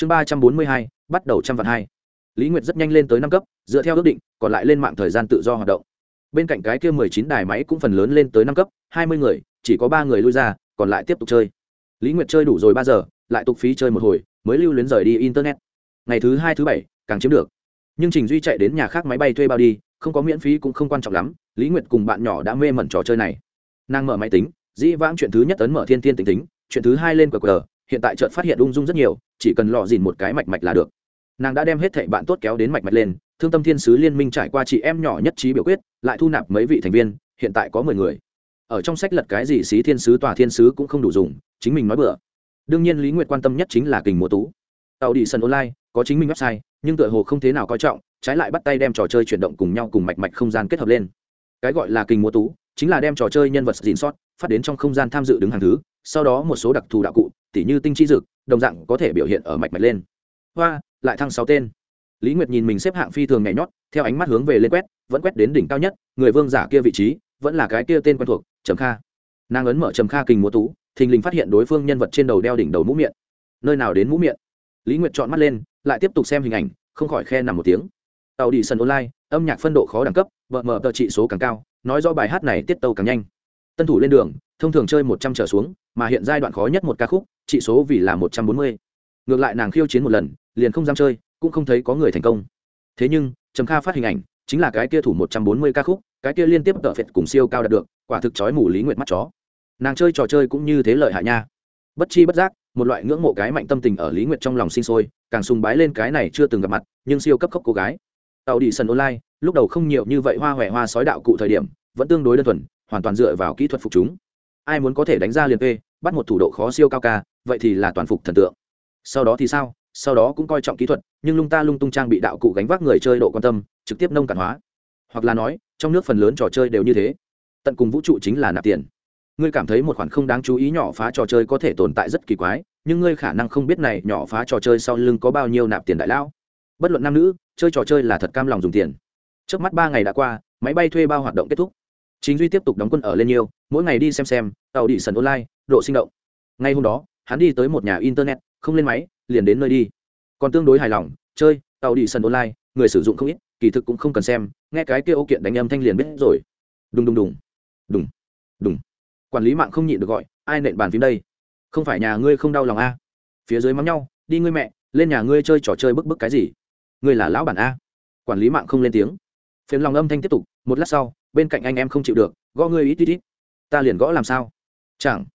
chương ba trăm bốn mươi hai, bắt đầu trăm vạn hai. Lý nguyệt rất nhanh lên tới năm cấp, dựa theo ước định, còn lại lên mạng thời gian tự do hoạt động. Bên cạnh cái kia mười chín đài máy cũng phần lớn lên tới năm cấp, hai mươi người, chỉ có ba người lui ra, còn lại tiếp tục chơi. Lý nguyệt chơi đủ rồi ba giờ, lại tục phí chơi một hồi, mới lưu luyến rời đi internet. Ngày thứ hai, thứ bảy, càng chiếm được. Nhưng trình duy chạy đến nhà khác máy bay thuê bao đi, không có miễn phí cũng không quan trọng lắm, lý nguyệt cùng bạn nhỏ đã mê mẩn trò chơi này. Nàng mở máy tính, dĩ vãng chuyện thứ nhất ấn mở thiên thiên tính tính, chuyện thứ hai lên qr hiện tại chợt phát hiện ung dung rất nhiều, chỉ cần lọ dìn một cái mạch mạch là được. Nàng đã đem hết thảy bạn tốt kéo đến mạch mạch lên, thương tâm thiên sứ liên minh trải qua chị em nhỏ nhất trí biểu quyết, lại thu nạp mấy vị thành viên, hiện tại có mười người. Ở trong sách lật cái gì xí thiên sứ tòa thiên sứ cũng không đủ dùng, chính mình nói bừa. Đương nhiên lý nguyệt quan tâm nhất chính là kình mùa tú. Tàu đi sân online, có chính mình website, nhưng tựa hồ không thế nào coi trọng, trái lại bắt tay đem trò chơi chuyển động cùng nhau cùng mạch mạch không gian kết hợp lên. Cái gọi là kình mùa tú chính là đem trò chơi nhân vật dìn sót, phát đến trong không gian tham dự đứng hàng thứ, sau đó một số đặc thù đạo cụ tỉ như tinh chi dực, đồng dạng có thể biểu hiện ở mạch mạch lên. Hoa, lại thăng sáu tên. Lý nguyệt nhìn mình xếp hạng phi thường nhảy nhót, theo ánh mắt hướng về lên quét, vẫn quét đến đỉnh cao nhất, người vương giả kia vị trí, vẫn là cái kia tên quen thuộc, trầm kha. Nàng ấn mở trầm kha kình múa tú, thình lình phát hiện đối phương nhân vật trên đầu đeo đỉnh đầu mũ miệng. Nơi nào đến mũ miệng? Lý nguyệt chọn mắt lên, lại tiếp tục xem hình ảnh, không khỏi khe nằm một tiếng. Tàu đi sân online, âm nhạc phân độ khó đẳng cấp vợ mở tờ trị số càng cao, nói do bài hát này tiết tâu càng nhanh. Tân thủ lên đường, thông thường chơi một trăm trở xuống mà hiện giai đoạn khó nhất một ca khúc trị số vì là một trăm bốn mươi. Ngược lại nàng khiêu chiến một lần, liền không dám chơi, cũng không thấy có người thành công. Thế nhưng, trầm kha phát hình ảnh, chính là cái kia thủ một trăm bốn mươi ca khúc, cái kia liên tiếp tợ phệt cùng siêu cao đạt được, quả thực chói mù lý nguyệt mắt chó. Nàng chơi trò chơi cũng như thế lợi hại nha. Bất chi bất giác, một loại ngưỡng mộ cái mạnh tâm tình ở lý nguyệt trong lòng sinh sôi, càng sùng bái lên cái này chưa từng gặp mặt, nhưng siêu cấp khốc cô gái. Tàu đi sân online, lúc đầu không nhiều như vậy hoa huệ hoa sói đạo cụ thời điểm, vẫn tương đối đơn thuần, hoàn toàn dựa vào kỹ thuật phục chúng. Ai muốn có thể đánh ra liền p bắt một thủ độ khó siêu cao ca, vậy thì là toàn phục thần tượng. Sau đó thì sao? Sau đó cũng coi trọng kỹ thuật, nhưng lung ta lung tung trang bị đạo cụ gánh vác người chơi độ quan tâm, trực tiếp nông cạn hóa. Hoặc là nói, trong nước phần lớn trò chơi đều như thế. Tận cùng vũ trụ chính là nạp tiền. Ngươi cảm thấy một khoản không đáng chú ý nhỏ phá trò chơi có thể tồn tại rất kỳ quái, nhưng ngươi khả năng không biết này nhỏ phá trò chơi sau lưng có bao nhiêu nạp tiền đại lão bất luận nam nữ, chơi trò chơi là thật cam lòng dùng tiền. Trước mắt ba ngày đã qua, máy bay thuê bao hoạt động kết thúc. Chính duy tiếp tục đóng quân ở lên nhiều mỗi ngày đi xem xem, tàu đi sân online độ sinh động. Ngay hôm đó, hắn đi tới một nhà internet, không lên máy, liền đến nơi đi. Còn tương đối hài lòng, chơi tàu đi sân online, người sử dụng không ít, kỳ thực cũng không cần xem, nghe cái kia ô kiện đánh âm thanh liền biết rồi. Đùng đùng đùng. Đùng. Đùng. Quản lý mạng không nhịn được gọi, ai nện bàn phím đây? Không phải nhà ngươi không đau lòng a phía dưới mắng nhau, đi ngươi mẹ, lên nhà ngươi chơi trò chơi bức bức cái gì? Ngươi là lão bản a. Quản lý mạng không lên tiếng. Phiếm lòng âm thanh tiếp tục, một lát sau, bên cạnh anh em không chịu được, gõ ngươi ít ít ít. Ta liền gõ làm sao? Chẳng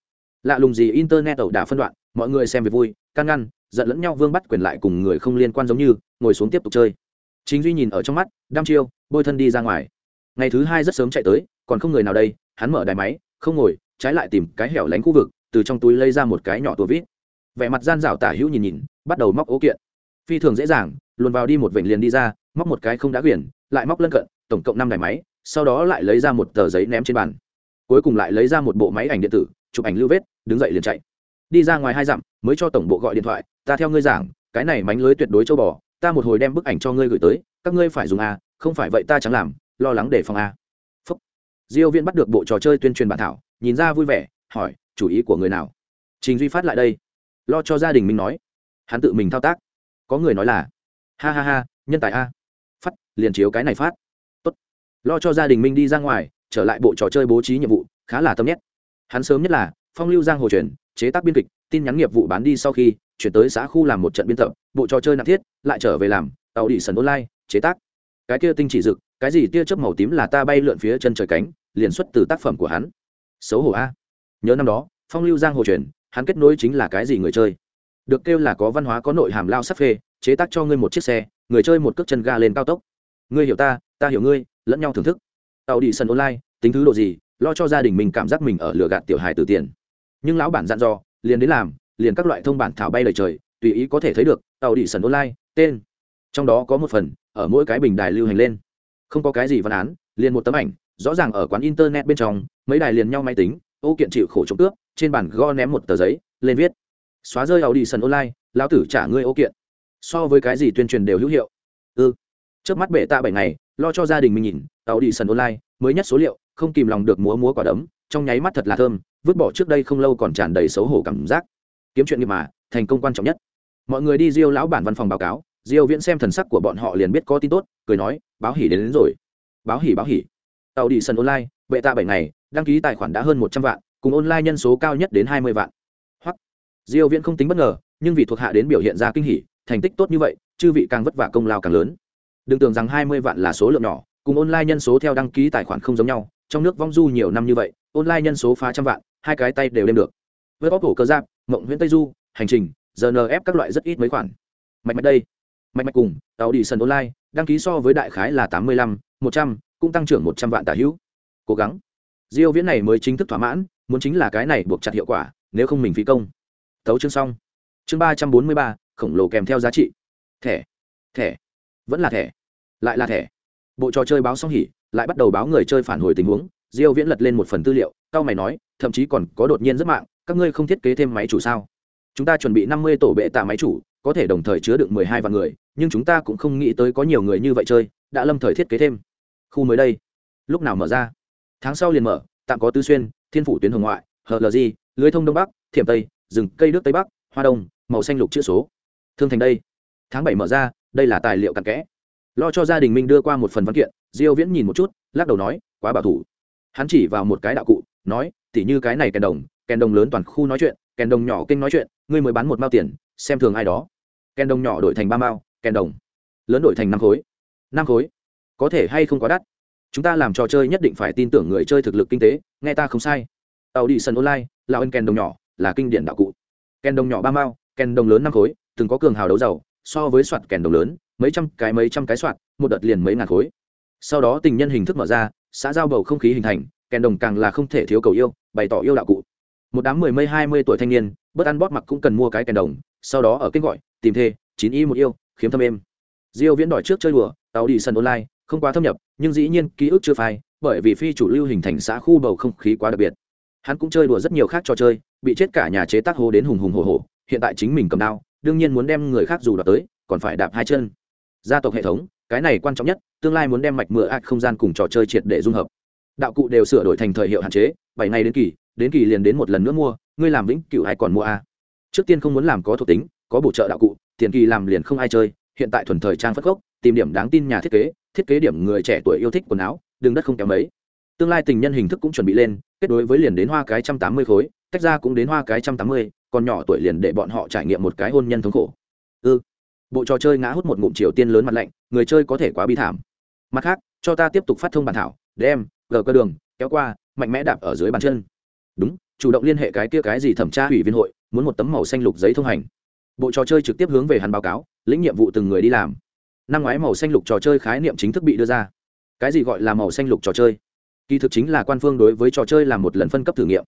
lạ lùng gì internet ẩu đả phân đoạn, mọi người xem về vui, can ngăn, giận lẫn nhau vương bắt quyền lại cùng người không liên quan giống như, ngồi xuống tiếp tục chơi. Chính duy nhìn ở trong mắt, đăm chiêu, bôi thân đi ra ngoài. Ngày thứ hai rất sớm chạy tới, còn không người nào đây, hắn mở đài máy, không ngồi, trái lại tìm cái hẻo lánh khu vực, từ trong túi lấy ra một cái nhỏ tua vít. Vẻ mặt gian rảo tả hữu nhìn nhìn, bắt đầu móc ố kiện. Phi thường dễ dàng, luồn vào đi một vệnh liền đi ra, móc một cái không đã quyển, lại móc lân cận, tổng cộng năm đài máy, sau đó lại lấy ra một tờ giấy ném trên bàn. Cuối cùng lại lấy ra một bộ máy ảnh điện tử chụp ảnh lưu vết, đứng dậy liền chạy. Đi ra ngoài hai dặm, mới cho tổng bộ gọi điện thoại, ta theo ngươi giảng, cái này mánh lưới tuyệt đối châu bò, ta một hồi đem bức ảnh cho ngươi gửi tới, các ngươi phải dùng a, không phải vậy ta chẳng làm, lo lắng để phòng a. Phúc. Diêu viên bắt được bộ trò chơi tuyên truyền bản thảo, nhìn ra vui vẻ, hỏi, chủ ý của người nào? Trình duy phát lại đây. Lo cho gia đình mình nói. Hắn tự mình thao tác. Có người nói là, ha ha ha, nhân tài a. Phát, liền chiếu cái này phát. Tốt. Lo cho gia đình mình đi ra ngoài, trở lại bộ trò chơi bố trí nhiệm vụ, khá là tâm nhét hắn sớm nhất là, phong lưu giang hồ truyền chế tác biên kịch, tin nhắn nghiệp vụ bán đi sau khi, chuyển tới xã khu làm một trận biên tập, bộ trò chơi nặng thiết, lại trở về làm, tàu đi sần online, chế tác. Cái kia tinh chỉ dực cái gì tia chớp màu tím là ta bay lượn phía chân trời cánh, liền xuất từ tác phẩm của hắn. Xấu hổ a. Nhớ năm đó, phong lưu giang hồ truyền hắn kết nối chính là cái gì người chơi? Được kêu là có văn hóa, có nội hàm lao sắc phê, chế tác cho ngươi một chiếc xe, người chơi một cước chân ga lên cao tốc. Ngươi hiểu ta ta hiểu ngươi, lẫn nhau thưởng thức. Tàu đi sân online, tính thứ độ gì lo cho gia đình mình cảm giác mình ở lừa gạt tiểu hài từ tiền. Nhưng lão bản dặn dò, liền đến làm, liền các loại thông bản thảo bay lời trời, tùy ý có thể thấy được, tàu đi sần online, tên. Trong đó có một phần, ở mỗi cái bình đài lưu hành lên. Không có cái gì văn án, liền một tấm ảnh, rõ ràng ở quán internet bên trong, mấy đài liền nhau máy tính, ô kiện chịu khổ trộm cướp, trên bàn go ném một tờ giấy, lên viết. Xóa rơi tàu đi sần online, lão tử trả ngươi ô kiện. So với cái gì tuyên truyền đều hữu hiệu. Ư ừ. trước mắt bệ tạ bảy ngày, lo cho gia đình mình nhìn, tàu đi sần online mới nhất số liệu không kìm lòng được múa múa quả đấm trong nháy mắt thật là thơm vứt bỏ trước đây không lâu còn tràn đầy xấu hổ cảm giác. Kiếm chuyện nghiệp mà thành công quan trọng nhất. Mọi người đi diêu lão bản văn phòng báo cáo diêu viễn xem thần sắc của bọn họ liền biết có tin tốt cười nói báo hỉ đến, đến rồi. Báo hỉ báo hỉ. Tàu đi sân online bệ tạ bảy ngày đăng ký tài khoản đã hơn 100 vạn cùng online nhân số cao nhất đến 20 vạn. Hoặc diêu viễn không tính bất ngờ nhưng vì thuộc hạ đến biểu hiện ra kinh hỉ thành tích tốt như vậy chư vị càng vất vả công lao càng lớn. Đừng tưởng rằng 20 vạn là số lượng nhỏ cùng online nhân số theo đăng ký tài khoản không giống nhau, trong nước vong du nhiều năm như vậy, online nhân số phá trăm vạn, hai cái tay đều lên được. Với bóp cổ cơ giáp, mộng nguyễn tây du, hành trình rnf các loại rất ít mấy khoản. Mạch mạch đây, mạch mạch cùng tàu đi sân online, đăng ký so với đại khái là tám mươi lăm, một trăm, cũng tăng trưởng một trăm vạn tả hữu. Cố gắng. Diêu viễn này mới chính thức thỏa mãn, muốn chính là cái này buộc chặt hiệu quả, nếu không mình phí công. Tấu chương xong. Chương ba trăm bốn mươi ba, khổng lồ kèm theo giá trị. Thẻ. Thẻ. Vẫn là thẻ. Lại là thẻ bộ trò chơi báo xong hỉ, lại bắt đầu báo người chơi phản hồi tình huống, diêu viễn lật lên một phần tư liệu cao mày nói, thậm chí còn có đột nhiên rất mạng, các ngươi không thiết kế thêm máy chủ sao? Chúng ta chuẩn bị 50 tổ bệ tạ máy chủ, có thể đồng thời chứa được 12 vạn người, nhưng chúng ta cũng không nghĩ tới có nhiều người như vậy chơi, đã lâm thời thiết kế thêm. Khu mới đây, lúc nào mở ra? Tháng sau liền mở, tạm có tứ xuyên, thiên phủ tuyến hồng ngoại hlg lưới thông đông bắc, thiểm tây, rừng cây nước tây bắc, hoa đông, màu xanh lục chữ số. Thương thành đây, tháng bảy mở ra, đây là tài liệu cặn kẽ lo cho gia đình minh đưa qua một phần văn kiện, diêu viễn nhìn một chút, lắc đầu nói, quá bảo thủ. Hắn chỉ vào một cái đạo cụ, nói, tỉ như cái này kèn đồng kèn đồng lớn toàn khu nói chuyện, kèn đồng nhỏ kinh nói chuyện, ngươi mới bán một mao tiền, xem thường ai đó. Kèn đồng nhỏ đổi thành ba mao, kèn đồng lớn đổi thành năm khối. Năm khối? Có thể hay không quá đắt? Chúng ta làm trò chơi nhất định phải tin tưởng người chơi thực lực kinh tế, nghe ta không sai. Tàu đi sân online, là ân kèn đồng nhỏ, là kinh điển đạo cụ. Kèn đồng nhỏ ba mao, kèn đồng lớn năm khối, từng có cường hào đấu giàu, so với soạt kèn đồng lớn mấy trăm cái mấy trăm cái soạn, một đợt liền mấy ngàn khối. Sau đó tình nhân hình thức mở ra, xã giao bầu không khí hình thành, kèn đồng càng là không thể thiếu cầu yêu, bày tỏ yêu đạo cụ. Một đám mười mấy, hai mươi tuổi thanh niên, bất ăn bót mặc cũng cần mua cái kèn đồng, sau đó ở kênh gọi, tìm thê, chín y một yêu, khiếm thâm êm. Diêu viễn đòi trước chơi đùa, tàu đi sân online, không quá thâm nhập, nhưng dĩ nhiên ký ức chưa phai, bởi vì phi chủ lưu hình thành xã khu bầu không khí quá đặc biệt. Hắn cũng chơi đùa rất nhiều khác trò chơi, bị chết cả nhà chế tác hô đến hùng hùng hổ hổ, hiện tại chính mình cầm đao, đương nhiên muốn đem người khác dù đoạt tới, còn phải đạp hai chân gia tộc hệ thống, cái này quan trọng nhất, tương lai muốn đem mạch mưa ác không gian cùng trò chơi triệt để dung hợp. Đạo cụ đều sửa đổi thành thời hiệu hạn chế, bảy ngày đến kỳ đến kỳ liền đến một lần nữa mua, ngươi làm vĩnh cựu ai còn mua a? Trước tiên không muốn làm có thuộc tính, có bổ trợ đạo cụ, tiền kỳ làm liền không ai chơi, hiện tại thuần thời trang phất gốc, tìm điểm đáng tin nhà thiết kế thiết kế điểm người trẻ tuổi yêu thích quần áo đường đất không kém mấy. Tương lai tình nhân hình thức cũng chuẩn bị lên, kết đối với liền đến hoa cái trăm tám mươi khối, tách ra cũng đến hoa cái trăm tám mươi, còn nhỏ tuổi liền để bọn họ trải nghiệm một cái hôn nhân thống khổ. Ư ừ bộ trò chơi ngã hút một ngụm triều tiên lớn mặt lạnh, người chơi có thể quá bi thảm. Mặt khác, cho ta tiếp tục phát thông bản thảo, đem, gờ cơ đường, kéo qua, mạnh mẽ đạp ở dưới bàn chân. Đúng, chủ động liên hệ cái kia cái gì thẩm tra ủy viên hội, muốn một tấm màu xanh lục giấy thông hành. Bộ trò chơi trực tiếp hướng về hắn báo cáo, lĩnh nhiệm vụ từng người đi làm. Năm ngoái màu xanh lục trò chơi khái niệm chính thức bị đưa ra. Cái gì gọi là màu xanh lục trò chơi? Kỳ thực chính là quan phương đối với trò chơi làm một lần phân cấp thử nghiệm.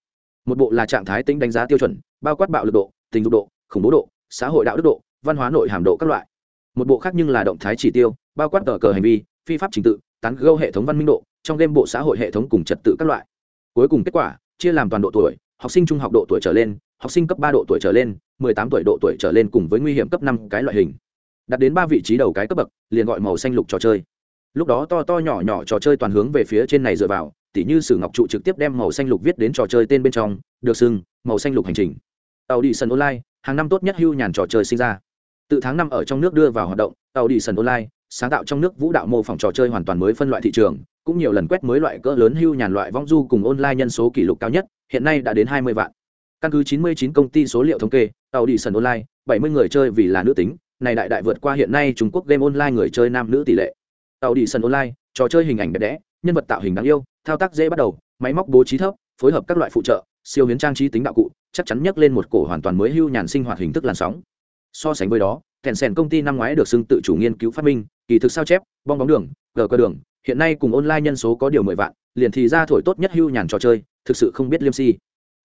Một bộ là trạng thái tính đánh giá tiêu chuẩn, bao quát bạo lực độ, tình dục độ, khủng bố độ, xã hội đạo đức độ văn hóa nội hàm độ các loại. Một bộ khác nhưng là động thái chỉ tiêu, bao quát tờ cờ hành vi, phi pháp trình tự, tán gâu hệ thống văn minh độ, trong game bộ xã hội hệ thống cùng trật tự các loại. Cuối cùng kết quả, chia làm toàn độ tuổi, học sinh trung học độ tuổi trở lên, học sinh cấp ba độ tuổi trở lên, mười tám tuổi độ tuổi trở lên cùng với nguy hiểm cấp năm cái loại hình. Đặt đến ba vị trí đầu cái cấp bậc, liền gọi màu xanh lục trò chơi. Lúc đó to to nhỏ nhỏ trò chơi toàn hướng về phía trên này dựa vào, tỉ như sử ngọc trụ trực tiếp đem màu xanh lục viết đến trò chơi tên bên trong, được xưng, màu xanh lục hành trình. Tàu đi sân online, hàng năm tốt nhất hưu nhàn trò chơi sinh ra từ tháng năm ở trong nước đưa vào hoạt động tàu đi sân online, sáng tạo trong nước vũ đạo mô phỏng trò chơi hoàn toàn mới phân loại thị trường, cũng nhiều lần quét mới loại cỡ lớn hưu nhàn loại vong du cùng online nhân số kỷ lục cao nhất, hiện nay đã đến hai mươi vạn. Căn cứ chín mươi chín công ty số liệu thống kê tàu đi sân online, bảy mươi người chơi vì là nữ tính, này đại đại vượt qua hiện nay trung quốc game online người chơi nam nữ tỷ lệ. Tàu đi sân online, trò chơi hình ảnh đẹp đẽ, nhân vật tạo hình đáng yêu, thao tác dễ bắt đầu, máy móc bố trí thấp, phối hợp các loại phụ trợ, siêu hiến trang trí tính đạo cụ, chắc chắn nhắc lên một cổ hoàn toàn mới hưu nhàn sinh hoạt hình thức làn sóng so sánh với đó kèn sèn công ty năm ngoái được xưng tự chủ nghiên cứu phát minh kỳ thực sao chép bong bóng đường gờ cơ đường hiện nay cùng online nhân số có điều mười vạn liền thì ra thổi tốt nhất hưu nhàn trò chơi thực sự không biết liêm si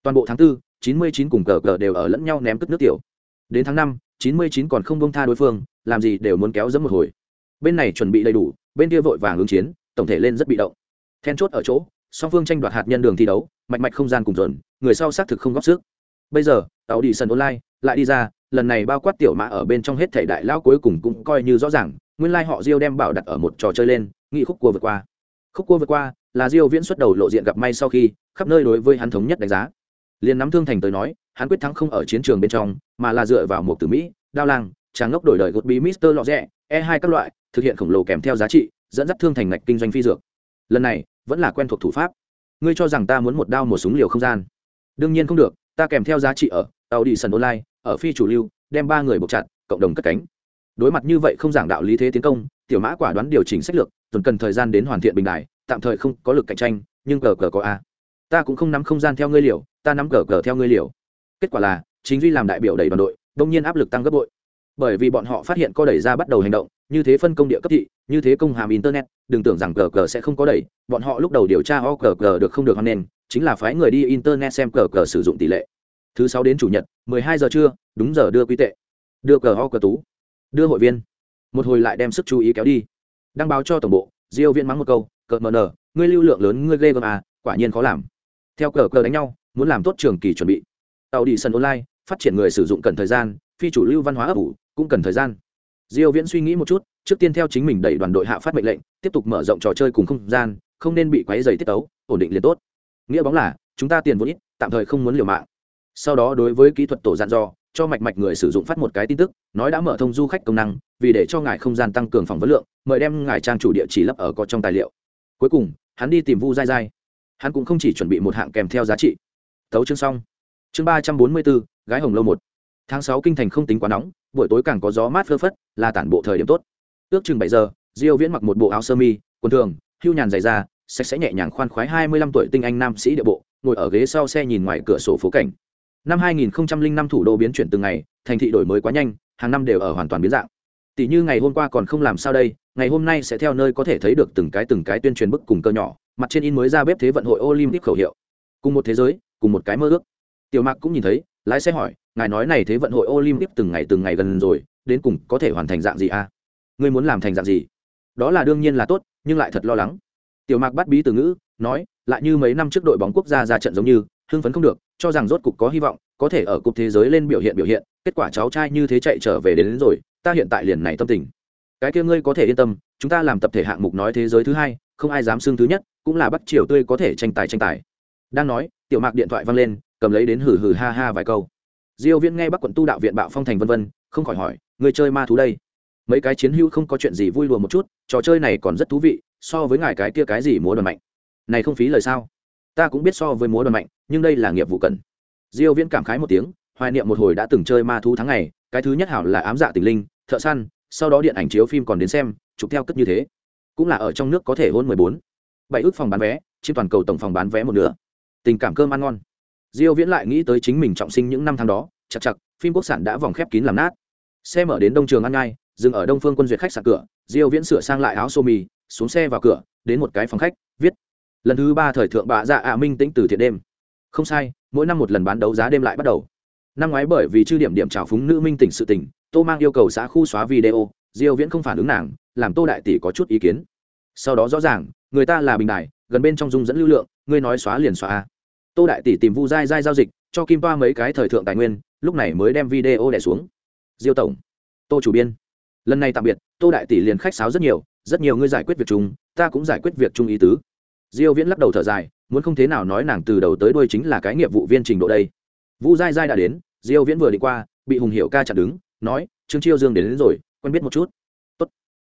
toàn bộ tháng 4, 99 cùng cờ cờ đều ở lẫn nhau ném cất nước tiểu. Đến tháng 5, 99 còn không bông tha đối phương làm gì đều muốn kéo dẫm một hồi. Bên này chuẩn bị đầy đủ bên kia vội vàng ứng chiến tổng thể lên rất bị động. Then chốt ở chỗ song phương tranh đoạt hạt nhân đường thi đấu mạch mạch không gian cùng dồn người sau xác thực không góp sức. Bây giờ tàu đi sân online lại đi ra lần này bao quát tiểu mã ở bên trong hết thảy đại lao cuối cùng cũng coi như rõ ràng nguyên lai họ diêu đem bảo đặt ở một trò chơi lên nghị khúc cua vượt qua. Khúc cua vượt qua là diêu viễn xuất đầu lộ diện gặp may sau khi khắp nơi đối với hắn thống nhất đánh giá. Liền nắm thương thành tới nói hắn quyết thắng không ở chiến trường bên trong mà là dựa vào một từ mỹ đao lang tráng ngốc đổi đời gột bí mister lọ rẻ, e hai các loại thực hiện khổng lồ kèm theo giá trị dẫn dắt thương thành ngạch kinh doanh phi dược. Lần này vẫn là quen thuộc thủ pháp. Ngươi cho rằng ta muốn một đao một súng liều không gian? Đương nhiên không được ta kèm theo giá trị ở tàu đi sân online ở phi chủ lưu, đem ba người buộc chặt, cộng đồng cất cánh. Đối mặt như vậy không giảng đạo lý thế tiến công, tiểu mã quả đoán điều chỉnh sách lược tuần cần thời gian đến hoàn thiện bình đại tạm thời không có lực cạnh tranh, nhưng cờ cờ có a. Ta cũng không nắm không gian theo ngươi liều, ta nắm cờ cờ theo ngươi liều. Kết quả là, chính duy làm đại biểu đẩy đoàn đội, đông nhiên áp lực tăng gấp bội. Bởi vì bọn họ phát hiện co đẩy ra bắt đầu hành động, như thế phân công địa cấp thị, như thế công hàm internet, đừng tưởng rằng cờ cờ sẽ không có đẩy, bọn họ lúc đầu điều tra o cờ cờ được không được hoan nên chính là phái người đi internet xem cờ cờ sử dụng tỷ lệ thứ sáu đến chủ nhật 12 giờ trưa, đúng giờ đưa quy tệ. Đưa cờ ho cờ tú. Đưa hội viên. Một hồi lại đem sức chú ý kéo đi. Đăng báo cho tổng bộ, diêu viên mắng một câu, cờ mờ nờ, ngươi lưu lượng lớn ngươi ghê gớm à quả nhiên khó làm. Theo cờ cờ đánh nhau, muốn làm tốt trường kỳ chuẩn bị. Tàu đi sân online, phát triển người sử dụng cần thời gian, phi chủ lưu văn hóa ấp ủ, cũng cần thời gian. Diêu viễn suy nghĩ một chút, trước tiên theo chính mình đẩy đoàn đội hạ phát mệnh lệnh, tiếp tục mở rộng trò chơi cùng không gian, không nên bị quấy rầy tiết tấu, ổn định liền tốt. Nghĩa bóng là, chúng ta tiền vốn ít, tạm thời không muốn liều mạng sau đó đối với kỹ thuật tổ dặn dò, cho mạch mạch người sử dụng phát một cái tin tức, nói đã mở thông du khách công năng, vì để cho ngài không gian tăng cường phòng vấn lượng, mời đem ngài trang chủ địa chỉ lấp ở có trong tài liệu. Cuối cùng, hắn đi tìm vu dai dai hắn cũng không chỉ chuẩn bị một hạng kèm theo giá trị. Thấu chương xong. Chương ba trăm bốn mươi bốn, gái hồng lâu một. Tháng sáu kinh thành không tính quá nóng, buổi tối càng có gió mát phơ phất, là tản bộ thời điểm tốt. Ước chừng bảy giờ, diêu viễn mặc một bộ áo sơ mi, quần thường, hưu nhàn dày da, sạch sẽ nhẹ nhàng khoan khoái hai mươi lăm tuổi tinh anh nam sĩ địa bộ, ngồi ở ghế sau xe nhìn ngoài cửa sổ phố cảnh năm hai nghìn năm thủ đô biến chuyển từng ngày, thành thị đổi mới quá nhanh, hàng năm đều ở hoàn toàn biến dạng. Tỷ như ngày hôm qua còn không làm sao đây, ngày hôm nay sẽ theo nơi có thể thấy được từng cái từng cái tuyên truyền bức cùng cơ nhỏ, mặt trên in mới ra bếp thế vận hội olympic khẩu hiệu. Cùng một thế giới, cùng một cái mơ ước. Tiểu mạc cũng nhìn thấy, lái xe hỏi, ngài nói này thế vận hội olympic từng ngày từng ngày gần rồi, đến cùng có thể hoàn thành dạng gì à? Ngươi muốn làm thành dạng gì? Đó là đương nhiên là tốt, nhưng lại thật lo lắng. Tiểu mạc bắt bí từ ngữ, nói, lại như mấy năm trước đội bóng quốc gia ra trận giống như hưng phấn không được cho rằng rốt cục có hy vọng có thể ở cục thế giới lên biểu hiện biểu hiện kết quả cháu trai như thế chạy trở về đến, đến rồi ta hiện tại liền này tâm tình. Cái kia ngươi có thể yên tâm chúng ta làm tập thể hạng mục nói thế giới thứ hai không ai dám xưng thứ nhất cũng là bắt triều tươi có thể tranh tài tranh tài. Đang nói tiểu mạc điện thoại văng lên cầm lấy đến hử hử ha ha vài câu. Diêu viễn nghe bắc quận tu đạo viện bạo phong thành vân vân không khỏi hỏi người chơi ma thú đây? Mấy cái chiến hữu không có chuyện gì vui lùa một chút trò chơi này còn rất thú vị so với ngài cái kia cái gì múa đoàn mạnh. Này không phí lời sao? Ta cũng biết so với múa đoàn mạnh, nhưng đây là nghiệp vụ cần. Diêu viễn cảm khái một tiếng, hoài niệm một hồi đã từng chơi ma thú tháng ngày, cái thứ nhất hảo là ám dạ tình linh, thợ săn, sau đó điện ảnh chiếu phim còn đến xem, chụp theo cất như thế. Cũng là ở trong nước có thể hôn 14. bảy ước phòng bán vé, trên toàn cầu tổng phòng bán vé một nửa. Tình cảm cơm ăn ngon. Diêu viễn lại nghĩ tới chính mình trọng sinh những năm tháng đó, chặt chặt, phim quốc sản đã vòng khép kín làm nát. Xe mở đến đông trường ăn ngay dừng ở đông phương quân duyệt khách sạn cửa, diêu viễn sửa sang lại áo sơ mi, xuống xe vào cửa, đến một cái phòng khách lần thứ ba thời thượng bạ dạ ạ minh tĩnh từ thiện đêm. Không sai, mỗi năm một lần bán đấu giá đêm lại bắt đầu. Năm ngoái bởi vì chư điểm điểm trào phúng nữ minh tỉnh sự tỉnh tô mang yêu cầu xã khu xóa video, diêu viễn không phản ứng nàng, làm tô đại tỷ có chút ý kiến. Sau đó rõ ràng, người ta là bình đại gần bên trong dung dẫn lưu lượng, ngươi nói xóa liền xóa tô đại tỷ tìm vu dai dai giao dịch, cho kim toa mấy cái thời thượng tài nguyên, lúc này mới đem video đẻ xuống. Diêu tổng, tô chủ biên. Lần này tạm biệt, tô đại tỷ liền khách sáo rất nhiều rất nhiều ngươi giải quyết việc chung, ta cũng giải quyết việc chung ý tứ diêu viễn lắc đầu thở dài muốn không thế nào nói nàng từ đầu tới đuôi chính là cái nghiệp vụ viên trình độ đây. Vũ giai giai đã đến diêu viễn vừa đi qua bị hùng hiểu ca chặn đứng nói trương chiêu dương đến, đến rồi quen biết một chút. Tốt.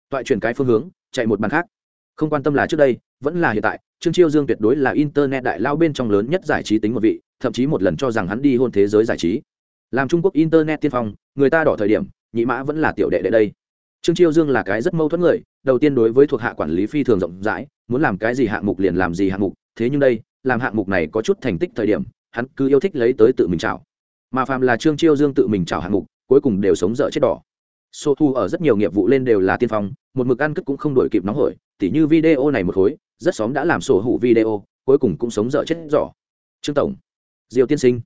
Toại chuyển cái phương hướng chạy một bàn khác. Không quan tâm là trước đây vẫn là hiện tại trương chiêu dương tuyệt đối là internet đại lao bên trong lớn nhất giải trí tính một vị thậm chí một lần cho rằng hắn đi hôn thế giới giải trí. Làm trung quốc internet tiên phong người ta đỏ thời điểm nhị mã vẫn là tiểu đệ đệ đây trương chiêu dương là cái rất mâu thuẫn người, đầu tiên đối với thuộc hạ quản lý phi thường rộng rãi, muốn làm cái gì hạng mục liền làm gì hạng mục, thế nhưng đây, làm hạng mục này có chút thành tích thời điểm, hắn cứ yêu thích lấy tới tự mình chào mà phàm là trương chiêu dương tự mình chào hạng mục, cuối cùng đều sống dở chết đỏ. Số thu ở rất nhiều nghiệp vụ lên đều là tiên phong, một mực ăn cất cũng không đổi kịp nóng hổi, tỉ như video này một khối, rất xóm đã làm sổ hủ video, cuối cùng cũng sống dở chết giỏ trương tổng diều tiên sinh,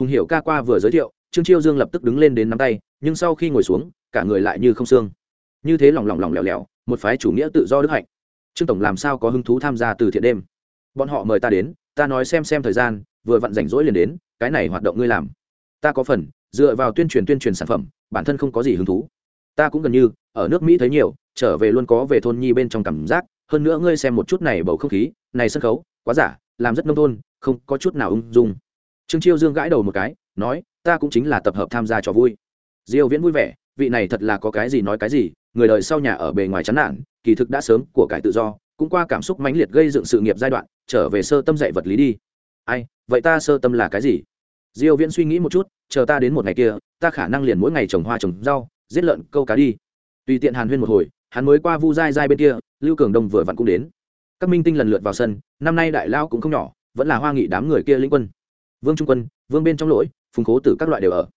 hùng hiểu ca qua vừa giới thiệu, trương chiêu dương lập tức đứng lên đến nắm tay, nhưng sau khi ngồi xuống, cả người lại như không xương như thế lỏng lỏng lòng lẻo lẻo, một phái chủ nghĩa tự do đức hạnh. Trương tổng làm sao có hứng thú tham gia từ thiện đêm? Bọn họ mời ta đến, ta nói xem xem thời gian, vừa vặn rảnh rỗi liền đến, cái này hoạt động ngươi làm. Ta có phần, dựa vào tuyên truyền tuyên truyền sản phẩm, bản thân không có gì hứng thú. Ta cũng gần như, ở nước mỹ thấy nhiều, trở về luôn có về thôn nhi bên trong cảm giác, hơn nữa ngươi xem một chút này bầu không khí, này sân khấu, quá giả, làm rất nông thôn, không có chút nào ung dung. Trương chiêu dương gãi đầu một cái, nói, ta cũng chính là tập hợp tham gia trò vui. Diêu viễn vui vẻ vị này thật là có cái gì nói cái gì, người đời sau nhà ở bề ngoài chán nản, kỳ thực đã sớm của cải tự do, cũng qua cảm xúc mãnh liệt gây dựng sự nghiệp giai đoạn, trở về sơ tâm dạy vật lý đi. Ai, vậy ta sơ tâm là cái gì? Diêu viễn suy nghĩ một chút, chờ ta đến một ngày kia, ta khả năng liền mỗi ngày trồng hoa trồng rau, giết lợn, câu cá đi. Tùy tiện hàn huyên một hồi, hắn mới qua vu dai dai bên kia, lưu cường đông vừa vặn cũng đến. Các minh tinh lần lượt vào sân, năm nay đại lao cũng không nhỏ, vẫn là hoa nghị đám người kia lĩnh quân. Vương trung quân, vương bên trong lỗi, phùng cố tử các loại đều ở.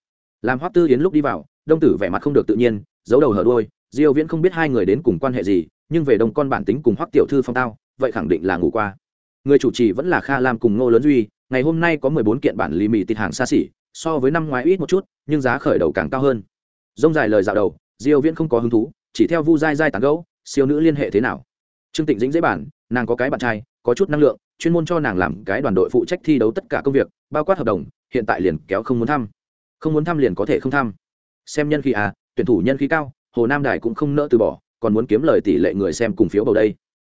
Làm hoắc tư yến lúc đi vào đông tử vẻ mặt không được tự nhiên giấu đầu hở đôi, diêu viễn không biết hai người đến cùng quan hệ gì nhưng về đông con bản tính cùng hoắc tiểu thư phong tao vậy khẳng định là ngủ qua. Người chủ trì vẫn là kha lam cùng ngô lớn duy ngày hôm nay có 14 kiện bản lì mì tịt hàng xa xỉ so với năm ngoái ít một chút nhưng giá khởi đầu càng cao hơn. Rông dài lời dạo đầu diêu viễn không có hứng thú chỉ theo vu dai dai tán gẫu siêu nữ liên hệ thế nào? Trương tịnh dĩnh dễ bản nàng có cái bạn trai có chút năng lượng chuyên môn cho nàng làm cái đoàn đội phụ trách thi đấu tất cả công việc bao quát hợp đồng hiện tại liền kéo không muốn thăm. Không muốn thăm liền có thể không thăm xem nhân khí à tuyển thủ nhân khí cao, hồ nam đài cũng không nỡ từ bỏ, còn muốn kiếm lời tỷ lệ người xem cùng phiếu bầu đây.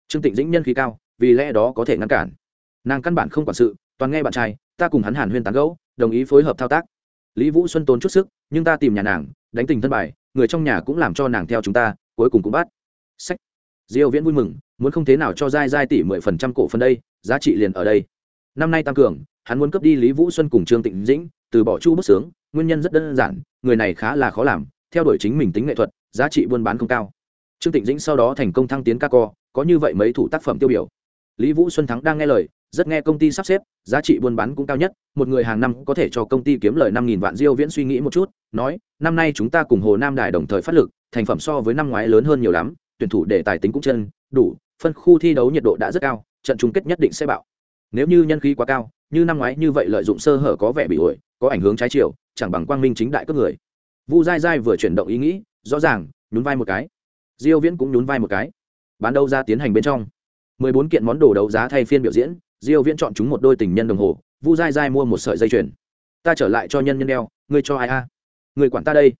Trương tịnh dĩnh nhân khí cao, vì lẽ đó có thể ngăn cản. Nàng căn bản không quản sự, toàn nghe bạn trai, ta cùng hắn hàn huyên tán gẫu, đồng ý phối hợp thao tác. Lý vũ xuân tốn chút sức, nhưng ta tìm nhà nàng, đánh tình thân bài, người trong nhà cũng làm cho nàng theo chúng ta, cuối cùng cũng bắt. Sách. Diêu viễn vui mừng, muốn không thế nào cho giai giai tỷ mười phần trăm cổ phần đây, giá trị liền ở đây. Năm nay tăng cường, hắn muốn cấp đi lý vũ xuân cùng trương tịnh dĩnh, từ bỏ chu bức sướng, nguyên nhân rất đơn giản người này khá là khó làm, theo đuổi chính mình tính nghệ thuật, giá trị buôn bán không cao. Trương tịnh dĩnh sau đó thành công thăng tiến ca co, có như vậy mấy thủ tác phẩm tiêu biểu. Lý vũ xuân thắng đang nghe lời, rất nghe công ty sắp xếp, giá trị buôn bán cũng cao nhất, một người hàng năm có thể cho công ty kiếm lời năm nghìn vạn diêu viễn suy nghĩ một chút, nói, năm nay chúng ta cùng hồ nam đài đồng thời phát lực, thành phẩm so với năm ngoái lớn hơn nhiều lắm, tuyển thủ để tài tính cũng chân, đủ, phân khu thi đấu nhiệt độ đã rất cao, trận chung kết nhất định sẽ bạo. Nếu như nhân khí quá cao, như năm ngoái như vậy lợi dụng sơ hở có vẻ bị ổi có ảnh hướng trái chiều, chẳng bằng quang minh chính đại các người. Vu dai dai vừa chuyển động ý nghĩ, rõ ràng, nhún vai một cái. Diêu viễn cũng nhún vai một cái. Bán đấu ra tiến hành bên trong. 14 kiện món đồ đấu giá thay phiên biểu diễn, diêu viễn chọn chúng một đôi tình nhân đồng hồ, vu dai dai mua một sợi dây chuyền. Ta trở lại cho nhân nhân đeo, ngươi cho ai a? Người quản ta đây.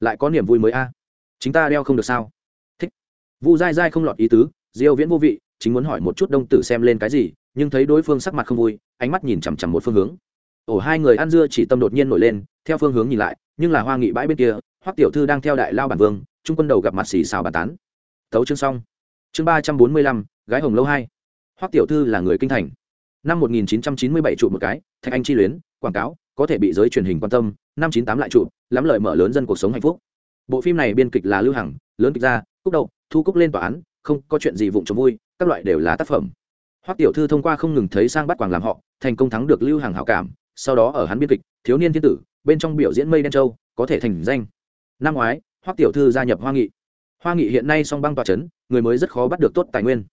Lại có niềm vui mới a. Chính ta đeo không được sao? Thích. Vu dai dai không lọt ý tứ, diêu viễn vô vị, chính muốn hỏi một chút đông tử xem lên cái gì, nhưng thấy đối phương sắc mặt không vui, ánh mắt nhìn chằm chằm một phương hướng ổ hai người ăn dưa chỉ tâm đột nhiên nổi lên, theo phương hướng nhìn lại, nhưng là hoa nghị bãi bên kia, hoắc tiểu thư đang theo đại lao bản vương, trung quân đầu gặp mặt xì xào bàn tán. Tấu chương xong. Chương ba trăm bốn mươi lăm, gái hồng lâu hai. Hoắc tiểu thư là người kinh thành. Năm một nghìn chín trăm chín mươi bảy trụ một cái, thạch anh chi luyến, quảng cáo, có thể bị giới truyền hình quan tâm, năm chín tám lại trụ lắm lợi mở lớn dân cuộc sống hạnh phúc. Bộ phim này biên kịch là lưu hằng, lớn kịch ra cúc đậu, thu cúc lên tòa án, không có chuyện gì vụng trộm vui, các loại đều là tác phẩm. Hoắc tiểu thư thông qua không ngừng thấy sang bắt quảng làm họ, thành công thắng được lưu hằng hảo cảm sau đó ở hắn biên kịch, thiếu niên thiên tử, bên trong biểu diễn mây đen châu, có thể thành danh. Năm ngoái, hoắc tiểu thư gia nhập hoa nghị. Hoa nghị hiện nay song băng tòa chấn, người mới rất khó bắt được tốt tài nguyên.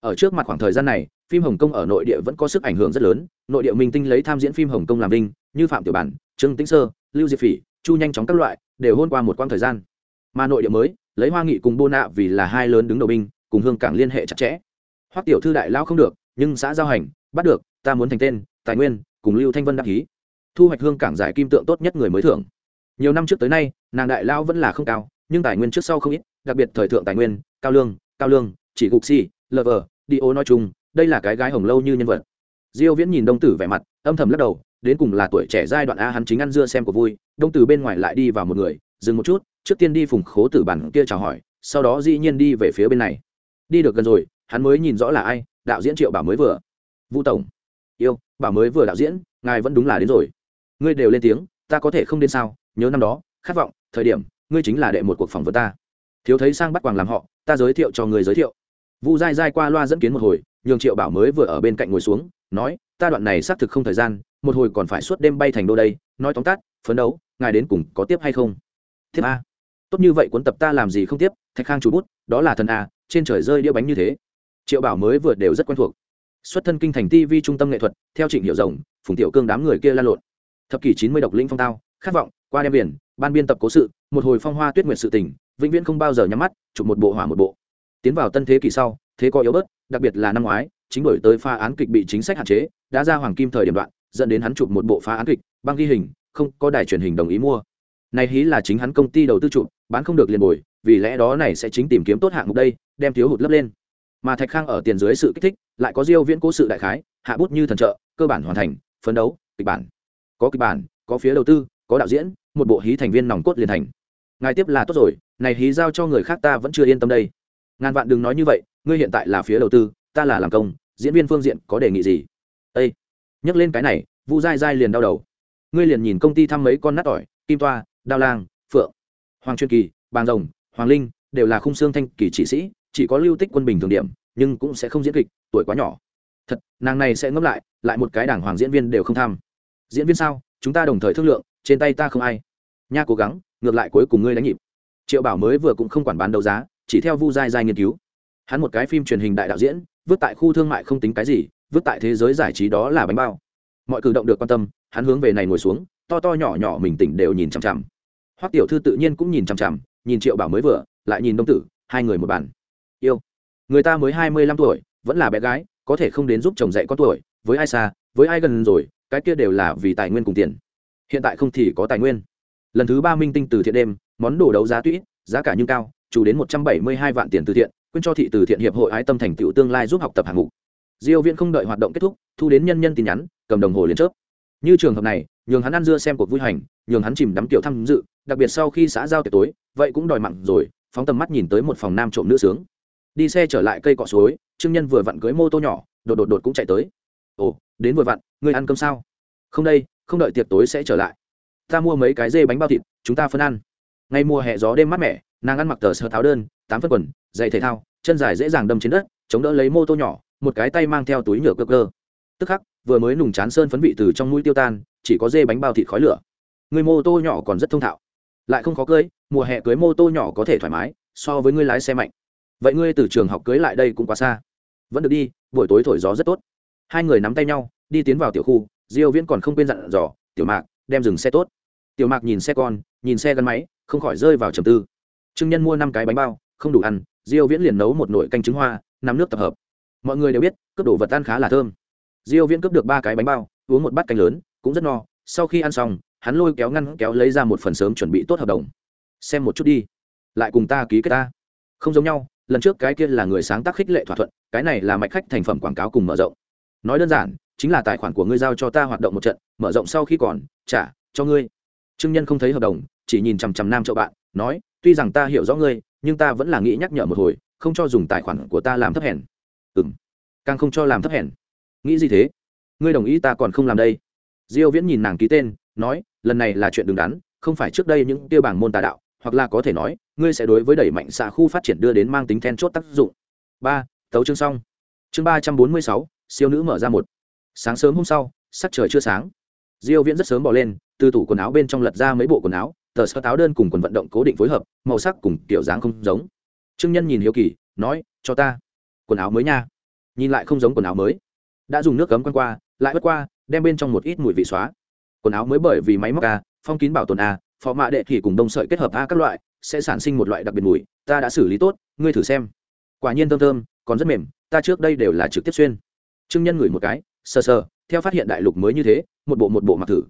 Ở trước mặt khoảng thời gian này, phim hồng kông ở nội địa vẫn có sức ảnh hưởng rất lớn. Nội địa minh tinh lấy tham diễn phim hồng kông làm linh như phạm tiểu bản, trương tĩnh sơ, lưu diệp phỉ, chu nhanh chóng các loại, đều hôn qua một quãng thời gian. Mà nội địa mới, lấy hoa nghị cùng bô nạ vì là hai lớn đứng đầu binh, cùng hương cảng liên hệ chặt chẽ. Hoắc tiểu thư đại lao không được, nhưng xã giao hành, bắt được, ta muốn thành tên, tài nguyên cùng lưu thanh vân đắc ký thu hoạch hương cảng giải kim tượng tốt nhất người mới thưởng. Nhiều năm trước tới nay, nàng đại lao vẫn là không cao, nhưng tài nguyên trước sau không ít, đặc biệt thời thượng tài nguyên, cao lương cao lương, chỉ gục si lờ vờ, đi ô nói chung, đây là cái gái hồng lâu như nhân vật. Diêu viễn nhìn đông tử vẻ mặt, âm thầm lắc đầu, đến cùng là tuổi trẻ giai đoạn a, hắn chính ăn dưa xem của vui, đông tử bên ngoài lại đi vào một người, dừng một chút, trước tiên đi phùng khố tử bản kia chào hỏi, sau đó dĩ nhiên đi về phía bên này. Đi được gần rồi, hắn mới nhìn rõ là ai, đạo diễn triệu bảo mới vừa. Vu tổng yêu, bảo mới vừa đạo diễn, ngài vẫn đúng là đến rồi. Ngươi đều lên tiếng, ta có thể không đến sao? Nhớ năm đó, khát vọng, thời điểm, ngươi chính là đệ một cuộc phỏng vấn ta. Thiếu thấy sang bắt quàng làm họ, ta giới thiệu cho người giới thiệu. Vu dai dai qua loa dẫn kiến một hồi, nhường triệu bảo mới vừa ở bên cạnh ngồi xuống, nói, ta đoạn này xác thực không thời gian, một hồi còn phải suốt đêm bay thành đô đây, nói tóm tắt, phấn đấu, ngài đến cùng có tiếp hay không? Tiếp a. Tốt như vậy cuốn tập ta làm gì không tiếp, thạch khang chủ bút, đó là thần a, trên trời rơi đĩa bánh như thế. Triệu bảo mới vừa đều rất quen thuộc xuất thân kinh thành tv trung tâm nghệ thuật, theo trịnh hiệu rồng, phùng tiểu cương đám người kia lan lộn. Thập kỷ chín mươi độc linh phong tao, khát vọng, qua đêm biển, ban biên tập cố sự, một hồi phong hoa tuyết nguyệt sự tình, vĩnh viễn không bao giờ nhắm mắt, chụp một bộ hỏa một bộ. Tiến vào tân thế kỷ sau, thế có yếu bớt, đặc biệt là năm ngoái, chính bởi tới pha án kịch bị chính sách hạn chế, đã ra hoàng kim thời điểm đoạn, dẫn đến hắn chụp một bộ phá án kịch, băng ghi hình, không có đài truyền hình đồng ý mua. Này hí là chính hắn công ty đầu tư chụp, bán không được liền bồi, vì lẽ đó này sẽ chính tìm kiếm tốt hạng mục đây, đem thiếu hụt lấp lên mà thạch khang ở tiền dưới sự kích thích, lại có diêu viễn cố sự đại khái, hạ bút như thần trợ, cơ bản hoàn thành, phấn đấu, kịch bản. Có kịch bản, có phía đầu tư, có đạo diễn, một bộ hí thành viên nòng cốt liền thành. Ngài tiếp là tốt rồi, này hí giao cho người khác ta vẫn chưa yên tâm đây. Ngàn vạn đừng nói như vậy, ngươi hiện tại là phía đầu tư, ta là làm công, diễn viên phương diện có đề nghị gì? Ê, nhắc lên cái này, vu dai dai liền đau đầu. Ngươi liền nhìn công ty thăm mấy con nát tỏi, kim toa, đao lang, phượng, hoàng chuyên kỳ, bàng rồng, hoàng linh, đều là khung xương thanh kỳ trị sĩ chỉ có lưu tích quân bình thường điểm, nhưng cũng sẽ không diễn kịch, tuổi quá nhỏ. Thật, nàng này sẽ ngấp lại lại một cái đảng hoàng diễn viên đều không tham. Diễn viên sao? Chúng ta đồng thời thương lượng, trên tay ta không ai. Nha cố gắng, ngược lại cuối cùng ngươi đánh nhịp. Triệu bảo mới vừa cũng không quản bán đấu giá, chỉ theo vu giai giai nghiên cứu. Hắn một cái phim truyền hình đại đạo diễn, vứt tại khu thương mại không tính cái gì, vứt tại thế giới giải trí đó là bánh bao. Mọi cử động được quan tâm, hắn hướng về này ngồi xuống, to to nhỏ nhỏ mình tỉnh đều nhìn chằm chằm. Hoắc tiểu thư tự nhiên cũng nhìn chằm chằm, nhìn triệu bảo mới vừa, lại nhìn đông tử, hai người một bàn yêu. Người ta mới hai mươi lăm tuổi, vẫn là bé gái, có thể không đến giúp chồng dạy có tuổi, với ai xa, với ai gần rồi, cái kia đều là vì tài nguyên cùng tiền. Hiện tại không thì có tài nguyên. Lần thứ ba minh tinh từ thiện đêm, món đồ đấu giá tụy giá cả nhưng cao, chủ đến một trăm bảy mươi hai vạn tiền từ thiện quyên cho thị từ thiện hiệp hội ái tâm thành tựu tương lai giúp học tập hạng mục. Diêu viễn không đợi hoạt động kết thúc, thu đến nhân nhân tin nhắn, cầm đồng hồ liền chớp. Như trường hợp này, nhường hắn ăn dưa xem cuộc vui hành, nhường hắn chìm đắm tiểu tham dự, đặc biệt sau khi xã giao tiệc tối, vậy cũng đòi mặn rồi, phóng tầm mắt nhìn tới một phòng nam trộm nữ sướng đi xe trở lại cây cọ suối, trương nhân vừa vặn cưới mô tô nhỏ, đột đột đột cũng chạy tới. Ồ, đến vừa vặn, ngươi ăn cơm sao? Không đây, không đợi tiệc tối sẽ trở lại. Ta mua mấy cái dê bánh bao thịt, chúng ta phân ăn. Ngay mùa hè gió đêm mát mẻ, nàng ăn mặc tờ sơ tháo đơn, tám phân quần, giày thể thao, chân dài dễ dàng đâm trên đất, chống đỡ lấy mô tô nhỏ, một cái tay mang theo túi nhựa cơ cơ. Tức khắc, vừa mới nùng chán sơn phấn vị từ trong mũi tiêu tan, chỉ có dê bánh bao thịt khói lửa. Người mô tô nhỏ còn rất thông thạo. Lại không khó cưới, mùa hè cưới mô tô nhỏ có thể thoải mái, so với người lái xe mạnh vậy ngươi từ trường học cưới lại đây cũng quá xa. Vẫn được đi, buổi tối thổi gió rất tốt. Hai người nắm tay nhau, đi tiến vào tiểu khu, diêu viễn còn không quên dặn dò, tiểu mạc, đem dừng xe tốt. Tiểu mạc nhìn xe con, nhìn xe gắn máy, không khỏi rơi vào trầm tư. Trương nhân mua năm cái bánh bao, không đủ ăn, diêu viễn liền nấu một nồi canh trứng hoa, nắm nước tập hợp. Mọi người đều biết, cướp đồ vật ăn khá là thơm. Diêu viễn cướp được ba cái bánh bao, uống một bát canh lớn, cũng rất no. Sau khi ăn xong, hắn lôi kéo ngăn kéo lấy ra một phần sớm chuẩn bị tốt hợp đồng. Xem một chút đi, lại cùng ta ký kết ta. Không giống nhau lần trước cái kia là người sáng tác khích lệ thỏa thuận, cái này là mạch khách thành phẩm quảng cáo cùng mở rộng. Nói đơn giản, chính là tài khoản của ngươi giao cho ta hoạt động một trận, mở rộng sau khi còn, trả, cho ngươi. Trương nhân không thấy hợp đồng, chỉ nhìn chằm chằm nam chậu bạn, nói, tuy rằng ta hiểu rõ ngươi, nhưng ta vẫn là nghĩ nhắc nhở một hồi, không cho dùng tài khoản của ta làm thấp hèn. Ừ m càng không cho làm thấp hèn. Nghĩ gì thế? Ngươi đồng ý ta còn không làm đây. Diêu viễn nhìn nàng ký tên, nói, lần này là chuyện đứng đắn, không phải trước đây những tiêu bảng môn tà đạo hoặc là có thể nói, ngươi sẽ đối với đẩy mạnh xã khu phát triển đưa đến mang tính then chốt tác dụng. Ba, tấu chương xong. Chương ba trăm bốn mươi sáu, siêu nữ mở ra một. Sáng sớm hôm sau, sắc trời chưa sáng. Diêu viễn rất sớm bỏ lên, từ tủ quần áo bên trong lật ra mấy bộ quần áo, tờ sơ táo đơn cùng quần vận động cố định phối hợp, màu sắc cùng kiểu dáng không giống. Trương nhân nhìn hiếu kỳ, nói, cho ta quần áo mới nha. Nhìn lại không giống quần áo mới. Đã dùng nước cấm quăng qua, lại vất qua, đem bên trong một ít mùi vị xóa. Quần áo mới bởi vì máy móc a, phong kín bảo tồn a phó mạ đệ thì cùng đông sợi kết hợp a các loại, sẽ sản sinh một loại đặc biệt mùi. Ta đã xử lý tốt, ngươi thử xem. Quả nhiên thơm thơm, còn rất mềm, ta trước đây đều là trực tiếp xuyên. Trương nhân ngửi một cái, sờ sờ, theo phát hiện đại lục mới như thế, một bộ một bộ mặc thử.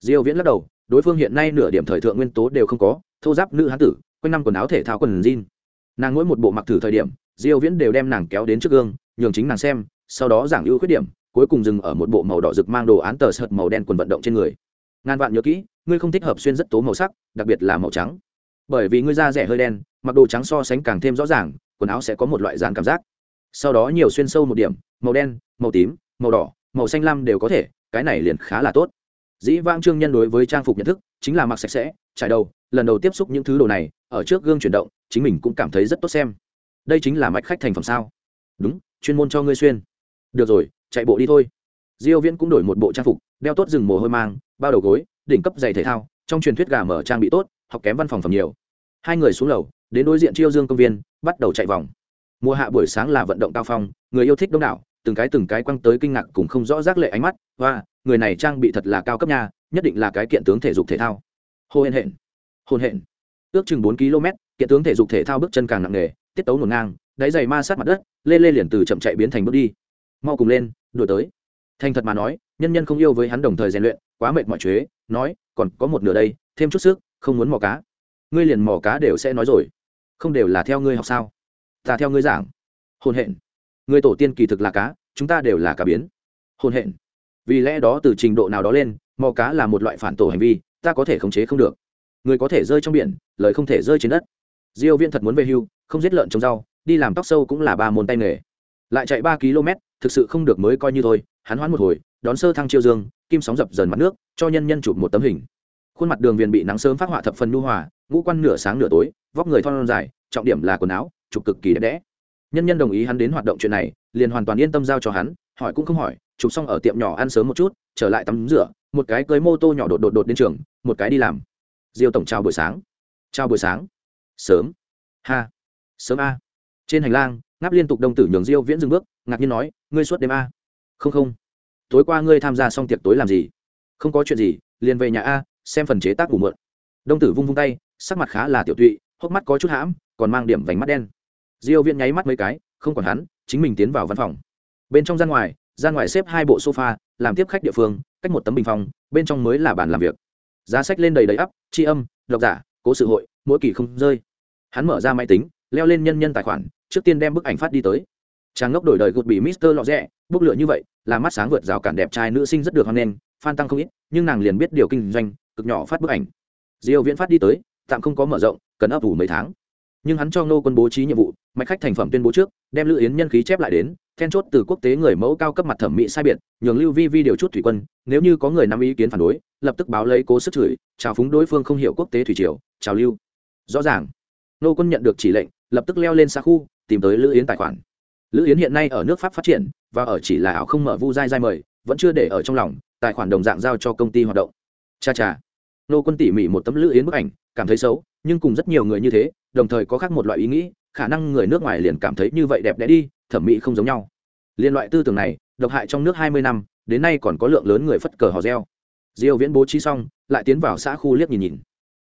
Diêu viễn lắc đầu, đối phương hiện nay nửa điểm thời thượng nguyên tố đều không có, thô giáp nữ hán tử, quanh năm quần áo thể thao quần jean. Nàng mỗi một bộ mặc thử thời điểm, diêu viễn đều đem nàng kéo đến trước gương, nhường chính nàng xem, sau đó giảng ưu khuyết điểm, cuối cùng dừng ở một bộ màu đỏ rực mang đồ án tờ sợt màu đen quần vận động trên người ngàn vạn nhớ kỹ, ngươi không thích hợp xuyên rất tố màu sắc, đặc biệt là màu trắng. Bởi vì ngươi da rẻ hơi đen, mặc đồ trắng so sánh càng thêm rõ ràng, quần áo sẽ có một loại dán cảm giác. Sau đó nhiều xuyên sâu một điểm, màu đen, màu tím, màu đỏ, màu xanh lam đều có thể, cái này liền khá là tốt. Dĩ vãng trương nhân đối với trang phục nhận thức, chính là mặc sạch sẽ, trải đầu, lần đầu tiếp xúc những thứ đồ này, ở trước gương chuyển động, chính mình cũng cảm thấy rất tốt xem. Đây chính là mạch khách thành phẩm sao? Đúng, chuyên môn cho ngươi xuyên. Được rồi, chạy bộ đi thôi diêu viễn cũng đổi một bộ trang phục, đeo tốt rừng mồ hôi mang, bao đầu gối, đỉnh cấp giày thể thao, trong truyền thuyết gà mở trang bị tốt, học kém văn phòng phẩm nhiều. Hai người xuống lầu, đến đối diện chiêu dương công viên, bắt đầu chạy vòng. Mùa hạ buổi sáng là vận động cao phong, người yêu thích đông đảo, từng cái từng cái quăng tới kinh ngạc cùng không rõ rác lệ ánh mắt và người này trang bị thật là cao cấp nha, nhất định là cái kiện tướng thể dục thể thao. Hô hên hển hôn hển. Ước chừng bốn km, kiện tướng thể dục thể thao bước chân càng nặng nề, tiết tấu ngổn ngang, đáy giày ma sát mặt đất, lê lê liền từ chậm chạy biến thành bước đi. Mau cùng lên, đuổi tới thành thật mà nói, nhân nhân không yêu với hắn đồng thời rèn luyện, quá mệt mỏi chế nói, còn có một nửa đây, thêm chút sức, không muốn mò cá. Ngươi liền mò cá đều sẽ nói rồi. Không đều là theo ngươi học sao? Ta theo ngươi giảng. Hôn hẹn người tổ tiên kỳ thực là cá, chúng ta đều là cá biến. Hôn hẹn vì lẽ đó từ trình độ nào đó lên, mò cá là một loại phản tổ hành vi, ta có thể khống chế không được. Người có thể rơi trong biển, lời không thể rơi trên đất. Diêu Viên thật muốn về hưu, không giết lợn trồng rau, đi làm tóc sâu cũng là ba môn tay nghề. Lại chạy ba km thực sự không được mới coi như thôi, hắn hoãn một hồi, đón sơ thăng chiêu dương, kim sóng dập dần mặt nước, cho nhân nhân chụp một tấm hình. Khuôn mặt đường viền bị nắng sớm phát họa thập phần nhu hòa, ngũ quan nửa sáng nửa tối, vóc người thon dài, trọng điểm là quần áo, chụp cực kỳ đẹp đẽ. Nhân nhân đồng ý hắn đến hoạt động chuyện này, liền hoàn toàn yên tâm giao cho hắn, hỏi cũng không hỏi, chụp xong ở tiệm nhỏ ăn sớm một chút, trở lại tắm rửa, một cái cưới mô tô nhỏ đột đột đột đến trường, một cái đi làm. Diêu tổng chào buổi sáng. Chào buổi sáng. Sớm. Ha. Sớm a. Trên hành lang ngáp liên tục đông tử nhường diêu viễn dừng bước, ngạc nhiên nói, ngươi suốt đêm a? Không không. Tối qua ngươi tham gia xong tiệc tối làm gì? Không có chuyện gì, liền về nhà a, xem phần chế tác ngủ mượn đông tử vung vung tay, sắc mặt khá là tiểu tụy, hốc mắt có chút hãm, còn mang điểm vành mắt đen. Diêu viễn nháy mắt mấy cái, không còn hắn, chính mình tiến vào văn phòng. Bên trong gian ngoài gian ngoài xếp hai bộ sofa, làm tiếp khách địa phương, cách một tấm bình phong, bên trong mới là bàn làm việc. Giá sách lên đầy đầy ắp, tri âm, độc giả, cố sự hội, mỗi kỳ không rơi. Hắn mở ra máy tính leo lên nhân nhân tài khoản, trước tiên đem bức ảnh phát đi tới. Trang ngốc đổi đời gột bị mister lọ rẽ bốc lửa như vậy, là mắt sáng vượt rào cản đẹp trai nữ sinh rất được hoan nghênh, fan tăng không ít, nhưng nàng liền biết điều kinh doanh, cực nhỏ phát bức ảnh. Diêu viễn phát đi tới, tạm không có mở rộng, cần ấp ủ mấy tháng. Nhưng hắn cho Nô quân bố trí nhiệm vụ, mạch khách thành phẩm tuyên bố trước, đem lữ yến nhân khí chép lại đến, then chốt từ quốc tế người mẫu cao cấp mặt thẩm mỹ sai biệt, nhường lưu vi vi điều chút thủy quân, nếu như có người nắm ý kiến phản đối, lập tức báo lấy cố sức chửi, chào phúng đối phương không hiểu quốc tế thủy triều, chào lưu. Rõ ràng nô quân nhận được chỉ lệnh lập tức leo lên xa khu, tìm tới lữ yến tài khoản. Lữ yến hiện nay ở nước pháp phát triển, và ở chỉ là ảo không mở vu dai dai mời, vẫn chưa để ở trong lòng, tài khoản đồng dạng giao cho công ty hoạt động. Cha cha. Nô quân tỉ mỉ một tấm lữ yến bức ảnh, cảm thấy xấu, nhưng cùng rất nhiều người như thế, đồng thời có khác một loại ý nghĩ, khả năng người nước ngoài liền cảm thấy như vậy đẹp đẽ đi, thẩm mỹ không giống nhau. Liên loại tư tưởng này, độc hại trong nước hai mươi năm, đến nay còn có lượng lớn người phất cờ hò reo. Diêu viễn bố trí xong, lại tiến vào xã khu liếc nhìn nhìn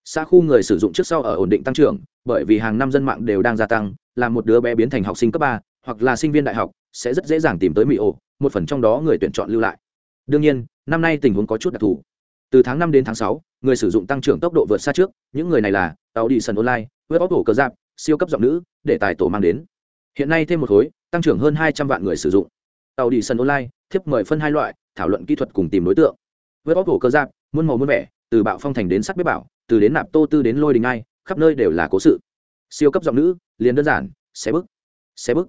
xã khu người sử dụng trước sau ở ổn định tăng trưởng, bởi vì hàng năm dân mạng đều đang gia tăng làm một đứa bé biến thành học sinh cấp ba, hoặc là sinh viên đại học, sẽ rất dễ dàng tìm tới mỹ ổ một phần trong đó người tuyển chọn lưu lại. Đương nhiên, năm nay tình huống có chút đặc thù. Từ tháng năm đến tháng sáu, người sử dụng tăng trưởng tốc độ vượt xa trước, những người này là tàu đi sân online, web bóc tổ cơ giáp, siêu cấp giọng nữ, để tài tổ mang đến. Hiện nay thêm một khối, tăng trưởng hơn hai trăm vạn người sử dụng. Tàu đi sân online, thiếp mời phân hai loại, thảo luận kỹ thuật cùng tìm đối tượng. Web bóc tổ cơ giáp, muôn màu muôn vẻ, từ bạo phong thành đến sắc bếp bảo từ đến nạp tô tư đến lôi đình ai, khắp nơi đều là cố sự. Siêu cấp giọng nữ, liền đơn giản, xé bức xé bức,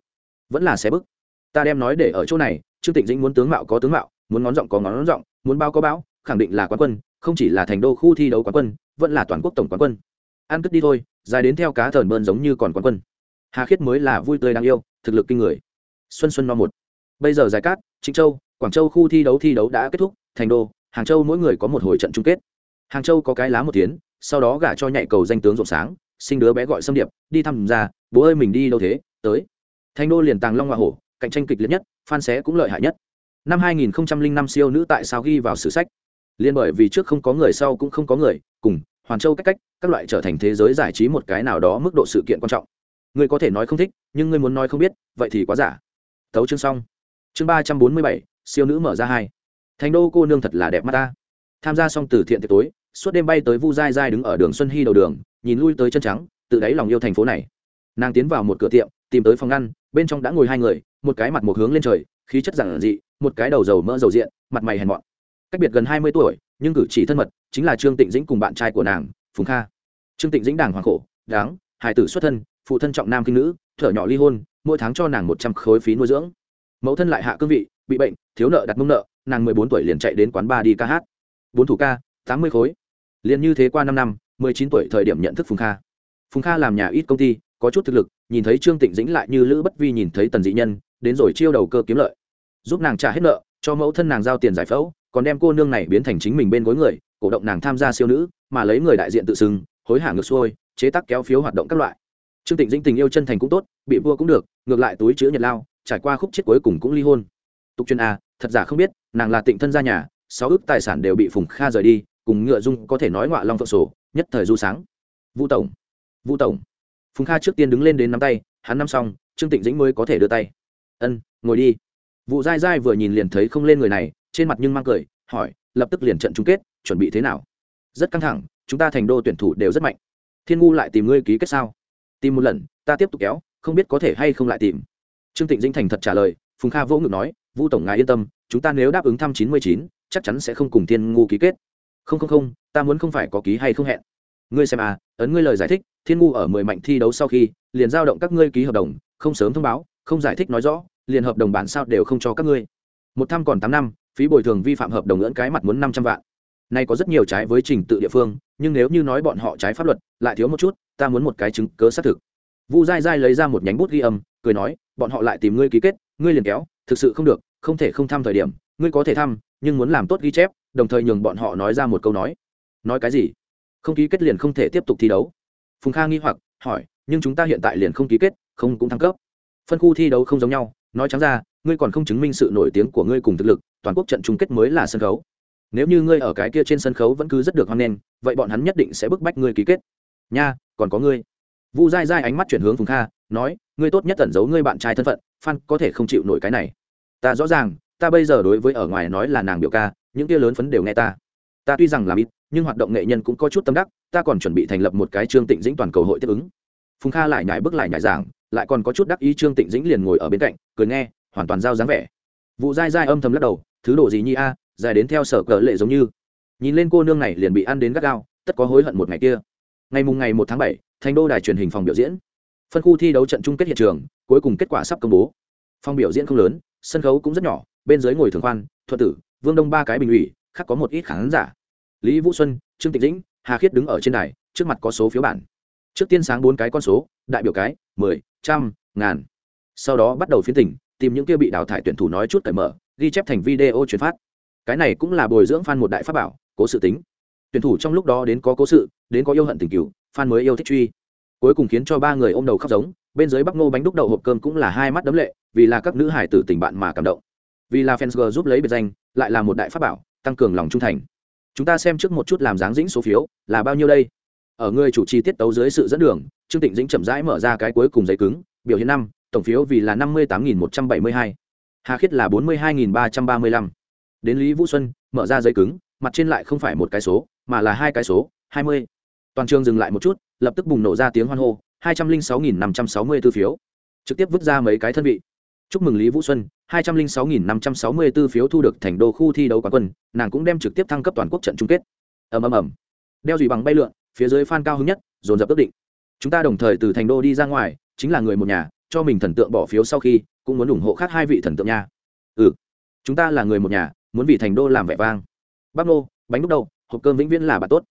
vẫn là xé bức. Ta đem nói để ở chỗ này, trương tịnh dĩnh muốn tướng mạo có tướng mạo, muốn ngón giọng có ngón giọng, muốn bao có bão khẳng định là quán quân, không chỉ là thành đô khu thi đấu quán quân, vẫn là toàn quốc tổng quán quân. Ăn cất đi thôi, dài đến theo cá thờn bơn giống như còn quán quân. Hà khiết mới là vui tươi đáng yêu, thực lực kinh người. Xuân xuân no một. Bây giờ giải cát, trịnh châu, quảng châu khu thi đấu thi đấu đã kết thúc, thành đô, hàng châu mỗi người có một hồi trận chung kết. Hàng châu có cái lá một tiếng sau đó gả cho nhạy cầu danh tướng rộn sáng, sinh đứa bé gọi xâm điệp, đi thăm ra, bố ơi, mình đi đâu thế? Tới. Thanh đô liền tàng long hoa hổ, cạnh tranh kịch liệt nhất phan xé cũng lợi hại nhất. Năm 2005 siêu nữ tại sao ghi vào sử sách? Liên bởi vì trước không có người, sau cũng không có người, cùng hoàn châu cách cách, các loại trở thành thế giới giải trí một cái nào đó mức độ sự kiện quan trọng. Ngươi có thể nói không thích, nhưng ngươi muốn nói không biết, vậy thì quá giả. Tấu chương xong. Chương ba trăm bốn mươi bảy, siêu nữ mở ra hai. Thành đô cô nương thật là đẹp mắt ta. Tham gia xong từ thiện tiệc tối suốt đêm bay tới vu dai dai đứng ở đường xuân hy đầu đường, nhìn lui tới chân trắng tự đáy lòng yêu thành phố này. Nàng tiến vào một cửa tiệm, tìm tới phòng ngăn, bên trong đã ngồi hai người, một cái mặt một hướng lên trời, khí chất giản dị, một cái đầu dầu mỡ dầu diện, mặt mày hèn mọn. Cách biệt gần hai mươi tuổi, nhưng cử chỉ thân mật, chính là trương tịnh dĩnh cùng bạn trai của nàng, phùng kha. Trương tịnh dĩnh đàng hoàng khổ, đáng hải tử xuất thân, phụ thân trọng nam kinh nữ, thở nhỏ ly hôn, mỗi tháng cho nàng một trăm khối phí nuôi dưỡng. Mẫu thân lại hạ cương vị, bị bệnh, thiếu nợ đặt mông nợ, nàng mười bốn tuổi liền chạy đến quán bar đi ca hát. Bốn thủ ca, tám mươi khối liền như thế qua năm năm, mười chín tuổi thời điểm nhận thức phùng kha. Phùng kha làm nhà ít công ty, có chút thực lực, nhìn thấy trương tịnh dĩnh lại như lữ bất vi nhìn thấy tần dị nhân, đến rồi chiêu đầu cơ kiếm lợi. Giúp nàng trả hết nợ, cho mẫu thân nàng giao tiền giải phẫu, còn đem cô nương này biến thành chính mình bên gối người, cổ động nàng tham gia siêu nữ, mà lấy người đại diện tự xưng, hối hả ngược xuôi, chế tác kéo phiếu hoạt động các loại. Trương tịnh dĩnh tình yêu chân thành cũng tốt, bị vua cũng được, ngược lại túi chữ nhật lao, trải qua khúc chết cuối cùng cũng ly hôn. Tục chuyên a à, thật giả không biết, nàng là tịnh thân ra nhà, sáu ước tài sản đều bị phùng kha rời đi cùng ngựa dung có thể nói ngọa long phượng sổ, nhất thời du sáng. Vũ tổng vũ tổng. Phùng kha trước tiên đứng lên đến nắm tay, hắn nắm xong, trương tịnh dĩnh mới có thể đưa tay. Ân, ngồi đi. Vụ dai dai vừa nhìn liền thấy không lên người này, trên mặt nhưng mang cười, hỏi, lập tức liền trận chung kết, chuẩn bị thế nào? Rất căng thẳng, chúng ta thành đô tuyển thủ đều rất mạnh. Thiên ngu lại tìm ngươi ký kết sao? Tìm một lần, ta tiếp tục kéo, không biết có thể hay không lại tìm. Trương tịnh dĩnh thành thật trả lời, phùng kha vỗ ngực nói, vu tổng ngài yên tâm, chúng ta nếu đáp ứng thăm chín mươi chín, chắc chắn sẽ không cùng thiên ngu ký kết không không không, ta muốn không phải có ký hay không hẹn. Ngươi xem à ấn ngươi lời giải thích, thiên ngu ở mười mạnh thi đấu sau khi, liền giao động các ngươi ký hợp đồng, không sớm thông báo, không giải thích nói rõ, liền hợp đồng bản sao đều không cho các ngươi. Một thăm còn tám năm, phí bồi thường vi phạm hợp đồng ưỡn cái mặt muốn năm trăm vạn. Nay có rất nhiều trái với trình tự địa phương, nhưng nếu như nói bọn họ trái pháp luật, lại thiếu một chút, ta muốn một cái chứng cớ xác thực. Vu dai dai lấy ra một nhánh bút ghi âm, cười nói, bọn họ lại tìm ngươi ký kết, ngươi liền kéo, thực sự không được, không thể không thăm thời điểm, ngươi có thể thăm, nhưng muốn làm tốt ghi chép đồng thời nhường bọn họ nói ra một câu nói. Nói cái gì? Không ký kết liền không thể tiếp tục thi đấu. Phùng kha nghi hoặc, hỏi, nhưng chúng ta hiện tại liền không ký kết, không cũng thăng cấp. Phân khu thi đấu không giống nhau, nói trắng ra, ngươi còn không chứng minh sự nổi tiếng của ngươi cùng thực lực, toàn quốc trận chung kết mới là sân khấu. Nếu như ngươi ở cái kia trên sân khấu vẫn cứ rất được hoan nghênh, vậy bọn hắn nhất định sẽ bức bách ngươi ký kết. Nha, còn có ngươi. Vu dai dai ánh mắt chuyển hướng phùng kha, nói, ngươi tốt nhất tẩn giấu ngươi bạn trai thân phận, phan có thể không chịu nổi cái này. Ta rõ ràng, ta bây giờ đối với ở ngoài nói là nàng biểu ca những kia lớn phấn đều nghe ta. Ta tuy rằng làm ít nhưng hoạt động nghệ nhân cũng có chút tâm đắc, ta còn chuẩn bị thành lập một cái trương tịnh dĩnh toàn cầu hội tiếp ứng. Phùng kha lại nhải bước lại nhải giảng, lại còn có chút đắc ý trương tịnh dĩnh liền ngồi ở bên cạnh, cười nghe, hoàn toàn giao dáng vẻ. Vụ dai dai âm thầm lắc đầu, thứ đồ gì nhi a, dài đến theo sở cờ lệ giống như. Nhìn lên cô nương này liền bị ăn đến gắt gao, tất có hối hận một ngày kia. Ngày mùng ngày một tháng bảy, thành đô đài truyền hình phòng biểu diễn. Phân khu thi đấu trận chung kết hiện trường, cuối cùng kết quả sắp công bố. Phòng biểu diễn không lớn, sân khấu cũng rất nhỏ, bên dưới ngồi thường khoan thuật tử vương đông ba cái bình ủy, khác có một ít khán giả. Lý vũ xuân, trương tịch dĩnh, hà khiết đứng ở trên đài, trước mặt có số phiếu bản. Trước tiên sáng bốn cái con số, đại biểu cái, mười, trăm, ngàn. Sau đó bắt đầu phiến tỉnh tìm những kia bị đào thải tuyển thủ nói chút cởi mở, ghi chép thành video truyền phát. Cái này cũng là bồi dưỡng f a n một đại pháp bảo, cố sự tính. Tuyển thủ trong lúc đó đến có cố sự, đến có yêu hận tình cựu f a n mới yêu thích truy. Cuối cùng khiến cho ba người ôm đầu khóc giống, bên dưới bắc ngô bánh đúc đậu hộp cơm cũng là hai mắt đấm lệ, vì là các nữ hải tử tình bạn mà cảm động. Vì là fans giúp lấy biệt danh lại là một đại pháp bảo, tăng cường lòng trung thành. Chúng ta xem trước một chút làm dáng dĩnh số phiếu, là bao nhiêu đây? Ở người chủ trì tiết tấu dưới sự dẫn đường, trương tịnh dĩnh chậm rãi mở ra cái cuối cùng giấy cứng, biểu hiện năm, tổng phiếu vì là năm mươi tám nghìn một trăm bảy mươi hai. Hà khiết là bốn mươi hai nghìn ba trăm ba mươi lăm. Đến lý vũ xuân, mở ra giấy cứng, mặt trên lại không phải một cái số, mà là hai cái số, hai mươi. Toàn trường dừng lại một chút, lập tức bùng nổ ra tiếng hoan hô, hai trăm linh sáu nghìn năm trăm sáu mươi b ố phiếu. Trực tiếp vứt ra mấy cái thân vị chúc mừng lý vũ xuân, hai trăm linh sáu nghìn năm trăm sáu mươi b ố phiếu thu được thành đô khu thi đấu quán quân, nàng cũng đem trực tiếp thăng cấp toàn quốc trận chung kết. Ầm ầm ầm. Đeo dùy bằng bay lượn, phía dưới phan cao hứng nhất, dồn dập ước định. Chúng ta đồng thời từ thành đô đi ra ngoài, chính là người một nhà, cho mình thần tượng bỏ phiếu sau khi, cũng muốn ủng hộ khác hai vị thần tượng nha. Ừ. Chúng ta là người một nhà, muốn vì thành đô làm vẻ vang. Bác nô, bánh đúc đâu? Hộp cơm vĩnh viễn là bà tốt.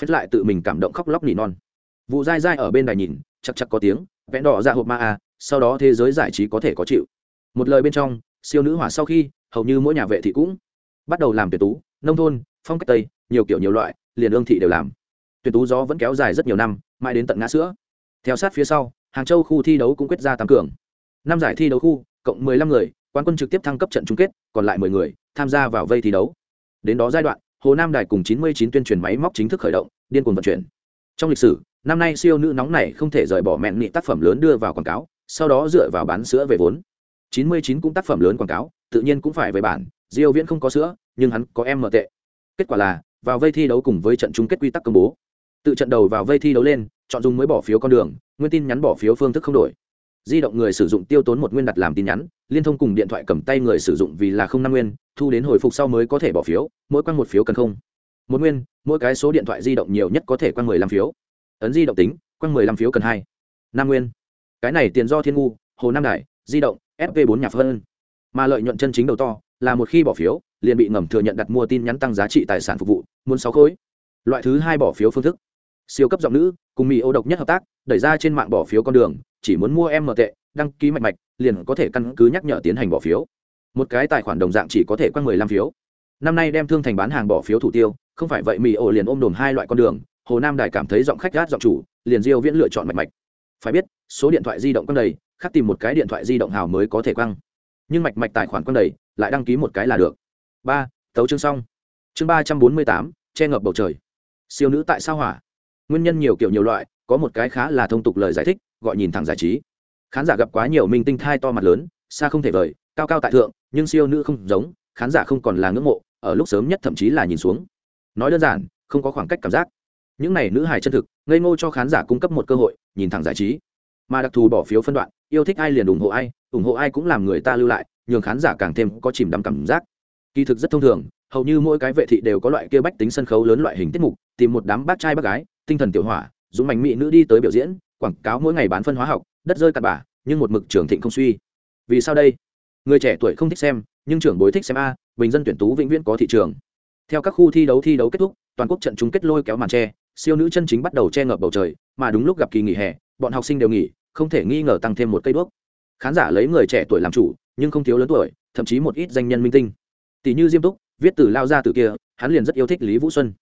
Phết lại tự mình cảm động khóc lóc nỉ non. Vụ dai dai ở bên đài nhìn, chắc chắc có tiếng, vẽ đỏ ra hộp ma à sau đó thế giới giải trí có thể có chịu một lời bên trong, siêu nữ hỏa sau khi, hầu như mỗi nhà vệ thị cũng bắt đầu làm tuyển tú, nông thôn, phong cách tây, nhiều kiểu nhiều loại, liền ương thị đều làm. Tuyển tú gió vẫn kéo dài rất nhiều năm, mãi đến tận ngã sữa. Theo sát phía sau, hàng châu khu thi đấu cũng quyết ra tăng cường. Năm giải thi đấu khu, cộng 15 người quan quân trực tiếp thăng cấp trận chung kết, còn lại 10 người tham gia vào vây thi đấu. Đến đó giai đoạn, hồ nam đài cùng 99 tuyên truyền máy móc chính thức khởi động, điên cuồng vận chuyển. Trong lịch sử, năm nay siêu nữ nóng này không thể rời bỏ mẹn nghị tác phẩm lớn đưa vào quảng cáo, sau đó dựa vào bán sữa về vốn. 99 cũng tác phẩm lớn quảng cáo, tự nhiên cũng phải về bản, diêu viễn không có sữa, nhưng hắn có em mở tệ. Kết quả là, vào vây thi đấu cùng với trận chung kết quy tắc công bố. Tự trận đầu vào vây thi đấu lên, chọn dùng mới bỏ phiếu con đường, nguyên tin nhắn bỏ phiếu phương thức không đổi. Di động người sử dụng tiêu tốn một nguyên đặt làm tin nhắn, liên thông cùng điện thoại cầm tay người sử dụng vì là không năm nguyên, thu đến hồi phục sau mới có thể bỏ phiếu, mỗi quan một phiếu cần không. Một nguyên, mỗi cái số điện thoại di động nhiều nhất có thể quan mười lăm phiếu. Ấn di động tính quan mười lăm phiếu cần hai. Năm nguyên. Cái này tiền do thiên ngu, hồ nam đại di động fv 4 nhà phân. Mà lợi nhuận chân chính đầu to, là một khi bỏ phiếu, liền bị ngầm thừa nhận đặt mua tin nhắn tăng giá trị tài sản phục vụ, muốn sáu khối. Loại thứ hai bỏ phiếu phương thức. Siêu cấp giọng nữ, cùng mỹ ô độc nhất hợp tác, đẩy ra trên mạng bỏ phiếu con đường, chỉ muốn mua em mở tệ, đăng ký mạch mạch, liền có thể căn cứ nhắc nhở tiến hành bỏ phiếu. Một cái tài khoản đồng dạng chỉ có thể quăng mười lăm phiếu. Năm nay đem thương thành bán hàng bỏ phiếu thủ tiêu, không phải vậy mỹ ô liền ôm đồm hai loại con đường, hồ nam đài cảm thấy giọng khách gát giọng chủ, liền diêu viễn lựa chọn mạch mạch. Phải biết, số điện thoại di động con đầy khác tìm một cái điện thoại di động hào mới có thể quăng. Nhưng mạch mạch tài khoản quăng đầy, lại đăng ký một cái là được. Ba, tấu chương xong. Chương ba trăm bốn mươi tám, che ngập bầu trời. Siêu nữ tại sao hỏa? Nguyên nhân nhiều kiểu nhiều loại, có một cái khá là thông tục lời giải thích, gọi nhìn thẳng giải trí. Khán giả gặp quá nhiều minh tinh thai to mặt lớn, xa không thể vời, cao cao tại thượng, nhưng siêu nữ không giống, khán giả không còn là ngưỡng mộ, ở lúc sớm nhất thậm chí là nhìn xuống. Nói đơn giản, không có khoảng cách cảm giác. Những này nữ hài chân thực, ngây ngô cho khán giả cung cấp một cơ hội, nhìn thẳng giải trí. Mà đặc thù bỏ phiếu phân đoạn yêu thích ai liền ủng hộ ai, ủng hộ ai cũng làm người ta lưu lại, nhường khán giả càng thêm có chìm đắm cảm giác. Kỳ thực rất thông thường, hầu như mỗi cái vệ thị đều có loại kia bách tính sân khấu lớn loại hình tiết mục, tìm một đám bác trai bác gái, tinh thần tiểu hỏa, dũng mạnh mỹ nữ đi tới biểu diễn, quảng cáo mỗi ngày bán phân hóa học, đất rơi cặn bả nhưng một mực trường thịnh không suy. Vì sao đây? Người trẻ tuổi không thích xem, nhưng trưởng bối thích xem a, bình dân tuyển tú vĩnh viễn có thị trường. Theo các khu thi đấu thi đấu kết thúc, toàn quốc trận chung kết lôi kéo màn tre, siêu nữ chân chính bắt đầu che ngợp bầu trời, mà đúng lúc gặp kỳ nghỉ hè, bọn học sinh đều nghỉ không thể nghi ngờ tăng thêm một cây đuốc. Khán giả lấy người trẻ tuổi làm chủ, nhưng không thiếu lớn tuổi, thậm chí một ít danh nhân minh tinh. Tỷ như diêm túc, viết từ lao ra từ kia, hắn liền rất yêu thích lý vũ xuân.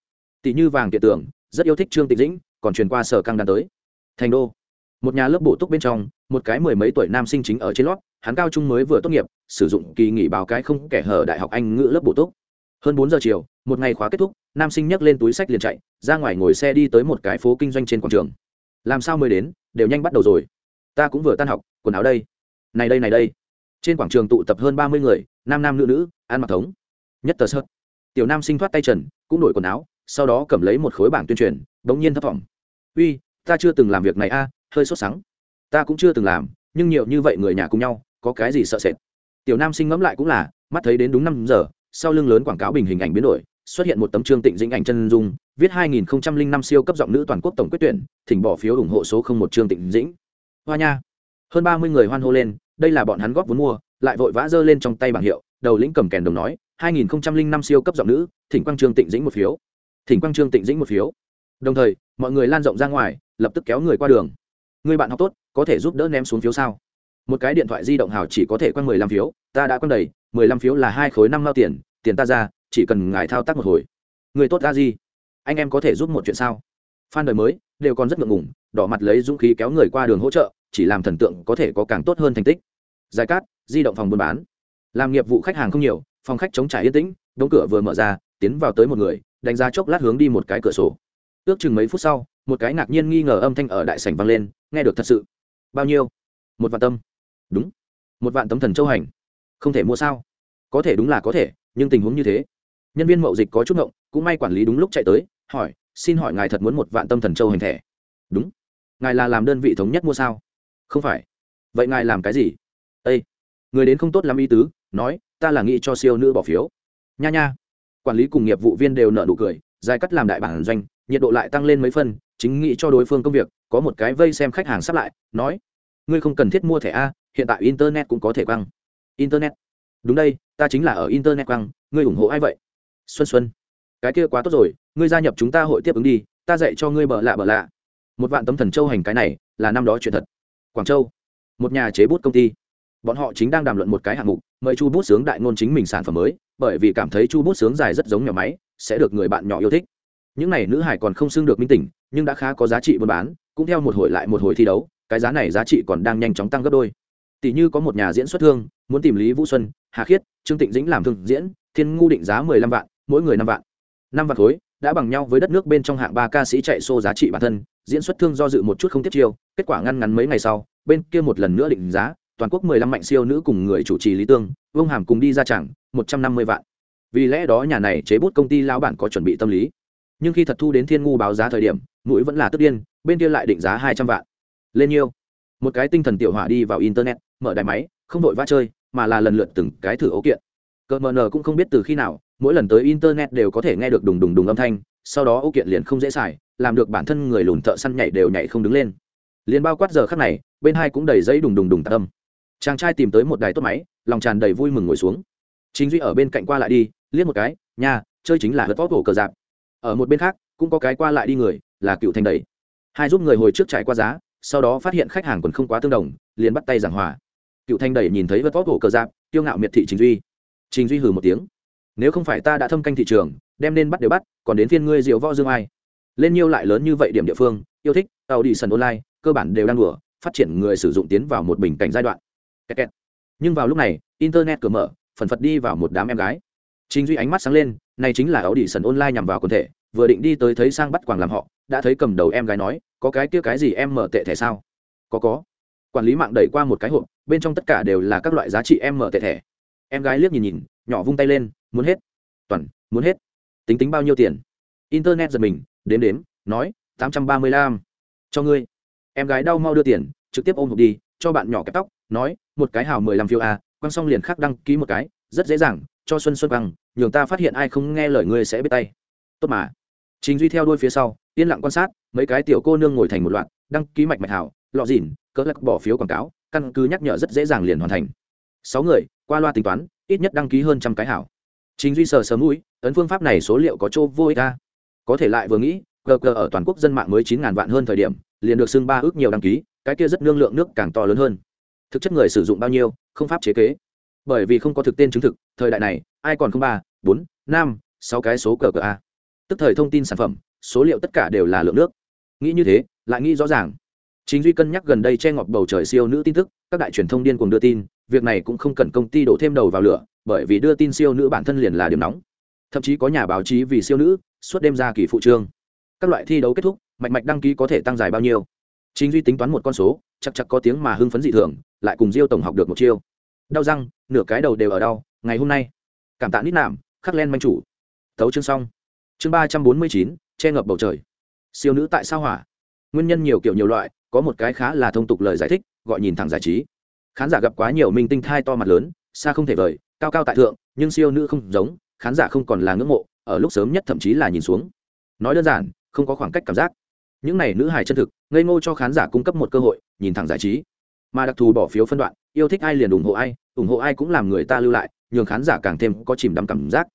Tỷ như vàng kiệt tưởng, rất yêu thích trương tịch dĩnh, còn truyền qua sở căng đàn tới. Thành đô, một nhà lớp bổ túc bên trong, một cái mười mấy tuổi nam sinh chính ở trên lót, hắn cao trung mới vừa tốt nghiệp, sử dụng kỳ nghỉ báo cái không kẻ hở đại học anh ngữ lớp bổ túc. Hơn bốn giờ chiều, một ngày khóa kết thúc, nam sinh nhấc lên túi sách liền chạy, ra ngoài ngồi xe đi tới một cái phố kinh doanh trên quảng trường. Làm sao mới đến, đều nhanh bắt đầu rồi ta cũng vừa tan học, quần áo đây. Này đây này đây. Trên quảng trường tụ tập hơn ba mươi người, nam nam nữ nữ, ăn mặc thống. Nhất tờ sơ tiểu nam sinh thoát tay trần, cũng đổi quần áo, sau đó cầm lấy một khối bảng tuyên truyền, bỗng nhiên thấp thỏm. Uy, ta chưa từng làm việc này a, hơi sốt sắng. Ta cũng chưa từng làm, nhưng nhiều như vậy người nhà cùng nhau, có cái gì sợ sệt? Tiểu nam sinh ngẫm lại cũng là, mắt thấy đến đúng năm giờ, sau lưng lớn quảng cáo bình hình ảnh biến đổi, xuất hiện một tấm trương tịnh dĩnh ảnh chân dung, viết 2005 siêu cấp giọng nữ toàn quốc tổng quyết tuyển, thỉnh bỏ phiếu ủng hộ số không một trương tịnh dĩnh hoa nha. Hơn ba mươi người hoan hô lên, đây là bọn hắn góp vốn mua, lại vội vã giơ lên trong tay bảng hiệu, đầu lĩnh cầm kèn đồng nói 2005 siêu cấp giọng nữ, thỉnh quang trương tịnh dĩnh một phiếu. Thỉnh quang trương tịnh dĩnh một phiếu. Đồng thời, mọi người lan rộng ra ngoài, lập tức kéo người qua đường. Người bạn học tốt, có thể giúp đỡ ném xuống phiếu sao? Một cái điện thoại di động hào chỉ có thể quăng mười lăm phiếu, ta đã quăng đầy, mười lăm phiếu là hai khối năm mao tiền tiền ta ra, chỉ cần ngài thao tác một hồi. Người tốt ra gì? Anh em có thể giúp một chuyện sao? Phan đời mới, đều còn rất ngượng ngùng, đỏ mặt lấy dũng khí kéo người qua đường hỗ trợ chỉ làm thần tượng có thể có càng tốt hơn thành tích. Giải cát, di động phòng buôn bán. Làm nghiệp vụ khách hàng không nhiều, phòng khách chống trải yên tĩnh đóng cửa vừa mở ra, tiến vào tới một người, đánh giá chốc lát hướng đi một cái cửa sổ. Ước chừng mấy phút sau, một cái ngạc nhiên nghi ngờ âm thanh ở đại sảnh vang lên, nghe được thật sự. Bao nhiêu? Một vạn tâm. Đúng. Một vạn tấm thần châu hành. Không thể mua sao? Có thể đúng là có thể, nhưng tình huống như thế. Nhân viên mậu dịch có chút ngộng, cũng may quản lý đúng lúc chạy tới, hỏi, xin hỏi ngài thật muốn một vạn tâm thần châu hành thẻ? Đúng. Ngài là làm đơn vị thống nhất mua sao? Không phải. Vậy ngài làm cái gì? Â người đến không tốt lắm ý tứ, nói, ta là nghĩ cho siêu nữ bỏ phiếu. Nha nha. Quản lý cùng nghiệp vụ viên đều nợ nụ cười, dài cắt làm đại bản doanh, nhiệt độ lại tăng lên mấy phân chính nghĩ cho đối phương công việc, có một cái vây xem khách hàng sắp lại, nói, ngươi không cần thiết mua thẻ a, hiện tại internet cũng có thể quăng. Internet. Đúng đây, ta chính là ở internet quăng, ngươi ủng hộ ai vậy? Xuân xuân. Cái kia quá tốt rồi, ngươi gia nhập chúng ta hội tiếp ứng đi, ta dạy cho ngươi bợ lạ bợ lạ. Một vạn tấm thần châu hành cái này, là năm đó chuyện thật quảng châu, một nhà chế bút công ty. Bọn họ chính đang đàm luận một cái hạng mục, mời chu bút sướng đại ngôn chính mình sản phẩm mới, bởi vì cảm thấy chu bút sướng dài rất giống nhỏ máy, sẽ được người bạn nhỏ yêu thích. Những n à y nữ hải còn không xưng được minh tỉnh, nhưng đã khá có giá trị buôn bán, cũng theo một hồi lại một hồi thi đấu, cái giá này giá trị còn đang nhanh chóng tăng gấp đôi. Tỷ như có một nhà diễn xuất thương, muốn tìm lý vũ xuân, hà khiết, trương tịnh dĩnh làm thương diễn, thiên ngu định giá mười lăm vạn, mỗi người năm vạn. Năm vạn khối đã bằng nhau với đất nước bên trong hạng ba ca sĩ chạy xô giá trị bản thân, diễn xuất thương do dự một chút không tiếp chiêu, kết quả ngăn ngắn mấy ngày sau, bên kia một lần nữa định giá, toàn quốc mười lăm mạnh siêu nữ cùng người chủ trì lý tương, vương hàm cùng đi ra chẳng, một trăm năm mươi vạn. Vì lẽ đó nhà này chế bút công ty lao bản có chuẩn bị tâm lý. Nhưng khi thật thu đến thiên ngu báo giá thời điểm, mũi vẫn là tức điên, bên kia lại định giá hai trăm vạn. Lên nhiêu một cái tinh thần tiểu hỏa đi vào internet, mở đài máy, không đội va chơi, mà là lần lượt từng cái thử ấu kiện. Cờ mờ nờ cũng không biết từ khi nào mỗi lần tới internet đều có thể nghe được đùng đùng đùng âm thanh, sau đó ô kiện liền không dễ xài, làm được bản thân người lùn thợ săn nhảy đều nhảy không đứng lên. Liền bao quát giờ khắc này, bên hai cũng đầy giấy đùng đùng đùng tạ tâm chàng trai tìm tới một đài tốt máy, lòng tràn đầy vui mừng ngồi xuống. Chính duy ở bên cạnh qua lại đi, liếc một cái nhà chơi chính là hớt vót cổ cờ dạp ở một bên khác, cũng có cái qua lại đi người, là cựu thành đầy hai giúp người hồi trước trải qua giá, sau đó phát hiện khách hàng còn không quá tương đồng, liền bắt tay giảng hòa. Cựu thanh đầy nhìn thấy vật vót cổ cờ giáp tiêu ngạo miệt thị chính duy. Chính duy hừ một tiếng nếu không phải ta đã thâm canh thị trường, đem nên bắt đều bắt, còn đến phiên ngươi diệu võ dương ai. Lên nhiêu lại lớn như vậy điểm địa phương, yêu thích tàu đi sân online, cơ bản đều đang đùa, phát triển người sử dụng tiến vào một bình cảnh giai đoạn. Kẹt kẹt. nhưng vào lúc này, internet cửa mở, phần phật đi vào một đám em gái. Trình duy ánh mắt sáng lên, này chính là áo đi sân online nhằm vào quần thể, vừa định đi tới thấy sang bắt quàng làm họ, đã thấy cầm đầu em gái nói, có cái kia cái gì em mở tệ thẻ sao? Có có. Quản lý mạng đẩy qua một cái hộp, bên trong tất cả đều là các loại giá trị em mở tệ thẻ. Em gái liếc nhìn nhìn nhỏ vung tay lên muốn hết. Toàn muốn hết. Tính tính bao nhiêu tiền? Internet giật mình đếm đếm nói tám trăm ba mươi lăm. Cho ngươi. Em gái đau mau đưa tiền trực tiếp ôm hộp đi cho bạn nhỏ kẹp tóc nói một cái hào mười lăm phiếu a quăng xong liền khắc đăng ký một cái rất dễ dàng cho xuân xuân băng, nhường ta phát hiện ai không nghe lời ngươi sẽ biết tay. Tốt mà. Chính duy theo đuôi phía sau yên lặng quan sát mấy cái tiểu cô nương ngồi thành một loạt đăng ký mạch mạch hảo lọ dìn cỡ lắc bỏ phiếu quảng cáo căn cứ nhắc nhở rất dễ dàng liền hoàn thành. Sáu người qua loa tính toán ít nhất đăng ký hơn trăm cái hảo. Chính duy sờ sớm mũi, ấn phương pháp này số liệu có chỗ vô ích ta có thể lại vừa nghĩ gờ gờ ở toàn quốc dân mạng mới chín ngàn vạn hơn thời điểm, liền được xưng ba ước nhiều đăng ký, cái kia rất nương lượng nước càng to lớn hơn. Thực chất người sử dụng bao nhiêu, không pháp chế kế. Bởi vì không có thực tên chứng thực, thời đại này, ai còn không ba, bốn, năm, sáu cái số cờ cờ a. Tức thời thông tin sản phẩm, số liệu tất cả đều là lượng nước. Nghĩ như thế, lại nghĩ rõ ràng. Chính duy cân nhắc gần đây che ngọt bầu trời siêu nữ tin tức, các đại truyền thông điên cuồng đưa tin việc này cũng không cần công ty đổ thêm đầu vào lửa, bởi vì đưa tin siêu nữ bản thân liền là điểm nóng. Thậm chí có nhà báo chí vì siêu nữ, suốt đêm ra kỳ phụ trương. Các loại thi đấu kết thúc, mạch mạch đăng ký có thể tăng dài bao nhiêu? Chính duy tính toán một con số, chắc chắc có tiếng mà hưng phấn dị thường, lại cùng diêu tổng học được một chiêu. Đau răng, nửa cái đầu đều ở đau, ngày hôm nay. Cảm tạ nít nạm, khắc len manh chủ. Thấu chương xong. Chương ba trăm bốn mươi chín, che ngập bầu trời. Siêu nữ tại sao hỏa? Nguyên nhân nhiều kiểu nhiều loại, có một cái khá là thông tục lời giải thích, gọi nhìn thẳng giải trí khán giả gặp quá nhiều minh tinh thai to mặt lớn, xa không thể vời, cao cao tại thượng, nhưng siêu nữ không giống, khán giả không còn là ngưỡng mộ, ở lúc sớm nhất thậm chí là nhìn xuống. Nói đơn giản, không có khoảng cách cảm giác. Những này nữ hài chân thực, ngây ngô cho khán giả cung cấp một cơ hội, nhìn thẳng giải trí. Mà đặc thù bỏ phiếu phân đoạn, yêu thích ai liền ủng hộ ai, ủng hộ ai cũng làm người ta lưu lại, nhường khán giả càng thêm có chìm đắm cảm giác.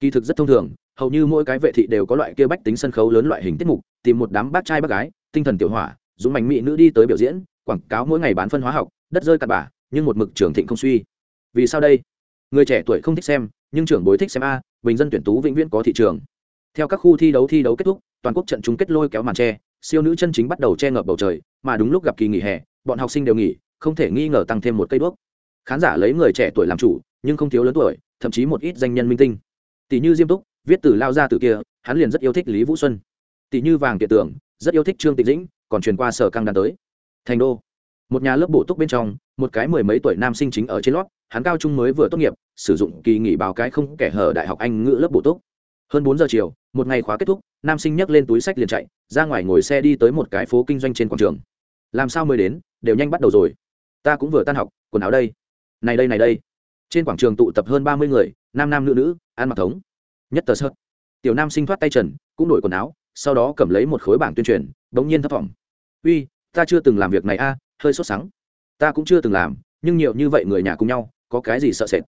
Kỳ thực rất thông thường, hầu như mỗi cái vệ thị đều có loại kia bách tính sân khấu lớn loại hình tiết mục, tìm một đám bác trai bác gái, tinh thần tiểu hỏa, dũng mạnh mỹ nữ đi tới biểu diễn, quảng cáo mỗi ngày bán phân hóa học đất rơi cặn bã, nhưng một mực trưởng thịnh không suy. Vì sao đây? Người trẻ tuổi không thích xem, nhưng trưởng bối thích xem a, bình dân tuyển tú vĩnh viễn có thị trường. Theo các khu thi đấu thi đấu kết thúc, toàn quốc trận chung kết lôi kéo màn tre siêu nữ chân chính bắt đầu che ngập bầu trời, mà đúng lúc gặp kỳ nghỉ hè, bọn học sinh đều nghỉ, không thể nghi ngờ tăng thêm một cây đuốc. Khán giả lấy người trẻ tuổi làm chủ, nhưng không thiếu lớn tuổi, thậm chí một ít danh nhân minh tinh. Tỷ như diêm túc, viết từ lao ra từ kia, hắn liền rất yêu thích lý vũ xuân. Tỷ như vàng tiệ tưởng, rất yêu thích trương tịch dĩnh, còn truyền qua sở căng đàn tới. Thành đô một nhà lớp bổ túc bên trong, một cái mười mấy tuổi nam sinh chính ở trên lót, hắn cao trung mới vừa tốt nghiệp, sử dụng kỳ nghỉ báo cái không kẻ hở đại học anh ngữ lớp bổ túc. Hơn bốn giờ chiều, một ngày khóa kết thúc, nam sinh nhấc lên túi sách liền chạy, ra ngoài ngồi xe đi tới một cái phố kinh doanh trên quảng trường. Làm sao mới đến, đều nhanh bắt đầu rồi. Ta cũng vừa tan học, quần áo đây. Này đây này đây. Trên quảng trường tụ tập hơn ba mươi người, nam nam nữ nữ, ăn mặc thống. Nhất tờ sơ tiểu nam sinh thoát tay trần, cũng đổi quần áo, sau đó cầm lấy một khối bảng tuyên truyền, bỗng nhiên thấp thỏm. Uy, ta chưa từng làm việc này a hơi sốt sắng. Ta cũng chưa từng làm, nhưng nhiều như vậy người nhà cùng nhau, có cái gì sợ sệt?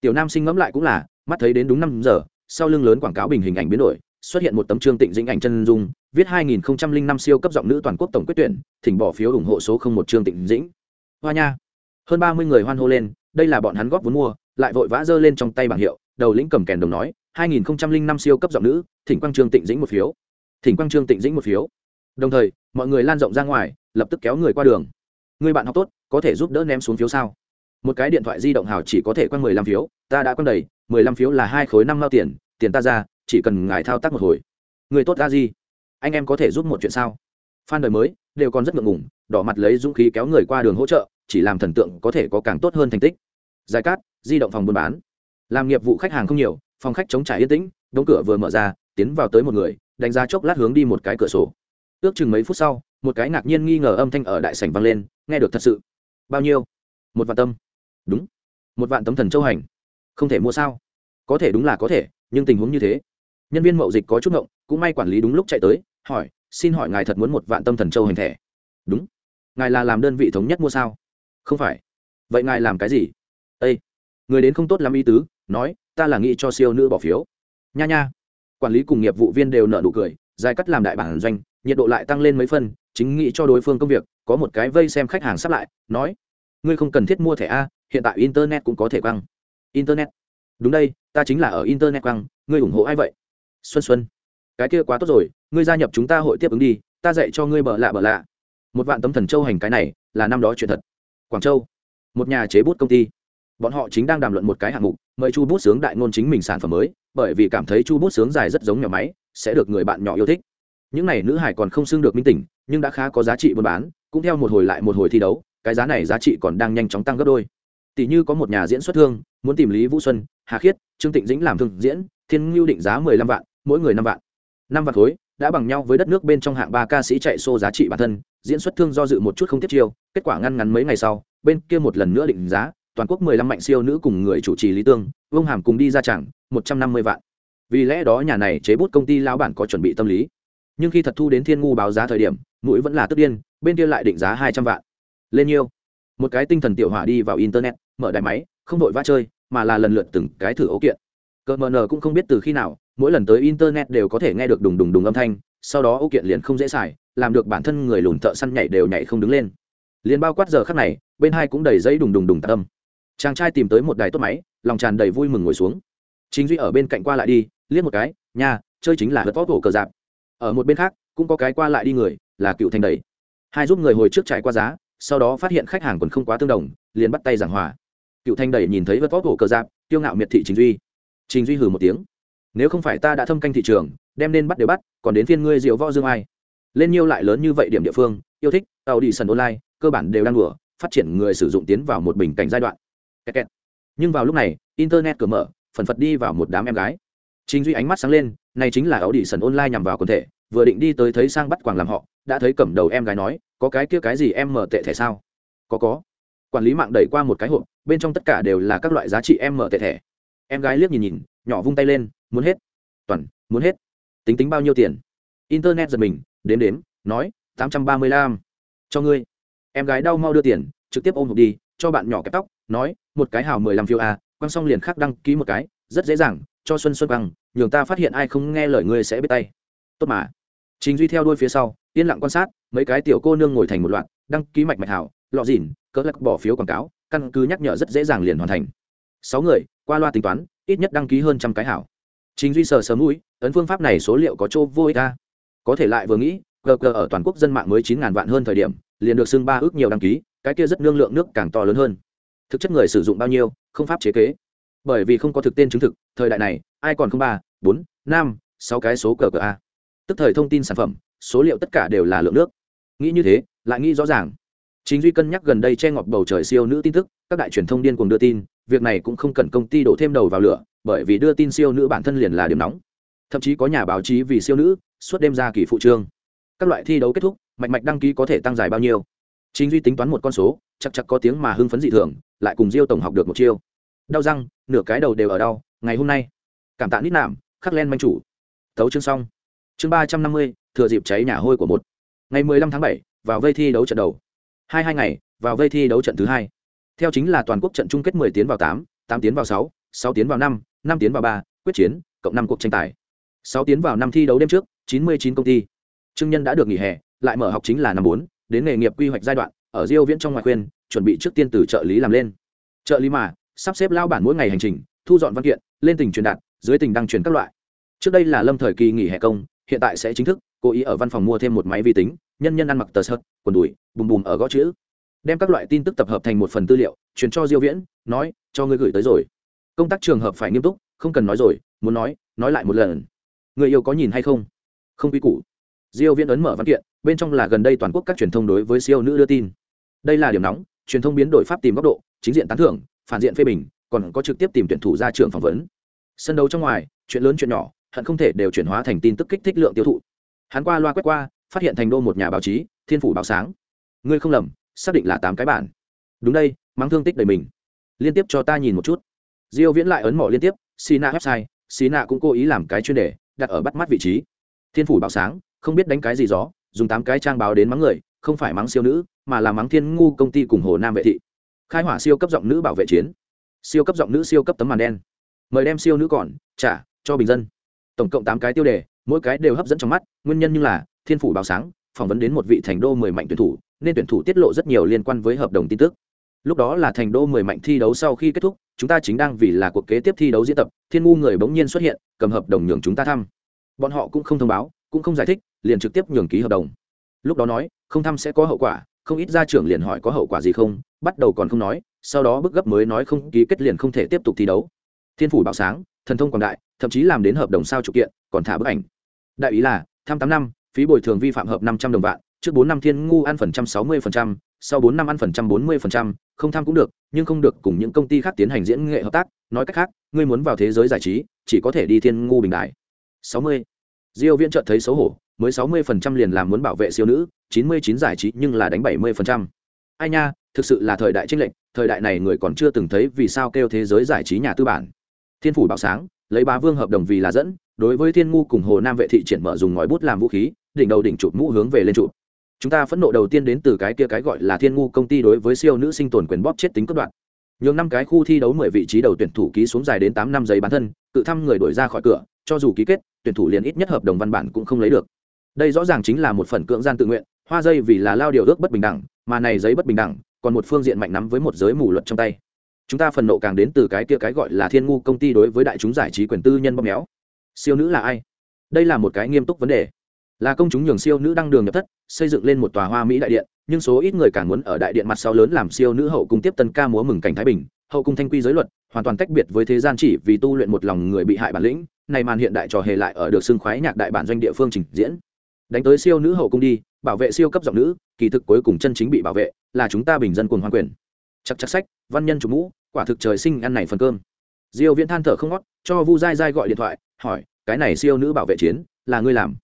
Tiểu nam sinh ngẫm lại cũng là, mắt thấy đến đúng năm giờ, sau lưng lớn quảng cáo bình hình ảnh biến đổi, xuất hiện một tấm trương tịnh dĩnh ảnh chân dung, viết 2005 siêu cấp giọng nữ toàn quốc tổng quyết tuyển, thỉnh bỏ phiếu ủng hộ số không một trương tịnh dĩnh. Hoa nha. Hơn ba mươi người hoan hô lên, đây là bọn hắn góp vốn mua, lại vội vã giơ lên trong tay bảng hiệu, đầu lĩnh cầm kèn đồng nói 2005 siêu cấp giọng nữ, thỉnh quang trương tịnh dĩnh một phiếu. Thỉnh quang trương tịnh dĩnh một phiếu. Đồng thời, mọi người lan rộng ra ngoài, lập tức kéo người qua đường người bạn học tốt, có thể giúp đỡ ném xuống phiếu sao? Một cái điện thoại di động hào chỉ có thể quăng mười lăm phiếu, ta đã quăng đầy, mười lăm phiếu là hai khối năm mao tiền tiền ta ra, chỉ cần ngài thao tác một hồi. Người tốt ra gì? Anh em có thể giúp một chuyện sao? Phan đời mới, đều còn rất ngượng ngùng, đỏ mặt lấy dũng khí kéo người qua đường hỗ trợ, chỉ làm thần tượng có thể có càng tốt hơn thành tích. Giải cát, di động phòng buôn bán. Làm nghiệp vụ khách hàng không nhiều, phòng khách chống trải yên tĩnh đóng cửa vừa mở ra, tiến vào tới một người, đánh giá chốc lát hướng đi một cái cửa sổ ước chừng mấy phút sau, một cái ngạc nhiên nghi ngờ âm thanh ở đại sảnh vang lên, nghe được thật sự. Bao nhiêu? Một vạn tâm. Đúng. Một vạn tấm thần châu hành. Không thể mua sao? Có thể đúng là có thể, nhưng tình huống như thế. Nhân viên mậu dịch có chút ngộng, cũng may quản lý đúng lúc chạy tới, hỏi, xin hỏi ngài thật muốn một vạn tâm thần châu hành thẻ? Đúng. Ngài là làm đơn vị thống nhất mua sao? Không phải. Vậy ngài làm cái gì? Ây người đến không tốt lắm ý tứ, nói, ta là nghĩ cho siêu nữ bỏ phiếu. Nha nha. Quản lý cùng nghiệp vụ viên đều nợ nụ cười, dài cắt làm đại bản doanh nhiệt độ lại tăng lên mấy phân, chính nghĩ cho đối phương công việc, có một cái vây xem khách hàng sắp lại, nói, ngươi không cần thiết mua thẻ a, hiện tại internet cũng có thể quăng internet? Đúng đây, ta chính là ở internet quăng ngươi ủng hộ ai vậy? Xuân xuân, cái kia quá tốt rồi, ngươi gia nhập chúng ta hội tiếp ứng đi, ta dạy cho ngươi bợ lạ bợ lạ. Một vạn tấm thần châu hành cái này, là năm đó chuyện thật. Quảng châu, một nhà chế bút công ty. Bọn họ chính đang đàm luận một cái hạng mục, mời chu bút sướng đại ngôn chính mình sản phẩm mới, bởi vì cảm thấy chu bút sướng dài rất giống nhỏ máy, sẽ được người bạn nhỏ yêu thích những này nữ hải còn không xưng được minh tỉnh, nhưng đã khá có giá trị buôn bán, cũng theo một hồi lại một hồi thi đấu, cái giá này giá trị còn đang nhanh chóng tăng gấp đôi. Tỷ như có một nhà diễn xuất thương, muốn tìm lý vũ xuân, hà khiết, trương tịnh dĩnh làm thương diễn, thiên ngưu định giá mười lăm vạn, mỗi người năm vạn. Năm vạn khối, đã bằng nhau với đất nước bên trong hạng ba ca sĩ chạy xô giá trị bản thân, diễn xuất thương do dự một chút không tiếp chiêu, kết quả ngăn ngắn mấy ngày sau, bên kia một lần nữa định giá, toàn quốc mười lăm mạnh siêu nữ cùng người chủ trì lý tương, vương hàm cùng đi ra chẳng một trăm năm mươi vạn. Vì lẽ đó nhà này chế bút công ty lao bản có chuẩn bị tâm lý nhưng khi thật thu đến thiên ngu báo giá thời điểm, mũi vẫn là tức điên, bên kia lại định giá hai trăm vạn. Lên nhiêu một cái tinh thần tiểu hỏa đi vào internet, mở đài máy, không vội vã chơi, mà là lần lượt từng cái thử ấu kiện. Cờ mờ nờ cũng không biết từ khi nào, mỗi lần tới internet đều có thể nghe được đùng đùng đùng âm thanh, sau đó ấu kiện liền không dễ xài, làm được bản thân người lùn thợ săn nhảy đều nhảy không đứng lên. Liền bao quát giờ khắc này, bên hai cũng đầy giấy đùng đùng đùng tạc âm. Chàng trai tìm tới một đài tốt máy, lòng tràn đầy vui mừng ngồi xuống. Chính duy ở bên cạnh qua lại đi, liếc một cái, nha, chơi chính là hớt vót cổ cờ dạp ở một bên khác, cũng có cái qua lại đi người, là cựu thành đầy. Hai giúp người hồi trước trải qua giá, sau đó phát hiện khách hàng còn không quá tương đồng, liền bắt tay giảng hòa. Cựu thanh đầy nhìn thấy vật vót cổ cờ dạp tiêu ngạo miệt thị trình duy. Trình duy hừ một tiếng. Nếu không phải ta đã thâm canh thị trường, đem nên bắt đều bắt, còn đến phiên ngươi diệu võ dương ai? Lên nhiêu lại lớn như vậy điểm địa phương, yêu thích, tàu đi sân online, cơ bản đều đang đùa, phát triển người sử dụng tiến vào một bình cảnh giai đoạn. Kẹt kẹt. nhưng vào lúc này, internet cửa mở, phần phật đi vào một đám em gái. Trình duy ánh mắt sáng lên này chính là áo đi sần online nhằm vào quần thể, vừa định đi tới thấy sang bắt quàng làm họ, đã thấy cầm đầu em gái nói, có cái kia cái gì em mở tệ thẻ sao? Có có. Quản lý mạng đẩy qua một cái hộp, bên trong tất cả đều là các loại giá trị em mở tệ thẻ. Em gái liếc nhìn nhìn, nhỏ vung tay lên, muốn hết. Toàn, muốn hết. Tính tính bao nhiêu tiền? Internet giật mình, đếm đếm, nói, tám trăm ba mươi lăm. Cho ngươi. Em gái đau mau đưa tiền, trực tiếp ôm hộp đi, cho bạn nhỏ kẹp tóc, nói, một cái hào mười lăm phiếu a quăng xong liền khắc đăng ký một cái, rất dễ dàng, cho xuân xuân quăng nhường ta phát hiện ai không nghe lời ngươi sẽ biết tay. Tốt mà. Chính duy theo đuôi phía sau, yên lặng quan sát, mấy cái tiểu cô nương ngồi thành một loạt, đăng ký mạch mạch hảo, lọ dìn, cỡ lắc bỏ phiếu quảng cáo, căn cứ nhắc nhở rất dễ dàng liền hoàn thành. Sáu người, qua loa tính toán, ít nhất đăng ký hơn trăm cái hảo. Chính duy sờ sớm mũi, ấn phương pháp này số liệu có chỗ vô ích ta có thể lại vừa nghĩ gờ gờ ở toàn quốc dân mạng mới chín ngàn vạn hơn thời điểm, liền được xưng ba ước nhiều đăng ký, cái kia rất nương lượng nước càng to lớn hơn. Thực chất người sử dụng bao nhiêu, không pháp chế kế bởi vì không có thực tên chứng thực, thời đại này, ai còn không ba, bốn, năm, sáu cái số cờ cờ a. Tức thời thông tin sản phẩm, số liệu tất cả đều là lượng nước. Nghĩ như thế, lại nghĩ rõ ràng. Chính duy cân nhắc gần đây che ngọt bầu trời siêu nữ tin tức, các đại truyền thông điên cuồng đưa tin, việc này cũng không cần công ty đổ thêm đầu vào lửa, bởi vì đưa tin siêu nữ bản thân liền là điểm nóng. Thậm chí có nhà báo chí vì siêu nữ, suốt đêm ra kỳ phụ trương. Các loại thi đấu kết thúc, mạch mạch đăng ký có thể tăng dài bao nhiêu? Chính duy tính toán một con số, chắc chắc có tiếng mà hưng phấn dị thường, lại cùng diêu tổng học được một chiêu đau răng, nửa cái đầu đều ở đau, ngày hôm nay. Cảm tạ nít nạm, khắc len manh chủ. Tấu chương xong. Chương ba trăm năm mươi, thừa dịp cháy nhà hôi của một. Ngày mười lăm tháng bảy, vào vây thi đấu trận đầu. Hai hai ngày, vào vây thi đấu trận thứ hai. Theo chính là toàn quốc trận chung kết mười tiến vào tám tám tiến vào sáu sáu tiến vào năm năm tiến vào ba, quyết chiến, cộng năm cuộc tranh tài. Sáu tiến vào năm thi đấu đêm trước, chín mươi chín công ty. Trương nhân đã được nghỉ hè, lại mở học chính là năm bốn, đến nghề nghiệp quy hoạch giai đoạn, ở diêu viễn trong ngoại khuyên, chuẩn bị trước tiên từ trợ lý làm lên. Trợ lý mà sắp xếp lao bản mỗi ngày hành trình, thu dọn văn kiện, lên tình truyền đạt, dưới tình đăng truyền các loại. Trước đây là lâm thời kỳ nghỉ hè công, hiện tại sẽ chính thức, cố ý ở văn phòng mua thêm một máy vi tính, nhân nhân ăn mặc tờ sợt, quần đùi, bùm bùm ở gõ chữ. Đem các loại tin tức tập hợp thành một phần tư liệu, truyền cho diêu viễn, nói, cho ngươi gửi tới rồi. Công tác trường hợp phải nghiêm túc, không cần nói rồi, muốn nói nói lại một lần. Người yêu có nhìn hay không? Không quy củ. Diêu viễn ấn mở văn kiện, bên trong là gần đây toàn quốc các truyền thông đối với siêu nữ đưa tin. Đây là điểm nóng, truyền thông biến đổi pháp tìm góc độ, chính diện tán thưởng phản diện phê bình, còn có trực tiếp tìm tuyển thủ ra trường phỏng vấn. Sân đấu trong ngoài, chuyện lớn chuyện nhỏ, hận không thể đều chuyển hóa thành tin tức kích thích lượng tiêu thụ. Hắn qua loa quét qua, phát hiện thành đô một nhà báo chí, thiên phủ báo sáng. Ngươi không lầm, xác định là tám cái bản. Đúng đây, mắng thương tích đầy mình. Liên tiếp cho ta nhìn một chút. Diêu viễn lại ấn mỏ liên tiếp xì nạ website xì nạ cũng cố ý làm cái chuyên đề, đặt ở bắt mắt vị trí. Thiên phủ báo sáng, không biết đánh cái gì gió, dùng tám cái trang báo đến mắng người, không phải mắng siêu nữ, mà là mắng thiên ngu công ty cùng hồ nam vệ thị khai hỏa siêu cấp giọng nữ bảo vệ chiến. Siêu cấp giọng nữ siêu cấp tấm màn đen. Mời đem siêu nữ còn, trả, cho bình dân. Tổng cộng tám cái tiêu đề, mỗi cái đều hấp dẫn trong mắt, nguyên nhân như là, thiên phủ báo sáng, phỏng vấn đến một vị thành đô mười mạnh tuyển thủ, nên tuyển thủ tiết lộ rất nhiều liên quan với hợp đồng tin tức. Lúc đó là thành đô mười mạnh thi đấu sau khi kết thúc, chúng ta chính đang vì là cuộc kế tiếp thi đấu diễn tập, thiên ngu người bỗng nhiên xuất hiện, cầm hợp đồng nhường chúng ta thăm. Bọn họ cũng không thông báo, cũng không giải thích, liền trực tiếp nhường ký hợp đồng. Lúc đó nói, không thăm sẽ có hậu quả không ít gia trưởng liền hỏi có hậu quả gì không, bắt đầu còn không nói, sau đó bức gấp mới nói không, ký kết liền không thể tiếp tục thi đấu. Thiên phủ bảo sáng, thần thông quảng đại, thậm chí làm đến hợp đồng sao trục kiện, còn thả bức ảnh. Đại ý là, tham tám năm, phí bồi thường vi phạm hợp năm trăm đồng vạn, trước bốn năm thiên ngu ăn phần trăm sáu mươi phần trăm, sau bốn năm ăn phần trăm bốn mươi phần trăm, không tham cũng được, nhưng không được cùng những công ty khác tiến hành diễn nghệ hợp tác. Nói cách khác, ngươi muốn vào thế giới giải trí, chỉ có thể đi thiên ngu bình đại. Sáu mươi. Diêu viễn chợt thấy xấu hổ, mới sáu mươi phần trăm liền làm muốn bảo vệ siêu nữ chín mươi chín giải trí nhưng là đánh bảy mươi phần trăm. Ai nha, thực sự là thời đại tranh lệnh thời đại này người còn chưa từng thấy vì sao kêu thế giới giải trí nhà tư bản. Thiên phủ bảo sáng, lấy ba vương hợp đồng vì là dẫn, đối với thiên ngu cùng hồ nam vệ thị triển mở dùng ngòi bút làm vũ khí, đỉnh đầu đỉnh chụp mũ hướng về lên chụp. Chúng ta phẫn nộ đầu tiên đến từ cái kia cái gọi là thiên ngu công ty đối với siêu nữ sinh tồn quyền bóp chết tính cất đoạn. Nhường năm cái khu thi đấu mười vị trí đầu tuyển thủ ký xuống dài đến tám năm giấy bán thân, tự thăm người đổi ra khỏi cửa, cho dù ký kết, tuyển thủ liền ít nhất hợp đồng văn bản cũng không lấy được. Đây rõ ràng chính là một phần cưỡng gian tự nguyện hoa dây vì là lao điều ước bất bình đẳng, mà này giấy bất bình đẳng còn một phương diện mạnh nắm với một giới mù luật trong tay. Chúng ta phần nộ càng đến từ cái kia cái gọi là thiên ngu công ty đối với đại chúng giải trí quyền tư nhân bóp méo. Siêu nữ là ai? Đây là một cái nghiêm túc vấn đề. Là công chúng nhường siêu nữ đăng đường nhập thất, xây dựng lên một tòa hoa mỹ đại điện, nhưng số ít người càng muốn ở đại điện mặt sau lớn làm siêu nữ hậu cung tiếp tân ca múa mừng cảnh thái bình, hậu cung thanh quy giới luật, hoàn toàn tách biệt với thế gian chỉ vì tu luyện một lòng người bị hại bản lĩnh, này màn hiện đại trò hề lại ở được xưng khoái nhạc đại bản doanh địa phương trình diễn. Đánh tới siêu nữ hậu cung đi bảo vệ siêu cấp giọng nữ kỳ thực cuối cùng chân chính bị bảo vệ là chúng ta bình dân cùng hoàn quyền. Chắc chắc sách văn nhân chủ mũ quả thực trời sinh ăn này phần cơm. Diêu viễn than thở không ngót cho vu dai dai gọi điện thoại hỏi cái này siêu nữ bảo vệ chiến là ngươi làm?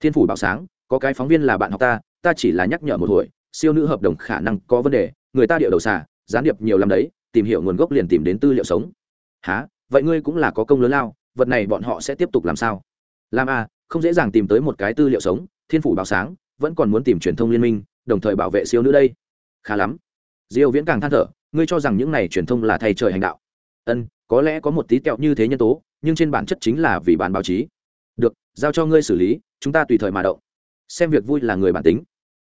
Thiên phủ bảo sáng có cái phóng viên là bạn học ta ta chỉ là nhắc nhở một hồi siêu nữ hợp đồng khả năng có vấn đề người ta điệu đầu xả gián điệp nhiều lắm đấy tìm hiểu nguồn gốc liền tìm đến tư liệu sống. Há vậy ngươi cũng là có công lớn lao vật này bọn họ sẽ tiếp tục làm sao? Làm a à, không dễ dàng tìm tới một cái tư liệu sống thiên phủ bảo sáng vẫn còn muốn tìm truyền thông liên minh đồng thời bảo vệ siêu nữ đây. Khá lắm. Diêu viễn càng than thở ngươi cho rằng những này truyền thông là thay trời hành đạo. Ân có lẽ có một tí tẹo như thế nhân tố nhưng trên bản chất chính là vì bán báo chí. Được giao cho ngươi xử lý chúng ta tùy thời mà động. Xem việc vui là người bản tính.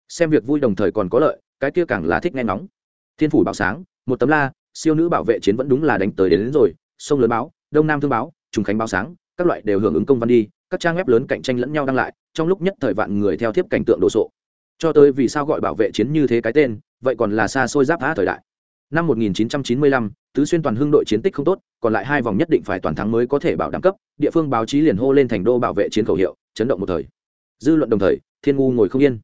Xem việc vui đồng thời còn có lợi cái kia càng là thích nghe ngóng. Thiên phủ báo sáng một tấm la siêu nữ bảo vệ chiến vẫn đúng là đánh tới đến, đến rồi. Sông lớn báo đông nam thương báo trùng khánh báo sáng các loại đều hưởng ứng công văn đi các trang web lớn cạnh tranh lẫn nhau đăng lại trong lúc nhất thời vạn người theo tiếp cảnh tượng đồ sộ. Cho tới vì sao gọi bảo vệ chiến như thế cái tên vậy còn là xa xôi giáp phá thời đại. Năm 1995, tứ xuyên toàn hưng đội chiến tích không tốt còn lại hai vòng nhất định phải toàn thắng mới có thể bảo đảm cấp địa phương báo chí liền hô lên thành đô bảo vệ chiến khẩu hiệu chấn động một thời. Dư luận đồng thời thiên ngu ngồi không yên.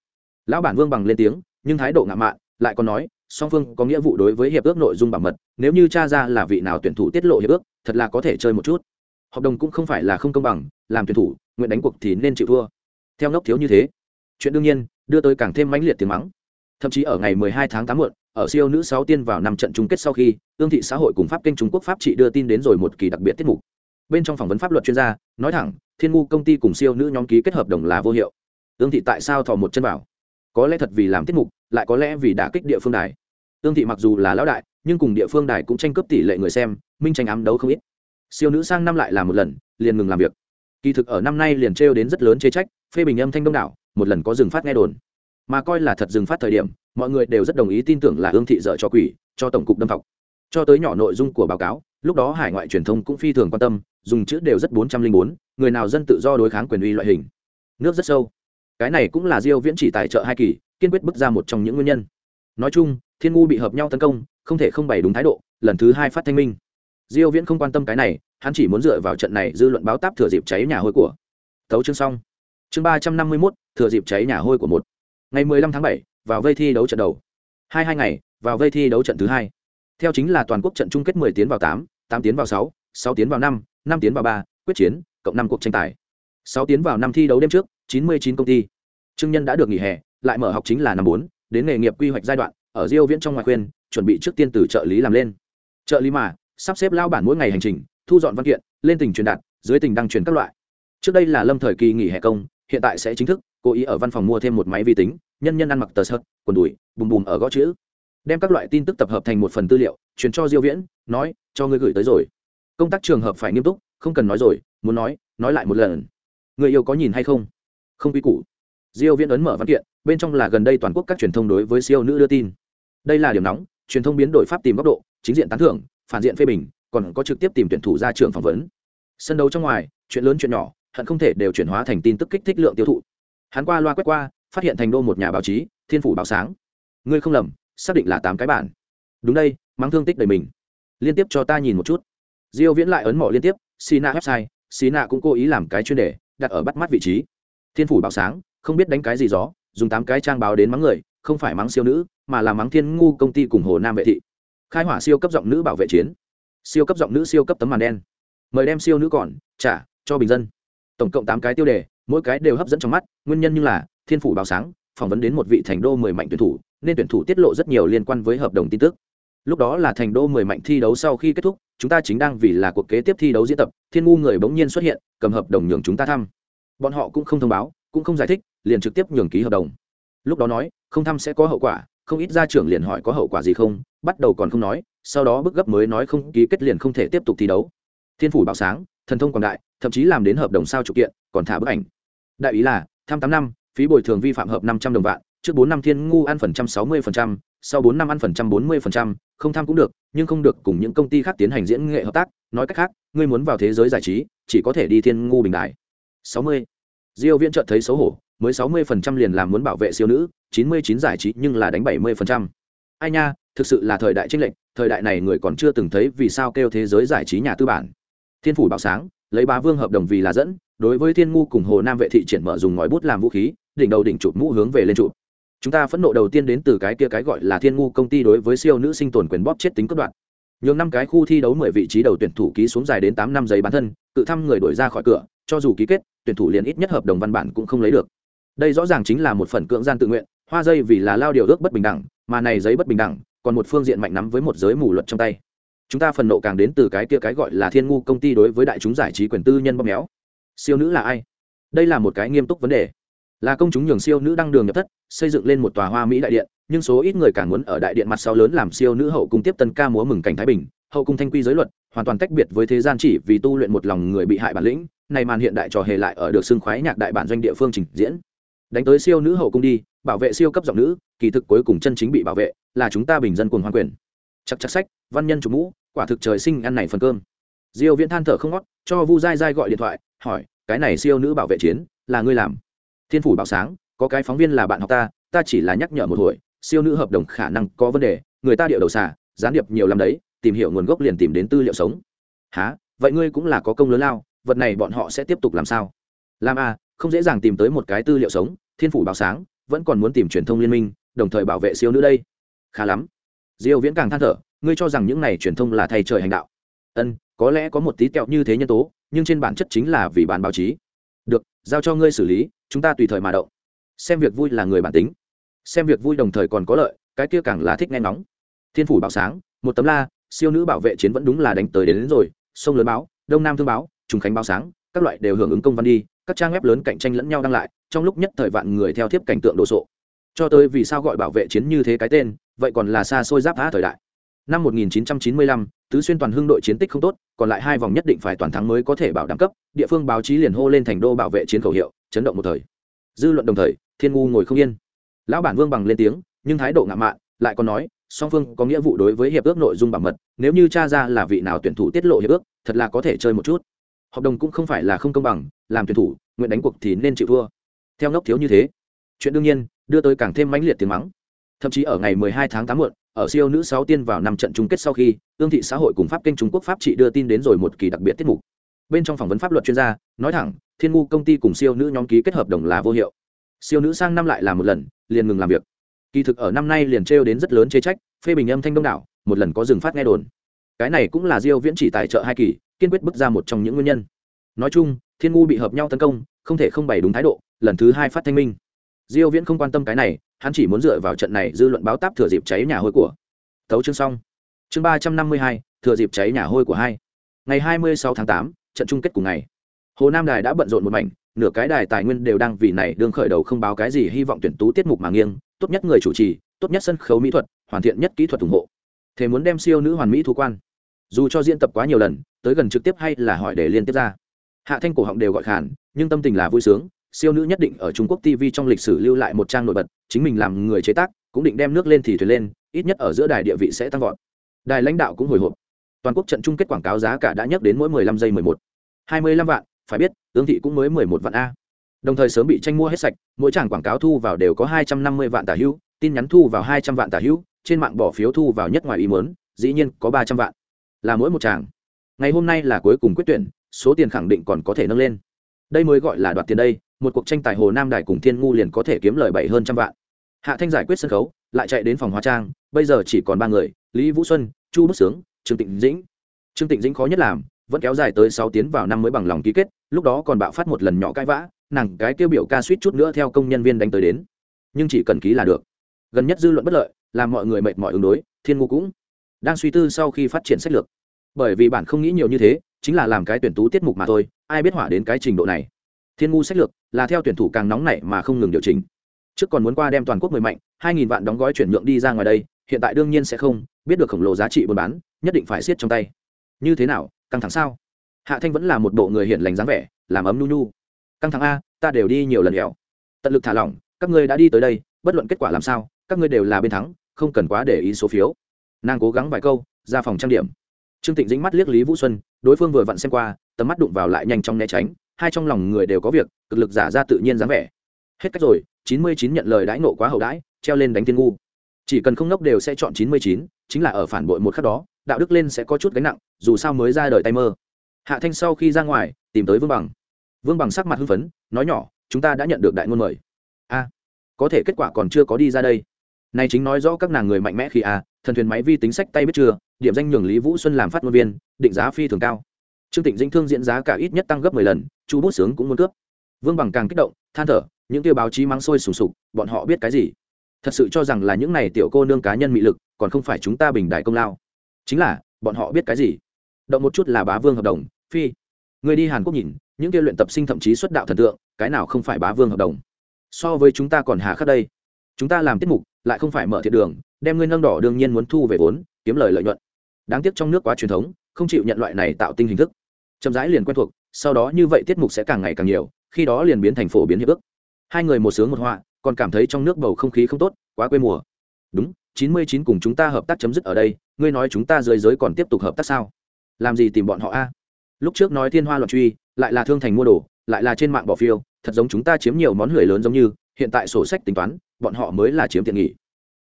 Lão bản vương bằng lên tiếng nhưng thái độ ngạo mạn lại còn nói song phương có nghĩa vụ đối với hiệp ước nội dung bảo mật nếu như cha ra là vị nào tuyển thủ tiết lộ hiệp ước thật là có thể chơi một chút hợp đồng cũng không phải là không công bằng, làm tuyển thủ, nguyện đánh cuộc thì nên chịu thua. Theo ngốc thiếu như thế, chuyện đương nhiên, đưa tới càng thêm mãnh liệt tiếng mắng. Thậm chí ở ngày 12 tháng 8 muộn, ở siêu nữ sáu tiên vào năm trận chung kết sau khi, ương thị xã hội cùng pháp kênh trung quốc pháp trị đưa tin đến rồi một kỳ đặc biệt tiết mục. Bên trong phỏng vấn pháp luật chuyên gia, nói thẳng, thiên ngu công ty cùng siêu nữ nhóm ký kết hợp đồng là vô hiệu. Ương thị tại sao thò một chân vào? Có lẽ thật vì làm tiết mục, lại có lẽ vì đã kích địa phương đài. Ương thị mặc dù là lão đại, nhưng cùng địa phương đài cũng tranh cướp tỷ lệ người xem, minh tranh ám đấu không ít siêu nữ sang năm lại làm một lần, liền ngừng làm việc. Kỳ thực ở năm nay liền trêu đến rất lớn chê trách, phê bình âm thanh đông đảo, một lần có dừng phát nghe đồn. Mà coi là thật dừng phát thời điểm, mọi người đều rất đồng ý tin tưởng là Hương thị dợ cho quỷ, cho tổng cục đâm học cho tới nhỏ nội dung của báo cáo, lúc đó hải ngoại truyền thông cũng phi thường quan tâm, dùng chữ đều rất bốn trăm linh bốn, người nào dân tự do đối kháng quyền uy loại hình. Nước rất sâu. Cái này cũng là diêu viễn chỉ tài trợ hai kỳ, kiên quyết bước ra một trong những nguyên nhân. Nói chung, thiên ngu bị hợp nhau tấn công, không thể không bày đúng thái độ, lần thứ hai phát thanh minh diêu viễn không quan tâm cái này hắn chỉ muốn dựa vào trận này dư luận báo táp thừa dịp cháy nhà hôi của. Thấu chương xong. Chương 351, thừa dịp cháy nhà hôi của một. Ngày 15 tháng 7, vào vây thi đấu trận đầu. Hai hai ngày vào vây thi đấu trận thứ hai. Theo chính là toàn quốc trận chung kết 10 tiến vào 8, 8 tiến vào 6, 6 tiến vào 5, 5 tiến vào 3, quyết chiến cộng 5 cuộc tranh tài. 6 tiến vào năm thi đấu đêm trước 99 công ty. Trương nhân đã được nghỉ hè lại mở học chính là năm 4, đến nghề nghiệp quy hoạch giai đoạn ở diêu viễn trong ngoài khuyên chuẩn bị trước tiên từ trợ lý làm lên. Trợ lý mà sắp xếp lao bản mỗi ngày hành trình, thu dọn văn kiện, lên tình truyền đạt, dưới tình đăng truyền các loại. Trước đây là lâm thời kỳ nghỉ hè công, hiện tại sẽ chính thức, cố ý ở văn phòng mua thêm một máy vi tính, nhân nhân ăn mặc tờ sợt quần đùi, bùm bùm ở gõ chữ. Đem các loại tin tức tập hợp thành một phần tư liệu, truyền cho diêu viễn, nói, cho ngươi gửi tới rồi. Công tác trường hợp phải nghiêm túc, không cần nói rồi, muốn nói nói lại một lần. Người yêu có nhìn hay không? Không quy củ. Diêu viễn ấn mở văn kiện, bên trong là gần đây toàn quốc các truyền thông đối với siêu nữ đưa tin. Đây là điểm nóng, truyền thông biến đổi pháp tìm góc độ, chính diện tán thưởng phản diện phê bình, còn có trực tiếp tìm tuyển thủ ra trường phỏng vấn. Sân đấu trong ngoài, chuyện lớn chuyện nhỏ, hận không thể đều chuyển hóa thành tin tức kích thích lượng tiêu thụ. Hắn qua loa quét qua, phát hiện thành đô một nhà báo chí, thiên phủ báo sáng. Ngươi không lầm, xác định là tám cái bản. Đúng đây mắng thương tích đầy mình. Liên tiếp cho ta nhìn một chút. Diêu viễn lại ấn mỏ liên tiếp, sina website, sina cũng cố ý làm cái chuyên đề, đặt ở bắt mắt vị trí. Thiên phủ báo sáng, không biết đánh cái gì gió, dùng tám cái trang báo đến mắng người, không phải mắng siêu nữ, mà là mắng thiên ngu công ty cùng hồ nam vệ thị khai hỏa siêu cấp giọng nữ bảo vệ chiến. Siêu cấp giọng nữ siêu cấp tấm màn đen. Mời đem siêu nữ còn, trả, cho bình dân. Tổng cộng tám cái tiêu đề, mỗi cái đều hấp dẫn trong mắt, nguyên nhân như là, thiên phủ báo sáng, phỏng vấn đến một vị thành đô mười mạnh tuyển thủ, nên tuyển thủ tiết lộ rất nhiều liên quan với hợp đồng tin tức. Lúc đó là thành đô mười mạnh thi đấu sau khi kết thúc, chúng ta chính đang vì là cuộc kế tiếp thi đấu diễn tập, thiên ngu người bỗng nhiên xuất hiện, cầm hợp đồng nhường chúng ta thăm. Bọn họ cũng không thông báo, cũng không giải thích, liền trực tiếp nhường ký hợp đồng. Lúc đó nói, không thăm sẽ có hậu quả không ít gia trưởng liền hỏi có hậu quả gì không, bắt đầu còn không nói, sau đó bức gấp mới nói không, ký kết liền không thể tiếp tục thi đấu. Thiên phủ bảo sáng, thần thông quảng đại, thậm chí làm đến hợp đồng sao trục kiện, còn thả bức ảnh. Đại ý là, tham tám năm, phí bồi thường vi phạm hợp năm trăm đồng vạn, trước bốn năm thiên ngu ăn phần trăm sáu mươi phần trăm, sau bốn năm ăn phần trăm bốn mươi phần trăm, không tham cũng được, nhưng không được cùng những công ty khác tiến hành diễn nghệ hợp tác. Nói cách khác, ngươi muốn vào thế giới giải trí, chỉ có thể đi thiên ngu bình đại. Sáu mươi. Diêu viễn chợt thấy xấu hổ, mới sáu mươi phần trăm liền làm muốn bảo vệ siêu nữ chín mươi chín giải trí nhưng là đánh bảy mươi phần trăm. Ai nha, thực sự là thời đại tranh lệch, thời đại này người còn chưa từng thấy vì sao kêu thế giới giải trí nhà tư bản. Thiên phủ bảo sáng, lấy bá vương hợp đồng vì là dẫn, đối với thiên ngu cùng hồ nam vệ thị triển mở dùng ngòi bút làm vũ khí, đỉnh đầu đỉnh chụp mũ hướng về lên chụp. Chúng ta phẫn nộ đầu tiên đến từ cái kia cái gọi là thiên ngu công ty đối với siêu nữ sinh tồn quyền bóp chết tính cất đoạn. Nhường năm cái khu thi đấu mười vị trí đầu tuyển thủ ký xuống dài đến tám năm giấy bán thân, tự thăm người đổi ra khỏi cửa, cho dù ký kết, tuyển thủ liền ít nhất hợp đồng văn bản cũng không lấy được. Đây rõ ràng chính là một phần cưỡng gian tự nguyện hoa dây vì là lao điều ước bất bình đẳng, mà này giấy bất bình đẳng còn một phương diện mạnh nắm với một giới mù luật trong tay. Chúng ta phần nộ càng đến từ cái kia cái gọi là thiên ngu công ty đối với đại chúng giải trí quyền tư nhân bóp méo. Siêu nữ là ai? Đây là một cái nghiêm túc vấn đề. Là công chúng nhường siêu nữ đăng đường nhập thất, xây dựng lên một tòa hoa mỹ đại điện, nhưng số ít người càng muốn ở đại điện mặt sau lớn làm siêu nữ hậu cung tiếp tân ca múa mừng cảnh thái bình, hậu cung thanh quy giới luật, hoàn toàn tách biệt với thế gian chỉ vì tu luyện một lòng người bị hại bản lĩnh, này màn hiện đại trò hề lại ở được xưng khoái nhạc đại bản doanh địa phương trình diễn. Đánh tới siêu nữ hậu cung đi bảo vệ siêu cấp giọng nữ, kỳ thực cuối cùng chân chính bị bảo vệ là chúng ta bình dân cùng hoàn quyền. Chắc chắc sách, văn nhân chủ mũ, quả thực trời sinh ăn này phần cơm. Diêu viễn than thở không ngót, cho vu dai dai gọi điện thoại, hỏi, cái này siêu nữ bảo vệ chiến, là ngươi làm? Thiên phủ bảo sáng, có cái phóng viên là bạn học ta ta chỉ là nhắc nhở một hồi, siêu nữ hợp đồng khả năng có vấn đề, người ta điệu đầu xả, gián điệp nhiều lắm đấy, tìm hiểu nguồn gốc liền tìm đến tư liệu sống. Há vậy ngươi cũng là có công lớn lao, vật này bọn họ sẽ tiếp tục làm sao? Làm à không dễ dàng tìm tới một cái tư liệu sống, thiên phủ bảo sáng vẫn còn muốn tìm truyền thông liên minh đồng thời bảo vệ siêu nữ đây. Khá lắm. Diêu viễn càng than thở ngươi cho rằng những này truyền thông là thay trời hành đạo. Ân có lẽ có một tí kẹo như thế nhân tố nhưng trên bản chất chính là vì bán báo chí. Được giao cho ngươi xử lý chúng ta tùy thời mà động. Xem việc vui là người bản tính. Xem việc vui đồng thời còn có lợi cái kia càng là thích nghe nóng thiên phủ báo sáng một tấm la siêu nữ bảo vệ chiến vẫn đúng là đánh tới đến, đến rồi. Sông lớn báo đông nam thương báo trùng khánh báo sáng các loại đều hưởng ứng công văn đi các trang web lớn cạnh tranh lẫn nhau đăng lại trong lúc nhất thời vạn người theo tiếp cảnh tượng đồ sộ. Cho tới vì sao gọi bảo vệ chiến như thế cái tên vậy còn là xa xôi giáp phá thời đại. Năm 1995, tứ xuyên toàn hưng đội chiến tích không tốt còn lại hai vòng nhất định phải toàn thắng mới có thể bảo đảm cấp địa phương báo chí liền hô lên thành đô bảo vệ chiến khẩu hiệu chấn động một thời. Dư luận đồng thời thiên ngu ngồi không yên. Lão bản vương bằng lên tiếng nhưng thái độ ngạo mạn lại còn nói song phương có nghĩa vụ đối với hiệp ước nội dung bảo mật nếu như cha ra là vị nào tuyển thủ tiết lộ hiệp ước thật là có thể chơi một chút hợp đồng cũng không phải là không công bằng, làm tuyển thủ, nguyện đánh cuộc thì nên chịu thua. Theo ngốc thiếu như thế, chuyện đương nhiên, đưa tới càng thêm mãnh liệt tiếng mắng. Thậm chí ở ngày 12 tháng 8 muộn, ở siêu nữ sáu tiên vào năm trận chung kết sau khi, ương thị xã hội cùng pháp kênh trung quốc pháp trị đưa tin đến rồi một kỳ đặc biệt tiết mục. Bên trong phỏng vấn pháp luật chuyên gia, nói thẳng, thiên ngu công ty cùng siêu nữ nhóm ký kết hợp đồng là vô hiệu. Siêu nữ sang năm lại làm một lần, liền ngừng làm việc. Kỳ thực ở năm nay liền trêu đến rất lớn chê trách, phê bình âm thanh đông đảo, một lần có dừng phát nghe đồn cái này cũng là diêu viễn chỉ tài trợ hai kỳ kiên quyết bước ra một trong những nguyên nhân. Nói chung thiên ngu bị hợp nhau tấn công không thể không bày đúng thái độ lần thứ hai phát thanh minh. Diêu viễn không quan tâm cái này hắn chỉ muốn dựa vào trận này dư luận báo táp thừa dịp cháy nhà hôi của. Thấu chương xong. Chương 352, thừa dịp cháy nhà hôi của hai. Ngày 26 tháng 8, trận chung kết cùng ngày. Hồ nam đài đã bận rộn một mảnh nửa cái đài tài nguyên đều đang vì này đương khởi đầu không báo cái gì hy vọng tuyển tú tiết mục mà nghiêng tốt nhất người chủ trì tốt nhất sân khấu mỹ thuật hoàn thiện nhất kỹ thuật ủng hộ. Thế muốn đem siêu nữ hoàn mỹ thu quan dù cho diễn tập quá nhiều lần, tới gần trực tiếp hay là hỏi để liên tiếp ra. Hạ thanh cổ họng đều gọi khản nhưng tâm tình là vui sướng, siêu nữ nhất định ở trung quốc tv trong lịch sử lưu lại một trang nổi bật, chính mình làm người chế tác, cũng định đem nước lên thì thuyền lên, ít nhất ở giữa đài địa vị sẽ tăng vọt. Đài lãnh đạo cũng hồi hộp. Toàn quốc trận chung kết quảng cáo giá cả đã nhắc đến mỗi 15 giây 11. 25 vạn, phải biết, tương thị cũng mới 11 vạn a. Đồng thời sớm bị tranh mua hết sạch, mỗi tràng quảng cáo thu vào đều có 250 vạn tả hữu, tin nhắn thu vào 200 vạn tả hữu, trên mạng bỏ phiếu thu vào nhất ngoài ý muốn, dĩ nhiên có 300 vạn là mỗi một tràng. Ngày hôm nay là cuối cùng quyết tuyển, số tiền khẳng định còn có thể nâng lên. Đây mới gọi là đoạt tiền đây, một cuộc tranh tài hồ nam đài cùng thiên ngu liền có thể kiếm lời bảy hơn trăm vạn. Hạ thanh giải quyết sân khấu, lại chạy đến phòng hóa trang, bây giờ chỉ còn ba người, lý vũ xuân, chu bức sướng, trương tịnh dĩnh. Trương tịnh dĩnh khó nhất làm, vẫn kéo dài tới sáu tiếng vào năm mới bằng lòng ký kết, lúc đó còn bạo phát một lần nhỏ cãi vã, nàng cái tiêu biểu ca suýt chút nữa theo công nhân viên đánh tới đến. Nhưng chỉ cần ký là được. Gần nhất dư luận bất lợi, làm mọi người mệt mỏi ứng đối, thiên ngu cũng đang suy tư sau khi phát triển sách lược. Bởi vì bản không nghĩ nhiều như thế, chính là làm cái tuyển tú tiết mục mà thôi, ai biết hỏa đến cái trình độ này. Thiên ngu sách lược là theo tuyển thủ càng nóng nảy mà không ngừng điều chỉnh. Trước còn muốn qua đem toàn quốc mười mạnh, hai nghìn vạn đóng gói chuyển nhượng đi ra ngoài đây, hiện tại đương nhiên sẽ không, biết được khổng lồ giá trị buôn bán, nhất định phải siết trong tay. Như thế nào, căng thẳng sao? Hạ thanh vẫn là một bộ người hiện lành dáng vẻ, làm ấm nu nu. Căng thẳng a, ta đều đi nhiều lần hẻo tận lực thả lỏng, các ngươi đã đi tới đây, bất luận kết quả làm sao, các ngươi đều là bên thắng, không cần quá để ý số phiếu nàng cố gắng vài câu, ra phòng trang điểm. Trương tịnh dính mắt liếc lý vũ xuân, đối phương vừa vặn xem qua, tầm mắt đụng vào lại nhanh trong né tránh, hai trong lòng người đều có việc, cực lực giả ra tự nhiên dáng vẻ. Hết cách rồi, chín mươi chín nhận lời đãi nộ quá hậu đãi, treo lên đánh thiên ngu. Chỉ cần không ngốc đều sẽ chọn chín mươi chín, chính là ở phản bội một khắc đó, đạo đức lên sẽ có chút gánh nặng, dù sao mới ra đời tay mơ. Hạ thanh sau khi ra ngoài, tìm tới vương bằng. Vương bằng sắc mặt hưng phấn, nói nhỏ, chúng ta đã nhận được đại ngôn mời. A, có thể kết quả còn chưa có đi ra đây. Này chính nói rõ các nàng người mạnh mẽ khi a thần thuyền máy vi tính sách tay biết chưa, điểm danh nhường lý vũ xuân làm phát ngôn viên, định giá phi thường cao. Trương tịnh dinh thương diễn giá cả ít nhất tăng gấp mười lần, chu bút sướng cũng muốn cướp. Vương bằng càng kích động, than thở, những tiêu báo chí mang sôi sùng sục, bọn họ biết cái gì? Thật sự cho rằng là những này tiểu cô nương cá nhân mị lực, còn không phải chúng ta bình đại công lao. Chính là, bọn họ biết cái gì? Động một chút là bá vương hợp đồng, phi. Người đi hàn quốc nhìn, những kia luyện tập sinh thậm chí xuất đạo thần tượng, cái nào không phải bá vương hợp đồng? So với chúng ta còn hà khắc đây. Chúng ta làm tiết mục, lại không phải mở thiện đường đem ngươi nâng đỏ đương nhiên muốn thu về vốn, kiếm lời lợi nhuận. Đáng tiếc trong nước quá truyền thống, không chịu nhận loại này tạo tinh hình thức. Chậm rãi liền quen thuộc, sau đó như vậy tiết mục sẽ càng ngày càng nhiều, khi đó liền biến thành phổ biến hiệp ước. Hai người một sướng một họa, còn cảm thấy trong nước bầu không khí không tốt, quá quê mùa. Đúng, chín mươi chín cùng chúng ta hợp tác chấm dứt ở đây, ngươi nói chúng ta dưới giới còn tiếp tục hợp tác sao? Làm gì tìm bọn họ a? Lúc trước nói thiên hoa loạn truy, lại là thương thành mua đồ, lại là trên mạng bỏ phiêu, thật giống chúng ta chiếm nhiều món lười lớn giống như, hiện tại sổ sách tính toán, bọn họ mới là chiếm tiện nghỉ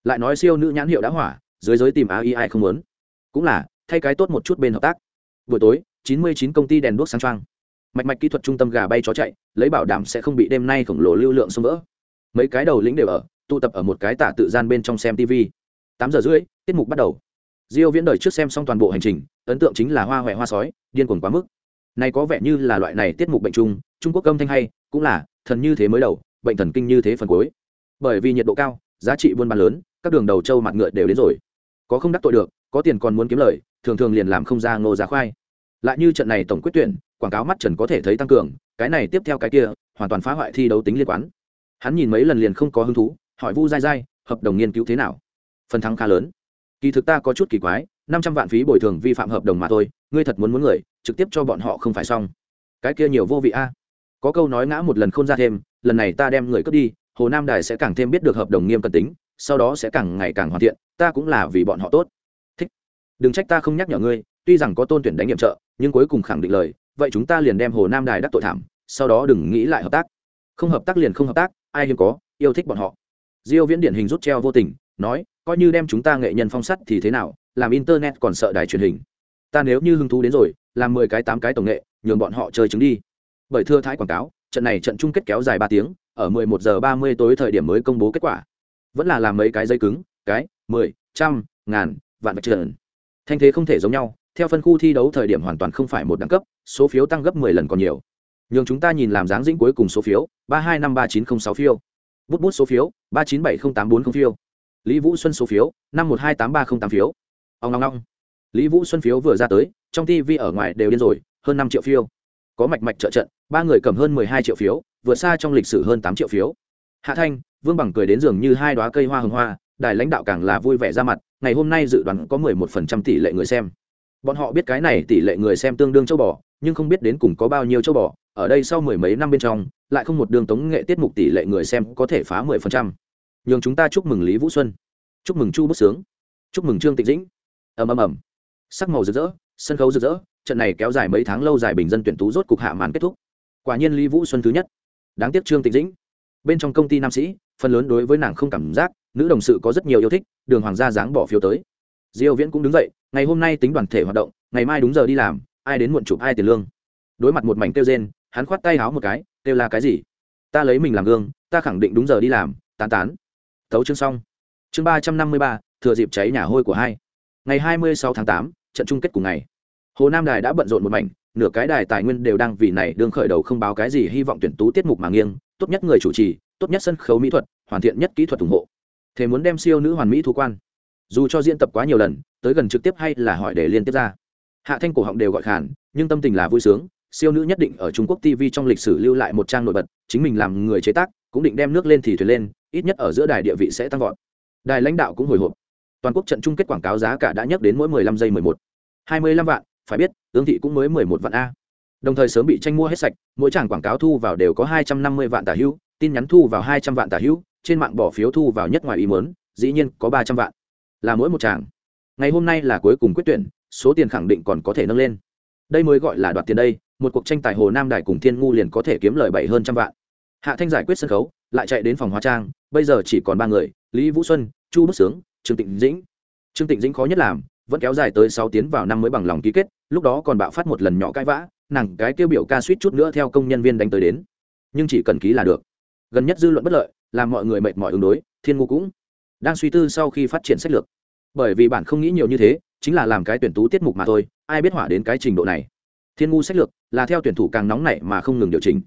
lại nói siêu nữ nhãn hiệu đã hỏa, dưới giới tìm ai ai không muốn. Cũng là, thay cái tốt một chút bên hợp tác. Buổi tối, chín mươi chín công ty đèn đuốc sáng trang mạch mạch kỹ thuật trung tâm gà bay chó chạy, lấy bảo đảm sẽ không bị đêm nay khổng lồ lưu lượng xông vỡ. Mấy cái đầu lĩnh đều ở, tụ tập ở một cái tả tự gian bên trong xem tv tám giờ rưỡi, tiết mục bắt đầu. Diêu viễn đời trước xem xong toàn bộ hành trình, ấn tượng chính là hoa huệ hoa sói, điên cuồng quá mức. Này có vẻ như là loại này tiết mục bệnh trung trung quốc âm thanh hay, cũng là, thần như thế mới đầu, bệnh thần kinh như thế phần cuối. Bởi vì nhiệt độ cao, giá trị buôn bán lớn các đường đầu châu mặt ngựa đều đến rồi. Có không đắc tội được, có tiền còn muốn kiếm lời, thường thường liền làm không ra ngô giá khoai. Lại như trận này tổng quyết tuyển, quảng cáo mắt trần có thể thấy tăng cường, cái này tiếp theo cái kia, hoàn toàn phá hoại thi đấu tính liên quan hắn nhìn mấy lần liền không có hứng thú, hỏi vu dai dai, hợp đồng nghiên cứu thế nào? Phần thắng khá lớn. Kỳ thực ta có chút kỳ quái, năm trăm vạn phí bồi thường vi phạm hợp đồng mà thôi, ngươi thật muốn muốn người, trực tiếp cho bọn họ không phải xong. Cái kia nhiều vô vị a. Có câu nói ngã một lần không ra thêm, lần này ta đem người cướp đi, hồ nam đài sẽ càng thêm biết được hợp đồng nghiêm cẩn tính sau đó sẽ càng ngày càng hoàn thiện, ta cũng là vì bọn họ tốt. Thích. Đừng trách ta không nhắc nhở ngươi, tuy rằng có tôn tuyển đánh nhiệm trợ, nhưng cuối cùng khẳng định lời, vậy chúng ta liền đem hồ nam đài đắc tội thảm, sau đó đừng nghĩ lại hợp tác. Không hợp tác liền không hợp tác, ai hiếm có, yêu thích bọn họ. Diêu viễn điển hình rút treo vô tình, nói, coi như đem chúng ta nghệ nhân phong sắt thì thế nào, làm internet còn sợ đài truyền hình. Ta nếu như hứng thú đến rồi, làm mười cái tám cái tổng nghệ, nhường bọn họ chơi trứng đi. Bởi thưa thái quảng cáo, trận này trận chung kết kéo dài ba tiếng, ở mười một giờ ba mươi tối thời điểm mới công bố kết quả vẫn là làm mấy cái dây cứng, cái, mười, trăm, ngàn, vạn vạch trần. Thanh thế không thể giống nhau, theo phân khu thi đấu thời điểm hoàn toàn không phải một đẳng cấp, số phiếu tăng gấp mười lần còn nhiều. Nhường chúng ta nhìn làm dáng dĩnh cuối cùng số phiếu, ba hai năm ba chín không sáu phiếu bút bút số phiếu, ba chín bảy không tám bốn không phiếu lý vũ xuân số phiếu, năm một hai tám ba không tám phiếu. Ông long long lý vũ xuân phiếu vừa ra tới, trong tv ở ngoài đều điên rồi, hơn năm triệu phiếu có mạch mạch trợ trận, ba người cầm hơn mười hai triệu phiếu, vượt xa trong lịch sử hơn tám triệu phiếu hạ thanh, vương bằng cười đến giường như hai đoá cây hoa hồng hoa, đài lãnh đạo càng là vui vẻ ra mặt, ngày hôm nay dự đoán có mười một phần trăm tỷ lệ người xem. Bọn họ biết cái này tỷ lệ người xem tương đương châu bò, nhưng không biết đến cùng có bao nhiêu châu bò, ở đây sau mười mấy năm bên trong, lại không một đường tống nghệ tiết mục tỷ lệ người xem có thể phá mười phần trăm. Nhường chúng ta chúc mừng lý vũ xuân, chúc mừng chu bức sướng, chúc mừng trương tịnh dĩnh. Ầm ầm ầm. Sắc màu rực rỡ, sân khấu rực rỡ, trận này kéo dài mấy tháng lâu dài bình dân tuyển tú rốt cục hạ màn kết thúc. Quả nhiên lý vũ xuân thứ nhất. Đáng tiếc trương tịnh dĩnh bên trong công ty nam sĩ, phần lớn đối với nàng không cảm giác, nữ đồng sự có rất nhiều yêu thích, đường hoàng gia dáng bỏ phiếu tới. Diêu viễn cũng đứng dậy, ngày hôm nay tính đoàn thể hoạt động, ngày mai đúng giờ đi làm, ai đến muộn chụp ai tiền lương. Đối mặt một mảnh tiêu rên, hắn khoát tay háo một cái tiêu là cái gì? Ta lấy mình làm gương, ta khẳng định đúng giờ đi làm, tán tán. Thấu chương xong. Chương ba trăm năm mươi ba, thừa dịp cháy nhà hôi của hai. Ngày hai mươi sáu tháng tám, trận chung kết cùng ngày. Hồ nam đài đã bận rộn một mảnh, nửa cái đài tài nguyên đều đang vì này đương khởi đầu không báo cái gì hy vọng tuyển tú tiết mục mà nghiêng tốt nhất người chủ trì, tốt nhất sân khấu mỹ thuật, hoàn thiện nhất kỹ thuật ủng hộ. Thế muốn đem siêu nữ hoàn mỹ thu quan. Dù cho diễn tập quá nhiều lần, tới gần trực tiếp hay là hỏi để liên tiếp ra. Hạ thanh cổ họng đều gọi khản nhưng tâm tình là vui sướng. Siêu nữ nhất định ở trung quốc tv trong lịch sử lưu lại một trang nổi bật, chính mình làm người chế tác, cũng định đem nước lên thì thuyền lên, ít nhất ở giữa đài địa vị sẽ tăng vọt. Đài lãnh đạo cũng hồi hộp. Toàn quốc trận chung kết quảng cáo giá cả đã nhắc đến mỗi 15 giây 11. 25 vạn, phải biết ương thị cũng mới 11 vạn a đồng thời sớm bị tranh mua hết sạch, mỗi tràng quảng cáo thu vào đều có 250 vạn tả hữu, tin nhắn thu vào 200 vạn tả hữu, trên mạng bỏ phiếu thu vào nhất ngoài ý muốn, dĩ nhiên có 300 vạn. Là mỗi một tràng. Ngày hôm nay là cuối cùng quyết tuyển, số tiền khẳng định còn có thể nâng lên. Đây mới gọi là đoạt tiền đây, một cuộc tranh tài hồ nam đài cùng thiên ngu liền có thể kiếm lời bảy hơn trăm vạn. Hạ thanh giải quyết sân khấu, lại chạy đến phòng hóa trang, bây giờ chỉ còn ba người, lý vũ xuân, chu bức sướng, trương tịnh dĩnh. Trương tịnh dĩnh khó nhất làm, vẫn kéo dài tới sáu tiếng vào năm mới bằng lòng ký kết, lúc đó còn bạo phát một lần nhỏ cãi vã nàng cái kêu biểu ca suýt chút nữa theo công nhân viên đánh tới đến. Nhưng chỉ cần ký là được. Gần nhất dư luận bất lợi, làm mọi người mệt mỏi ứng đối, thiên ngu cũng đang suy tư sau khi phát triển sách lược. Bởi vì bản không nghĩ nhiều như thế, chính là làm cái tuyển tú tiết mục mà thôi, ai biết hỏa đến cái trình độ này. Thiên ngu sách lược là theo tuyển thủ càng nóng nảy mà không ngừng điều chỉnh.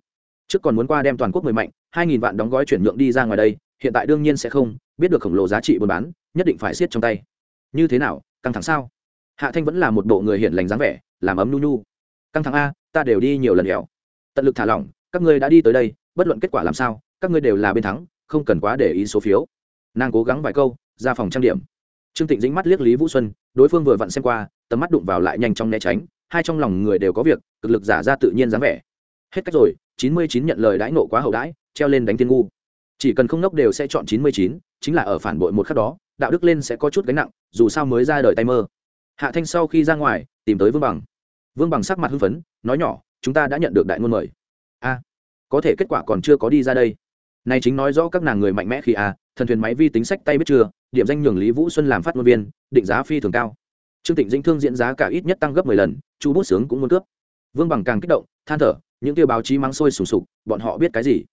Trước còn muốn qua đem toàn quốc mười mạnh, hai nghìn vạn đóng gói chuyển nhượng đi ra ngoài đây, hiện tại đương nhiên sẽ không, biết được khổng lồ giá trị buôn bán, nhất định phải siết trong tay. Như thế nào, căng thẳng sao? Hạ thanh vẫn là một bộ người hiện lành dáng vẻ, làm ấm nu nu căng thẳng a, ta đều đi nhiều lần hẻo tận lực thả lỏng, các ngươi đã đi tới đây, bất luận kết quả làm sao, các ngươi đều là bên thắng, không cần quá để ý số phiếu. Nàng cố gắng vài câu, ra phòng trang điểm. Trương tịnh dính mắt liếc lý vũ xuân, đối phương vừa vặn xem qua, tầm mắt đụng vào lại nhanh trong né tránh, hai trong lòng người đều có việc, cực lực giả ra tự nhiên dáng vẻ. Hết cách rồi, chín mươi chín nhận lời đãi nộ quá hậu đãi, treo lên đánh tiên ngu. Chỉ cần không nốc đều sẽ chọn chín mươi chín, chính là ở phản bội một khắc đó, đạo đức lên sẽ có chút gánh nặng, dù sao mới ra đời tay mơ. Hạ thanh sau khi ra ngoài, tìm tới vương bằng vương bằng sắc mặt hưng phấn, nói nhỏ, chúng ta đã nhận được đại ngôn mời. A, có thể kết quả còn chưa có đi ra đây. Này chính nói rõ các nàng người mạnh mẽ khi a, thần thuyền máy vi tính sách tay biết chưa, điểm danh nhường lý vũ xuân làm phát ngôn viên, định giá phi thường cao. Trương tịnh dinh thương diễn giá cả ít nhất tăng gấp mười lần, chu bút sướng cũng muốn cướp. Vương bằng càng kích động, than thở, những tiêu báo chí mang sôi sùng sục, bọn họ biết cái gì?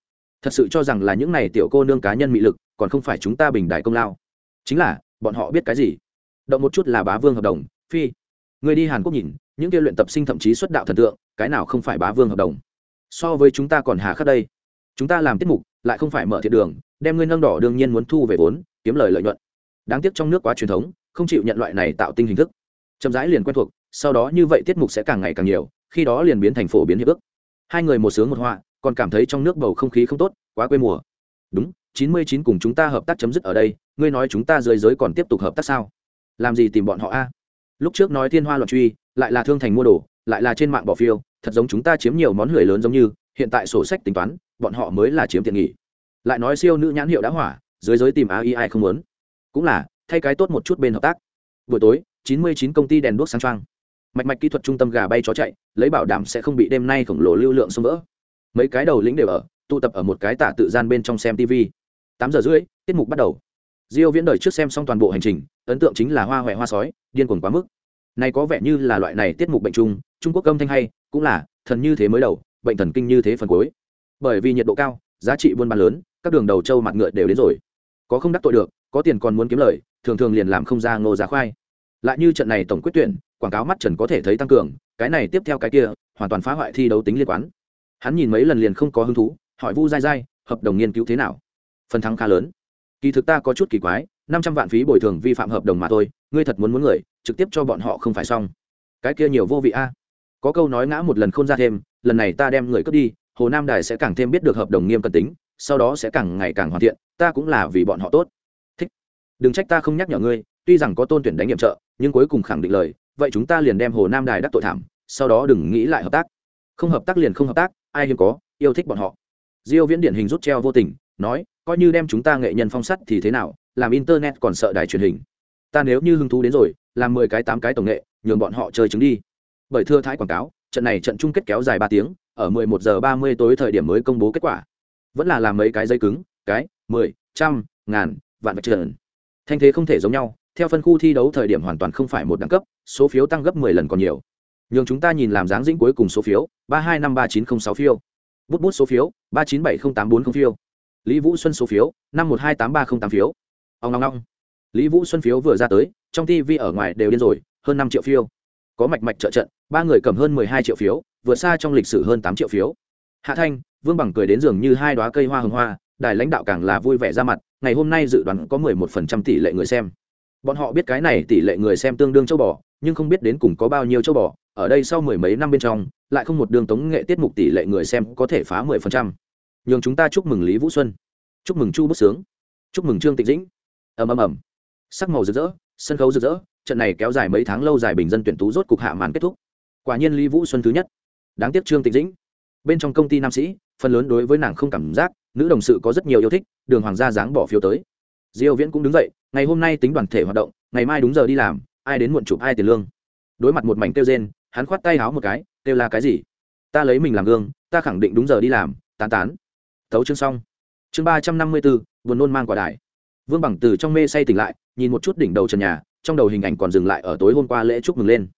Thật sự cho rằng là những này tiểu cô nương cá nhân mị lực, còn không phải chúng ta bình đại công lao. Chính là, bọn họ biết cái gì? Động một chút là bá vương hợp đồng, phi người đi hàn quốc nhìn, những kia luyện tập sinh thậm chí xuất đạo thần tượng, cái nào không phải bá vương hợp đồng? So với chúng ta còn hà khắc đây. Chúng ta làm tiết mục, lại không phải mở thiện đường, đem ngươi nâng đỏ đương nhiên muốn thu về vốn, kiếm lời lợi nhuận. Đáng tiếc trong nước quá truyền thống, không chịu nhận loại này tạo tinh hình thức. Chậm rãi liền quen thuộc, sau đó như vậy tiết mục sẽ càng ngày càng nhiều, khi đó liền biến thành phổ biến hiệp ước. Hai người một sướng một họa, còn cảm thấy trong nước bầu không khí không tốt, quá quê mùa. Đúng, chín mươi chín cùng chúng ta hợp tác chấm dứt ở đây, ngươi nói chúng ta dưới giới còn tiếp tục hợp tác sao? Làm gì tìm bọn họ a? Lúc trước nói thiên hoa loạn truy, lại là thương thành mua đồ, lại là trên mạng bỏ phiêu, thật giống chúng ta chiếm nhiều món hời lớn giống như, hiện tại sổ sách tính toán, bọn họ mới là chiếm tiện nghỉ lại nói siêu nữ nhãn hiệu đã hỏa, dưới giới tìm ai ai không muốn. Cũng là, thay cái tốt một chút bên hợp tác. Buổi tối, chín mươi chín công ty đèn đuốc sang trang mạch mạch kỹ thuật trung tâm gà bay chó chạy, lấy bảo đảm sẽ không bị đêm nay khổng lồ lưu lượng xông vỡ. Mấy cái đầu lĩnh đều ở, tụ tập ở một cái tả tự gian bên trong xem tv tám giờ rưỡi, tiết mục bắt đầu diêu viễn đời trước xem xong toàn bộ hành trình, ấn tượng chính là hoa huệ hoa sói, điên cuồng quá mức. Này có vẻ như là loại này tiết mục bệnh trung trung quốc âm thanh hay, cũng là, thần như thế mới đầu, bệnh thần kinh như thế phần cuối. Bởi vì nhiệt độ cao, giá trị buôn bán lớn, các đường đầu châu mặt ngựa đều đến rồi. Có không đắc tội được, có tiền còn muốn kiếm lời, thường thường liền làm không ra ngô giá khoai. Lại như trận này tổng quyết tuyển, quảng cáo mắt trần có thể thấy tăng cường, cái này tiếp theo cái kia, hoàn toàn phá hoại thi đấu tính liên quan hắn nhìn mấy lần liền không có hứng thú, hỏi vu dai dai hợp đồng nghiên cứu thế nào? Phần thắng khá lớn kỳ thực ta có chút kỳ quái, năm trăm vạn phí bồi thường vi phạm hợp đồng mà thôi, ngươi thật muốn muốn người, trực tiếp cho bọn họ không phải xong. Cái kia nhiều vô vị a. Có câu nói ngã một lần không ra thêm, lần này ta đem người cướp đi, hồ nam đài sẽ càng thêm biết được hợp đồng nghiêm cẩn tính, sau đó sẽ càng ngày càng hoàn thiện, ta cũng là vì bọn họ tốt. Thích. Đừng trách ta không nhắc nhở ngươi, tuy rằng có tôn tuyển đánh nhiệm trợ, nhưng cuối cùng khẳng định lời, vậy chúng ta liền đem hồ nam đài đắc tội thảm, sau đó đừng nghĩ lại hợp tác. Không hợp tác liền không hợp tác, ai hiếm có, yêu thích bọn họ. Diêu viễn điển hình rút treo vô tình nói, coi như đem chúng ta nghệ nhân phong sắt thì thế nào, làm internet còn sợ đài truyền hình. Ta nếu như hứng thú đến rồi, làm mười cái, tám cái tổng nghệ, nhường bọn họ chơi chứng đi. Bởi thưa thái quảng cáo, trận này trận chung kết kéo dài ba tiếng, ở 11 giờ 30 tối thời điểm mới công bố kết quả. Vẫn là làm mấy cái dây cứng, cái, mười, trăm, ngàn, vạn vật trần. Thanh thế không thể giống nhau, theo phân khu thi đấu thời điểm hoàn toàn không phải một đẳng cấp, số phiếu tăng gấp 10 lần còn nhiều. Nhường chúng ta nhìn làm dáng dĩnh cuối cùng số phiếu, ba hai năm ba chín không sáu phiếu bút bút số phiếu, ba chín bảy không tám bốn không phiếu lý vũ xuân số phiếu, năm một hai tám ba không tám phiếu. Ông long long lý vũ xuân phiếu vừa ra tới, trong tv ở ngoài đều điên rồi, hơn năm triệu phiếu. Có mạch mạch trợ trận, ba người cầm hơn mười hai triệu phiếu, vượt xa trong lịch sử hơn tám triệu phiếu. Hạ thanh, vương bằng cười đến giường như hai đoá cây hoa hồng hoa, đài lãnh đạo càng là vui vẻ ra mặt, ngày hôm nay dự đoán có mười một phần trăm tỷ lệ người xem. Bọn họ biết cái này tỷ lệ người xem tương đương châu bò, nhưng không biết đến cùng có bao nhiêu châu bò, ở đây sau mười mấy năm bên trong, lại không một đường tống nghệ tiết mục tỷ lệ người xem có thể phá mười phần trăm nhường chúng ta chúc mừng lý vũ xuân. Chúc mừng chu bức sướng. Chúc mừng trương tịnh dĩnh. Ầm ầm ầm. Sắc màu rực rỡ, sân khấu rực rỡ, trận này kéo dài mấy tháng lâu dài bình dân tuyển tú rốt cục hạ màn kết thúc. Quả nhiên lý vũ xuân thứ nhất. Đáng tiếc trương tịnh dĩnh. Bên trong công ty nam sĩ, phần lớn đối với nàng không cảm giác, nữ đồng sự có rất nhiều yêu thích, đường hoàng gia dáng bỏ phiếu tới. Diêu viễn cũng đứng dậy, ngày hôm nay tính đoàn thể hoạt động, ngày mai đúng giờ đi làm, ai đến muộn chụp ai tiền lương. Đối mặt một mảnh tiêu rên, hắn khoát tay háo một cái, kêu là cái gì? Ta lấy mình làm gương, ta khẳng định đúng giờ đi làm, tán tán thấu chương xong. Chương ba trăm năm mươi bốn, buồn nôn mang quả đài. Vương bằng từ trong mê say tỉnh lại, nhìn một chút đỉnh đầu trần nhà, trong đầu hình ảnh còn dừng lại ở tối hôm qua lễ chúc mừng lên.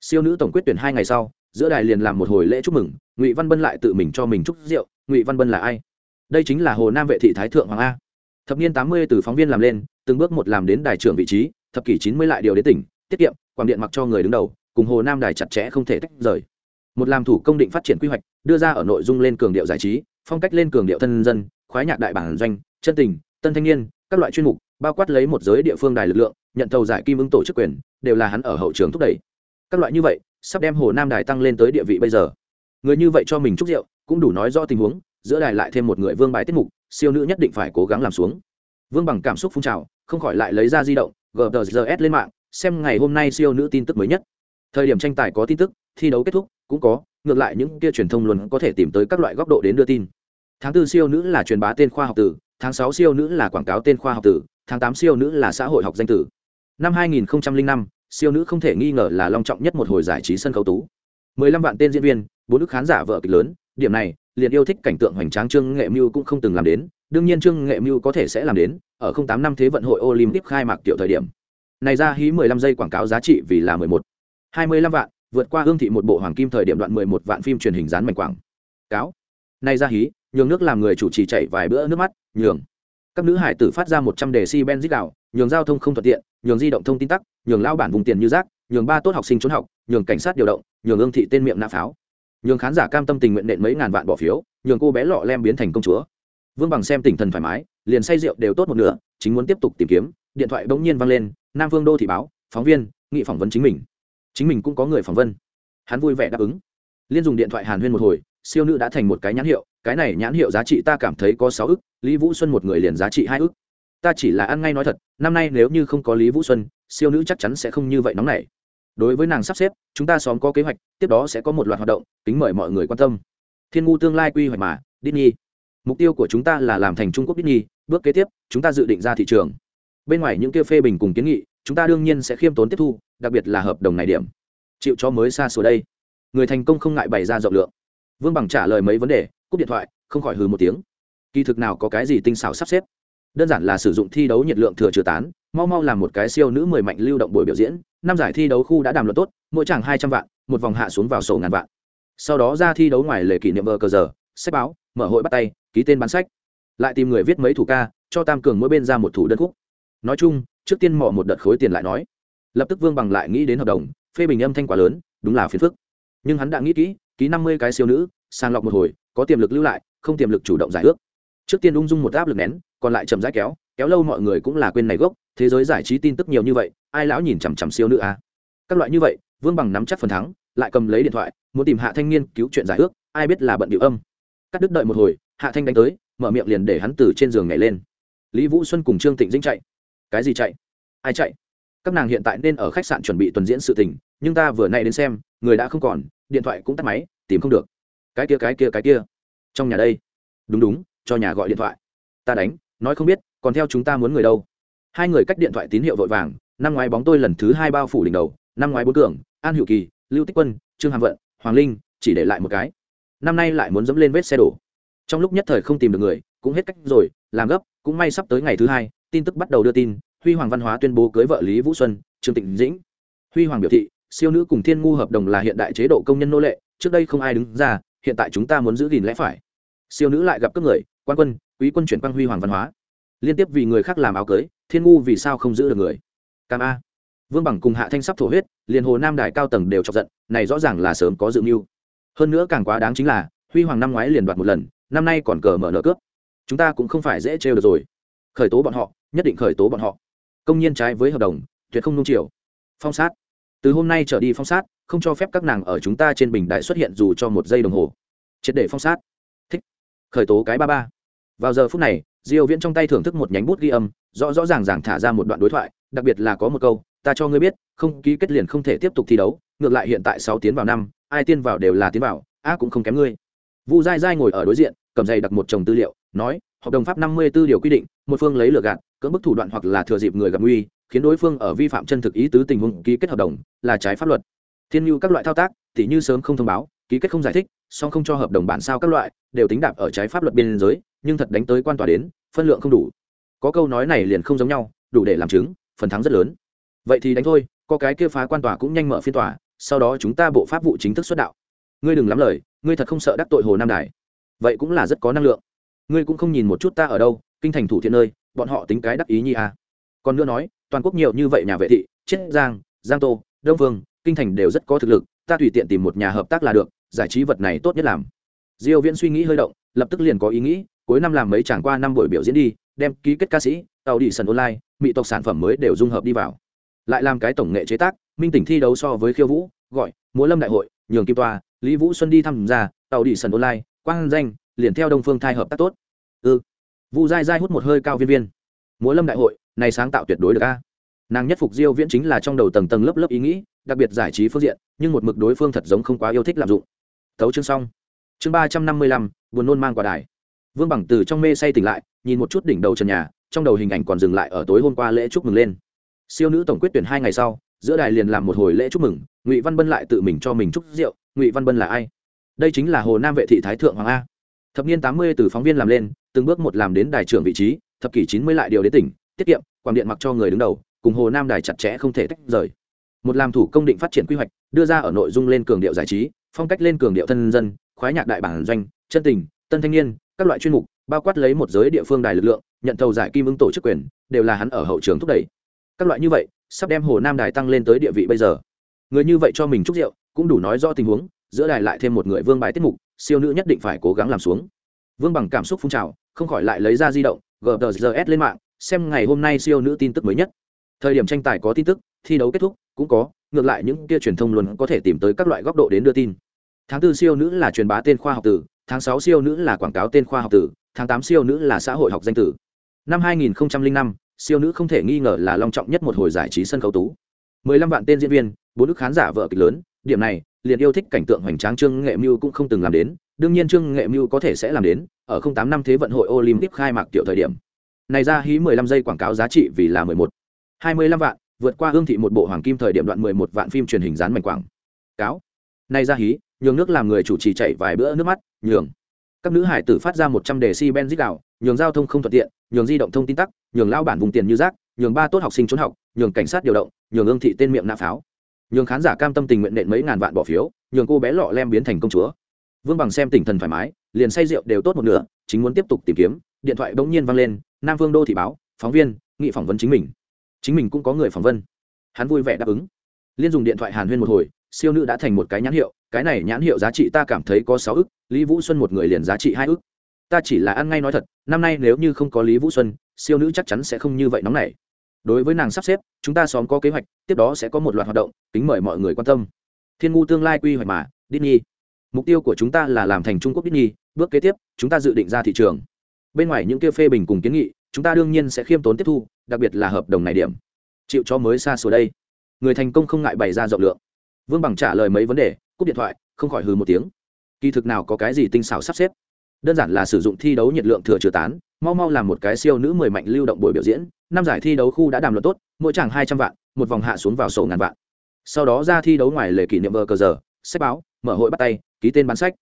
Siêu nữ tổng quyết tuyển hai ngày sau, giữa đài liền làm một hồi lễ chúc mừng, ngụy văn bân lại tự mình cho mình chúc rượu, ngụy văn bân là ai? Đây chính là hồ nam vệ thị thái thượng hoàng a. Thập niên tám mươi từ phóng viên làm lên, từng bước một làm đến đài trưởng vị trí, thập kỷ chín mươi lại điều đến tỉnh, tiết kiệm, quảng điện mặc cho người đứng đầu, cùng hồ nam đài chặt chẽ không thể tách rời. Một làm thủ công định phát triển quy hoạch, đưa ra ở nội dung lên cường điệu giải trí phong cách lên cường điệu thân dân, khoái nhạc đại bản doanh, chân tình, tân thanh niên, các loại chuyên mục, bao quát lấy một giới địa phương đài lực lượng, nhận thầu giải kim ứng tổ chức quyền, đều là hắn ở hậu trường thúc đẩy. Các loại như vậy, sắp đem hồ nam đài tăng lên tới địa vị bây giờ. Người như vậy cho mình chúc rượu, cũng đủ nói rõ tình huống, giữa đài lại thêm một người vương bài tiết mục, siêu nữ nhất định phải cố gắng làm xuống. Vương bằng cảm xúc phun trào, không khỏi lại lấy ra di động gtrs lên mạng, xem ngày hôm nay siêu nữ tin tức mới nhất. Thời điểm tranh tài có tin tức, thi đấu kết thúc, cũng có, ngược lại những kia truyền thông luôn có thể tìm tới các loại góc độ đến đưa tin tháng tư siêu nữ là truyền bá tên khoa học tử tháng sáu siêu nữ là quảng cáo tên khoa học tử tháng tám siêu nữ là xã hội học danh tử. Năm 2005, siêu nữ không thể nghi ngờ là long trọng nhất một hồi giải trí sân khấu tú. 15 vạn tên diễn viên bốn đức khán giả vợ kịch lớn điểm này liền yêu thích cảnh tượng hoành tráng trương nghệ mưu cũng không từng làm đến đương nhiên trương nghệ mưu có thể sẽ làm đến ở 08 năm thế vận hội olympic khai mạc tiểu thời điểm. Này ra hí 15 giây quảng cáo giá trị vì là 11 25 vạn vượt qua hương thị một bộ hoàng kim thời điểm đoạn 11 vạn phim truyền hình dán mảnh quảng. Cáo. Này ra hí nhường nước làm người chủ trì chạy vài bữa nước mắt, nhường. Các nữ hải tử phát ra một trăm đề si ben dít đạo, nhường giao thông không thuận tiện, nhường di động thông tin tắc, nhường lao bản vùng tiền như rác, nhường ba tốt học sinh trốn học, nhường cảnh sát điều động, nhường ương thị tên miệng nã pháo. Nhường khán giả cam tâm tình nguyện nện mấy ngàn vạn bỏ phiếu, nhường cô bé lọ lem biến thành công chúa. Vương bằng xem tỉnh thần thoải mái, liền say rượu đều tốt một nửa, chính muốn tiếp tục tìm kiếm. Điện thoại bỗng nhiên vang lên, nam vương đô thị báo, phóng viên, nghị phỏng vấn chính mình. Chính mình cũng có người phỏng vấn. Hắn vui vẻ đáp ứng. Liên dùng điện thoại hàn huyên một hồi siêu nữ đã thành một cái nhãn hiệu, cái này nhãn hiệu giá trị ta cảm thấy có sáu ức, lý vũ xuân một người liền giá trị hai ức. Ta chỉ là ăn ngay nói thật, năm nay nếu như không có lý vũ xuân, siêu nữ chắc chắn sẽ không như vậy nóng nảy. Đối với nàng sắp xếp, chúng ta xóm có kế hoạch, tiếp đó sẽ có một loạt hoạt động, kính mời mọi người quan tâm. Thiên ngu tương lai quy hoạch mà, Disney. Mục tiêu của chúng ta là làm thành trung quốc Disney, bước kế tiếp, chúng ta dự định ra thị trường. Bên ngoài những kia phê bình cùng kiến nghị, chúng ta đương nhiên sẽ khiêm tốn tiếp thu, đặc biệt là hợp đồng này điểm. Chịu cho mới xa xôi đây. Người thành công không ngại bày ra rộng lượng vương bằng trả lời mấy vấn đề, cúp điện thoại, không khỏi hừ một tiếng. Kỳ thực nào có cái gì tinh xảo sắp xếp? Đơn giản là sử dụng thi đấu nhiệt lượng thừa chứa tán, mau mau làm một cái siêu nữ mười mạnh lưu động buổi biểu diễn, năm giải thi đấu khu đã đàm luận tốt, mỗi chàng hai trăm vạn, một vòng hạ xuống vào sổ ngàn vạn. Sau đó ra thi đấu ngoài lề kỷ niệm vờ cờ giờ, sách báo, mở hội bắt tay, ký tên bán sách. Lại tìm người viết mấy thủ ca, cho tam cường mỗi bên ra một thủ đơn khúc. Nói chung, trước tiên mỏ một đợt khối tiền lại nói. Lập tức vương bằng lại nghĩ đến hợp đồng, phê bình âm thanh quá lớn, đúng là phiền phức. Nhưng hắn đã nghĩ kỹ ký năm mươi cái siêu nữ, sàng lọc một hồi, có tiềm lực lưu lại, không tiềm lực chủ động giải ước. Trước tiên ung dung một áp lực nén, còn lại chậm rãi kéo kéo lâu mọi người cũng là quên này gốc, thế giới giải trí tin tức nhiều như vậy, ai lão nhìn chằm chằm siêu nữ à. các loại như vậy, vương bằng nắm chắc phần thắng, lại cầm lấy điện thoại, muốn tìm hạ thanh niên cứu chuyện giải ước, ai biết là bận điệu âm. Cắt đứt đợi một hồi, hạ thanh đánh tới, mở miệng liền để hắn từ trên giường nhảy lên. Lý vũ xuân cùng trương tịnh dĩnh chạy. Cái gì chạy? Ai chạy? Các nàng hiện tại nên ở khách sạn chuẩn bị tuần diễn sự tình, nhưng ta vừa nay đến xem, người đã không còn điện thoại cũng tắt máy, tìm không được. Cái kia cái kia cái kia. Trong nhà đây. Đúng đúng, cho nhà gọi điện thoại. Ta đánh, nói không biết, còn theo chúng ta muốn người đâu. Hai người cách điện thoại tín hiệu vội vàng, năm ngoái bóng tôi lần thứ hai bao phủ đỉnh đầu, năm ngoái bốn cường, an hữu kỳ, lưu tích quân, trương hàm vận, hoàng linh, chỉ để lại một cái. Năm nay lại muốn dẫm lên vết xe đổ. Trong lúc nhất thời không tìm được người, cũng hết cách rồi, làm gấp, cũng may sắp tới ngày thứ hai, tin tức bắt đầu đưa tin, huy hoàng văn hóa tuyên bố cưới vợ lý vũ xuân, trương tịnh dĩnh. Huy hoàng biểu thị siêu nữ cùng thiên ngu hợp đồng là hiện đại chế độ công nhân nô lệ, trước đây không ai đứng ra, hiện tại chúng ta muốn giữ gìn lẽ phải. Siêu nữ lại gặp các người, quan quân, quý quân chuyển quang huy hoàng văn hóa. Liên tiếp vì người khác làm áo cưới, thiên ngu vì sao không giữ được người? Cam a. Vương bằng cùng hạ thanh sắp thổ huyết, liền hồ nam đài cao tầng đều chọc giận, này rõ ràng là sớm có dự mưu. Hơn nữa càng quá đáng chính là, huy hoàng năm ngoái liền đoạt một lần, năm nay còn cờ mở nợ cướp. Chúng ta cũng không phải dễ trêu được rồi. Khởi tố bọn họ, nhất định khởi tố bọn họ. Công nhiên trái với hợp đồng, tuyệt không nung chiều. Phong sát từ hôm nay trở đi phong sát, không cho phép các nàng ở chúng ta trên bình đại xuất hiện dù cho một giây đồng hồ. Triệt để phong sát. Thích. Khởi tố cái ba ba. Vào giờ phút này, diêu viễn trong tay thưởng thức một nhánh bút ghi âm, rõ rõ ràng ràng thả ra một đoạn đối thoại, đặc biệt là có một câu, ta cho ngươi biết, không ký kết liền không thể tiếp tục thi đấu, ngược lại hiện tại sáu tiến vào năm, ai tiên vào đều là tiến vào, a cũng không kém ngươi. Vu dai dai ngồi ở đối diện, cầm dây đặt một chồng tư liệu, nói, hợp đồng pháp năm mươi 54 điều quy định, một phương lấy lừa gạt, cưỡng bức thủ đoạn hoặc là thừa dịp người gặp nguy khiến đối phương ở vi phạm chân thực ý tứ tình huống ký kết hợp đồng là trái pháp luật. Thiên nhu các loại thao tác, tỉ như sớm không thông báo, ký kết không giải thích, song không cho hợp đồng bản sao các loại, đều tính đạp ở trái pháp luật biên giới, nhưng thật đánh tới quan tòa đến, phân lượng không đủ. Có câu nói này liền không giống nhau, đủ để làm chứng, phần thắng rất lớn. Vậy thì đánh thôi, có cái kia phá quan tòa cũng nhanh mở phiên tòa, sau đó chúng ta bộ pháp vụ chính thức xuất đạo. Ngươi đừng lắm lời, ngươi thật không sợ đắc tội hồ nam đài. Vậy cũng là rất có năng lượng. Ngươi cũng không nhìn một chút ta ở đâu, kinh thành thủ thiện nơi, bọn họ tính cái đắc ý nhi à. còn nữa nói toàn quốc nhiều như vậy nhà vệ thị, chiết giang giang tô, đông vương kinh thành đều rất có thực lực, ta tùy tiện tìm một nhà hợp tác là được, giải trí vật này tốt nhất làm. Diêu viễn suy nghĩ hơi động, lập tức liền có ý nghĩ, cuối năm làm mấy chẳng qua năm buổi biểu diễn đi, đem ký kết ca sĩ, tàu đi sân online, mỹ tộc sản phẩm mới đều dung hợp đi vào. Lại làm cái tổng nghệ chế tác, minh tỉnh thi đấu so với khiêu vũ, gọi, múa lâm đại hội, nhường kim toa, lý vũ xuân đi tham gia, tàu đi sân online, quang danh, liền theo đông phương thai hợp tác tốt. Ừ. Vu dai dai hút một hơi cao viên viên. Múa lâm đại hội này sáng tạo tuyệt đối được a. Nàng nhất phục diêu viễn chính là trong đầu tầng tầng lớp lớp ý nghĩ, đặc biệt giải trí phương diện, nhưng một mực đối phương thật giống không quá yêu thích làm dụng. Thấu chương xong. Chương ba trăm năm mươi lăm, buồn nôn mang quả đài. Vương bằng từ trong mê say tỉnh lại, nhìn một chút đỉnh đầu trần nhà, trong đầu hình ảnh còn dừng lại ở tối hôm qua lễ chúc mừng lên. Siêu nữ tổng quyết tuyển hai ngày sau, giữa đài liền làm một hồi lễ chúc mừng, ngụy văn bân lại tự mình cho mình chúc rượu, ngụy văn bân là ai? Đây chính là hồ nam vệ thị thái thượng hoàng a. Thập niên tám mươi từ phóng viên làm lên, từng bước một làm đến đài trưởng vị trí, thập kỷ chín mươi lại điều đến tỉnh tiết kiệm, quảng điện mặc cho người đứng đầu, cùng hồ nam đài chặt chẽ không thể tách rời. Một làm thủ công định phát triển quy hoạch, đưa ra ở nội dung lên cường điệu giải trí, phong cách lên cường điệu thân dân, khoái nhạc đại bản doanh, chân tình, tân thanh niên, các loại chuyên mục, bao quát lấy một giới địa phương đài lực lượng, nhận thầu giải kim ứng tổ chức quyền, đều là hắn ở hậu trường thúc đẩy. Các loại như vậy, sắp đem hồ nam đài tăng lên tới địa vị bây giờ. Người như vậy cho mình chúc rượu, cũng đủ nói rõ tình huống, giữa đài lại thêm một người vương bài tiết mục, siêu nữ nhất định phải cố gắng làm xuống. Vương bằng cảm xúc phun trào, không khỏi lại lấy ra di động gtrs lên mạng xem ngày hôm nay siêu nữ tin tức mới nhất. Thời điểm tranh tài có tin tức, thi đấu kết thúc, cũng có, ngược lại những kia truyền thông luôn có thể tìm tới các loại góc độ đến đưa tin. Tháng tư siêu nữ là truyền bá tên khoa học tử, tháng sáu siêu nữ là quảng cáo tên khoa học tử, tháng tám siêu nữ là xã hội học danh tử. Năm hai nghìn năm, siêu nữ không thể nghi ngờ là long trọng nhất một hồi giải trí sân khấu tú. Mười lăm vạn tên diễn viên, bốn đức khán giả vợ kịch lớn, điểm này, liền yêu thích cảnh tượng hoành tráng trương nghệ mưu cũng không từng làm đến, đương nhiên trương nghệ mưu có thể sẽ làm đến, ở không tám năm thế vận hội olympic khai mạc tiểu thời điểm này ra hí mười lăm giây quảng cáo giá trị vì là mười một. Hai mươi lăm vạn, vượt qua hương thị một bộ hoàng kim thời điểm đoạn mười một vạn phim truyền hình dán mảnh quảng. Cáo. Này ra hí, nhường nước làm người chủ trì chạy vài bữa nước mắt, nhường. Các nữ hải tử phát ra một trăm đề si ben dích nhường giao thông không thuận tiện, nhường di động thông tin tắc, nhường lao bản vùng tiền như rác, nhường ba tốt học sinh trốn học, nhường cảnh sát điều động, nhường ương thị tên miệng nạ pháo. Nhường khán giả cam tâm tình nguyện nện mấy ngàn vạn bỏ phiếu, nhường cô bé lọ lem biến thành công chúa. Vương bằng xem tỉnh thần thoải mái, liền say rượu đều tốt một nửa, chính muốn tiếp tục tìm kiếm, điện thoại bỗng nhiên vang lên nam vương đô thị báo, phóng viên, nghị phỏng vấn chính mình. Chính mình cũng có người phỏng vấn. Hắn vui vẻ đáp ứng. Liên dùng điện thoại hàn huyên một hồi, siêu nữ đã thành một cái nhãn hiệu, cái này nhãn hiệu giá trị ta cảm thấy có sáu ức, lý vũ xuân một người liền giá trị hai ức. Ta chỉ là ăn ngay nói thật, năm nay nếu như không có lý vũ xuân, siêu nữ chắc chắn sẽ không như vậy nóng nảy. Đối với nàng sắp xếp, chúng ta xóm có kế hoạch, tiếp đó sẽ có một loạt hoạt động, kính mời mọi người quan tâm. Thiên ngu tương lai quy hoạch mà, Disney. Mục tiêu của chúng ta là làm thành trung quốc Disney, bước kế tiếp, chúng ta dự định ra thị trường bên ngoài những kia phê bình cùng kiến nghị, chúng ta đương nhiên sẽ khiêm tốn tiếp thu, đặc biệt là hợp đồng này điểm. Chịu cho mới xa xôi đây. Người thành công không ngại bày ra rộng lượng. Vương bằng trả lời mấy vấn đề, cúp điện thoại, không khỏi hừ một tiếng. Kỳ thực nào có cái gì tinh xảo sắp xếp? Đơn giản là sử dụng thi đấu nhiệt lượng thừa chứa tán, mau mau làm một cái siêu nữ mười mạnh lưu động buổi biểu diễn, năm giải thi đấu khu đã đàm luận tốt, mỗi chàng hai trăm vạn, một vòng hạ xuống vào sổ ngàn vạn. Sau đó ra thi đấu ngoài lề kỷ niệm vờ cờ giờ, sách báo, mở hội bắt tay, ký tên bán sách.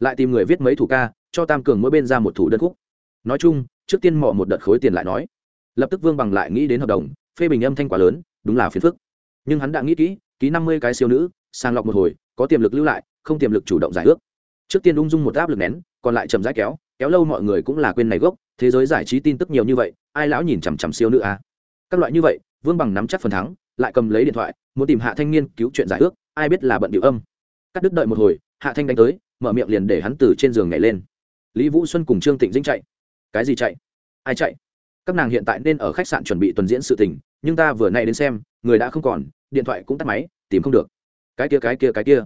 Lại tìm người viết mấy thủ ca, cho tam cường mỗi bên ra một thủ đơn khúc nói chung, trước tiên mò một đợt khối tiền lại nói. Lập tức vương bằng lại nghĩ đến hợp đồng, phê bình âm thanh quá lớn, đúng là phiền phức. Nhưng hắn đã nghĩ kỹ, ký năm mươi cái siêu nữ, sàng lọc một hồi, có tiềm lực lưu lại, không tiềm lực chủ động giải ước. Trước tiên ung dung một áp lực nén, còn lại chậm rãi kéo kéo lâu mọi người cũng là quên này gốc, thế giới giải trí tin tức nhiều như vậy, ai lão nhìn chằm chằm siêu nữ à? các loại như vậy, vương bằng nắm chắc phần thắng, lại cầm lấy điện thoại, muốn tìm hạ thanh niên cứu chuyện giải ước, ai biết là bận điệu âm. Cắt đứt đợi một hồi, hạ thanh đánh tới, mở miệng liền để hắn từ trên giường nhảy lên. Lý vũ xuân cùng trương tịnh dĩnh chạy cái gì chạy? Ai chạy? Các nàng hiện tại nên ở khách sạn chuẩn bị tuần diễn sự tình, nhưng ta vừa nay đến xem, người đã không còn, điện thoại cũng tắt máy, tìm không được. Cái kia cái kia cái kia.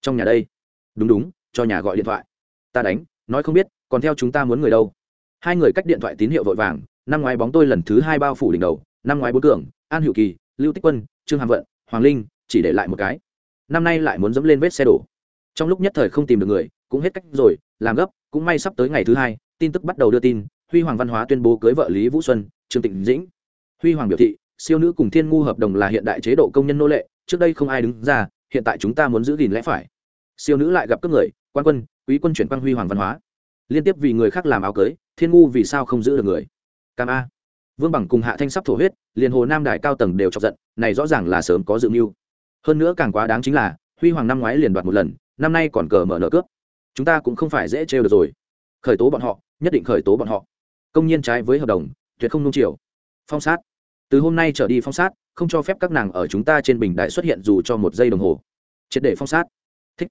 Trong nhà đây. Đúng đúng, cho nhà gọi điện thoại. Ta đánh, nói không biết, còn theo chúng ta muốn người đâu. Hai người cách điện thoại tín hiệu vội vàng, năm ngoái bóng tôi lần thứ hai bao phủ đỉnh đầu, năm ngoái bốn cường, an hữu kỳ, lưu tích quân, trương hàm vận, hoàng linh, chỉ để lại một cái. Năm nay lại muốn dẫm lên vết xe đổ. Trong lúc nhất thời không tìm được người, cũng hết cách rồi, làm gấp, cũng may sắp tới ngày thứ hai tin tức bắt đầu đưa tin, huy hoàng văn hóa tuyên bố cưới vợ lý vũ xuân, trương tịnh dĩnh. Huy hoàng biểu thị, siêu nữ cùng thiên ngu hợp đồng là hiện đại chế độ công nhân nô lệ, trước đây không ai đứng ra, hiện tại chúng ta muốn giữ gìn lẽ phải. Siêu nữ lại gặp các người, quan quân, quý quân chuyển quang huy hoàng văn hóa. Liên tiếp vì người khác làm áo cưới, thiên ngu vì sao không giữ được người? Cam a. Vương bằng cùng hạ thanh sắp thổ huyết, liền hồ nam đài cao tầng đều chọc giận, này rõ ràng là sớm có dự mưu. Hơn nữa càng quá đáng chính là, huy hoàng năm ngoái liền đoạt một lần, năm nay còn cờ mở nợ cướp. Chúng ta cũng không phải dễ trêu được rồi. Khởi tố bọn họ nhất định khởi tố bọn họ. Công nhiên trái với hợp đồng, tuyệt không nung chiều. Phong sát. Từ hôm nay trở đi phong sát, không cho phép các nàng ở chúng ta trên bình đại xuất hiện dù cho một giây đồng hồ. Triệt để phong sát. Thích.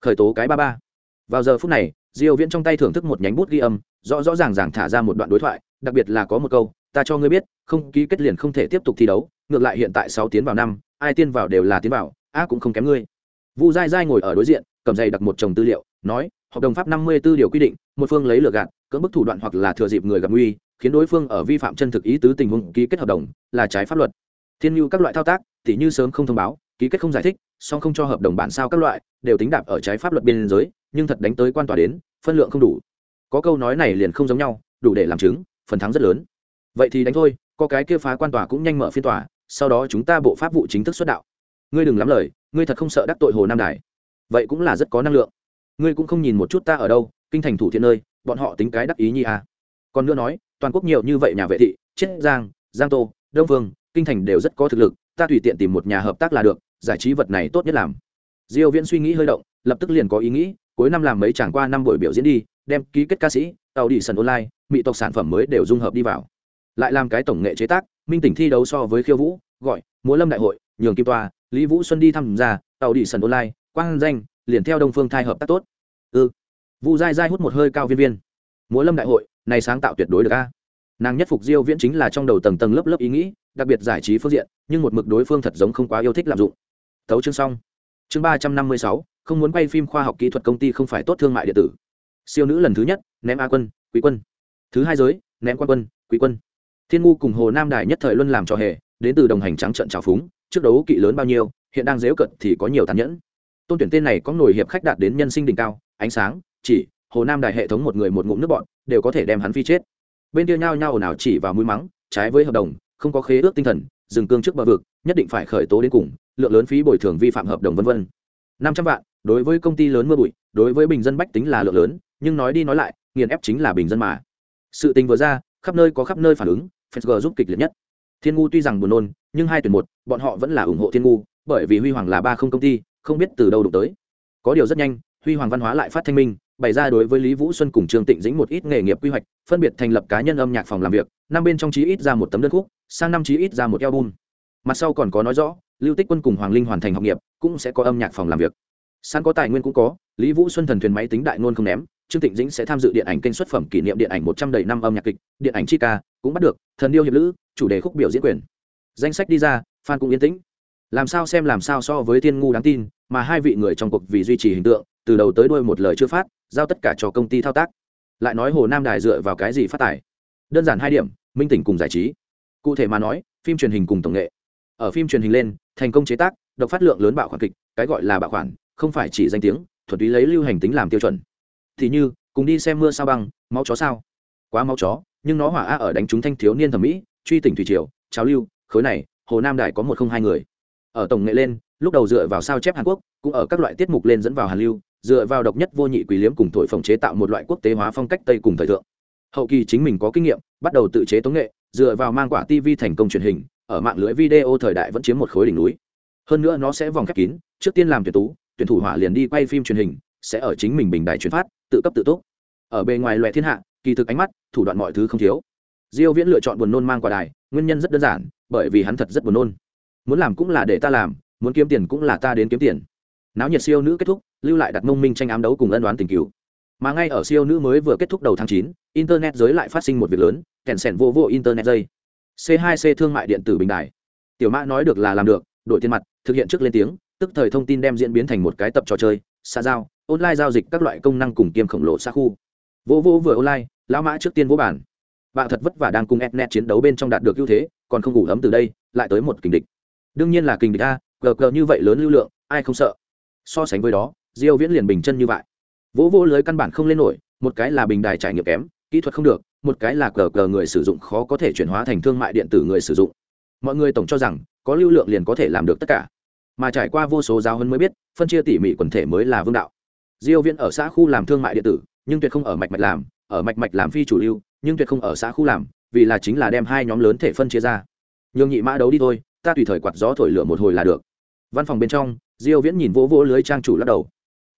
Khởi tố cái ba ba. Vào giờ phút này, diêu viễn trong tay thưởng thức một nhánh bút ghi âm, rõ rõ ràng ràng thả ra một đoạn đối thoại, đặc biệt là có một câu, ta cho ngươi biết, không ký kết liền không thể tiếp tục thi đấu, ngược lại hiện tại sáu tiến vào năm, ai tiên vào đều là tiến vào, a cũng không kém ngươi. Vu dai dai ngồi ở đối diện, cầm dây đặt một chồng tư liệu, nói hợp đồng pháp năm mươi 54 điều quy định, một phương lấy lừa gạt, cưỡng bức thủ đoạn hoặc là thừa dịp người gặp nguy, khiến đối phương ở vi phạm chân thực ý tứ tình huống ký kết hợp đồng, là trái pháp luật. Thiên nhu các loại thao tác, tỉ như sớm không thông báo, ký kết không giải thích, song không cho hợp đồng bản sao các loại, đều tính đạp ở trái pháp luật biên giới nhưng thật đánh tới quan tòa đến, phân lượng không đủ. Có câu nói này liền không giống nhau, đủ để làm chứng, phần thắng rất lớn. Vậy thì đánh thôi, có cái kia phá quan tòa cũng nhanh mở phiên tòa, sau đó chúng ta bộ pháp vụ chính thức xuất đạo. Ngươi đừng lắm lời, ngươi thật không sợ đắc tội hồ nam đài. Vậy cũng là rất có năng lượng ngươi cũng không nhìn một chút ta ở đâu, kinh thành thủ thiện nơi, bọn họ tính cái đắc ý nhi à. còn nữa nói, toàn quốc nhiều như vậy nhà vệ thị, chiết giang giang tô, đông phương, kinh thành đều rất có thực lực, ta tùy tiện tìm một nhà hợp tác là được, giải trí vật này tốt nhất làm. Diêu viễn suy nghĩ hơi động, lập tức liền có ý nghĩ, cuối năm làm mấy chẳng qua năm buổi biểu diễn đi, đem ký kết ca sĩ tàu đi sân online, mỹ tộc sản phẩm mới đều dung hợp đi vào. Lại làm cái tổng nghệ chế tác, minh tỉnh thi đấu so với khiêu vũ, gọi, múa lâm đại hội, nhường kim toa, lý vũ xuân đi tham gia tàu đi sân online, quang danh, liền theo đông phương thai hợp tác tốt ư? Ừ. vu dai dai hút một hơi cao viên viên. Múa lâm đại hội, này sáng tạo tuyệt đối được a. Nàng nhất phục diêu viễn chính là trong đầu tầng tầng lớp lớp ý nghĩ, đặc biệt giải trí phương diện, nhưng một mực đối phương thật giống không quá yêu thích lạm dụng. Tấu chương xong. Chương ba trăm năm mươi sáu, không muốn quay phim khoa học kỹ thuật công ty không phải tốt thương mại điện tử. Siêu nữ lần thứ nhất, ném a quân, quý quân. Thứ hai giới, ném quan quân, quý quân. Thiên ngu cùng hồ nam đài nhất thời luân làm trò hề, đến từ đồng hành trắng trận trào phúng, trước đấu kỵ lớn bao nhiêu, hiện đang dếu cận thì có nhiều tàn nhẫn. Tôn tuyển tên này có nổi hiệp khách đạt đến nhân sinh đỉnh cao ánh sáng, chỉ, hồ nam đài hệ thống một người một ngụm nước bọn, đều có thể đem hắn phi chết. Bên kia nhao nhao ồn ào chỉ vào mũi mắng, trái với hợp đồng, không có khế ước tinh thần, dừng cương trước bờ vực, nhất định phải khởi tố đến cùng, lượng lớn phí bồi thường vi phạm hợp đồng vân vân. Năm trăm vạn, đối với công ty lớn mưa bụi, đối với bình dân bách tính là lượng lớn, nhưng nói đi nói lại, nghiền ép chính là bình dân mà. Sự tình vừa ra, khắp nơi có khắp nơi phản ứng facebook giúp kịch liệt nhất. Thiên ngu tuy rằng buồn nôn, nhưng hai tuyển một, bọn họ vẫn là ủng hộ thiên ngu, bởi vì huy hoàng là ba không công ty, không biết từ đâu đụng tới. Có điều rất nhanh huy hoàng văn hóa lại phát thanh minh, bày ra đối với lý vũ xuân cùng trương tịnh dĩnh một ít nghề nghiệp quy hoạch, phân biệt thành lập cá nhân âm nhạc phòng làm việc, năm bên trong chí ít ra một tấm đơn khúc, sang năm chí ít ra một album. Mặt sau còn có nói rõ, lưu tích quân cùng hoàng linh hoàn thành học nghiệp, cũng sẽ có âm nhạc phòng làm việc. Sẵn có tài nguyên cũng có, lý vũ xuân thần thuyền máy tính đại ngôn không ném, trương tịnh dĩnh sẽ tham dự điện ảnh kênh xuất phẩm kỷ niệm điện ảnh một trăm đầy năm âm nhạc kịch, điện ảnh chi ca, cũng bắt được, thần điêu hiệp lữ, chủ đề khúc biểu diễn quyền. Danh sách đi ra phan cũng yên tĩnh làm sao xem làm sao so với thiên ngu đáng tin, mà hai vị người trong cuộc vì duy trì hình tượng, từ đầu tới đuôi một lời chưa phát, giao tất cả cho công ty thao tác. Lại nói hồ nam đài dựa vào cái gì phát tài? Đơn giản hai điểm, minh tỉnh cùng giải trí. Cụ thể mà nói, phim truyền hình cùng tổng nghệ. Ở phim truyền hình lên, thành công chế tác, độc phát lượng lớn bạo khoản kịch, cái gọi là bạo khoản, không phải chỉ danh tiếng, thuần túy lấy lưu hành tính làm tiêu chuẩn. Thì như, cùng đi xem mưa sao băng, máu chó sao. Quá máu chó, nhưng nó hỏa a ở đánh trúng thanh thiếu niên thẩm mỹ, truy tỉnh thủy triều, trào lưu, khối này, hồ nam đài có một không hai người ở tổng nghệ lên, lúc đầu dựa vào sao chép hàn quốc, cũng ở các loại tiết mục lên dẫn vào hàn lưu, dựa vào độc nhất vô nhị quý liếm cùng thổi phồng chế tạo một loại quốc tế hóa phong cách tây cùng thời thượng. Hậu kỳ chính mình có kinh nghiệm, bắt đầu tự chế tống nghệ, dựa vào mang quả tv thành công truyền hình, ở mạng lưới video thời đại vẫn chiếm một khối đỉnh núi. Hơn nữa nó sẽ vòng khép kín, trước tiên làm tuyển tú, tuyển thủ hỏa liền đi quay phim truyền hình, sẽ ở chính mình bình đài truyền phát, tự cấp tự túc. Ở bề ngoài loẹ thiên hạ, kỳ thực ánh mắt, thủ đoạn mọi thứ không thiếu. Diêu viễn lựa chọn buồn nôn mang quả đài, nguyên nhân rất đơn giản, bởi vì hắn thật rất buồn nôn muốn làm cũng là để ta làm muốn kiếm tiền cũng là ta đến kiếm tiền. Náo nhiệt siêu nữ kết thúc lưu lại đặt mông minh tranh ám đấu cùng ân đoán tình cứu mà ngay ở siêu nữ mới vừa kết thúc đầu tháng chín, internet giới lại phát sinh một việc lớn kèn sẻn vô vô internet dây. C 2 c thương mại điện tử bình đài. Tiểu mã nói được là làm được đổi tiền mặt thực hiện trước lên tiếng tức thời thông tin đem diễn biến thành một cái tập trò chơi xa giao online giao dịch các loại công năng cùng kiêm khổng lồ xa khu. Vô vô vừa online lão mã trước tiên vô bản. Bạn thật vất vả đang cùng etnet chiến đấu bên trong đạt được ưu thế còn không ngủ ấm từ đây lại tới một kình địch đương nhiên là kình địch a gờ gờ như vậy lớn lưu lượng, ai không sợ? So sánh với đó, diêu viễn liền bình chân như vậy. Vỗ vỗ lưới căn bản không lên nổi, một cái là bình đài trải nghiệm kém, kỹ thuật không được, một cái là cờ cờ người sử dụng khó có thể chuyển hóa thành thương mại điện tử người sử dụng. Mọi người tổng cho rằng, có lưu lượng liền có thể làm được tất cả. Mà trải qua vô số giáo hơn mới biết, phân chia tỉ mỉ quần thể mới là vương đạo. Diêu viễn ở xã khu làm thương mại điện tử, nhưng tuyệt không ở mạch mạch làm, ở mạch mạch làm phi chủ lưu, nhưng tuyệt không ở xã khu làm, vì là chính là đem hai nhóm lớn thể phân chia ra. Nhường nhị mã đấu đi thôi ta tùy thời quạt gió thổi lửa một hồi là được. Văn phòng bên trong, diêu viễn nhìn vỗ vỗ lưới trang chủ lắc đầu.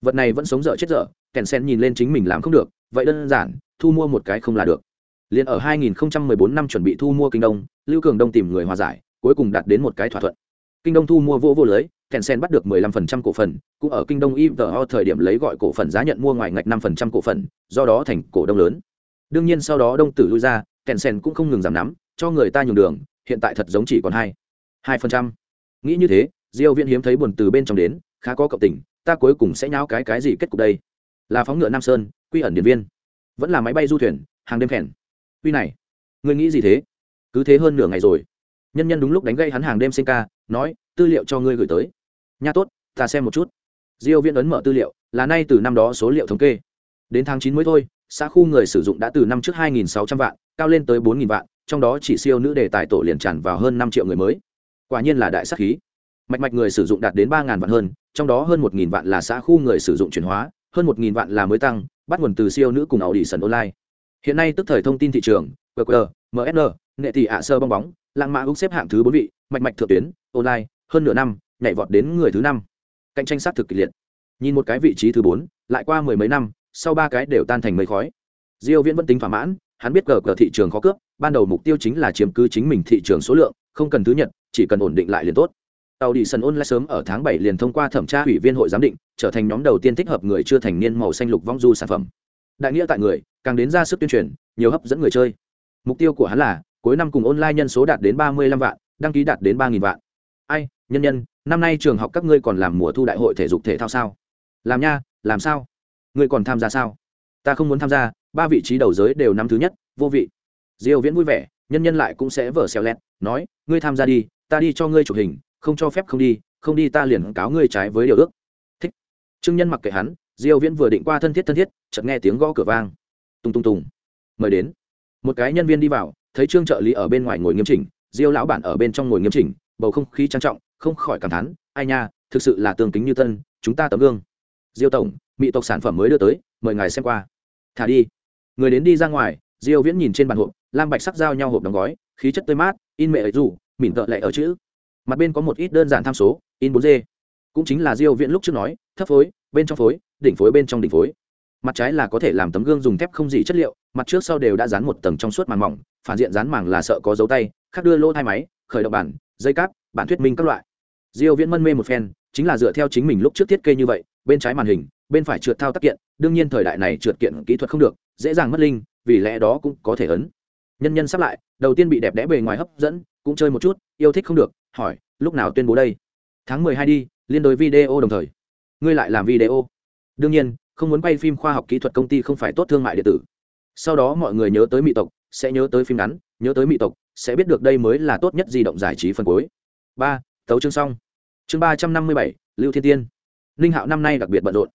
Vật này vẫn sống dở chết dở, kèn sen nhìn lên chính mình làm không được, vậy đơn giản, thu mua một cái không là được. Liền ở 2014 năm chuẩn bị thu mua kinh đông, lưu cường đông tìm người hòa giải, cuối cùng đạt đến một cái thỏa thuận. Kinh đông thu mua vô vô lưới, kèn sen bắt được 15% cổ phần, cũng ở kinh đông ivo thời điểm lấy gọi cổ phần giá nhận mua ngoài ngạch 5% cổ phần, do đó thành cổ đông lớn. Đương nhiên sau đó đông tử lui ra, kèn sen cũng không ngừng giảm nắm, cho người ta nhường đường, hiện tại thật giống chỉ còn hai hai phần trăm. Nghĩ như thế, diêu viễn hiếm thấy buồn từ bên trong đến, khá có cộng tình, ta cuối cùng sẽ nháo cái cái gì kết cục đây? Là phóng ngựa nam sơn, quy ẩn điện viên. Vẫn là máy bay du thuyền, hàng đêm khèn. Quy này, ngươi nghĩ gì thế? Cứ thế hơn nửa ngày rồi. Nhân nhân đúng lúc đánh gây hắn hàng đêm sinh ca, nói, tư liệu cho ngươi gửi tới. Nha tốt, ta xem một chút. Diêu viễn ấn mở tư liệu, là nay từ năm đó số liệu thống kê. Đến tháng 9 mới thôi, xã khu người sử dụng đã từ năm trước 2.600 vạn, cao lên tới 4.000 vạn, trong đó chỉ siêu nữ đề tài tổ liền tràn vào hơn 5 triệu người mới quả nhiên là đại sắc khí. Mạch mạch người sử dụng đạt đến ba vạn hơn, trong đó hơn 1.000 vạn là xã khu người sử dụng chuyển hóa, hơn 1.000 vạn là mới tăng, bắt nguồn từ siêu nữ cùng ảo đi sần online. Hiện nay tức thời thông tin thị trường qr msn nghệ thị ạ sơ bong bóng lãng mã úc xếp hạng thứ bốn vị, mạch mạch thượng tuyến, online, hơn nửa năm, nhảy vọt đến người thứ năm. Cạnh tranh sát thực kịch liệt. Nhìn một cái vị trí thứ bốn, lại qua mười mấy năm, sau ba cái đều tan thành mây khói. Diêu viễn vẫn tính thỏa mãn, hắn biết cờ cờ thị trường khó cướp, ban đầu mục tiêu chính là chiếm cứ chính mình thị trường số lượng, không cần thứ nhật chỉ cần ổn định lại liền tốt. Tàu đi sân ôn sớm ở tháng bảy liền thông qua thẩm tra ủy viên hội giám định, trở thành nhóm đầu tiên thích hợp người chưa thành niên màu xanh lục vong du sản phẩm. Đại nghĩa tại người, càng đến ra sức tuyên truyền, nhiều hấp dẫn người chơi. Mục tiêu của hắn là, cuối năm cùng online nhân số đạt đến ba mươi lăm vạn, đăng ký đạt đến ba nghìn vạn. Ai, nhân nhân, năm nay trường học các ngươi còn làm mùa thu đại hội thể dục thể thao sao? Làm nha, làm sao? Ngươi còn tham gia sao? Ta không muốn tham gia, ba vị trí đầu giới đều năm thứ nhất, vô vị. Diêu viễn vui vẻ, nhân nhân lại cũng sẽ vở xèo lẹt, nói, ngươi tham gia đi ta đi cho ngươi chụp hình, không cho phép không đi không đi ta liền cáo ngươi trái với điều ước. Thích. Trương nhân mặc kệ hắn, diêu viễn vừa định qua thân thiết thân thiết, chợt nghe tiếng gõ cửa vang. Tung tung tung mời đến. Một cái nhân viên đi vào, thấy trương trợ lý ở bên ngoài ngồi nghiêm chỉnh, diêu lão bản ở bên trong ngồi nghiêm chỉnh, bầu không khí trang trọng, không khỏi cảm thán, ai nha, thực sự là tương kính như tân, chúng ta tấm gương. Diêu tổng, mỹ tộc sản phẩm mới đưa tới, mời ngài xem qua. Thả đi. Người đến đi ra ngoài, diêu viễn nhìn trên bàn hộp, lam bạch sắc giao nhau hộp đóng gói, khí chất tươi mát, in mẹ ấy rủ mỉm tợ lệ ở chữ. Mặt bên có một ít đơn giản tham số, in 4 d. Cũng chính là diêu viễn lúc trước nói, thấp phối, bên trong phối, đỉnh phối bên trong đỉnh phối. Mặt trái là có thể làm tấm gương dùng thép không gì chất liệu, mặt trước sau đều đã dán một tầng trong suốt màng mỏng, phản diện dán màng là sợ có dấu tay, khác đưa lỗ hai máy, khởi động bản, dây cáp, bản thuyết minh các loại. Diêu viễn mân mê một phen, chính là dựa theo chính mình lúc trước thiết kế như vậy, bên trái màn hình, bên phải trượt thao tác kiện, đương nhiên thời đại này trượt kiện kỹ thuật không được, dễ dàng mất linh, vì lẽ đó cũng có thể ấn. Nhân nhân sắp lại đầu tiên bị đẹp đẽ bề ngoài hấp dẫn, cũng chơi một chút, yêu thích không được, hỏi, lúc nào tuyên bố đây? Tháng 12 đi, liên đối video đồng thời. Ngươi lại làm video? Đương nhiên, không muốn quay phim khoa học kỹ thuật công ty không phải tốt thương mại điện tử. Sau đó mọi người nhớ tới mỹ tộc, sẽ nhớ tới phim ngắn, nhớ tới mỹ tộc, sẽ biết được đây mới là tốt nhất di động giải trí phần cuối. Ba, tấu chương xong. Chương ba trăm năm mươi bảy, lưu thiên tiên. Ninh hạo năm nay đặc biệt bận rộn.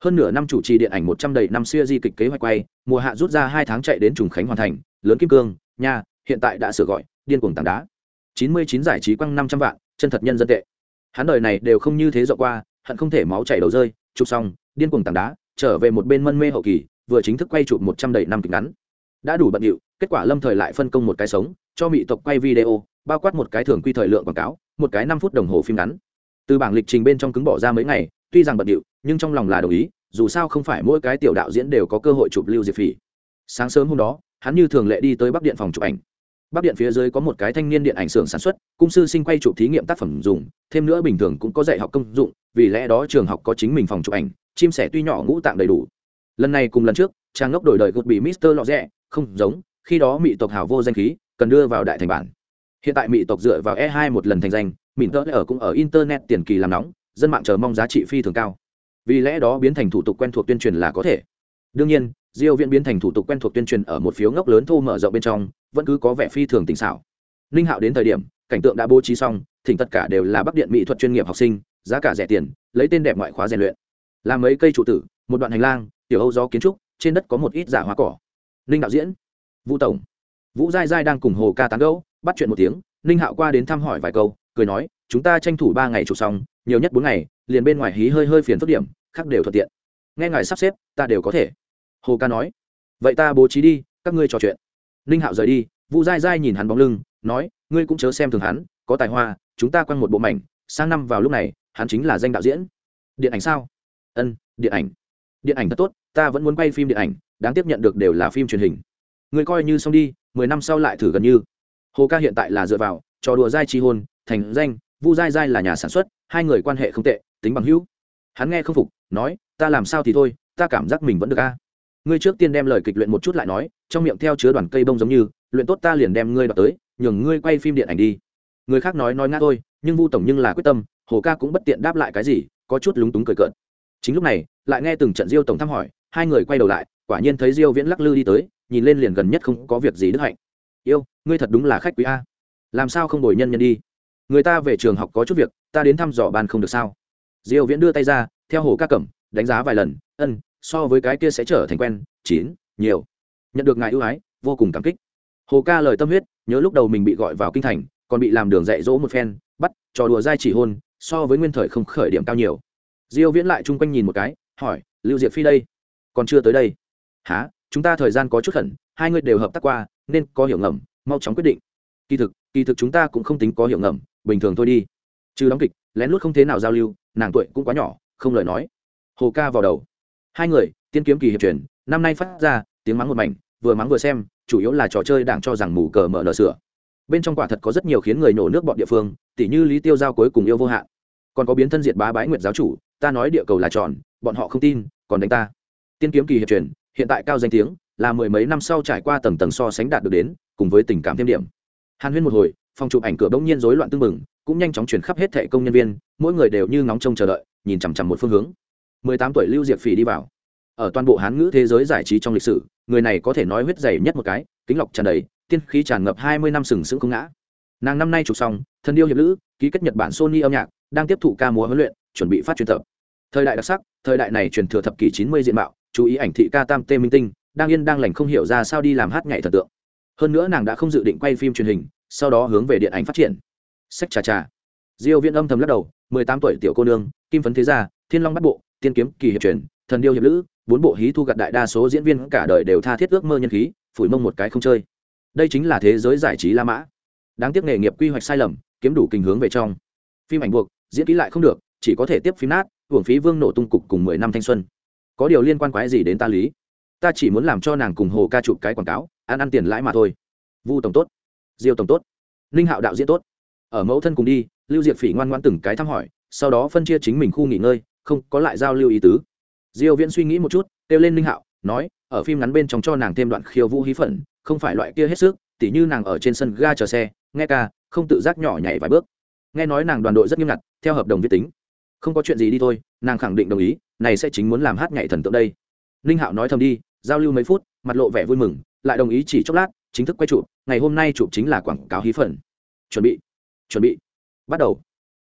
Hơn nửa năm chủ trì điện ảnh một trăm đầy năm xưa di kịch kế hoạch quay, mùa hạ rút ra hai tháng chạy đến trùng khánh hoàn thành, lớn kim cương nha hiện tại đã sửa gọi, điên cuồng tảng đá. Chín mươi chín giải trí quăng năm trăm vạn, chân thật nhân dân tệ. Hắn đời này đều không như thế dọ qua, hận không thể máu chảy đầu rơi, chụp xong, điên cuồng tảng đá, trở về một bên mân mê hậu kỳ, vừa chính thức quay chụp một trăm đầy năm kịch ngắn. Đã đủ bận điệu, kết quả lâm thời lại phân công một cái sống, cho mỹ tộc quay video, bao quát một cái thường quy thời lượng quảng cáo, một cái năm phút đồng hồ phim ngắn. Từ bảng lịch trình bên trong cứng bỏ ra mấy ngày, tuy rằng bận điệu, nhưng trong lòng là đồng ý, dù sao không phải mỗi cái tiểu đạo diễn đều có cơ hội chụp lưu diệp phỉ. Sáng sớm hôm đó, hắn như thường lệ đi tới bắc điện phòng chụp ảnh bắc điện phía dưới có một cái thanh niên điện ảnh xưởng sản xuất, cung sư sinh quay chụp thí nghiệm tác phẩm dùng, thêm nữa bình thường cũng có dạy học công dụng, vì lẽ đó trường học có chính mình phòng chụp ảnh, chim sẻ tuy nhỏ ngũ tạng đầy đủ. Lần này cùng lần trước, trang ngốc đổi đời gột bị mister lọ rẽ không giống, khi đó mỹ tộc hào vô danh khí, cần đưa vào đại thành bản. Hiện tại mỹ tộc dựa vào e 2 một lần thành danh mỹ tơ ở cũng ở internet tiền kỳ làm nóng, dân mạng chờ mong giá trị phi thường cao. Vì lẽ đó biến thành thủ tục quen thuộc tuyên truyền là có thể. Đương nhiên, diêu viện biến thành thủ tục quen thuộc tuyên truyền ở một phiếu ngốc lớn thô mở rộng bên trong vẫn cứ có vẻ phi thường tình xảo. Ninh hạo đến thời điểm, cảnh tượng đã bố trí xong, thỉnh tất cả đều là bắc điện mỹ thuật chuyên nghiệp học sinh, giá cả rẻ tiền, lấy tên đẹp ngoại khóa rèn luyện. Làm mấy cây trụ tử, một đoạn hành lang, tiểu âu gió kiến trúc, trên đất có một ít giả hoa cỏ. Ninh đạo diễn, vũ tổng, vũ giai giai đang cùng hồ ca tán gẫu, bắt chuyện một tiếng, ninh hạo qua đến thăm hỏi vài câu, cười nói, chúng ta tranh thủ ba ngày chụp xong, nhiều nhất bốn ngày, liền bên ngoài hí hơi hơi phiền phức điểm, khác đều thuận tiện. Nghe ngài sắp xếp, ta đều có thể. Hồ ca nói, vậy ta bố trí đi, các ngươi trò chuyện ninh hạo rời đi, Vu dai dai nhìn hắn bóng lưng, nói, ngươi cũng chớ xem thường hắn, có tài hoa, chúng ta quăng một bộ mảnh, sang năm vào lúc này, hắn chính là danh đạo diễn. Điện ảnh sao? Ân, điện ảnh. Điện ảnh thật tốt, ta vẫn muốn quay phim điện ảnh, đáng tiếp nhận được đều là phim truyền hình. Ngươi coi như xong đi, mười năm sau lại thử gần như. Hồ ca hiện tại là dựa vào, trò đùa dai chi hôn, thành danh, vu dai dai là nhà sản xuất, hai người quan hệ không tệ, tính bằng hữu. Hắn nghe không phục, nói, ta làm sao thì thôi, ta cảm giác mình vẫn được a. Ngươi trước tiên đem lời kịch luyện một chút lại nói trong miệng theo chứa đoàn cây bông giống như, luyện tốt ta liền đem ngươi đọc tới, nhường ngươi quay phim điện ảnh đi. Người khác nói nói ngã thôi, nhưng vu tổng nhưng là quyết tâm, hồ ca cũng bất tiện đáp lại cái gì, có chút lúng túng cười cợt. Chính lúc này, lại nghe từng trận diêu tổng thăm hỏi, hai người quay đầu lại, quả nhiên thấy diêu viễn lắc lư đi tới, nhìn lên liền gần nhất không có việc gì đức hạnh. Yêu, ngươi thật đúng là khách quý a. Làm sao không đổi nhân nhân đi? Người ta về trường học có chút việc, ta đến thăm dò ban không được sao? Diêu viễn đưa tay ra, theo hồ ca cẩm đánh giá vài lần, ân, so với cái kia sẽ trở thành quen, chín, nhiều nhận được ngài ưu ái, vô cùng cảm kích. Hồ ca lời tâm huyết, nhớ lúc đầu mình bị gọi vào kinh thành, còn bị làm đường dạy dỗ một phen, bắt, trò đùa dai chỉ hôn, so với nguyên thời không khởi điểm cao nhiều. Diêu viễn lại chung quanh nhìn một cái, hỏi, lưu diệp phi đây? Còn chưa tới đây? Há chúng ta thời gian có chút khẩn, hai người đều hợp tác qua, nên có hiểu ngầm, mau chóng quyết định. Kỳ thực kỳ thực chúng ta cũng không tính có hiểu ngầm, bình thường thôi đi. Trừ đóng kịch, lén lút không thế nào giao lưu, nàng tuổi cũng quá nhỏ, không lời nói. Hồ ca vào đầu. Hai người, tiên kiếm kỳ hiệp truyền, năm nay phát ra, tiếng mắng một mảnh vừa mắng vừa xem, chủ yếu là trò chơi đảng cho rằng mù cờ mở nở sửa. Bên trong quả thật có rất nhiều khiến người nổ nước bọn địa phương, tỉ như lý tiêu giao cuối cùng yêu vô hạn. Còn có biến thân diệt bá bái nguyệt giáo chủ, ta nói địa cầu là tròn, bọn họ không tin, còn đánh ta. Tiên kiếm kỳ hiệp truyền, hiện tại cao danh tiếng, là mười mấy năm sau trải qua tầng tầng so sánh đạt được đến, cùng với tình cảm thêm điểm. Hàn huyên một hồi, phòng chụp ảnh cửa bỗng nhiên rối loạn tưng bừng, cũng nhanh chóng chuyển khắp hết thệ công nhân viên, mỗi người đều như ngóng trông chờ đợi, nhìn chằm chằm một phương hướng. Mười tám tuổi lưu diệp phỉ đi vào ở toàn bộ hán ngữ thế giới giải trí trong lịch sử, người này có thể nói huyết dày nhất một cái, kính lọc tràn đầy, tiên khí tràn ngập hai mươi năm sừng sững không ngã. Nàng năm nay chụp xong, thân điêu hiệp lữ, ký kết nhật bản sony âm nhạc, đang tiếp thụ ca múa huấn luyện, chuẩn bị phát truyền tập. Thời đại đặc sắc, thời đại này truyền thừa thập kỷ chín mươi diện mạo, chú ý ảnh thị ca tam tê minh tinh, đang yên đang lành không hiểu ra sao đi làm hát nhảy thần tượng. Hơn nữa nàng đã không dự định quay phim truyền hình, sau đó hướng về điện ảnh phát triển. Sách trà trà. Diêu viễn âm thầm lắc đầu, mười tám tuổi tiểu cô nương, kim phấn thế gia, thiên long bắt bộ, tiên kiếm kỳ hiệp truyền, thần điêu hiệp lữ bốn bộ hí thu gặt đại đa số diễn viên cả đời đều tha thiết ước mơ nhân khí, phủi mông một cái không chơi. Đây chính là thế giới giải trí la mã. Đáng tiếc nghề nghiệp quy hoạch sai lầm, kiếm đủ kinh hướng về trong. Phim ảnh buộc, diễn kỹ lại không được, chỉ có thể tiếp phim nát, hưởng phí vương nổ tung cục cùng mười năm thanh xuân. Có điều liên quan quái gì đến ta lý? Ta chỉ muốn làm cho nàng cùng hồ ca chụp cái quảng cáo, ăn ăn tiền lãi mà thôi. Vu tổng tốt, diêu tổng tốt, ninh hạo đạo diễn tốt. Ở mẫu thân cùng đi, lưu diệp phỉ ngoan ngoan từng cái thăm hỏi, sau đó phân chia chính mình khu nghỉ ngơi, không có lại giao lưu ý tứ diêu viễn suy nghĩ một chút, kêu lên Linh hạo, nói, ở phim ngắn bên trong cho nàng thêm đoạn khiêu vũ hí phận, không phải loại kia hết sức, tỉ như nàng ở trên sân ga chờ xe, nghe ca, không tự giác nhỏ nhảy vài bước. Nghe nói nàng đoàn đội rất nghiêm ngặt, theo hợp đồng viết tính. Không có chuyện gì đi thôi, nàng khẳng định đồng ý, này sẽ chính muốn làm hát nhảy thần tượng đây. Ninh hạo nói thầm đi, giao lưu mấy phút, mặt lộ vẻ vui mừng, lại đồng ý chỉ chốc lát, chính thức quay chụp, ngày hôm nay chụp chính là quảng cáo hí phần chuẩn bị chuẩn bị. Bắt đầu.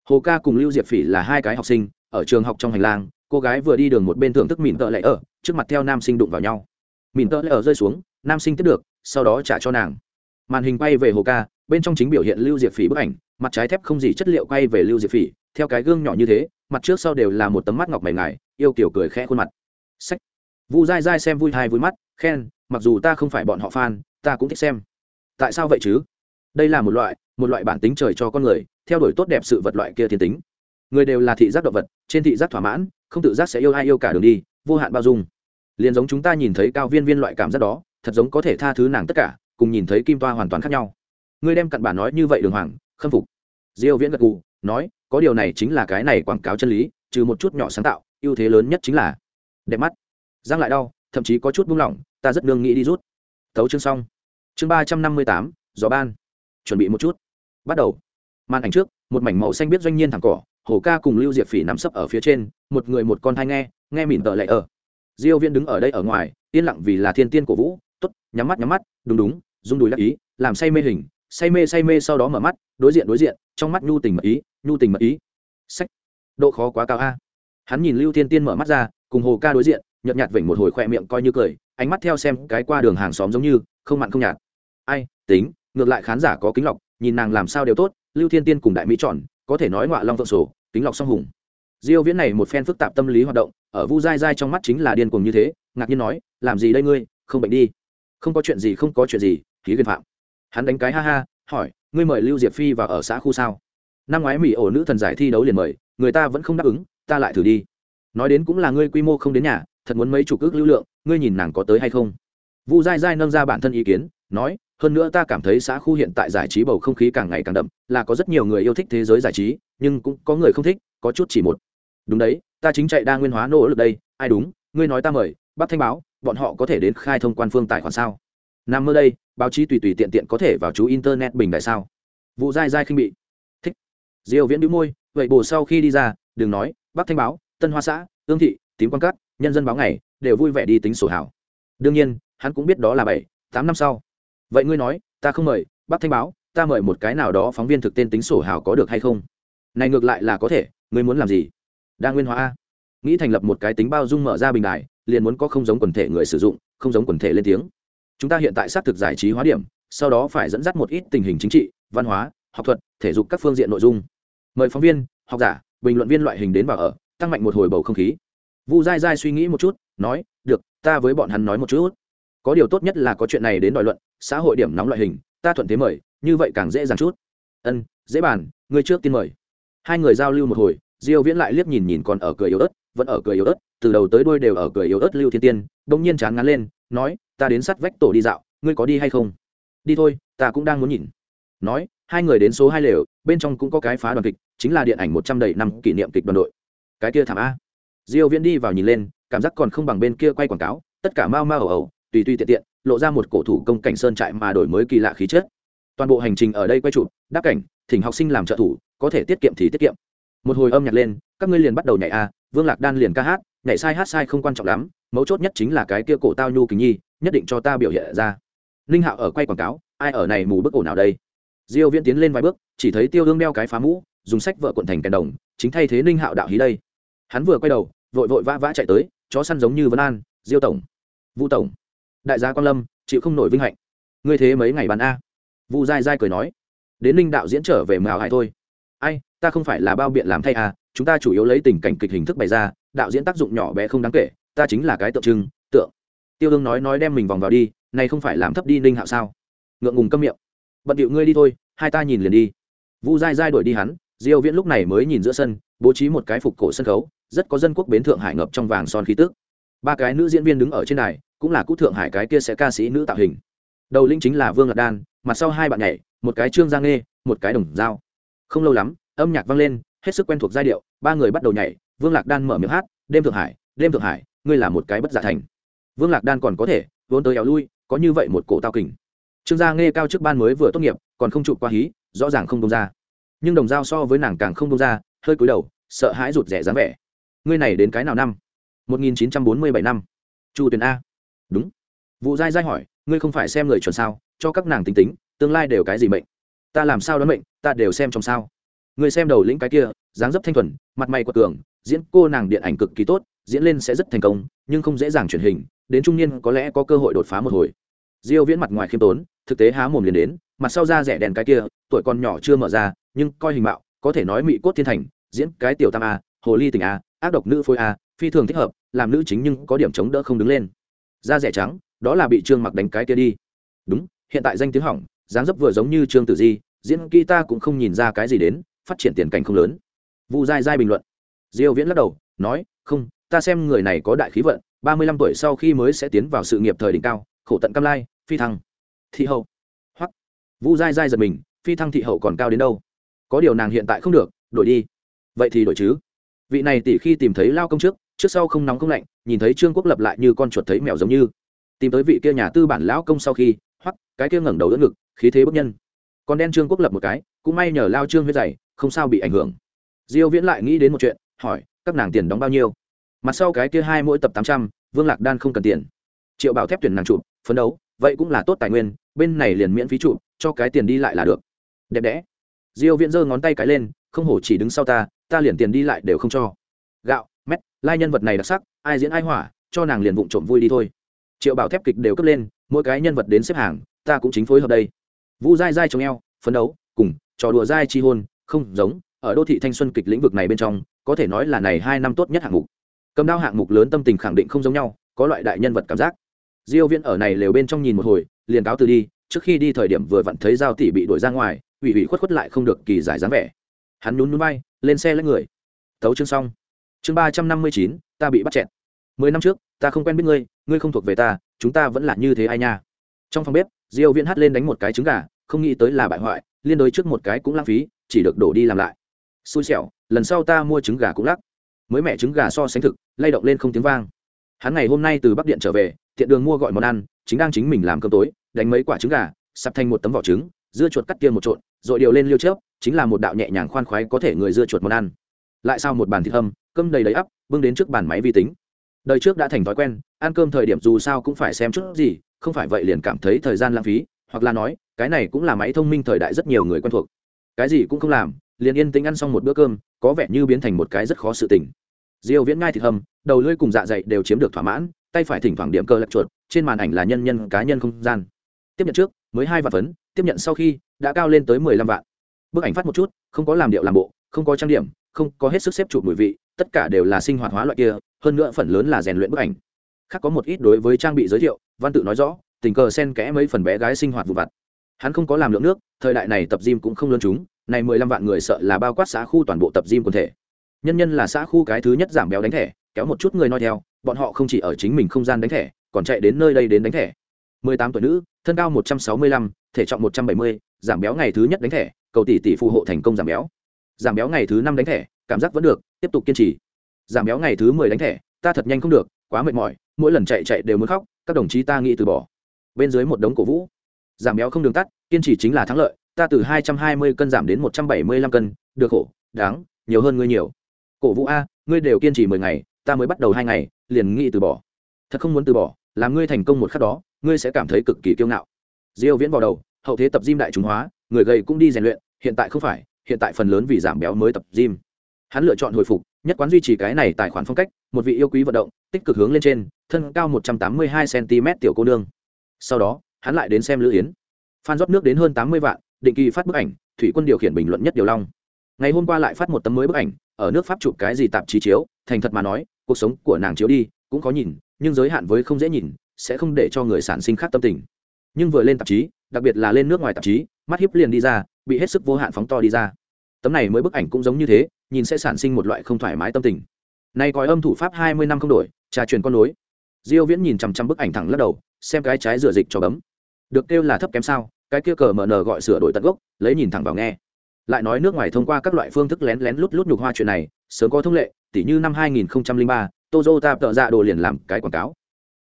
Hồ ca cùng lưu diệp phỉ là hai cái học sinh, ở trường học trong hành lang cô gái vừa đi đường một bên thưởng thức mìn tợ lệ ở, trước mặt theo nam sinh đụng vào nhau. Mìn tợ lệ ở rơi xuống, nam sinh tiếp được, sau đó trả cho nàng. Màn hình quay về hồ ca, bên trong chính biểu hiện lưu diệp phỉ bức ảnh, mặt trái thép không gì chất liệu quay về lưu diệp phỉ, theo cái gương nhỏ như thế, mặt trước sau đều là một tấm mắt ngọc mày ngài, yêu kiểu cười khẽ khuôn mặt. Sách. Vu dai dai xem vui thai vui mắt, khen, mặc dù ta không phải bọn họ fan, ta cũng thích xem. Tại sao vậy chứ? Đây là một loại một loại bản tính trời cho con người, theo đuổi tốt đẹp sự vật loại kia thiên tính. Người đều là thị giác động vật, trên thị giác thỏa mãn không tự giác sẽ yêu ai yêu cả đường đi, vô hạn bao dung. Liền giống chúng ta nhìn thấy cao viên viên loại cảm giác đó, thật giống có thể tha thứ nàng tất cả, cùng nhìn thấy kim toa hoàn toàn khác nhau. Ngươi đem cặn bà nói như vậy đường hoàng, khâm phục. Diêu viễn gật gù, nói, có điều này chính là cái này quảng cáo chân lý, trừ một chút nhỏ sáng tạo, ưu thế lớn nhất chính là đẹp mắt. Giang lại đau, thậm chí có chút buông lỏng, ta rất nương nghĩ đi rút. Tấu chương xong. Chương ba trăm năm mươi tám, gió ban. Chuẩn bị một chút. Bắt đầu. Màn ảnh trước, một mảnh màu xanh biết doanh nhiên thẳng cỏ hổ ca cùng lưu diệp phỉ nắm sấp ở phía trên, một người một con thai nghe nghe mỉm tợ lệ ở. Diêu viễn đứng ở đây ở ngoài, yên lặng vì là thiên tiên của vũ, tốt, nhắm mắt nhắm mắt, đúng đúng rung đùi lắc ý, làm say mê hình, say mê say mê, sau đó mở mắt, đối diện đối diện, trong mắt nhu tình mật ý, nhu tình mật ý. Sách. Độ khó quá cao a. Hắn nhìn lưu thiên tiên mở mắt ra, cùng hồ ca đối diện, nhợt nhạt vểnh một hồi khoe miệng coi như cười, ánh mắt theo xem cái qua đường hàng xóm giống như, không mặn không nhạt. Ai, tính, ngược lại khán giả có kính lọc, nhìn nàng làm sao đều tốt, lưu thiên tiên cùng đại mỹ chọn, có thể nói ngọa long phượng sổ kính lọc song hùng. Diêu viễn này một phen phức tạp tâm lý hoạt động, ở vu dai dai trong mắt chính là điên cuồng như thế, ngạc nhiên nói, làm gì đây ngươi, không bệnh đi. Không có chuyện gì, không có chuyện gì, khí viên phạm. Hắn đánh cái ha ha, hỏi, ngươi mời lưu diệp phi vào ở xã khu sao? Năm ngoái mỹ ổ nữ thần giải thi đấu liền mời, người ta vẫn không đáp ứng, ta lại thử đi. Nói đến cũng là ngươi quy mô không đến nhà, thật muốn mấy chục ước lưu lượng, ngươi nhìn nàng có tới hay không? Vu dai dai nâng ra bản thân ý kiến, nói hơn nữa ta cảm thấy xã khu hiện tại giải trí bầu không khí càng ngày càng đậm, là có rất nhiều người yêu thích thế giới giải trí, nhưng cũng có người không thích, có chút chỉ một. Đúng đấy, ta chính chạy đa nguyên hóa nỗ lực đây. Ai đúng? Ngươi nói ta mời bắt thanh báo, bọn họ có thể đến khai thông quan phương tài khoản sao? Nằm mơ đây, báo chí tùy tùy tiện tiện có thể vào chú internet bình đại sao? Vụ dai dai khinh bị. Thích. Diêu viễn đĩu môi, vậy bổ sau khi đi ra, đừng nói bắc thanh báo, tân hoa xã, ương thị, tím quan cát, nhân dân báo ngày, đều vui vẻ đi tính sổ hảo. Đương nhiên, hắn cũng biết đó là bảy, tám năm sau vậy ngươi nói, ta không mời, bác thanh báo, ta mời một cái nào đó phóng viên thực tên tính sổ hào có được hay không? Này ngược lại là có thể, ngươi muốn làm gì? Đa nguyên hóa a. Nghĩ thành lập một cái tính bao dung mở ra bình đài, liền muốn có không giống quần thể người sử dụng, không giống quần thể lên tiếng. Chúng ta hiện tại xác thực giải trí hóa điểm, sau đó phải dẫn dắt một ít tình hình chính trị, văn hóa, học thuật, thể dục các phương diện nội dung. Mời phóng viên, học giả, bình luận viên loại hình đến vào ở, tăng mạnh một hồi bầu không khí. Vu dai dai suy nghĩ một chút, nói, được, ta với bọn hắn nói một chút có điều tốt nhất là có chuyện này đến đòi luận, xã hội điểm nóng loại hình, ta thuận thế mời, như vậy càng dễ dàng chút. Ân, dễ bàn người trước tin mời. Hai người giao lưu một hồi, diêu viễn lại liếc nhìn nhìn còn ở cười yếu ớt, vẫn ở cười yếu ớt, từ đầu tới đuôi đều ở cười yếu ớt lưu thiên tiên đông nhiên chán ngán lên, nói, ta đến sắt vách tổ đi dạo, ngươi có đi hay không? Đi thôi, ta cũng đang muốn nhìn. Nói, hai người đến số hai lều, bên trong cũng có cái phá đoàn kịch, chính là điện ảnh một trăm đầy năm kỷ niệm kịch đoàn đội. Cái kia thảm a. Diêu viễn đi vào nhìn lên, cảm giác còn không bằng bên kia quay quảng cáo, tất cả mau mau ẩu ẩu tùy tùy tiện tiện, lộ ra một cổ thủ công cảnh sơn trại mà đổi mới kỳ lạ khí chất. Toàn bộ hành trình ở đây quay chụp, đáp cảnh, thỉnh học sinh làm trợ thủ, có thể tiết kiệm thì tiết kiệm. Một hồi âm nhạc lên, các ngươi liền bắt đầu nhảy a, vương lạc đan liền ca hát, nhảy sai hát sai không quan trọng lắm, mấu chốt nhất chính là cái kia cổ tao nhu kính nhi, nhất định cho ta biểu hiện ra. Ninh hạo ở quay quảng cáo, ai ở này mù bức ổ nào đây? Diêu viễn tiến lên vài bước, chỉ thấy tiêu hương đeo cái phá mũ, dùng sách vợ cuộn thành kèn đồng, chính thay thế ninh hạo đạo hí đây. Hắn vừa quay đầu, vội vội vã vã chạy tới, chó săn giống như vân an, diêu tổng. Vu tổng đại gia quan lâm, chịu không nổi vinh hạnh. Ngươi thế mấy ngày bán a? Vu dai dai cười nói. Đến ninh đạo diễn trở về mèo hải thôi. Ai, ta không phải là bao biện làm thay à chúng ta chủ yếu lấy tình cảnh kịch hình thức bày ra, đạo diễn tác dụng nhỏ bé không đáng kể, ta chính là cái tượng trưng, tượng. Tiêu ương nói nói đem mình vòng vào đi, này không phải làm thấp đi ninh hạo sao? Ngượng ngùng câm miệng. Bận điệu ngươi đi thôi, hai ta nhìn liền đi. Vu dai dai đuổi đi hắn, diêu viễn lúc này mới nhìn giữa sân, bố trí một cái phục cổ sân khấu, rất có dân quốc bến thượng hải ngập trong vàng son khí tức. Ba cái nữ diễn viên đứng ở trên đài cũng là cũ thượng hải cái kia sẽ ca sĩ nữ tạo hình. Đầu linh chính là vương lạc đan, mặt sau hai bạn nhảy, một cái trương giang nghê, một cái đồng dao không lâu lắm, âm nhạc vang lên, hết sức quen thuộc giai điệu, ba người bắt đầu nhảy, vương lạc đan mở miệng hát, đêm thượng hải, đêm thượng hải, ngươi là một cái bất giả thành. Vương lạc đan còn có thể, vốn tới éo lui, có như vậy một cổ tao kình. Trương gia nghe cao chức ban mới vừa tốt nghiệp, còn không chụp qua hí, rõ ràng không đông ra. Nhưng đồng dao so với nàng càng không đông ra, hơi cúi đầu, sợ hãi rụt rẻ dáng vẻ. Ngươi này đến cái nào năm? 1947 năm. Chu tuyền a đúng. Vụ dai dai hỏi, ngươi không phải xem người chuẩn sao? Cho các nàng tính tính, tương lai đều cái gì mệnh? Ta làm sao đoán mệnh, ta đều xem trong sao? Ngươi xem đầu lĩnh cái kia, dáng dấp thanh thuần, mặt mày quật cường, diễn cô nàng điện ảnh cực kỳ tốt, diễn lên sẽ rất thành công, nhưng không dễ dàng truyền hình, đến trung niên có lẽ có cơ hội đột phá một hồi. Diêu viễn mặt ngoài khiêm tốn, thực tế há mồm liền đến, mặt sau ra rẻ đèn cái kia, tuổi còn nhỏ chưa mở ra, nhưng coi hình mạo, có thể nói mỹ cốt thiên thành, diễn cái tiểu tam a, hồ ly tình a, ác độc nữ phôi a, phi thường thích hợp, làm nữ chính nhưng có điểm chống đỡ không đứng lên da rẻ trắng, đó là bị trương mặc đánh cái kia đi. Đúng, hiện tại danh tiếng hỏng, dáng dấp vừa giống như trương tử di, diễn kỹ ta cũng không nhìn ra cái gì đến, phát triển tiền cảnh không lớn. Vu dai dai bình luận. Diêu viễn lắc đầu, nói, không, ta xem người này có đại khí vận, ba mươi lăm tuổi sau khi mới sẽ tiến vào sự nghiệp thời đỉnh cao, khổ tận cam lai, phi thăng. Thị hậu. Hoặc vu dai dai giật mình, phi thăng thị hậu còn cao đến đâu? Có điều nàng hiện tại không được, đổi đi. Vậy thì đổi chứ. Vị này tỷ khi tìm thấy lao công trước trước sau không nóng không lạnh nhìn thấy trương quốc lập lại như con chuột thấy mèo giống như. Tìm tới vị kia nhà tư bản lão công sau khi hoắc cái kia ngẩng đầu đỡ ngực khí thế bức nhân. Còn đen trương quốc lập một cái cũng may nhờ lao trương huyết dày không sao bị ảnh hưởng. Diêu viễn lại nghĩ đến một chuyện hỏi các nàng tiền đóng bao nhiêu? Mặt sau cái kia hai mỗi tập 800, vương lạc đan không cần tiền. Triệu bảo thép tuyển nàng chụp phấn đấu vậy cũng là tốt tài nguyên bên này liền miễn phí chụp cho cái tiền đi lại là được. Đẹp đẽ. Diêu viễn giơ ngón tay cái lên không hổ chỉ đứng sau ta ta liền tiền đi lại đều không cho. Gạo lai nhân vật này đặc sắc, ai diễn ai hỏa, cho nàng liền vụng trộm vui đi thôi. Triệu bảo thép kịch đều cấp lên, mỗi cái nhân vật đến xếp hàng, ta cũng chính phối hợp đây. Vu dai dai trong eo, phấn đấu, cùng, trò đùa dai chi hôn, không giống, ở đô thị thanh xuân kịch lĩnh vực này bên trong, có thể nói là này hai năm tốt nhất hạng mục. Cầm đao hạng mục lớn tâm tình khẳng định không giống nhau, có loại đại nhân vật cảm giác. Diêu viễn ở này lều bên trong nhìn một hồi, liền cáo từ đi, trước khi đi thời điểm vừa vặn thấy giao tỷ bị đuổi ra ngoài, ủy ủy khuất khuất lại không được kỳ giải dáng vẻ. Hắn nhún nhún bay lên xe lấy người. Thấu chương xong chương ba trăm năm mươi chín, ta bị bắt chẹn mười năm trước, ta không quen biết ngươi ngươi không thuộc về ta, chúng ta vẫn là như thế ai nha. Trong phòng bếp, diêu viễn hát lên đánh một cái trứng gà, không nghĩ tới là bại hoại, liên đối trước một cái cũng lãng phí, chỉ được đổ đi làm lại. Xui xẻo, lần sau ta mua trứng gà cũng lắc. Mới mẹ trứng gà so sánh thực, lay động lên không tiếng vang. Hắn ngày hôm nay từ bắc điện trở về, tiện đường mua gọi món ăn, chính đang chính mình làm cơm tối, đánh mấy quả trứng gà, sắp thành một tấm vỏ trứng, dưa chuột cắt kia một trộn, rồi điều lên liêu chớp, chính là một đạo nhẹ nhàng khoan khoái có thể người dưa chuột món ăn. Lại sao một bàn thịt hâm cơm đầy đầy ắp, bưng đến trước bàn máy vi tính. Đời trước đã thành thói quen, ăn cơm thời điểm dù sao cũng phải xem chút gì, không phải vậy liền cảm thấy thời gian lãng phí, hoặc là nói, cái này cũng là máy thông minh thời đại rất nhiều người quen thuộc. Cái gì cũng không làm, liền yên tĩnh ăn xong một bữa cơm, có vẻ như biến thành một cái rất khó sự tình. Diêu viễn ngai thịt hầm đầu lưỡi cùng dạ dày đều chiếm được thỏa mãn, tay phải thỉnh thoảng điểm cơ lạch chuột, trên màn ảnh là nhân nhân, cá nhân không gian. Tiếp nhận trước, mới hai vạn phấn, tiếp nhận sau khi, đã cao lên tới mười lăm vạn. Bức ảnh phát một chút, không có làm điệu làm bộ, không có trang điểm, không có hết sức xếp chụp mùi vị tất cả đều là sinh hoạt hóa loại kia, hơn nữa phần lớn là rèn luyện bức ảnh. Khác có một ít đối với trang bị giới thiệu, văn tự nói rõ, tình cờ xen kẽ mấy phần bé gái sinh hoạt vụ vặt. Hắn không có làm lượng nước, thời đại này tập gym cũng không lớn chúng, này mười lăm vạn người sợ là bao quát xã khu toàn bộ tập gym quần thể. Nhân nhân là xã khu cái thứ nhất giảm béo đánh thẻ, kéo một chút người nói theo, bọn họ không chỉ ở chính mình không gian đánh thẻ, còn chạy đến nơi đây đến đánh thẻ. mười tám tuổi nữ, thân cao một trăm sáu mươi lăm, thể trọng một trăm bảy mươi, giảm béo ngày thứ nhất đánh thẻ, cầu tỷ tỷ phù hộ thành công giảm béo. Giảm béo ngày thứ năm đánh thẻ, cảm giác vẫn được tiếp tục kiên trì. Giảm béo ngày thứ mười đánh thẻ, ta thật nhanh không được, quá mệt mỏi, mỗi lần chạy chạy đều muốn khóc, các đồng chí ta nghĩ từ bỏ. Bên dưới một đống cổ vũ. Giảm béo không đường tắt, kiên trì chính là thắng lợi, ta từ hai trăm hai mươi cân giảm đến một trăm bảy mươi lăm cân, được khổ, đáng, nhiều hơn ngươi nhiều. Cổ vũ a, ngươi đều kiên trì mười ngày, ta mới bắt đầu hai ngày, liền nghĩ từ bỏ. Thật không muốn từ bỏ, làm ngươi thành công một khắc đó, ngươi sẽ cảm thấy cực kỳ kiêu ngạo. Diêu viễn vào đầu, hậu thế tập gym đại chúng hóa, người gầy cũng đi rèn luyện, hiện tại không phải, hiện tại phần lớn vì giảm béo mới tập gym hắn lựa chọn hồi phục, nhất quán duy trì cái này tài khoản phong cách, một vị yêu quý vận động, tích cực hướng lên trên, thân cao 182 cm tiểu cô nương. Sau đó, hắn lại đến xem lữ yến. Phan rót nước đến hơn 80 vạn, định kỳ phát bức ảnh, thủy quân điều khiển bình luận nhất điều long. Ngày hôm qua lại phát một tấm mới bức ảnh, ở nước pháp chụp cái gì tạp chí chiếu, thành thật mà nói, cuộc sống của nàng chiếu đi, cũng có nhìn, nhưng giới hạn với không dễ nhìn, sẽ không để cho người sản sinh khác tâm tình. Nhưng vừa lên tạp chí, đặc biệt là lên nước ngoài tạp chí, mắt hiếp liền đi ra, bị hết sức vô hạn phóng to đi ra. Tấm này mới bức ảnh cũng giống như thế nhìn sẽ sản sinh một loại không thoải mái tâm tình. Nay coi âm thủ pháp hai mươi năm không đổi trà truyền con nối. Diêu viễn nhìn chằm chằm bức ảnh thẳng lắc đầu xem cái trái rửa dịch cho bấm. Được kêu là thấp kém sao cái kia cờ mở nở gọi sửa đổi tận gốc lấy nhìn thẳng vào nghe. Lại nói nước ngoài thông qua các loại phương thức lén lén lút lút nhục hoa chuyện này sớm có thông lệ tỉ như năm 2003, Toyota tợ dạ đồ liền làm cái quảng cáo.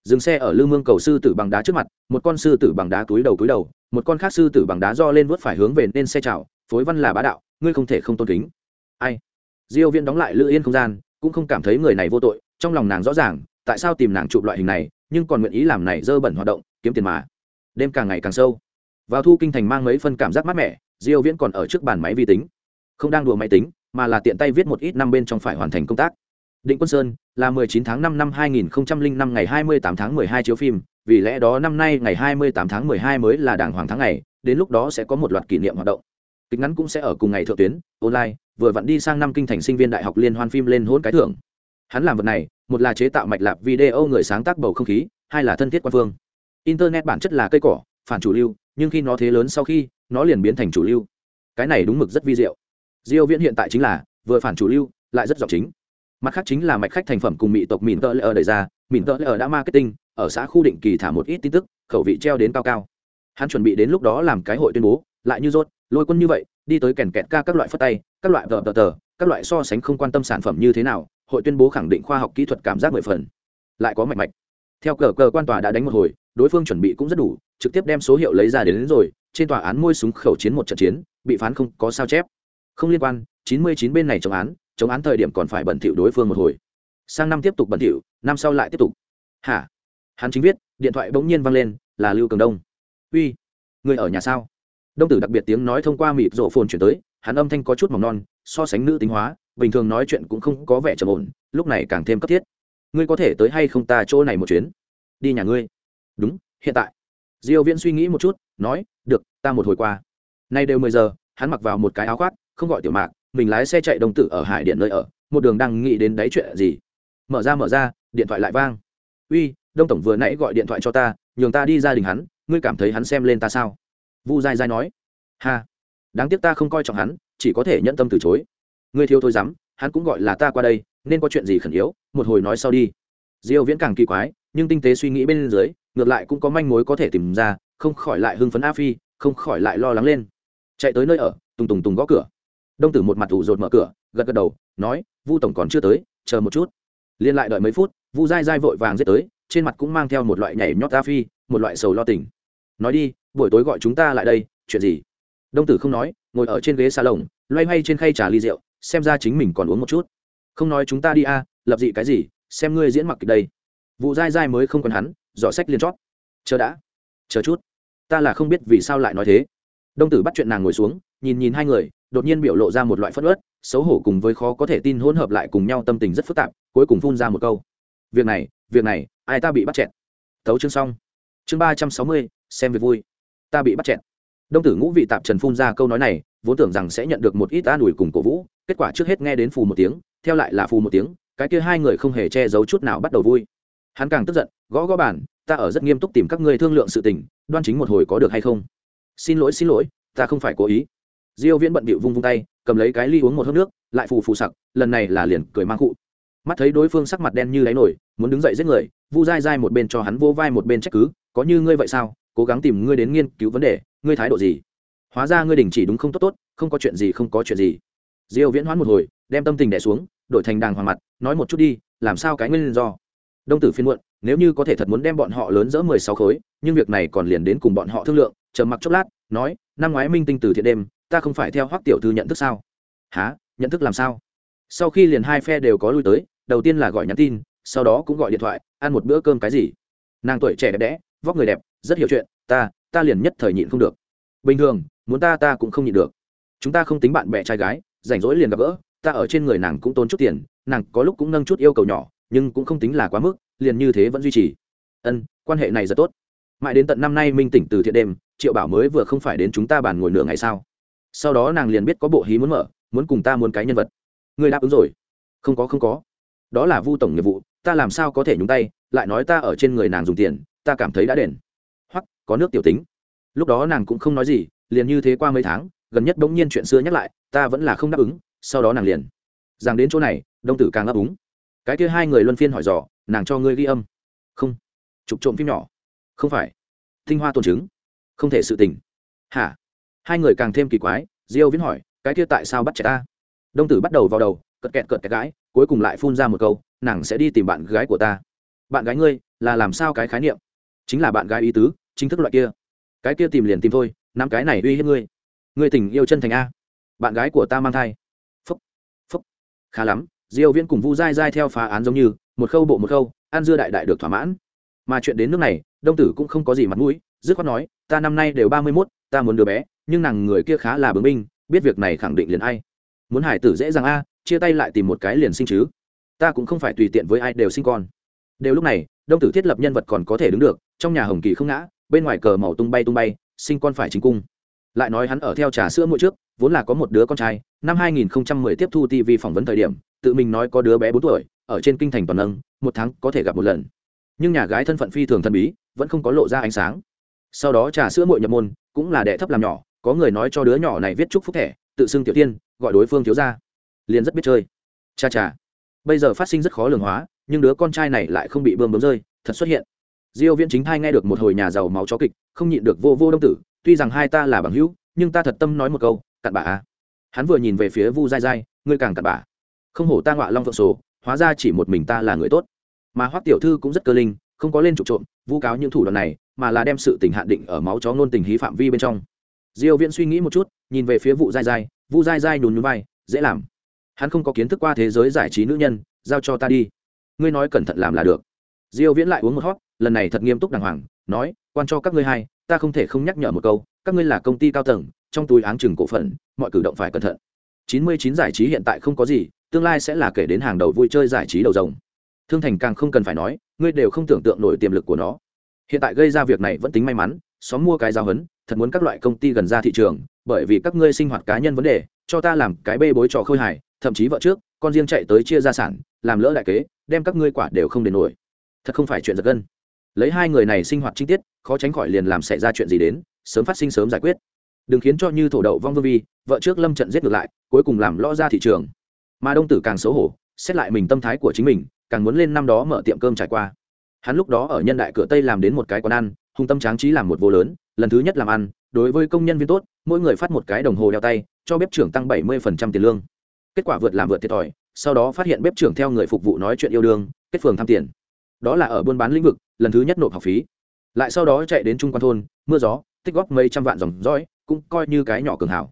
Dừng xe ở lư mương cầu sư tử bằng đá trước mặt một con sư tử bằng đá túi đầu túi đầu một con khác sư tử bằng đá do lên vớt phải hướng về nên xe chào phối văn là bá đạo ngươi không thể không tôn kính. Ai? Diêu viên đóng lại lữ yên không gian, cũng không cảm thấy người này vô tội, trong lòng nàng rõ ràng, tại sao tìm nàng chụp loại hình này, nhưng còn nguyện ý làm này dơ bẩn hoạt động, kiếm tiền mà. Đêm càng ngày càng sâu. Vào thu kinh thành mang mấy phân cảm giác mát mẻ, diêu viễn còn ở trước bàn máy vi tính. Không đang đùa máy tính, mà là tiện tay viết một ít năm bên trong phải hoàn thành công tác. Định quân sơn, là 19 tháng 5 năm 2005 ngày 28 tháng 12 chiếu phim, vì lẽ đó năm nay ngày 28 tháng 12 mới là đảng hoàng tháng ngày, đến lúc đó sẽ có một loạt kỷ niệm hoạt động kịch ngắn cũng sẽ ở cùng ngày thượng tuyến, online, vừa vặn đi sang năm kinh thành sinh viên đại học liên hoan phim lên hôn cái thưởng. Hắn làm vật này, một là chế tạo mạch lạc video người sáng tác bầu không khí, hai là thân thiết quan phương. Internet bản chất là cây cỏ, phản chủ lưu, nhưng khi nó thế lớn sau khi, nó liền biến thành chủ lưu. Cái này đúng mực rất vi diệu. Diêu viễn hiện tại chính là, vừa phản chủ lưu, lại rất giọng chính. Mặt khác chính là mạch khách thành phẩm cùng mỹ tộc mìn tơ lê ở đẩy ra mìn tơ lê ở đã marketing, ở xã khu định kỳ thả một ít tin tức, khẩu vị treo đến cao cao. Hắn chuẩn bị đến lúc đó làm cái hội tuyên bố, lại như rốt lôi quân như vậy đi tới kèn kẹt ca các loại phất tay các loại vợ tờ tờ các loại so sánh không quan tâm sản phẩm như thế nào hội tuyên bố khẳng định khoa học kỹ thuật cảm giác mười phần. Lại có mạch mạch. Theo cờ cờ quan tòa đã đánh một hồi đối phương chuẩn bị cũng rất đủ trực tiếp đem số hiệu lấy ra đến, đến rồi trên tòa án môi súng khẩu chiến một trận chiến bị phán không có sao chép. Không liên quan chín mươi chín bên này chống án chống án thời điểm còn phải bẩn thỉu đối phương một hồi. Sang năm tiếp tục bẩn thỉu năm sau lại tiếp tục. Hả? Hắn chính viết điện thoại bỗng nhiên vang lên là lưu cường đông. Uy người ở nhà sao? Đông tử đặc biệt tiếng nói thông qua mịt rộ phồn chuyển tới, hắn âm thanh có chút mỏng non, so sánh nữ tính hóa, bình thường nói chuyện cũng không có vẻ trầm ổn, lúc này càng thêm cấp thiết. Ngươi có thể tới hay không ta chỗ này một chuyến? Đi nhà ngươi. Đúng, hiện tại. Diêu viễn suy nghĩ một chút, nói, được, ta một hồi qua. Nay đều mười giờ, hắn mặc vào một cái áo khoác, không gọi tiểu mạc, mình lái xe chạy đồng tử ở hải điện nơi ở, một đường đang nghĩ đến đấy chuyện gì. Mở ra mở ra, điện thoại lại vang. Uy, đông tổng vừa nãy gọi điện thoại cho ta, nhường ta đi gia đình hắn, ngươi cảm thấy hắn xem lên ta sao? Vu dai dai nói. Ha, đáng tiếc ta không coi trọng hắn, chỉ có thể nhận tâm từ chối. Ngươi thiếu thôi dám, hắn cũng gọi là ta qua đây, nên có chuyện gì khẩn yếu, một hồi nói sau đi. Diêu viễn càng kỳ quái, nhưng tinh tế suy nghĩ bên dưới, ngược lại cũng có manh mối có thể tìm ra, không khỏi lại hưng phấn a phi, không khỏi lại lo lắng lên. Chạy tới nơi ở, tùng tùng tùng gõ cửa. Đông tử một mặt ủ rột mở cửa, gật gật đầu, nói, vu tổng còn chưa tới, chờ một chút. Liên lại đợi mấy phút, vu dai dai vội vàng giết tới, trên mặt cũng mang theo một loại nhảy nhót a phi, một loại sầu lo tình. Nói đi buổi tối gọi chúng ta lại đây, chuyện gì? Đông tử không nói, ngồi ở trên ghế xa lồng loay hoay trên khay trà ly rượu, xem ra chính mình còn uống một chút. Không nói chúng ta đi a, lập dị cái gì, xem ngươi diễn mặc kịch đây. Vụ dai dai mới không còn hắn, dò sách liên chót. Chờ đã, chờ chút, ta là không biết vì sao lại nói thế. Đông tử bắt chuyện nàng ngồi xuống, nhìn nhìn hai người, đột nhiên biểu lộ ra một loại phất ớt xấu hổ cùng với khó có thể tin hỗn hợp lại cùng nhau tâm tình rất phức tạp, cuối cùng phun ra một câu. Việc này việc này, ai ta bị bắt chẹn tấu chương xong. Chương ba trăm sáu mươi, xem việc vui ta bị bắt chẹn đông tử ngũ vị tạp trần phun ra câu nói này, vốn tưởng rằng sẽ nhận được một ít an ủi cùng cổ vũ, kết quả trước hết nghe đến phù một tiếng, theo lại là phù một tiếng, cái kia hai người không hề che giấu chút nào bắt đầu vui. Hắn càng tức giận, gõ gõ bản ta ở rất nghiêm túc tìm các ngươi thương lượng sự tình, đoan chính một hồi có được hay không? Xin lỗi xin lỗi, ta không phải cố ý. Diêu viễn bận bịu vung vung tay, cầm lấy cái ly uống một hớp nước, lại phù phù sặc, lần này là liền cười mang cụ. Mắt thấy đối phương sắc mặt đen như đáy nổi, muốn đứng dậy giết người, vu dai dai một bên cho hắn vô vai một bên trách cứ, có như ngươi vậy sao? Cố gắng tìm ngươi đến nghiên cứu vấn đề, ngươi thái độ gì? Hóa ra ngươi đình chỉ đúng không tốt tốt, không có chuyện gì không có chuyện gì. Diêu viễn hoán một hồi, đem tâm tình đè xuống, đổi thành đàng hoàng mặt, nói một chút đi, làm sao cái nguyên do? Đông tử phiên muộn, nếu như có thể thật muốn đem bọn họ lớn dỡ mười sáu khối, nhưng việc này còn liền đến cùng bọn họ thương lượng chờ mặc chốc lát, nói, năm ngoái minh tinh từ thiện đêm, ta không phải theo hoắc tiểu thư nhận thức sao? Há nhận thức làm sao? Sau khi liền hai phe đều có lui tới, đầu tiên là gọi nhắn tin, sau đó cũng gọi điện thoại, ăn một bữa cơm cái gì. Nàng tuổi trẻ đẹp đẽ, vóc người đẹp rất hiểu chuyện, ta ta liền nhất thời nhịn không được. Bình thường, muốn ta ta cũng không nhịn được. Chúng ta không tính bạn bè trai gái, rảnh rỗi liền gặp gỡ, ta ở trên người nàng cũng tốn chút tiền, nàng có lúc cũng nâng chút yêu cầu nhỏ, nhưng cũng không tính là quá mức, liền như thế vẫn duy trì. Ân, quan hệ này rất tốt. Mãi đến tận năm nay minh tỉnh từ thiện đêm, triệu bảo mới vừa không phải đến chúng ta bàn ngồi nửa ngày sao? Sau đó nàng liền biết có bộ hí muốn mở, muốn cùng ta muốn cái nhân vật. Người đáp ứng rồi. Không có không có. Đó là vu tổng nghiệp vụ, ta làm sao có thể nhúng tay, lại nói ta ở trên người nàng dùng tiền, ta cảm thấy đã đền hoặc có nước tiểu tính. Lúc đó nàng cũng không nói gì, liền như thế qua mấy tháng, gần nhất bỗng nhiên chuyện xưa nhắc lại, ta vẫn là không đáp ứng, sau đó nàng liền rằng đến chỗ này, đông tử càng ấp úng cái kia hai người luân phiên hỏi dò, nàng cho ngươi ghi âm. Không. Chụp trộm phim nhỏ. Không phải. Tinh hoa tôn chứng. Không thể sự tình. Hả? Hai người càng thêm kỳ quái, diêu viễn hỏi, cái kia tại sao bắt trẻ ta? Đông tử bắt đầu vào đầu, cật kẹt cật kẹt gái cuối cùng lại phun ra một câu, nàng sẽ đi tìm bạn gái của ta. Bạn gái ngươi, là làm sao cái khái niệm? Chính là bạn gái ý tứ chính thức loại kia. Cái kia tìm liền tìm thôi năm cái này uy hiếp ngươi. Ngươi tình yêu chân thành a. Bạn gái của ta mang thai. Phúc phúc. Khá lắm diêu viễn cùng vu dai dai theo phá án giống như một khâu bộ một khâu an dưa đại đại được thỏa mãn. Mà chuyện đến nước này đông tử cũng không có gì mặt mũi dứt khoát nói ta năm nay đều ba mươi 31, ta muốn đứa bé nhưng nàng người kia khá là bướng binh biết việc này khẳng định liền ai. Muốn hải tử dễ dàng a chia tay lại tìm một cái liền sinh chứ. Ta cũng không phải tùy tiện với ai đều sinh con. Đều lúc này đông tử thiết lập nhân vật còn có thể đứng được trong nhà hồng kỳ không ngã, bên ngoài cờ màu tung bay tung bay, sinh con phải chính cung. Lại nói hắn ở theo trà sữa mỗi trước, vốn là có một đứa con trai, năm 2010 tiếp thu tv phỏng vấn thời điểm, tự mình nói có đứa bé bốn tuổi, ở trên kinh thành toàn nâng, một tháng có thể gặp một lần. Nhưng nhà gái thân phận phi thường thần bí, vẫn không có lộ ra ánh sáng. Sau đó trà sữa muội nhập môn, cũng là đệ thấp làm nhỏ, có người nói cho đứa nhỏ này viết chúc phúc thẻ, tự xưng tiểu tiên, gọi đối phương thiếu ra liền rất biết chơi. Cha cha. Bây giờ phát sinh rất khó lường hóa, nhưng đứa con trai này lại không bị bơm bấm rơi, thật xuất hiện diêu viễn chính thai nghe được một hồi nhà giàu máu chó kịch, không nhịn được vô vô đông tử, tuy rằng hai ta là bằng hữu, nhưng ta thật tâm nói một câu, cặn bà à. hắn vừa nhìn về phía vu dai dai ngươi càng cặn bà không hổ ta ngọa long phượng sổ, hóa ra chỉ một mình ta là người tốt. Mà hoắc tiểu thư cũng rất cơ linh, không có lên trục trộm, vu cáo những thủ đoạn này, mà là đem sự tình hạn định ở máu chó ngôn tình hí phạm vi bên trong. Diêu viễn suy nghĩ một chút, nhìn về phía vụ dai dai vu dai dai nhún nhún vai, dễ làm. Hắn không có kiến thức qua thế giới giải trí nữ nhân, giao cho ta đi. Ngươi nói cẩn thận làm là được. Diêu viễn lại uống một hót lần này thật nghiêm túc đàng hoàng, nói, quan cho các ngươi hai, ta không thể không nhắc nhở một câu, các ngươi là công ty cao tầng, trong túi áng chừng cổ phần, mọi cử động phải cẩn thận. 99 giải trí hiện tại không có gì, tương lai sẽ là kể đến hàng đầu vui chơi giải trí đầu rồng. Thương thành càng không cần phải nói, ngươi đều không tưởng tượng nổi tiềm lực của nó. Hiện tại gây ra việc này vẫn tính may mắn, xóm mua cái giao hấn, thật muốn các loại công ty gần ra thị trường, bởi vì các ngươi sinh hoạt cá nhân vấn đề, cho ta làm cái bê bối trò khôi hài, thậm chí vợ trước, con riêng chạy tới chia gia sản, làm lỡ đại kế, đem các ngươi quả đều không đền nổi. Thật không phải chuyện giật gân lấy hai người này sinh hoạt chi tiết, khó tránh khỏi liền làm xảy ra chuyện gì đến, sớm phát sinh sớm giải quyết. Đừng khiến cho như thổ đậu vong vương vi, vợ trước lâm trận giết ngược lại, cuối cùng làm lo ra thị trường. Mà đông tử càng xấu hổ, xét lại mình tâm thái của chính mình, càng muốn lên năm đó mở tiệm cơm trải qua. Hắn lúc đó ở nhân đại cửa tây làm đến một cái quán ăn, hung tâm tráng trí làm một vô lớn, lần thứ nhất làm ăn, đối với công nhân viên tốt, mỗi người phát một cái đồng hồ đeo tay, cho bếp trưởng tăng bảy mươi tiền lương. Kết quả vượt làm vượt thiệt thòi, sau đó phát hiện bếp trưởng theo người phục vụ nói chuyện yêu đương, kết phường tham tiền đó là ở buôn bán lĩnh vực, lần thứ nhất nộp học phí. Lại sau đó chạy đến trung quan thôn, mưa gió, tích góp mấy trăm vạn dòng dõi, cũng coi như cái nhỏ cường hảo.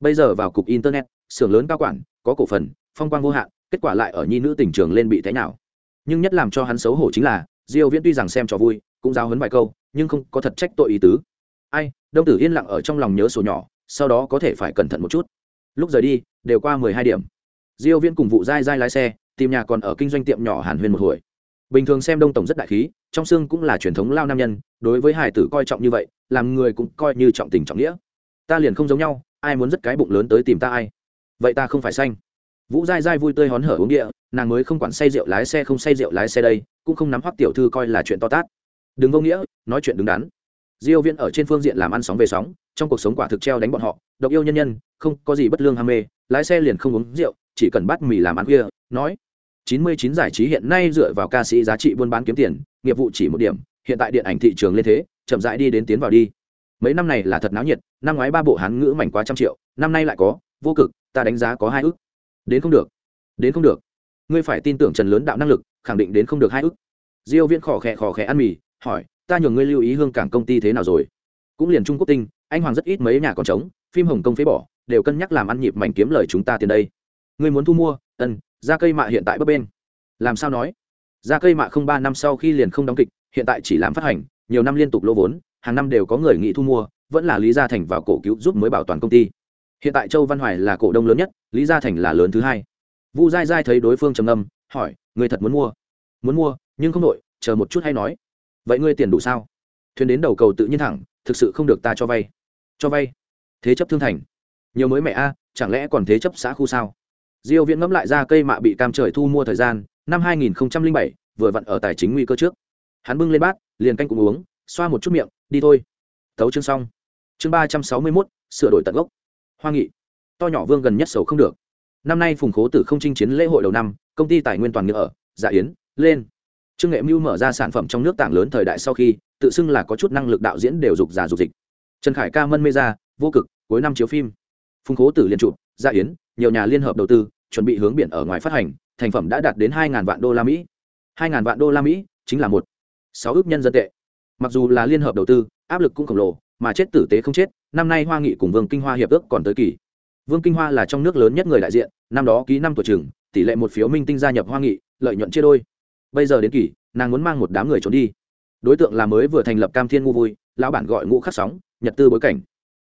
Bây giờ vào cục internet, xưởng lớn cao quản, có cổ phần, phong quang vô hạn, kết quả lại ở nhi nữ tỉnh trường lên bị thế nào nhưng nhất làm cho hắn xấu hổ chính là, diêu viễn tuy rằng xem cho vui, cũng giao hấn vài câu, nhưng không có thật trách tội ý tứ. Ai, đông tử yên lặng ở trong lòng nhớ sổ nhỏ, sau đó có thể phải cẩn thận một chút. Lúc rời đi, đều qua 12 điểm. Diêu viễn cùng vụ dai dai lái xe, tìm nhà còn ở kinh doanh tiệm nhỏ hàn huyên một hồi bình thường xem đông tổng rất đại khí, trong xương cũng là truyền thống lao nam nhân, đối với hải tử coi trọng như vậy, làm người cũng coi như trọng tình trọng nghĩa. Ta liền không giống nhau, ai muốn rất cái bụng lớn tới tìm ta ai? Vậy ta không phải xanh. Vũ dai dai vui tươi hón hở uống địa, nàng mới không quản say rượu lái xe không say rượu lái xe đây, cũng không nắm hoắc tiểu thư coi là chuyện to tát. Đừng vô nghĩa, nói chuyện đứng đắn. Diêu viễn ở trên phương diện làm ăn sóng về sóng, trong cuộc sống quả thực treo đánh bọn họ, độc yêu nhân nhân, không có gì bất lương ham mê, lái xe liền không uống rượu, chỉ cần bắt mì làm ăn kia nói 99 giải trí hiện nay dựa vào ca sĩ giá trị buôn bán kiếm tiền, nghiệp vụ chỉ một điểm, hiện tại điện ảnh thị trường lên thế, chậm rãi đi đến tiến vào đi. Mấy năm này là thật náo nhiệt, năm ngoái ba bộ hán ngữ mảnh quá trăm triệu, năm nay lại có, vô cực, ta đánh giá có hai ức đến không được. Đến không được. Ngươi phải tin tưởng trần lớn đạo năng lực, khẳng định đến không được hai ức diêu viễn khò khè khò khè ăn mì, hỏi, ta nhường ngươi lưu ý hương cảng công ty thế nào rồi? Cũng liền trung quốc tinh, anh hoàng rất ít mấy nhà còn trống, phim hồng công phế bỏ, đều cân nhắc làm ăn nhịp mảnh kiếm lời chúng ta tiền đây. Ngươi muốn thu mua, ân ra cây mạ hiện tại bấp bên. Làm sao nói? Ra cây mạ không ba năm sau khi liền không đóng kịch, hiện tại chỉ làm phát hành, nhiều năm liên tục lỗ vốn, hàng năm đều có người nghĩ thu mua, vẫn là lý gia thành vào cổ cứu giúp mới bảo toàn công ty. Hiện tại châu văn hoài là cổ đông lớn nhất, lý gia thành là lớn thứ hai. Vu dai dai thấy đối phương trầm ngâm, hỏi người thật muốn mua? Muốn mua, nhưng không đội chờ một chút hay nói. Vậy ngươi tiền đủ sao? Thuyền đến đầu cầu tự nhiên thẳng, thực sự không được ta cho vay. Cho vay? Thế chấp thương thành. Nhiều mới mẹ a, chẳng lẽ còn thế chấp xã khu sao? Diêu viễn ngẫm lại ra cây mạ bị cam trời thu mua thời gian năm 2007, vừa vặn ở tài chính nguy cơ trước. Hắn bưng lên bát liền canh cùng uống xoa một chút miệng đi thôi. Tấu chương xong. Chương 361, sửa đổi tận gốc. Hoa nghị. To nhỏ vương gần nhất sầu không được. Năm nay phùng khố tử không chinh chiến lễ hội đầu năm công ty tài nguyên toàn nghĩa ở dạ yến lên. Trương nghệ mưu mở ra sản phẩm trong nước tảng lớn thời đại sau khi tự xưng là có chút năng lực đạo diễn đều dục giả dục dịch. Trần khải ca mân mê ra vô cực cuối năm chiếu phim. Phùng khố tử liên chụp dạ yến nhiều nhà liên hợp đầu tư, chuẩn bị hướng biển ở ngoài phát hành, thành phẩm đã đạt đến hai vạn đô la mỹ. Hai vạn đô la mỹ chính là một. Sáu ước nhân dân tệ. Mặc dù là liên hợp đầu tư, áp lực cũng khổng lồ, mà chết tử tế không chết, năm nay hoa nghị cùng vương kinh hoa hiệp ước còn tới kỳ. Vương kinh hoa là trong nước lớn nhất người đại diện, năm đó ký năm tuổi trường tỷ lệ một phiếu minh tinh gia nhập hoa nghị, lợi nhuận chia đôi. Bây giờ đến kỳ, nàng muốn mang một đám người trốn đi. Đối tượng là mới vừa thành lập cam thiên ngu vui, lão bản gọi ngũ khắc sóng, nhật tư bối cảnh.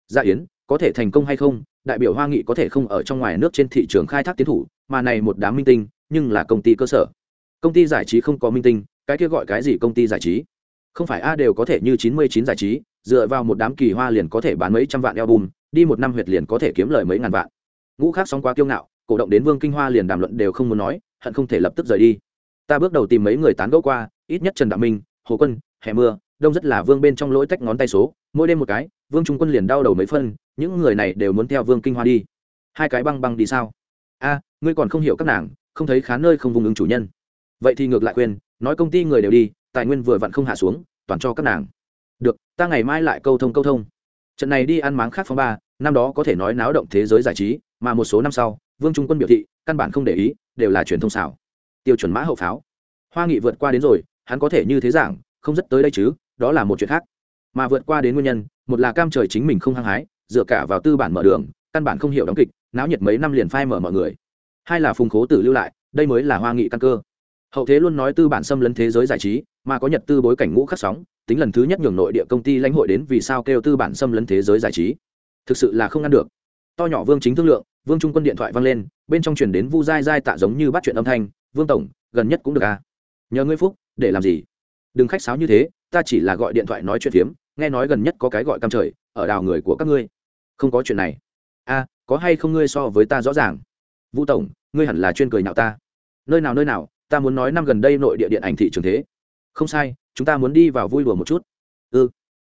Gia yến, có thể thành công hay không đại biểu hoa nghị có thể không ở trong ngoài nước trên thị trường khai thác tiến thủ, mà này một đám minh tinh, nhưng là công ty cơ sở. Công ty giải trí không có minh tinh, cái kia gọi cái gì công ty giải trí? Không phải a đều có thể như chín mươi chín giải trí, dựa vào một đám kỳ hoa liền có thể bán mấy trăm vạn album, đi một năm huyệt liền có thể kiếm lời mấy ngàn vạn. Ngũ khác sóng quá kiêu ngạo, cổ động đến vương kinh hoa liền đàm luận đều không muốn nói, hận không thể lập tức rời đi. Ta bước đầu tìm mấy người tán gẫu qua, ít nhất trần đạo minh, hồ quân, hè mưa, đông rất là vương bên trong lỗi tách ngón tay số, mỗi đêm một cái, vương trung quân liền đau đầu mấy phân những người này đều muốn theo vương kinh hoa đi. Hai cái băng băng đi sao? A, ngươi còn không hiểu các nàng, không thấy khá nơi không vùng ứng chủ nhân. Vậy thì ngược lại khuyên, nói công ty người đều đi, tài nguyên vừa vặn không hạ xuống, toàn cho các nàng. Được, ta ngày mai lại câu thông câu thông. Trận này đi ăn máng khác phong ba, năm đó có thể nói náo động thế giới giải trí, mà một số năm sau, vương trung quân biểu thị, căn bản không để ý, đều là truyền thông xảo. Tiêu chuẩn mã hậu pháo. Hoa nghị vượt qua đến rồi, hắn có thể như thế giảng, không rất tới đây chứ, đó là một chuyện khác. Mà vượt qua đến nguyên nhân, một là cam trời chính mình không hăng hái dựa cả vào tư bản mở đường, căn bản không hiểu đóng kịch, náo nhiệt mấy năm liền phai mở mọi người. Hai là phùng khố tử lưu lại, đây mới là hoa nghị căn cơ. Hậu thế luôn nói tư bản xâm lấn thế giới giải trí, mà có nhật tư bối cảnh ngũ khắc sóng, tính lần thứ nhất nhường nội địa công ty lãnh hội đến vì sao kêu tư bản xâm lấn thế giới giải trí. Thực sự là không ngăn được. To nhỏ vương chính thương lượng, vương trung quân điện thoại vang lên, bên trong chuyển đến vu dai dai tạ giống như bắt chuyện âm thanh, vương tổng, gần nhất cũng được à? Nhờ ngươi phúc, để làm gì? Đừng khách sáo như thế, ta chỉ là gọi điện thoại nói chuyện phiếm, nghe nói gần nhất có cái gọi cam trời, ở đào người của các ngươi không có chuyện này. A, có hay không ngươi so với ta rõ ràng? Vũ tổng, ngươi hẳn là chuyên cười nhạo ta. Nơi nào nơi nào, ta muốn nói năm gần đây nội địa điện ảnh thị trường thế. Không sai, chúng ta muốn đi vào vui đùa một chút. Ư ừ.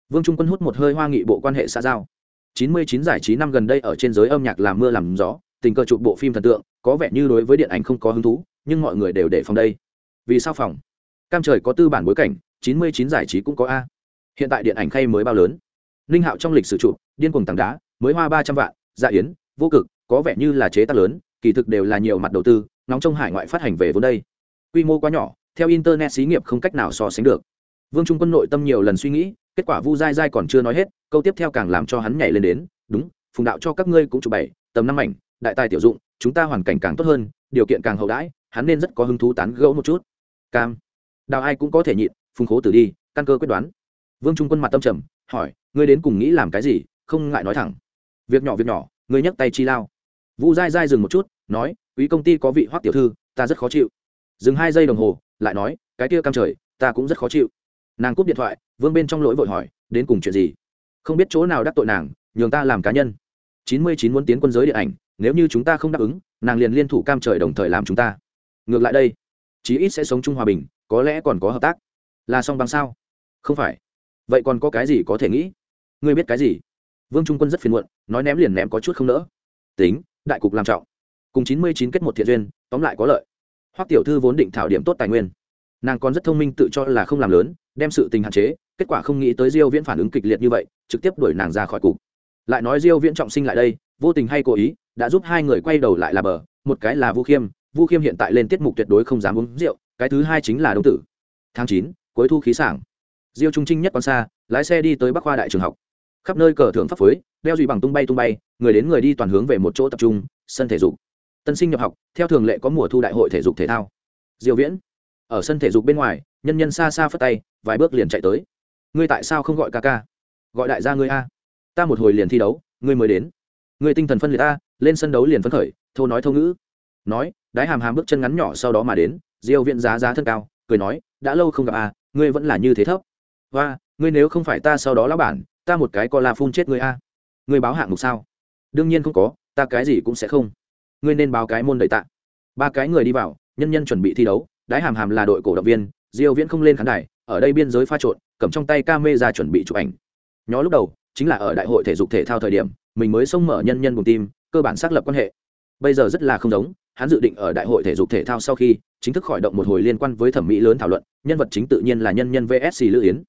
vương trung quân hút một hơi hoa nghị bộ quan hệ xã giao. Chín mươi chín giải trí năm gần đây ở trên giới âm nhạc làm mưa làm gió, tình cờ chụp bộ phim thần tượng, có vẻ như đối với điện ảnh không có hứng thú, nhưng mọi người đều để phòng đây. Vì sao phòng? Cam trời có tư bản bối cảnh, chín mươi chín giải trí cũng có a. Hiện tại điện ảnh khay mới bao lớn. Ninh hạo trong lịch sử chụp, điên cuồng tảng đá mới hoa ba trăm vạn dạ yến, vô cực, có vẻ như là chế tác lớn, kỳ thực đều là nhiều mặt đầu tư, nóng trong hải ngoại phát hành về vốn đây. Quy mô quá nhỏ, theo internet xí nghiệp không cách nào so sánh được. Vương trung quân nội tâm nhiều lần suy nghĩ, kết quả vu dai dai còn chưa nói hết, câu tiếp theo càng làm cho hắn nhảy lên đến, đúng, phùng đạo cho các ngươi cũng chụp bảy, tầm năm ảnh, đại tài tiểu dụng, chúng ta hoàn cảnh càng tốt hơn, điều kiện càng hậu đãi, hắn nên rất có hứng thú tán gẫu một chút. Cam. Đào ai cũng có thể nhịn, phùng khố tử đi, căn cơ quyết đoán. Vương trung quân mặt tâm trầm, hỏi, ngươi đến cùng nghĩ làm cái gì? Không ngại nói thẳng việc nhỏ việc nhỏ ngươi nhấc tay chi lao. Vu dai dai dừng một chút, nói, quý công ty có vị hoắc tiểu thư, ta rất khó chịu. Dừng hai giây đồng hồ, lại nói, cái kia cam trời, ta cũng rất khó chịu. Nàng cúp điện thoại, vương bên trong lỗi vội hỏi, đến cùng chuyện gì? Không biết chỗ nào đắc tội nàng, nhường ta làm cá nhân. Chín mươi chín muốn tiến quân giới điện ảnh, nếu như chúng ta không đáp ứng, nàng liền liên thủ cam trời đồng thời làm chúng ta. Ngược lại đây, chí ít sẽ sống chung hòa bình, có lẽ còn có hợp tác. Là song bằng sao? Không phải. Vậy còn có cái gì có thể nghĩ? Ngươi biết cái gì? Vương trung quân rất phiền muộn, nói ném liền ném có chút không nỡ. Tính, đại cục làm trọng. Cùng chín mươi chín kết một thiện duyên, tóm lại có lợi. Hoắc tiểu thư vốn định thảo điểm tốt tài nguyên. Nàng còn rất thông minh tự cho là không làm lớn, đem sự tình hạn chế, kết quả không nghĩ tới diêu viễn phản ứng kịch liệt như vậy, trực tiếp đuổi nàng ra khỏi cục. Lại nói diêu viễn trọng sinh lại đây, vô tình hay cố ý, đã giúp hai người quay đầu lại là bờ, một cái là vu khiêm vu khiêm hiện tại lên tiết mục tuyệt đối không dám uống rượu, cái thứ hai chính là đông tử. Tháng chín, cuối thu khí sảng. Diêu trung trinh nhất còn xa, lái xe đi tới bắc khoa đại trường học khắp nơi cờ thưởng pháp phối đeo dùy bằng tung bay tung bay người đến người đi toàn hướng về một chỗ tập trung sân thể dục. Tân sinh nhập học theo thường lệ có mùa thu đại hội thể dục thể thao. Diêu viễn ở sân thể dục bên ngoài nhân nhân xa xa phất tay vài bước liền chạy tới. Ngươi tại sao không gọi ca ca? Gọi đại gia ngươi a. Ta một hồi liền thi đấu ngươi mới đến. Ngươi tinh thần phân liệt a, lên sân đấu liền phấn khởi thô nói thô ngữ. Nói đái hàm hàm bước chân ngắn nhỏ sau đó mà đến diêu viện giá giá thân cao cười nói đã lâu không gặp a ngươi vẫn là như thế thấp. Và ngươi nếu không phải ta sau đó lão bản ta một cái co la phun chết ngươi a. Ngươi báo hạng mục sao? Đương nhiên không có, ta cái gì cũng sẽ không. Ngươi nên báo cái môn đầy tạ. Ba cái người đi vào, nhân nhân chuẩn bị thi đấu, đái hàm hàm là đội cổ động viên, diêu viễn không lên khán đài, ở đây biên giới pha trộn, cầm trong tay camera chuẩn bị chụp ảnh. Nhó lúc đầu, chính là ở đại hội thể dục thể thao thời điểm, mình mới xông mở nhân nhân cùng tim cơ bản xác lập quan hệ. Bây giờ rất là không giống, hắn dự định ở đại hội thể dục thể thao sau khi, chính thức khởi động một hồi liên quan với thẩm mỹ lớn thảo luận, nhân vật chính tự nhiên là nhân nhân vsc lữ yến.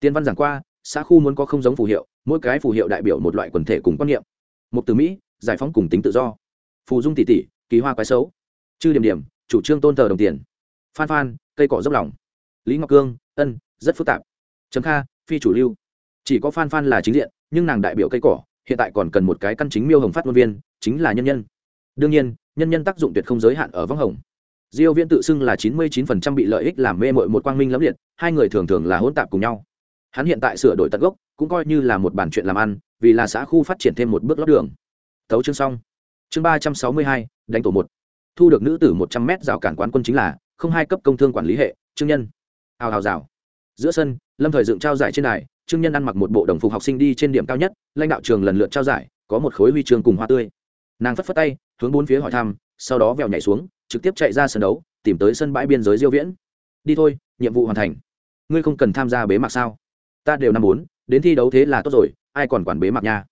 Tiên văn giảng qua xã khu muốn có không giống phù hiệu, mỗi cái phù hiệu đại biểu một loại quần thể cùng quan niệm. Một từ mỹ, giải phóng cùng tính tự do. Phù dung tỷ tỷ, kỳ hoa quái xấu. Chư điểm điểm, chủ trương tôn thờ đồng tiền. Phan phan, cây cỏ dốc lòng. Lý ngọc cương, ân, rất phức tạp. Trầm kha, phi chủ lưu. Chỉ có phan phan là chính diện, nhưng nàng đại biểu cây cỏ, hiện tại còn cần một cái căn chính miêu hồng phát ngôn viên, chính là nhân nhân. Đương nhiên, nhân nhân tác dụng tuyệt không giới hạn ở vắng hồng. Diêu viễn tự xưng là 99% bị lợi ích làm mê mội một quang minh lắm liệt, hai người thường thường là hỗn tạp cùng nhau hắn hiện tại sửa đổi tận gốc cũng coi như là một bản chuyện làm ăn vì là xã khu phát triển thêm một bước lót đường. Thấu chương xong. Chương 362, đánh tổ một. Thu được nữ tử 100 m rào cản quán quân chính là không hai cấp công thương quản lý hệ trương nhân. Hào hào rào. Giữa sân lâm thời dựng trao giải trên đài trương nhân ăn mặc một bộ đồng phục học sinh đi trên điểm cao nhất lãnh đạo trường lần lượt trao giải có một khối huy chương cùng hoa tươi. Nàng phất phất tay hướng bốn phía hỏi thăm sau đó vèo nhảy xuống trực tiếp chạy ra sân đấu tìm tới sân bãi biên giới diêu viễn. Đi thôi nhiệm vụ hoàn thành. Ngươi không cần tham gia bế mạc sao? Ta đều năm bốn, đến thi đấu thế là tốt rồi, ai còn quản bế mạc nha.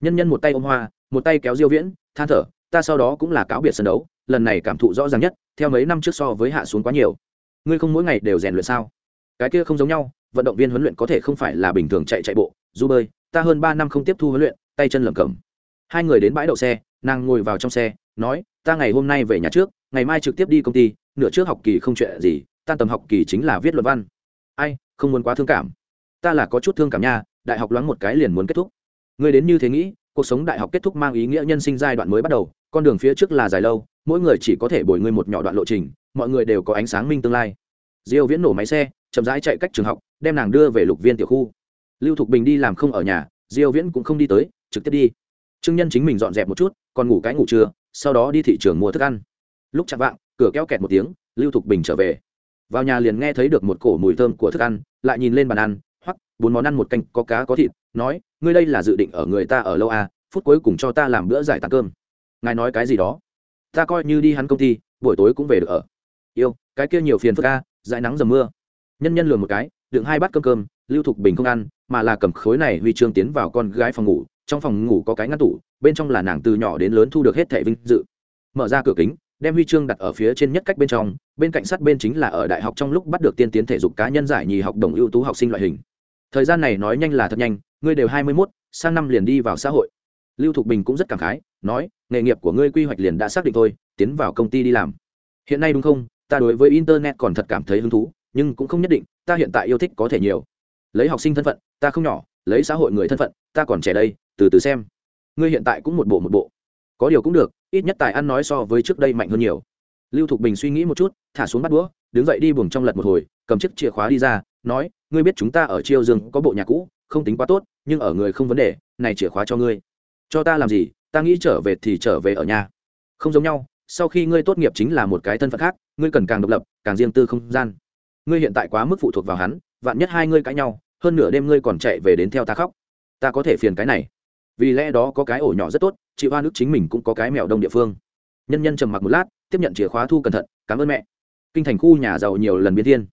Nhân nhân một tay ôm hoa, một tay kéo diêu viễn, than thở, ta sau đó cũng là cáo biệt sân đấu, lần này cảm thụ rõ ràng nhất, theo mấy năm trước so với hạ xuống quá nhiều. Ngươi không mỗi ngày đều rèn luyện sao? Cái kia không giống nhau, vận động viên huấn luyện có thể không phải là bình thường chạy chạy bộ, du bơi, ta hơn ba năm không tiếp thu huấn luyện, tay chân lẩm cẩm. Hai người đến bãi đậu xe, nàng ngồi vào trong xe, nói, ta ngày hôm nay về nhà trước, ngày mai trực tiếp đi công ty, nửa trước học kỳ không chuyện gì tan tầm học kỳ chính là viết luận văn. Ai, không muốn quá thương cảm ta là có chút thương cảm nha, đại học loáng một cái liền muốn kết thúc. Ngươi đến như thế nghĩ, cuộc sống đại học kết thúc mang ý nghĩa nhân sinh giai đoạn mới bắt đầu, con đường phía trước là dài lâu, mỗi người chỉ có thể bồi ngươi một nhỏ đoạn lộ trình, mọi người đều có ánh sáng minh tương lai. Diêu viễn nổ máy xe, chậm rãi chạy cách trường học, đem nàng đưa về lục viên tiểu khu. Lưu thục bình đi làm không ở nhà, diêu viễn cũng không đi tới, trực tiếp đi. Trương nhân chính mình dọn dẹp một chút, còn ngủ cái ngủ trưa, sau đó đi thị trường mua thức ăn. Lúc chạm vạng, cửa kéo kẹt một tiếng, lưu thục bình trở về. Vào nhà liền nghe thấy được một cổ mùi thơm của thức ăn, lại nhìn lên bàn ăn hoặc bốn món ăn một canh, có cá, có thịt, nói, ngươi đây là dự định ở người ta ở lâu à phút cuối cùng cho ta làm bữa giải tán cơm. Ngài nói cái gì đó? Ta coi như đi hắn công ty, buổi tối cũng về được ở. Yêu, cái kia nhiều phiền phức a dãi nắng dầm mưa. Nhân nhân lừa một cái, đựng hai bát cơm cơm, lưu thục bình không ăn, mà là cầm khối này huy chương tiến vào con gái phòng ngủ, trong phòng ngủ có cái ngăn tủ, bên trong là nàng từ nhỏ đến lớn thu được hết thẻ vinh dự. Mở ra cửa kính, đem huy chương đặt ở phía trên nhất cách bên trong, bên cạnh sát bên chính là ở đại học trong lúc bắt được tiên tiến thể dục cá nhân giải nhì học đồng ưu tú học sinh loại hình thời gian này nói nhanh là thật nhanh, ngươi đều hai mươi mốt, sang năm liền đi vào xã hội. Lưu thục bình cũng rất cảm khái, nói, nghề nghiệp của ngươi quy hoạch liền đã xác định thôi, tiến vào công ty đi làm. Hiện nay đúng không? Ta đối với internet còn thật cảm thấy hứng thú, nhưng cũng không nhất định, ta hiện tại yêu thích có thể nhiều. Lấy học sinh thân phận, ta không nhỏ, lấy xã hội người thân phận, ta còn trẻ đây, từ từ xem. Ngươi hiện tại cũng một bộ một bộ. Có điều cũng được, ít nhất tài ăn nói so với trước đây mạnh hơn nhiều. Lưu thục bình suy nghĩ một chút, thả xuống bắt đũa, đứng dậy đi buồng trong lật một hồi cầm chiếc chìa khóa đi ra, nói, ngươi biết chúng ta ở chiêu dương có bộ nhà cũ, không tính quá tốt, nhưng ở người không vấn đề, này chìa khóa cho ngươi. Cho ta làm gì? Ta nghĩ trở về thì trở về ở nhà. Không giống nhau, sau khi ngươi tốt nghiệp chính là một cái thân phận khác, ngươi cần càng độc lập, càng riêng tư không gian. Ngươi hiện tại quá mức phụ thuộc vào hắn, vạn nhất hai ngươi cãi nhau, hơn nửa đêm ngươi còn chạy về đến theo ta khóc. Ta có thể phiền cái này. Vì lẽ đó có cái ổ nhỏ rất tốt, chị hoa nước chính mình cũng có cái mèo đông địa phương. Nhân nhân trầm mặc một lát, tiếp nhận chìa khóa thu cẩn thận, cảm ơn mẹ. Kinh thành khu nhà giàu nhiều lần biến thiên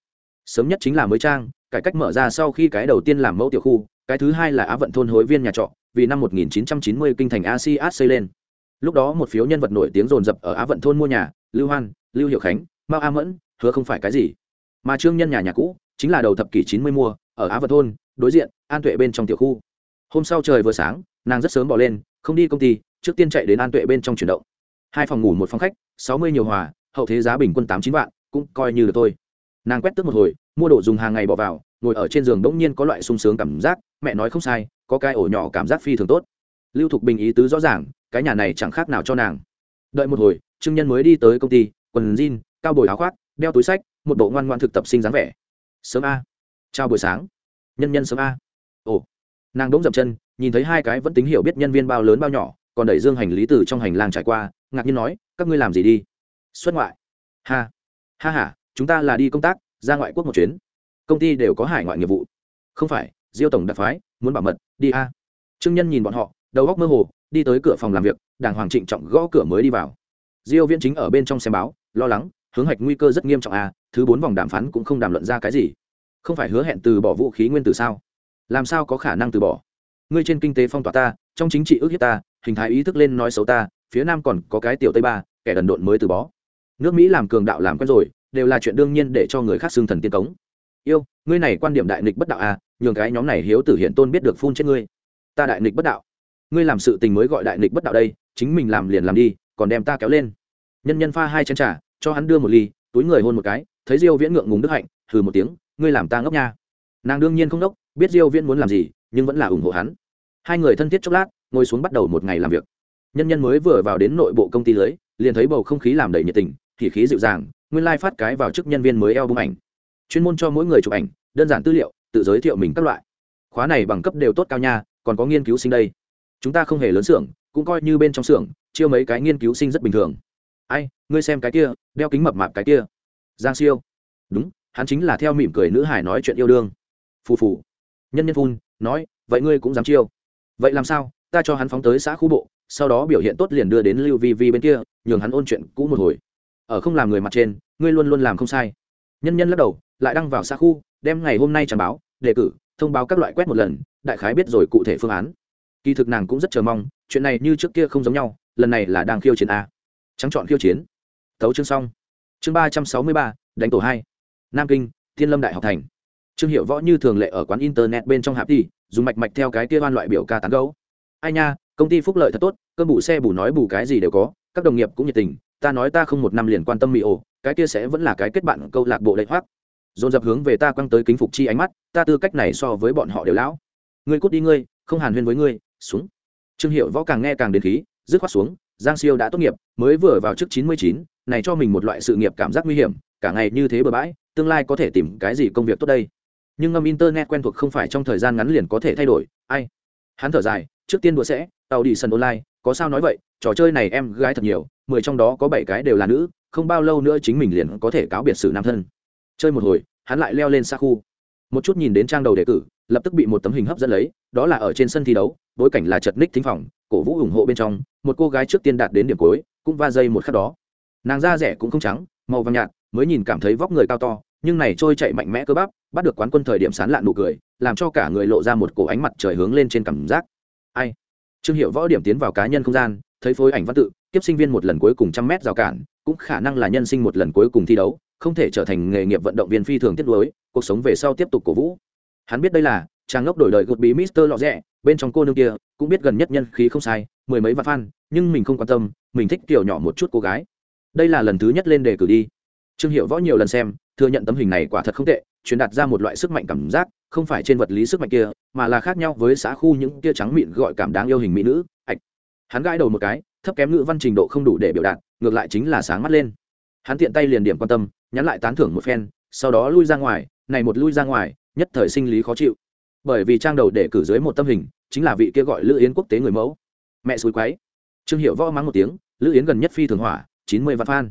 sớm nhất chính là mới trang, cải cách mở ra sau khi cái đầu tiên làm mẫu tiểu khu, cái thứ hai là á vận thôn hối viên nhà trọ, vì năm 1990 kinh thành acs xây lên. Lúc đó một phiếu nhân vật nổi tiếng rồn rập ở á vận thôn mua nhà, lưu hoan, lưu hiệu khánh, mao a mẫn, hứa không phải cái gì. Mà trương nhân nhà nhà cũ, chính là đầu thập kỷ 90 mua, ở á vận thôn, đối diện, an tuệ bên trong tiểu khu. Hôm sau trời vừa sáng, nàng rất sớm bỏ lên, không đi công ty, trước tiên chạy đến an tuệ bên trong chuyển động. Hai phòng ngủ một phòng khách, sáu mươi nhiều hòa, hậu thế giá bình quân tám chín vạn, cũng coi như được thôi nàng quét tức một hồi, mua đồ dùng hàng ngày bỏ vào, ngồi ở trên giường đ ỗ n g nhiên có loại sung sướng cảm giác, mẹ nói không sai, có cái ổ nhỏ cảm giác phi thường tốt. Lưu thục bình ý tứ rõ ràng, cái nhà này chẳng khác nào cho nàng. Đợi một hồi, trương nhân mới đi tới công ty, quần jean, cao bồi áo khoác, đeo túi sách, một bộ ngoan ngoan thực tập sinh dáng vẻ. Sớm a. Chào buổi sáng. Nhân nhân sớm a. Ồ. Nàng đ ỗ n g dậm chân, nhìn thấy hai cái vẫn tính hiểu biết nhân viên bao lớn bao nhỏ, còn đẩy dương hành lý từ trong hành lang trải qua, ngạc nhiên nói, các ngươi làm gì đi? Xuất ngoại. Ha ha h a chúng ta là đi công tác, ra ngoại quốc một chuyến. Công ty đều có hải ngoại nghiệp vụ. Không phải, diêu tổng đặc phái, muốn bảo mật, đi a. Trương nhân nhìn bọn họ, đầu góc mơ hồ, đi tới cửa phòng làm việc, đàng hoàng trịnh trọng gõ cửa mới đi vào. Diêu viễn chính ở bên trong xem báo, lo lắng, hướng hạch nguy cơ rất nghiêm trọng a, thứ bốn vòng đàm phán cũng không đàm luận ra cái gì. Không phải hứa hẹn từ bỏ vũ khí nguyên tử sao? Làm sao có khả năng từ bỏ? Ngươi trên kinh tế phong tỏa ta, trong chính trị ước hiếp ta, hình thái ý thức lên nói xấu ta, phía nam còn có cái tiểu tây ba, kẻ đần độn mới từ bỏ. Nước mỹ làm cường đạo làm quen rồi đều là chuyện đương nhiên để cho người khác xưng thần tiên cống. Yêu, ngươi này quan điểm đại nghịch bất đạo à nhường cái nhóm này hiếu tử hiện tôn biết được phun chết ngươi. Ta đại nghịch bất đạo. Ngươi làm sự tình mới gọi đại nghịch bất đạo đây, chính mình làm liền làm đi, còn đem ta kéo lên. Nhân nhân pha hai chén trà, cho hắn đưa một ly, túi người hôn một cái, thấy diêu viễn ngượng ngùng đức hạnh, hừ một tiếng, ngươi làm ta ngốc nha. Nàng đương nhiên không đốc, biết diêu viễn muốn làm gì, nhưng vẫn là ủng hộ hắn. Hai người thân thiết chốc lát, ngồi xuống bắt đầu một ngày làm việc. Nhân nhân mới vừa vào đến nội bộ công ty lưới, liền thấy bầu không khí làm đầy nhiệt tình, thì khí dịu dàng nguyên lai phát cái vào chức nhân viên mới eo bung ảnh. Chuyên môn cho mỗi người chụp ảnh, đơn giản tư liệu, tự giới thiệu mình các loại. Khóa này bằng cấp đều tốt cao nha, còn có nghiên cứu sinh đây. Chúng ta không hề lớn xưởng, cũng coi như bên trong xưởng, chiêu mấy cái nghiên cứu sinh rất bình thường. Ai, ngươi xem cái kia, đeo kính mập mạp cái kia. Giang siêu. Đúng, hắn chính là theo mỉm cười nữ hải nói chuyện yêu đương. Phù phù. Nhân nhân phun, nói, vậy ngươi cũng dám chiêu. Vậy làm sao, ta cho hắn phóng tới xã khu bộ, sau đó biểu hiện tốt liền đưa đến lưu vi vi bên kia, nhường hắn ôn chuyện cũ một hồi ở không làm người mặt trên, ngươi luôn luôn làm không sai. Nhân nhân lắc đầu, lại đăng vào xa khu, đem ngày hôm nay tràn báo, đề cử, thông báo các loại quét một lần, đại khái biết rồi cụ thể phương án. Kỳ thực nàng cũng rất chờ mong, chuyện này như trước kia không giống nhau, lần này là đang khiêu chiến a. Trắng chọn khiêu chiến. Tấu chương xong. Chương ba trăm sáu mươi ba, đánh tổ hai. Nam kinh, thiên lâm đại học thành. Trương hiệu võ như thường lệ ở quán internet bên trong hạp đi, dùng mạch mạch theo cái kia oan loại biểu ca tán gấu ai nha, công ty phúc lợi thật tốt, cơm bù xe bù nói bù cái gì đều có, các đồng nghiệp cũng nhiệt tình ta nói ta không một năm liền quan tâm mỹ ổ, cái kia sẽ vẫn là cái kết bạn câu lạc bộ lệ hoác. Dồn dập hướng về ta quăng tới kính phục chi ánh mắt, ta tư cách này so với bọn họ đều lão. Ngươi cút đi ngươi, không hàn huyên với ngươi, xuống. Trương hiệu võ càng nghe càng đến khí, dứt khoát xuống, giang siêu đã tốt nghiệp, mới vừa vào trước chín mươi chín, này cho mình một loại sự nghiệp cảm giác nguy hiểm, cả ngày như thế bừa bãi, tương lai có thể tìm cái gì công việc tốt đây? Nhưng ngâm internet quen thuộc không phải trong thời gian ngắn liền có thể thay đổi, ai? Hắn thở dài, trước tiên đùa sẽ tàu đi sân online có sao nói vậy, trò chơi này em gái thật nhiều, mười trong đó có bảy cái đều là nữ, không bao lâu nữa chính mình liền có thể cáo biệt sự nam thân. Chơi một hồi, hắn lại leo lên xa khu. Một chút nhìn đến trang đầu đề cử, lập tức bị một tấm hình hấp dẫn lấy, đó là ở trên sân thi đấu, bối cảnh là chật ních thính phòng, cổ vũ ủng hộ bên trong, một cô gái trước tiên đạt đến điểm cuối, cũng va dây một khắc đó. Nàng da rẻ cũng không trắng, màu vàng nhạt, mới nhìn cảm thấy vóc người cao to, nhưng này trôi chạy mạnh mẽ cơ bắp, bắt được quán quân thời điểm sán lạn nụ cười, làm cho cả người lộ ra một cổ ánh mặt trời hướng lên trên cảm giác. Ai? Trương hiệu võ điểm tiến vào cá nhân không gian, thấy phối ảnh văn tự, tiếp sinh viên một lần cuối cùng trăm mét rào cản, cũng khả năng là nhân sinh một lần cuối cùng thi đấu, không thể trở thành nghề nghiệp vận động viên phi thường tiết đối cuộc sống về sau tiếp tục cổ vũ. Hắn biết đây là trang ngốc đổi đời gột bí mister lọ rẽ bên trong cô nương kia, cũng biết gần nhất nhân khí không sai, mười mấy vạn fan, nhưng mình không quan tâm, mình thích kiểu nhỏ một chút cô gái. Đây là lần thứ nhất lên đề cử đi trương hiệu võ nhiều lần xem, thừa nhận tấm hình này quả thật không tệ, truyền đạt ra một loại sức mạnh cảm giác, không phải trên vật lý sức mạnh kia, mà là khác nhau với xã khu những kia trắng mịn gọi cảm đáng yêu hình mỹ nữ, ạch. Hắn gãi đầu một cái, thấp kém ngữ văn trình độ không đủ để biểu đạt, ngược lại chính là sáng mắt lên. Hắn tiện tay liền điểm quan tâm, nhắn lại tán thưởng một phen, sau đó lui ra ngoài, này một lui ra ngoài, nhất thời sinh lý khó chịu. Bởi vì trang đầu để cử dưới một tâm hình, chính là vị kia gọi lữ yến quốc tế người mẫu. Mẹ xúi quái trương hiệu võ mắng một tiếng, lữ yến gần nhất phi thường hỏa, chín mươi vạn fan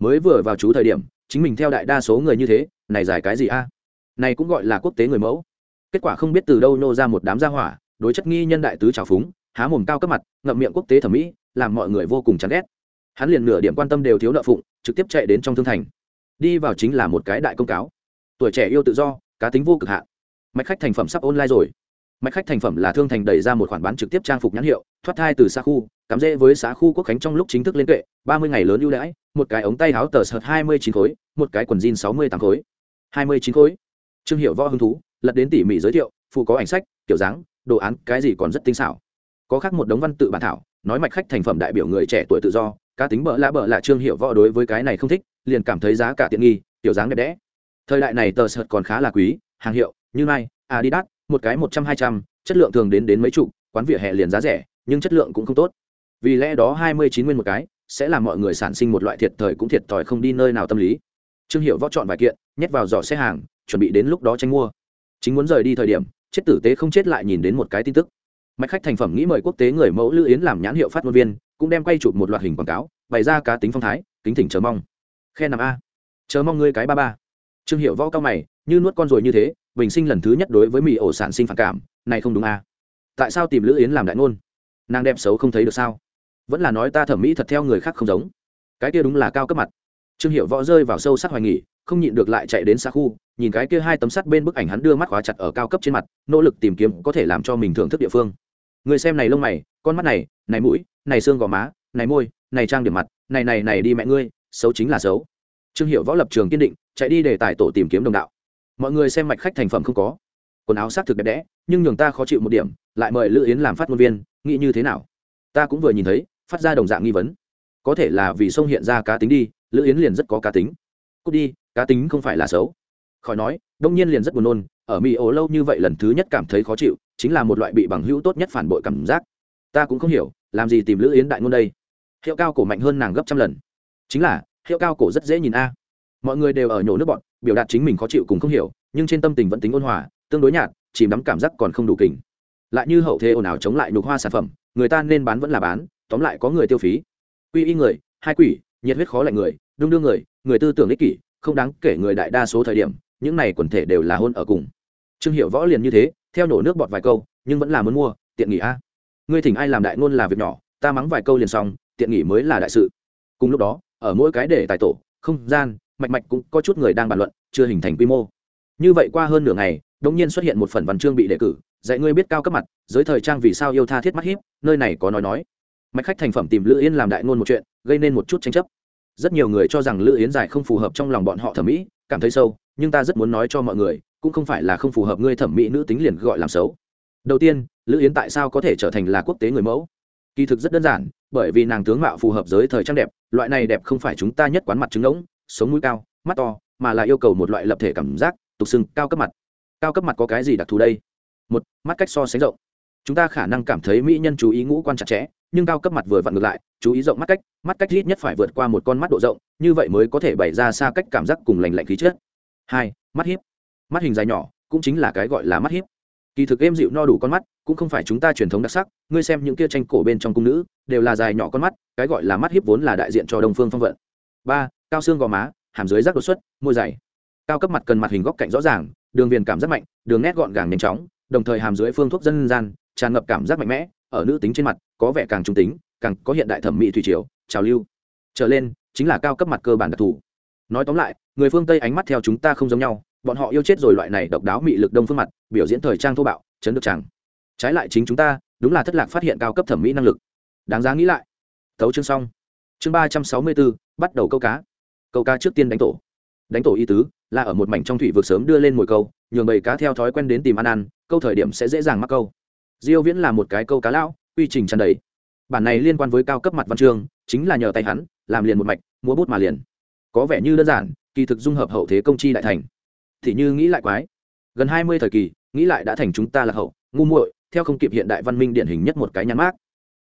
mới vừa vào chú thời điểm, chính mình theo đại đa số người như thế, này giải cái gì a? Này cũng gọi là quốc tế người mẫu. Kết quả không biết từ đâu nô ra một đám gia hỏa, đối chất nghi nhân đại tứ trào phúng, há mồm cao cấp mặt, ngậm miệng quốc tế thẩm mỹ, làm mọi người vô cùng chán ghét. Hắn liền nửa điểm quan tâm đều thiếu nợ phụng, trực tiếp chạy đến trong thương thành. Đi vào chính là một cái đại công cáo. Tuổi trẻ yêu tự do, cá tính vô cực hạn mạch khách thành phẩm sắp online rồi. Mạch khách thành phẩm là thương thành đẩy ra một khoản bán trực tiếp trang phục nhãn hiệu, thoát thai từ xa khu, cắm rễ với xã khu quốc khánh trong lúc chính thức lên kệ, ba mươi ngày lớn ưu đãi một cái ống tay áo tờ sợt hai mươi chín khối, một cái quần jean sáu mươi tám khối. hai mươi chín khối. Trương hiệu võ hứng thú, lật đến tỉ mỉ giới thiệu phụ có ảnh sách, kiểu dáng, đồ án, cái gì còn rất tinh xảo. Có khác một đống văn tự bản thảo, nói mạch khách thành phẩm đại biểu người trẻ tuổi tự do, cá tính bợ lạ bợ lạ trương hiệu võ đối với cái này không thích, liền cảm thấy giá cả tiện nghi, kiểu dáng đẹp đẽ. Thời đại này tờ sợt còn khá là quý, hàng hiệu, như mai adidas, một cái một trăm hai trăm, chất lượng thường đến đến mấy chục, quán vỉa hè liền giá rẻ, nhưng chất lượng cũng không tốt. Vì lẽ đó hai mươi chín nguyên một cái sẽ làm mọi người sản sinh một loại thiệt thời cũng thiệt thòi không đi nơi nào tâm lý. Trương hiệu võ chọn vài kiện, nhét vào giỏ xe hàng, chuẩn bị đến lúc đó tranh mua. Chính muốn rời đi thời điểm, chết tử tế không chết lại nhìn đến một cái tin tức. Mạch khách thành phẩm nghĩ mời quốc tế người mẫu lữ yến làm nhãn hiệu phát ngôn viên, cũng đem quay chụp một loạt hình quảng cáo, bày ra cá tính phong thái, kính thỉnh chờ mong. Khe nằm a. Chờ mong ngươi cái ba ba. Trương hiệu võ cao mày, như nuốt con rồi như thế, bình sinh lần thứ nhất đối với mỹ ổ sản sinh phản cảm, này không đúng a. Tại sao tìm lữ yến làm đại ngôn? Nàng đẹp xấu không thấy được sao? Vẫn là nói ta thẩm mỹ thật theo người khác không giống. Cái kia đúng là cao cấp mặt. Trương hiệu võ rơi vào sâu sắc hoài nghỉ không nhịn được lại chạy đến xa khu, nhìn cái kia hai tấm sắt bên bức ảnh hắn đưa mắt khóa chặt ở cao cấp trên mặt, nỗ lực tìm kiếm có thể làm cho mình thưởng thức địa phương. Người xem này lông mày, con mắt này này mũi, này xương gò má, này môi, này trang điểm mặt, này này này đi mẹ ngươi, xấu chính là xấu. Trương hiệu võ lập trường kiên định, chạy đi để tài tổ tìm kiếm đồng đạo. Mọi người xem mạch khách thành phẩm không có. Quần áo xác thực đẹp đẽ, nhưng nhường ta khó chịu một điểm, lại mời lữ yến làm phát ngôn viên, nghĩ như thế nào? Ta cũng vừa nhìn thấy phát ra đồng dạng nghi vấn. Có thể là vì sông hiện ra cá tính đi, lữ yến liền rất có cá tính. Cút đi, cá tính không phải là xấu. Khỏi nói, đông nhiên liền rất buồn nôn, ở mỹ ố lâu như vậy lần thứ nhất cảm thấy khó chịu, chính là một loại bị bằng hữu tốt nhất phản bội cảm giác. Ta cũng không hiểu, làm gì tìm lữ yến đại ngôn đây? Hiệu cao cổ mạnh hơn nàng gấp trăm lần. Chính là, hiệu cao cổ rất dễ nhìn a. Mọi người đều ở nhổ nước bọn biểu đạt chính mình khó chịu cùng không hiểu, nhưng trên tâm tình vẫn tính ôn hòa, tương đối nhạt, chìm đắm cảm giác còn không đủ kình. Lại như hậu thế ồn ào chống lại nhục hoa sản phẩm, người ta nên bán vẫn là bán tóm lại có người tiêu phí. Quy y người, hai quỷ, nhiệt huyết khó lạnh người, đương đương người người tư tưởng ích kỷ, không đáng kể người đại đa số thời điểm, những này quần thể đều là hôn ở cùng. Trương hiệu võ liền như thế, theo nổ nước bọt vài câu, nhưng vẫn là muốn mua, tiện nghỉ a. Ngươi thỉnh ai làm đại ngôn là việc nhỏ, ta mắng vài câu liền xong, tiện nghỉ mới là đại sự. Cùng lúc đó, ở mỗi cái để tài tổ, không gian, mạch mạch cũng có chút người đang bàn luận, chưa hình thành quy mô. Như vậy qua hơn nửa ngày đống nhiên xuất hiện một phần văn chương bị đề cử, dạy ngươi biết cao cấp mặt, giới thời trang vì sao yêu tha thiết mắt hiếp, nơi này có nói nói mạch khách thành phẩm tìm lữ yên làm đại ngôn một chuyện, gây nên một chút tranh chấp. Rất nhiều người cho rằng lữ yến giải không phù hợp trong lòng bọn họ thẩm mỹ, cảm thấy sâu, nhưng ta rất muốn nói cho mọi người, cũng không phải là không phù hợp ngươi thẩm mỹ nữ tính liền gọi làm xấu. Đầu tiên, lữ yến tại sao có thể trở thành là quốc tế người mẫu? Kỳ thực rất đơn giản, bởi vì nàng tướng mạo phù hợp giới thời trang đẹp, loại này đẹp không phải chúng ta nhất quán mặt trứng ngỗng sống mũi cao, mắt to, mà là yêu cầu một loại lập thể cảm giác, tục sưng cao cấp mặt. Cao cấp mặt có cái gì đặc thù đây? Một, mắt cách so sánh rộng. Chúng ta khả năng cảm thấy mỹ nhân chú ý ngũ quan chặt chẽ nhưng cao cấp mặt vừa vặn ngược lại, chú ý rộng mắt cách mắt cách ít nhất phải vượt qua một con mắt độ rộng, như vậy mới có thể bày ra xa cách cảm giác cùng lành lạnh khí chất. Hai, mắt hiếp. Mắt hình dài nhỏ, cũng chính là cái gọi là mắt hiếp. Kỳ thực êm dịu no đủ con mắt, cũng không phải chúng ta truyền thống đặc sắc, ngươi xem những kia tranh cổ bên trong cung nữ, đều là dài nhỏ con mắt, cái gọi là mắt hiếp vốn là đại diện cho đông phương phong vận. Ba, cao xương gò má, hàm dưới rác đột xuất, môi dày. Cao cấp mặt cần mặt hình góc cạnh rõ ràng, đường viền cảm giác mạnh, đường nét gọn gàng nhanh chóng, đồng thời hàm dưới phương thuốc dân gian, tràn ngập cảm giác mạnh mẽ ở nữ tính trên mặt có vẻ càng trung tính, càng có hiện đại thẩm mỹ thủy triều, trào lưu. Trở lên, chính là cao cấp mặt cơ bản đặc thù. Nói tóm lại, người phương tây ánh mắt theo chúng ta không giống nhau, bọn họ yêu chết rồi loại này độc đáo mị lực đông phương mặt, biểu diễn thời trang thô bạo, chấn được chẳng. Trái lại chính chúng ta, đúng là thất lạc phát hiện cao cấp thẩm mỹ năng lực. Đáng giá nghĩ lại. Thấu chương xong. Chương ba trăm sáu mươi bốn, bắt đầu câu cá. Câu cá trước tiên đánh tổ. Đánh tổ y tứ, là ở một mảnh trong thủy vực sớm đưa lên mồi câu, nhường bầy cá theo thói quen đến tìm ăn ăn, câu thời điểm sẽ dễ dàng mắc câu diêu viễn là một cái câu cá lão, quy trình tràn đầy. Bản này liên quan với cao cấp mặt văn chương, chính là nhờ tay hắn, làm liền một mạch, múa bút mà liền. Có vẻ như đơn giản, kỳ thực dung hợp hậu thế công chi đại thành. Thì như nghĩ lại quái. Gần 20 thời kỳ, nghĩ lại đã thành chúng ta là hậu, ngu muội, theo không kịp hiện đại văn minh điển hình nhất một cái nhãn mác.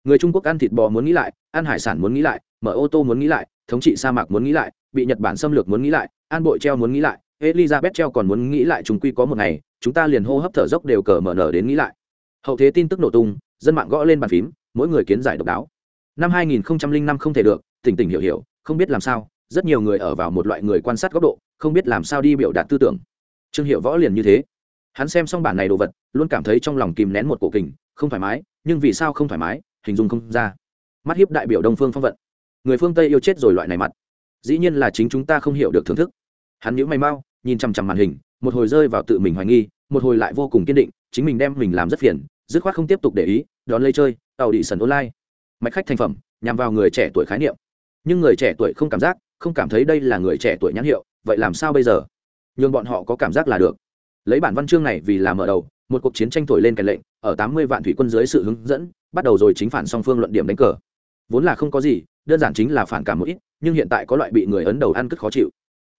người trung quốc ăn thịt bò muốn nghĩ lại, ăn hải sản muốn nghĩ lại, mở ô tô muốn nghĩ lại, thống trị sa mạc muốn nghĩ lại, bị nhật bản xâm lược muốn nghĩ lại an bội treo muốn nghĩ lại, elizabeth treo còn muốn nghĩ lại chúng quy có một ngày, chúng ta liền hô hấp thở dốc đều cờ mở nở đến nghĩ lại hậu thế tin tức nổ tung, dân mạng gõ lên bàn phím, mỗi người kiến giải độc đáo. Năm 2005 không thể được, tỉnh tỉnh hiểu hiểu, không biết làm sao, rất nhiều người ở vào một loại người quan sát góc độ, không biết làm sao đi biểu đạt tư tưởng. Trương hiệu võ liền như thế. Hắn xem xong bản này đồ vật, luôn cảm thấy trong lòng kìm nén một cổ kình, không thoải mái, nhưng vì sao không thoải mái, hình dung không ra. Mắt hiếp đại biểu đông phương phong vận. Người phương tây yêu chết rồi loại này mặt. Dĩ nhiên là chính chúng ta không hiểu được thưởng thức. Hắn nhíu mày mau, nhìn chằm chằm màn hình, một hồi rơi vào tự mình hoài nghi một hồi lại vô cùng kiên định, chính mình đem mình làm rất phiền, dứt khoát không tiếp tục để ý, đón lấy chơi, tàu đi sần online. Mạch khách thành phẩm, nhằm vào người trẻ tuổi khái niệm. Nhưng người trẻ tuổi không cảm giác, không cảm thấy đây là người trẻ tuổi nhãn hiệu, vậy làm sao bây giờ? Nhưng bọn họ có cảm giác là được. Lấy bản văn chương này vì làm mở đầu, một cuộc chiến tranh thổi lên kèn lệnh, ở tám mươi vạn thủy quân dưới sự hướng dẫn, bắt đầu rồi chính phản song phương luận điểm đánh cờ. Vốn là không có gì, đơn giản chính là phản cảm một ít, nhưng hiện tại có loại bị người ấn đầu ăn cất khó chịu.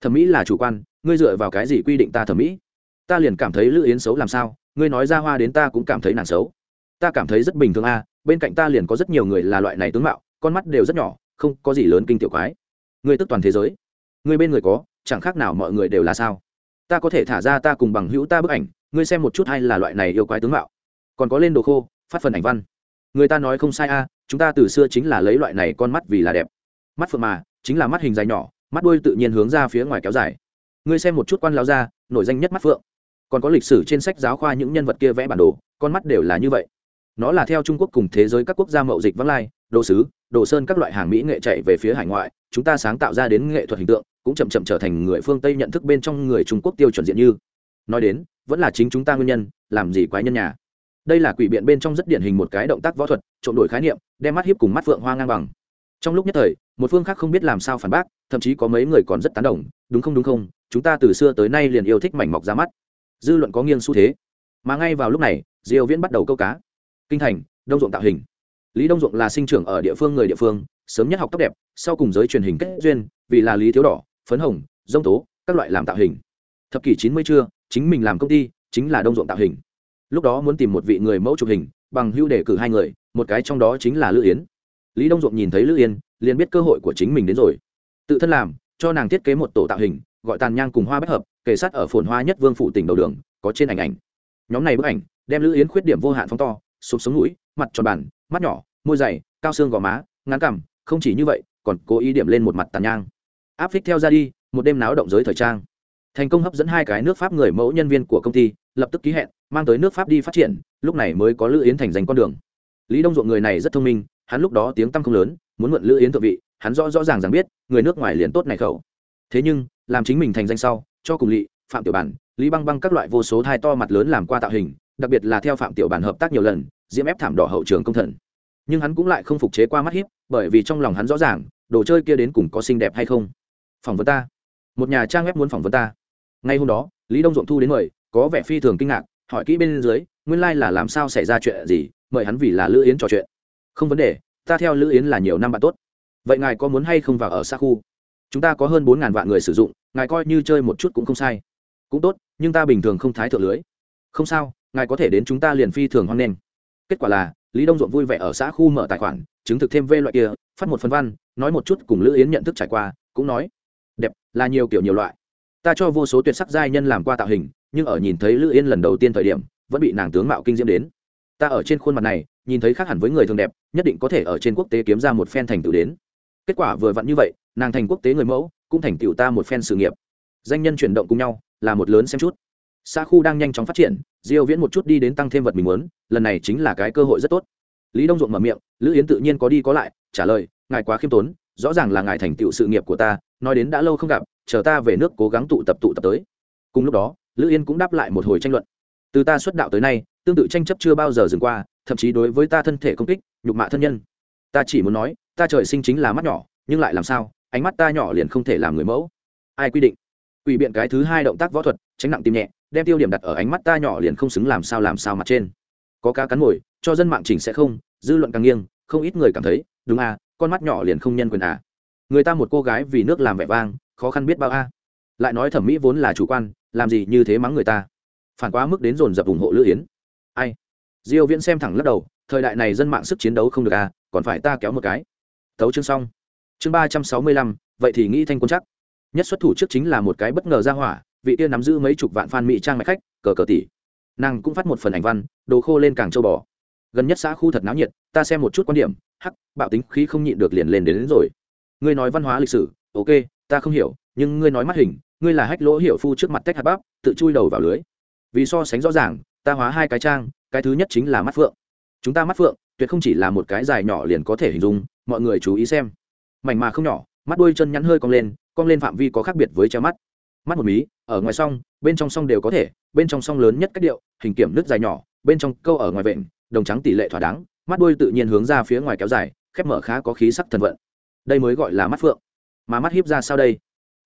Thẩm mỹ là chủ quan, ngươi dựa vào cái gì quy định ta thẩm mỹ? Ta liền cảm thấy lữ yến xấu làm sao, ngươi nói ra hoa đến ta cũng cảm thấy nàng xấu. Ta cảm thấy rất bình thường a bên cạnh ta liền có rất nhiều người là loại này tướng mạo, con mắt đều rất nhỏ, không có gì lớn kinh tiểu quái. Ngươi tức toàn thế giới. Ngươi bên người có, chẳng khác nào mọi người đều là sao. Ta có thể thả ra ta cùng bằng hữu ta bức ảnh, ngươi xem một chút hay là loại này yêu quái tướng mạo. Còn có lên đồ khô, phát phần ảnh văn. Người ta nói không sai a chúng ta từ xưa chính là lấy loại này con mắt vì là đẹp. Mắt phượng mà, chính là mắt hình dài nhỏ, mắt đuôi tự nhiên hướng ra phía ngoài kéo dài. Ngươi xem một chút quan lao ra nổi danh nhất mắt phượng còn có lịch sử trên sách giáo khoa những nhân vật kia vẽ bản đồ, con mắt đều là như vậy. Nó là theo trung quốc cùng thế giới các quốc gia mậu dịch vắng lai, đồ sứ, đồ sơn các loại hàng mỹ nghệ chạy về phía hải ngoại, chúng ta sáng tạo ra đến nghệ thuật hình tượng, cũng chậm chậm trở thành người phương tây nhận thức bên trong người trung quốc tiêu chuẩn diện như. Nói đến, vẫn là chính chúng ta nguyên nhân, làm gì quái nhân nhà. Đây là quỷ biện bên trong rất điển hình một cái động tác võ thuật trộn đổi khái niệm, đem mắt hiếp cùng mắt phượng hoa ngang bằng. Trong lúc nhất thời, một phương khác không biết làm sao phản bác, thậm chí có mấy người còn rất tán đồng, đúng không đúng không, chúng ta từ xưa tới nay liền yêu thích mảnh mọc ra mắt dư luận có nghiêng xu thế. Mà ngay vào lúc này diêu viễn bắt đầu câu cá. Kinh thành đông ruộng tạo hình. Lý đông ruộng là sinh trưởng ở địa phương người địa phương sớm nhất học tóc đẹp sau cùng giới truyền hình kết duyên vì là lý thiếu đỏ phấn hồng dông tố các loại làm tạo hình. Thập kỷ chín mươi trưa, chính mình làm công ty chính là đông ruộng tạo hình. Lúc đó muốn tìm một vị người mẫu chụp hình bằng hưu đề cử hai người một cái trong đó chính là lữ yến. Lý đông ruộng nhìn thấy lữ yên liền biết cơ hội của chính mình đến rồi. Tự thân làm cho nàng thiết kế một tổ tạo hình gọi tàn nhang cùng hoa bách hợp kề sát ở phồn hoa nhất vương phủ tỉnh đầu đường, có trên ảnh ảnh. Nhóm này bức ảnh đem lữ yến khuyết điểm vô hạn phóng to, sụp sống mũi mặt tròn bàn, mắt nhỏ, môi dày, cao xương gò má, ngắn cằm, không chỉ như vậy, còn cố ý điểm lên một mặt tàn nhang. Áp phích theo ra đi, một đêm náo động giới thời trang. Thành công hấp dẫn hai cái nước pháp người mẫu nhân viên của công ty, lập tức ký hẹn, mang tới nước pháp đi phát triển, lúc này mới có lữ yến thành danh con đường. Lý đông ruộng người này rất thông minh, hắn lúc đó tiếng tăm không lớn, muốn mượn lữ yến thượng vị, hắn rõ rõ ràng rằng biết, người nước ngoài liền tốt này khẩu. Thế nhưng, làm chính mình thành danh sau cho cùng lỵ phạm tiểu bản, lý băng băng các loại vô số thai to mặt lớn làm qua tạo hình, đặc biệt là theo phạm tiểu bản hợp tác nhiều lần, diễm ép thảm đỏ hậu trường công thần. Nhưng hắn cũng lại không phục chế qua mắt hiếp, bởi vì trong lòng hắn rõ ràng, đồ chơi kia đến cùng có xinh đẹp hay không. Phỏng vấn ta. Một nhà trang web muốn phỏng vấn ta. Ngay hôm đó, lý đông ruộng thu đến mời, có vẻ phi thường kinh ngạc, hỏi kỹ bên dưới, nguyên lai、like、là làm sao xảy ra chuyện gì, mời hắn vì là lữ yến trò chuyện. Không vấn đề, ta theo lữ yến là nhiều năm bạn tốt. Vậy ngài có muốn hay không vào ở xa khu? Chúng ta có hơn bốn ngàn vạn người sử dụng ngài coi như chơi một chút cũng không sai. Cũng tốt, nhưng ta bình thường không thái thượng lưới. Không sao, ngài có thể đến chúng ta liền phi thường hoan nghênh. Kết quả là, lý đông ruộng vui vẻ ở xã khu mở tài khoản, chứng thực thêm v loại kia, phát một phần văn, nói một chút cùng lữ yến nhận thức trải qua, cũng nói, đẹp, là nhiều kiểu nhiều loại. Ta cho vô số tuyệt sắc giai nhân làm qua tạo hình, nhưng ở nhìn thấy lữ yên lần đầu tiên thời điểm, vẫn bị nàng tướng mạo kinh diễm đến. Ta ở trên khuôn mặt này, nhìn thấy khác hẳn với người thường đẹp, nhất định có thể ở trên quốc tế kiếm ra một phen thành tựu đến. Kết quả vừa vặn như vậy, nàng thành quốc tế người mẫu cũng thành tựu ta một phen sự nghiệp. Danh nhân chuyển động cùng nhau, là một lớn xem chút. Xa khu đang nhanh chóng phát triển, diêu viễn một chút đi đến tăng thêm vật mình muốn, lần này chính là cái cơ hội rất tốt. Lý đông ruộng mở miệng, lữ yến tự nhiên có đi có lại, trả lời, ngài quá khiêm tốn, rõ ràng là ngài thành tựu sự nghiệp của ta, nói đến đã lâu không gặp, chờ ta về nước cố gắng tụ tập tụ tập tới. Cùng lúc đó, lữ yên cũng đáp lại một hồi tranh luận. Từ ta xuất đạo tới nay, tương tự tranh chấp chưa bao giờ dừng qua, thậm chí đối với ta thân thể công kích, nhục mạ thân nhân. Ta chỉ muốn nói, ta trời sinh chính là mắt nhỏ, nhưng lại làm sao ánh mắt ta nhỏ liền không thể làm người mẫu. Ai quy định? Ủy biện cái thứ hai động tác võ thuật, tránh nặng tim nhẹ, đem tiêu điểm đặt ở ánh mắt ta nhỏ liền không xứng làm sao làm sao mặt trên. Có cá cắn mồi, cho dân mạng chỉnh sẽ không, dư luận càng nghiêng, không ít người cảm thấy, đúng à con mắt nhỏ liền không nhân quyền à. Người ta một cô gái vì nước làm vẻ vang, khó khăn biết bao a. Lại nói thẩm mỹ vốn là chủ quan, làm gì như thế mắng người ta. Phản quá mức đến dồn dập ủng hộ lữ yến. Ai? Diêu viễn xem thẳng lắc đầu, thời đại này dân mạng sức chiến đấu không được à còn phải ta kéo một cái. Tấu chương xong chương ba trăm sáu mươi lăm vậy thì nghĩ thanh quân chắc. Nhất xuất thủ trước chính là một cái bất ngờ ra hỏa vị tiên nắm giữ mấy chục vạn fan mỹ trang mạch khách cờ cờ tỷ nàng cũng phát một phần ảnh văn đồ khô lên càng châu bò. Gần nhất xã khu thật náo nhiệt ta xem một chút quan điểm hắc bạo tính khí không nhịn được liền lên đến, đến rồi. Ngươi nói văn hóa lịch sử ok ta không hiểu nhưng ngươi nói mắt hình ngươi là hách lỗ hiệu phu trước mặt tách hạt bắp tự chui đầu vào lưới. Vì so sánh rõ ràng ta hóa hai cái trang cái thứ nhất chính là mắt phượng. Chúng ta mắt phượng tuyệt không chỉ là một cái dài nhỏ liền có thể hình dung mọi người chú ý xem mảnh mà không nhỏ, mắt đuôi chân nhắn hơi cong lên cong lên phạm vi có khác biệt với treo mắt. Mắt một mí, ở ngoài song, bên trong song đều có thể, bên trong song lớn nhất cách điệu, hình kiểm nước dài nhỏ, bên trong câu ở ngoài vện, đồng trắng tỷ lệ thỏa đáng, mắt đuôi tự nhiên hướng ra phía ngoài kéo dài, khép mở khá có khí sắc thần vận. Đây mới gọi là mắt phượng. Mà mắt hiếp ra sao đây?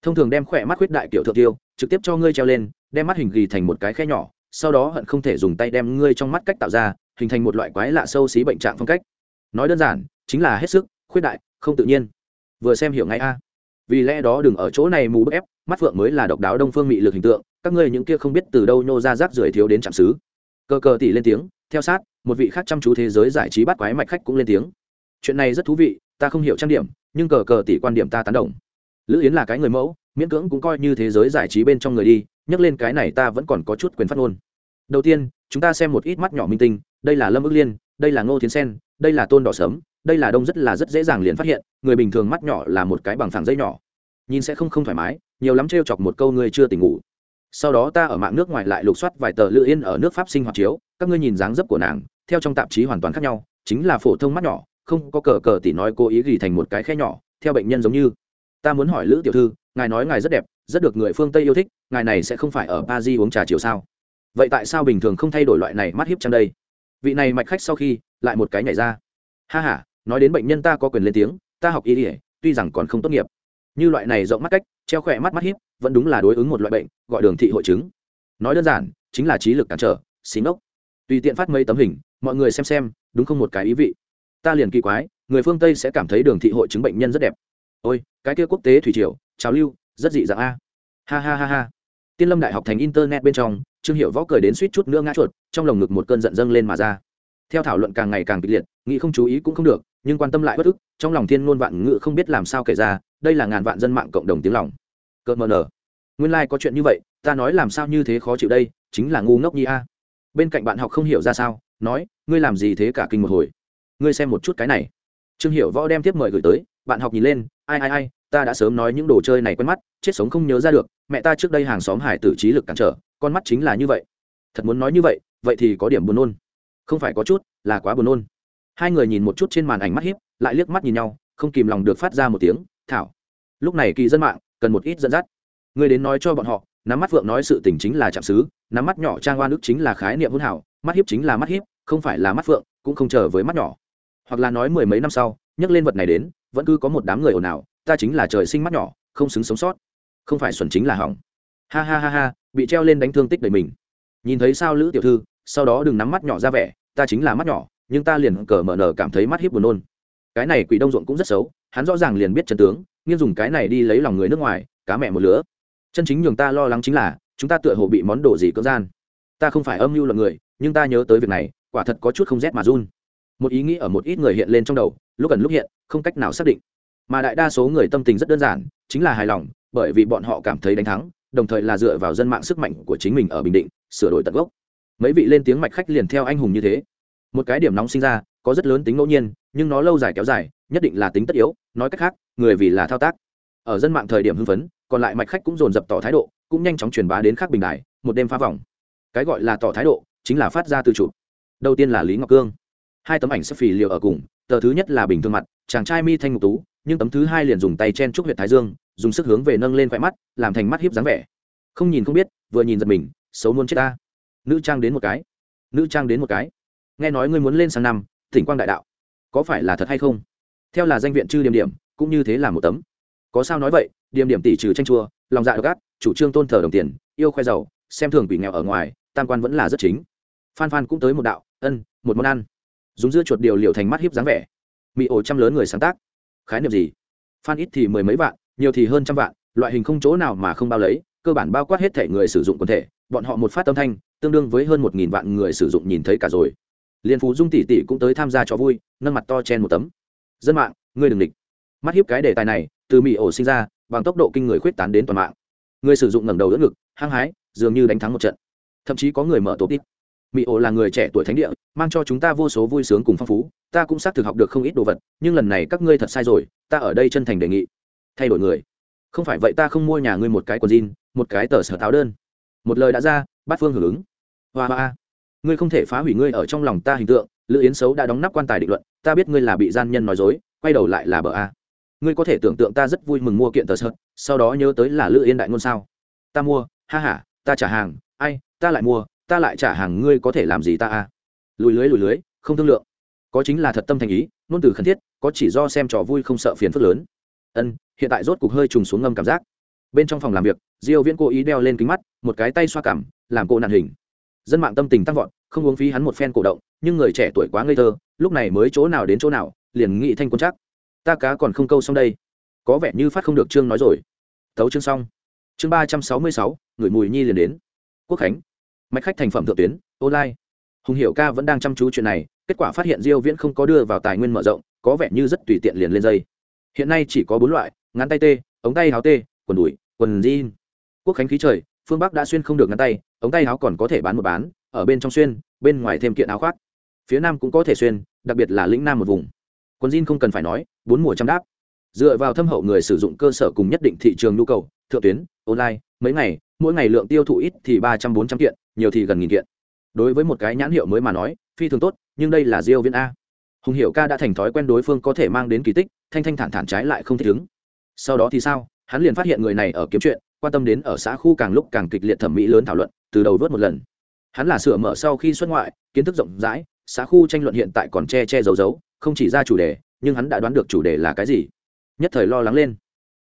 Thông thường đem khỏe mắt khuyết đại kiểu thượng tiêu, trực tiếp cho ngươi treo lên, đem mắt hình ghi thành một cái khe nhỏ, sau đó hận không thể dùng tay đem ngươi trong mắt cách tạo ra, hình thành một loại quái lạ sâu xí bệnh trạng phong cách. Nói đơn giản, chính là hết sức, khuyết đại, không tự nhiên vừa xem hiểu ngay a. Vì lẽ đó đừng ở chỗ này mù bức ép, mắt phượng mới là độc đáo đông phương mị lực hình tượng, các ngươi những kia không biết từ đâu nhô ra rác rưởi thiếu đến trạm xứ. Cơ cờ tỷ lên tiếng, theo sát, một vị khác chăm chú thế giới giải trí bắt quái mạch khách cũng lên tiếng. Chuyện này rất thú vị, ta không hiểu trang điểm, nhưng cờ cờ tỷ quan điểm ta tán đồng. Lữ yến là cái người mẫu, miễn cưỡng cũng coi như thế giới giải trí bên trong người đi, nhắc lên cái này ta vẫn còn có chút quyền phát ngôn. Đầu tiên, chúng ta xem một ít mắt nhỏ minh tinh, đây là lâm ước liên, đây là ngô thiến sen, đây là tôn đỏ sớm đây là đông rất là rất dễ dàng liền phát hiện, người bình thường mắt nhỏ là một cái bằng phẳng dây nhỏ. Nhìn sẽ không không thoải mái, nhiều lắm t chọc một câu ngươi chưa tỉnh ngủ. Sau đó ta ở mạng nước ngoài lại lục soát vài tờ lữ yên ở nước pháp sinh hoạt chiếu, các ngươi nhìn dáng dấp của nàng, theo trong tạp chí hoàn toàn khác nhau, chính là phổ thông mắt nhỏ, không có cờ cờ tỷ nói cố ý ghi thành một cái khe nhỏ, theo bệnh nhân giống như. Ta muốn hỏi lữ tiểu thư, ngài nói ngài rất đẹp, rất được người phương tây yêu thích, ngài này sẽ không phải ở ba di uống trà chiều sao? Vậy tại sao bình thường không thay đổi loại này mắt hiếp chăng đây? Vị này mạch khách sau khi, lại một cái nhảy ra. Ha h a nói đến bệnh nhân ta có quyền lên tiếng, ta học y ỉa tuy rằng còn không tốt nghiệp. Như loại này rộng mắt cách, treo khỏe mắt mắt hiếp, vẫn đúng là đối ứng một loại bệnh, gọi đường thị hội chứng. Nói đơn giản, chính là trí lực cản trở, xí ngốc. Tùy tiện phát mấy tấm hình, mọi người xem xem, đúng không một cái ý vị. Ta liền kỳ quái, người phương tây sẽ cảm thấy đường thị hội chứng bệnh nhân rất đẹp. Ôi, cái kia quốc tế thủy triều, trào lưu, rất dị dạng a. Ha ha ha ha. Tiên lâm đại học thành internet bên trong, trương hiệu võ cười đến suýt chút nữa ngã chuột, trong lồng ngực một cơn giận dâng lên mà ra. Theo thảo luận càng ngày càng kịch liệt, nghĩ không chú ý cũng không được nhưng quan tâm lại bất ức, trong lòng thiên ngôn vạn ngữ không biết làm sao kể ra, đây là ngàn vạn dân mạng cộng đồng tiếng lòng. Cợt mờ nở. Nguyên lai、like、có chuyện như vậy, ta nói làm sao như thế khó chịu đây, chính là ngu ngốc nhi a. Bên cạnh bạn học không hiểu ra sao, nói, ngươi làm gì thế cả kinh một hồi. Ngươi xem một chút cái này. Trương hiệu võ đem tiếp mời gửi tới, bạn học nhìn lên, ai ai ai, ta đã sớm nói những đồ chơi này quen mắt, chết sống không nhớ ra được, mẹ ta trước đây hàng xóm hải tử trí lực cản trở, con mắt chính là như vậy. Thật muốn nói như vậy vậy thì có điểm buồn nôn. Không phải có chút, là quá buồn nôn hai người nhìn một chút trên màn ảnh mắt hiếp, lại liếc mắt nhìn nhau, không kìm lòng được phát ra một tiếng, thảo, lúc này kỳ dân mạng cần một ít dẫn dắt. Người đến nói cho bọn họ, nắm mắt vượng nói sự tình chính là trạm xứ, nắm mắt nhỏ trang oan ức chính là khái niệm hôn hảo, mắt hiếp chính là mắt hiếp, không phải là mắt phượng, cũng không chờ với mắt nhỏ. Hoặc là nói mười mấy năm sau, nhắc lên vật này đến, vẫn cứ có một đám người ồn ào, ta chính là trời sinh mắt nhỏ, không xứng sống sót. Không phải xuẩn chính là hỏng. Ha ha ha ha, bị treo lên đánh thương tích đầy mình. Nhìn thấy sao lữ tiểu thư, sau đó đừng nắm mắt nhỏ ra vẻ, ta chính là mắt nhỏ nhưng ta liền cờ mở nở cảm thấy mắt hiếp buồn nôn. Cái này quỷ đông ruộng cũng rất xấu, hắn rõ ràng liền biết chân tướng, nghiêng dùng cái này đi lấy lòng người nước ngoài, cá mẹ một lứa. Chân chính nhường ta lo lắng chính là, chúng ta tựa hồ bị món đồ gì cưỡng gian. Ta không phải âm mưu luận người, nhưng ta nhớ tới việc này, quả thật có chút không rét mà run. Một ý nghĩ ở một ít người hiện lên trong đầu, lúc gần lúc hiện, không cách nào xác định. Mà đại đa số người tâm tình rất đơn giản, chính là hài lòng, bởi vì bọn họ cảm thấy đánh thắng, đồng thời là dựa vào dân mạng sức mạnh của chính mình ở bình định, sửa đổi tận gốc. Mấy vị lên tiếng mạch khách liền theo anh hùng như thế một cái điểm nóng sinh ra, có rất lớn tính ngẫu nhiên, nhưng nó lâu dài kéo dài, nhất định là tính tất yếu, nói cách khác, người vì là thao tác. Ở dân mạng thời điểm hưng phấn, còn lại mạch khách cũng dồn dập tỏ thái độ, cũng nhanh chóng truyền bá đến khác bình đài, một đêm phá vòng. Cái gọi là tỏ thái độ, chính là phát ra từ chụp đầu tiên là lý ngọc cương. Hai tấm ảnh sắp phì liều ở cùng, tờ thứ nhất là bình thường mặt, chàng trai mi thanh ngục tú, nhưng tấm thứ hai liền dùng tay chen trúc huyện thái dương, dùng sức hướng về nâng lên khoe mắt, làm thành mắt hiếp dáng vẻ. Không nhìn không biết, vừa nhìn giật mình, xấu muốn chết ta. Nữ trang đến một cái. Nữ trang đến một cái nghe nói ngươi muốn lên sang năm thỉnh quang đại đạo. Có phải là thật hay không? Theo là danh viện chư điểm điểm cũng như thế là một tấm. Có sao nói vậy điểm điểm tỷ trừ tranh chua lòng dạ độc ác, chủ trương tôn thờ đồng tiền yêu khoe giàu xem thường quỷ nghèo ở ngoài tam quan vẫn là rất chính. Phan phan cũng tới một đạo ân một món ăn. Dùng dưa chuột điều liệu thành mắt hiếp dáng vẻ. Mỹ ổ trăm lớn người sáng tác. Khái niệm gì? Phan ít thì mười mấy vạn nhiều thì hơn trăm vạn loại hình không chỗ nào mà không bao lấy cơ bản bao quát hết thể người sử dụng quần thể bọn họ một phát âm thanh tương đương với hơn một nghìn vạn người sử dụng nhìn thấy cả rồi liên phú dung tỷ tỷ cũng tới tham gia cho vui, nâng mặt to chen một tấm. Dân mạng người đừng địch mắt hiếp cái đề tài này, từ mỹ ổ sinh ra, bằng tốc độ kinh người khuyết tán đến toàn mạng. Người sử dụng ngẩng đầu đỡ ngực, hăng hái, dường như đánh thắng một trận. Thậm chí có người mở tổ tít mỹ ổ là người trẻ tuổi thánh địa, mang cho chúng ta vô số vui sướng cùng phong phú. Ta cũng xác thực học được không ít đồ vật, nhưng lần này các ngươi thật sai rồi, ta ở đây chân thành đề nghị. Thay đổi người. Không phải vậy ta không mua nhà ngươi một cái quần jean, một cái tờ sở táo đơn. Một lời đã ra, bát phương hưởng ứng. Hoa hoa ngươi không thể phá hủy ngươi ở trong lòng ta hình tượng, lữ yến xấu đã đóng nắp quan tài định luận, ta biết ngươi là bị gian nhân nói dối, quay đầu lại là bờ a. Ngươi có thể tưởng tượng ta rất vui mừng mua kiện tờ sợt, sau đó nhớ tới là lữ yên đại ngôn sao? Ta mua, ha hả ta trả hàng, ai, ta lại mua, ta lại trả hàng, ngươi có thể làm gì ta a? Lùi lưới lùi lưới, không thương lượng. Có chính là thật tâm thành ý, ngôn từ khẩn thiết, có chỉ do xem trò vui không sợ phiền phức lớn. Ân, hiện tại rốt cục hơi trùng xuống ngâm cảm giác. Bên trong phòng làm việc, diêu viễn cố ý đeo lên kính mắt, một cái tay xoa cảm, làm cô nạn hình dân mạng tâm tình tăng vọt, không uống phí hắn một phen cổ động, nhưng người trẻ tuổi quá ngây thơ, lúc này mới chỗ nào đến chỗ nào, liền nghị thanh quân chắc. Ta cá còn không câu xong đây. Có vẻ như phát không được chương nói rồi. Thấu chương xong. Chương ba trăm sáu mươi sáu, người mùi nhi liền đến. Quốc khánh. Mạch khách thành phẩm thượng tuyến, online. Hùng hiệu ca vẫn đang chăm chú chuyện này, kết quả phát hiện diêu viễn không có đưa vào tài nguyên mở rộng, có vẻ như rất tùy tiện liền lên dây. Hiện nay chỉ có bốn loại, ngắn tay tê, ống tay háo tê, quần đùi, quần jean. Quốc khánh khí trời, phương bắc đã xuyên không được ngắn tay ống tay áo còn có thể bán một bán, ở bên trong xuyên, bên ngoài thêm kiện áo khoác. Phía nam cũng có thể xuyên, đặc biệt là lĩnh nam một vùng. Quần jean không cần phải nói, bốn mùa trăm đáp. Dựa vào thâm hậu người sử dụng cơ sở cùng nhất định thị trường nhu cầu, thượng tuyến, online, mấy ngày, mỗi ngày lượng tiêu thụ ít thì ba trăm bốn trăm kiện, nhiều thì gần nghìn kiện. Đối với một cái nhãn hiệu mới mà nói, phi thường tốt, nhưng đây là diêu viên a. Hùng hiệu ca đã thành thói quen đối phương có thể mang đến kỳ tích, thanh thanh thản thản trái lại không thích ứng. Sau đó thì sao? Hắn liền phát hiện người này ở kiếm chuyện quan tâm đến ở xã khu càng lúc càng kịch liệt thẩm mỹ lớn thảo luận, từ đầu vớt một lần. Hắn là sửa mở sau khi xuất ngoại, kiến thức rộng rãi, xã khu tranh luận hiện tại còn che che giấu giấu, không chỉ ra chủ đề, nhưng hắn đã đoán được chủ đề là cái gì. Nhất thời lo lắng lên.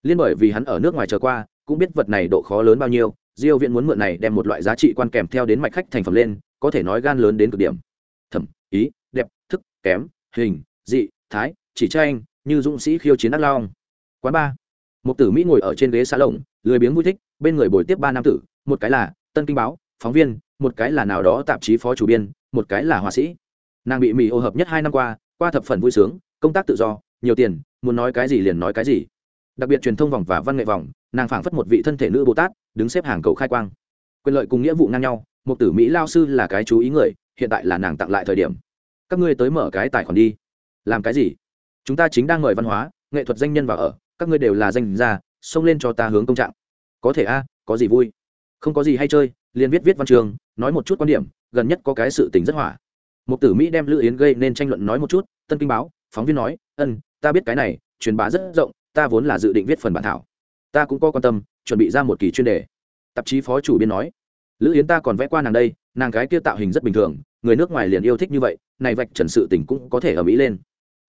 Liên bởi vì hắn ở nước ngoài chờ qua, cũng biết vật này độ khó lớn bao nhiêu, diêu viện muốn mượn này đem một loại giá trị quan kèm theo đến mạch khách thành phẩm lên, có thể nói gan lớn đến cực điểm. Thẩm, ý, đẹp, thức, kém, hình, dị, thái, chỉ tranh, như dũng sĩ khiêu chiến ác long. Quán ba. Một tử mỹ ngồi ở trên ghế xa lồng lười biếng vui thích, bên người bồi tiếp ba nam tử, một cái là tân kinh báo, phóng viên, một cái là nào đó tạp chí phó chủ biên, một cái là họa sĩ. Nàng bị mỹ ô hợp nhất hai năm qua qua thập phần vui sướng, công tác tự do, nhiều tiền, muốn nói cái gì liền nói cái gì. Đặc biệt truyền thông vòng và văn nghệ vòng, nàng phảng phất một vị thân thể nữ bồ tát, đứng xếp hàng cầu khai quang. Quyền lợi cùng nghĩa vụ ngang nhau, một tử mỹ lao sư là cái chú ý người, hiện tại là nàng tặng lại thời điểm. Các ngươi tới mở cái tài khoản đi. Làm cái gì? Chúng ta chính đang mời văn hóa, nghệ thuật danh nhân vào ở, các ngươi đều là danh gia xông lên cho ta hướng công trạng. Có thể a, có gì vui? Không có gì hay chơi, liền viết viết văn trường, nói một chút quan điểm, gần nhất có cái sự tình rất hỏa. Một tử mỹ đem lữ yến gây nên tranh luận nói một chút, tân kinh báo, phóng viên nói, ân, ta biết cái này, truyền bá rất rộng, ta vốn là dự định viết phần bản thảo. Ta cũng có quan tâm, chuẩn bị ra một kỳ chuyên đề. Tạp chí phó chủ biên nói, lữ yến ta còn vẽ qua nàng đây, nàng cái kia tạo hình rất bình thường, người nước ngoài liền yêu thích như vậy, này vạch trần sự tình cũng có thể ở mỹ lên.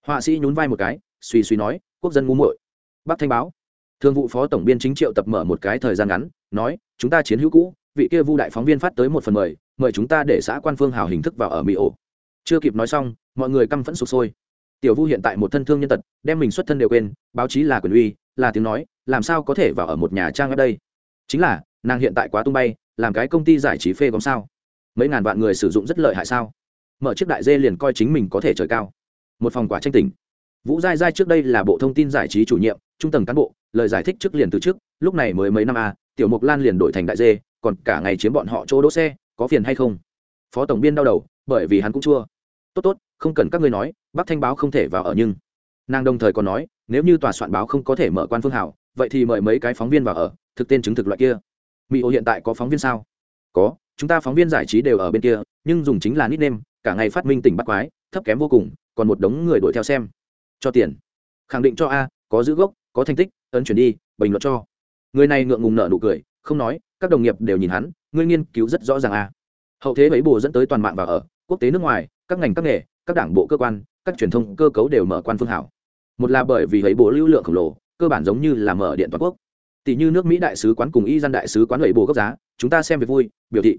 Họa sĩ nhún vai một cái, suy suy nói, quốc dân ngu muội. Bắc thanh báo thương vụ phó tổng biên chính triệu tập mở một cái thời gian ngắn, nói, chúng ta chiến hữu cũ, vị kia vu đại phóng viên phát tới một phần mời mời chúng ta để xã quan phương hào hình thức vào ở mỹ ổ. Chưa kịp nói xong, mọi người căm phẫn sụp sôi. Tiểu vu hiện tại một thân thương nhân tật, đem mình xuất thân đều quên, báo chí là quyền uy, là tiếng nói, làm sao có thể vào ở một nhà trang ở đây? Chính là, nàng hiện tại quá tung bay, làm cái công ty giải trí phê gom sao? Mấy ngàn vạn người sử dụng rất lợi hại sao? Mở chiếc đại dê liền coi chính mình có thể trời cao. Một phòng quả tranh tỉnh vũ giai giai trước đây là bộ thông tin giải trí chủ nhiệm, trung tầng cán bộ, lời giải thích trước liền từ trước, lúc này mới mấy năm a tiểu mục lan liền đổi thành đại dê, còn cả ngày chiếm bọn họ chỗ đỗ xe, có phiền hay không? Phó tổng biên đau đầu, bởi vì hắn cũng chua. Tốt tốt, không cần các ngươi nói Bác thanh báo không thể vào ở nhưng. Nàng đồng thời còn nói, nếu như tòa soạn báo không có thể mở quan phương hảo, vậy thì mời mấy cái phóng viên vào ở, thực tên chứng thực loại kia. Mỹ ô hiện tại có phóng viên sao? Có, chúng ta phóng viên giải trí đều ở bên kia, nhưng dùng chính là nickname, cả ngày phát minh tỉnh bắt quái, thấp kém vô cùng, còn một đống người đuổi theo xem cho tiền. Khẳng định cho a, có giữ gốc, có thành tích, ấn chuyển đi, bình luận cho. Người này ngượng ngùng nợ nụ cười, không nói, các đồng nghiệp đều nhìn hắn, ngươi nghiên cứu rất rõ ràng a. Hậu thế ấy bồ dẫn tới toàn mạng vào ở, quốc tế nước ngoài, các ngành các nghề, các đảng bộ cơ quan, các truyền thông cơ cấu đều mở quan phương hảo. Một là bởi vì ấy bồ lưu lượng khổng lồ, cơ bản giống như là mở điện toàn quốc. Tỷ như nước mỹ đại sứ quán cùng y dân đại sứ quán ấy bồ gốc giá, chúng ta xem việc vui, biểu thị.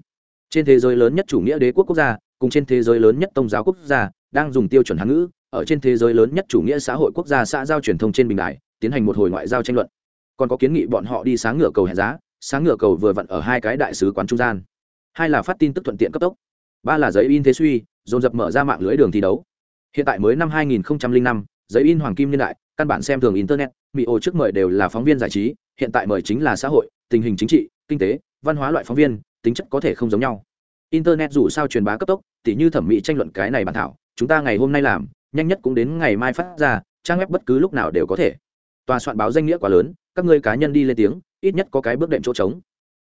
Trên thế giới lớn nhất chủ nghĩa đế quốc quốc gia, cùng trên thế giới lớn nhất tôn giáo quốc gia, đang dùng tiêu chuẩn hán ngữ ở trên thế giới lớn nhất chủ nghĩa xã hội quốc gia xã giao truyền thông trên bình đại tiến hành một hồi ngoại giao tranh luận. Còn có kiến nghị bọn họ đi sáng ngựa cầu hẹn giá sáng ngựa cầu vừa vặn ở hai cái đại sứ quán trung gian. Hai là phát tin tức thuận tiện cấp tốc. Ba là giấy in thế suy dồn dập mở ra mạng lưới đường thi đấu. Hiện tại mới năm 2005, giấy in hoàng kim niên đại căn bản xem thường internet mỹ ô trước mời đều là phóng viên giải trí hiện tại mời chính là xã hội tình hình chính trị kinh tế văn hóa loại phóng viên tính chất có thể không giống nhau. Internet dù sao truyền bá cấp tốc tỉ như thẩm mỹ tranh luận cái này bản thảo chúng ta ngày hôm nay làm nhanh nhất cũng đến ngày mai phát ra, trang web bất cứ lúc nào đều có thể. Tòa soạn báo danh nghĩa quá lớn, các ngươi cá nhân đi lên tiếng, ít nhất có cái bước đệm chỗ trống.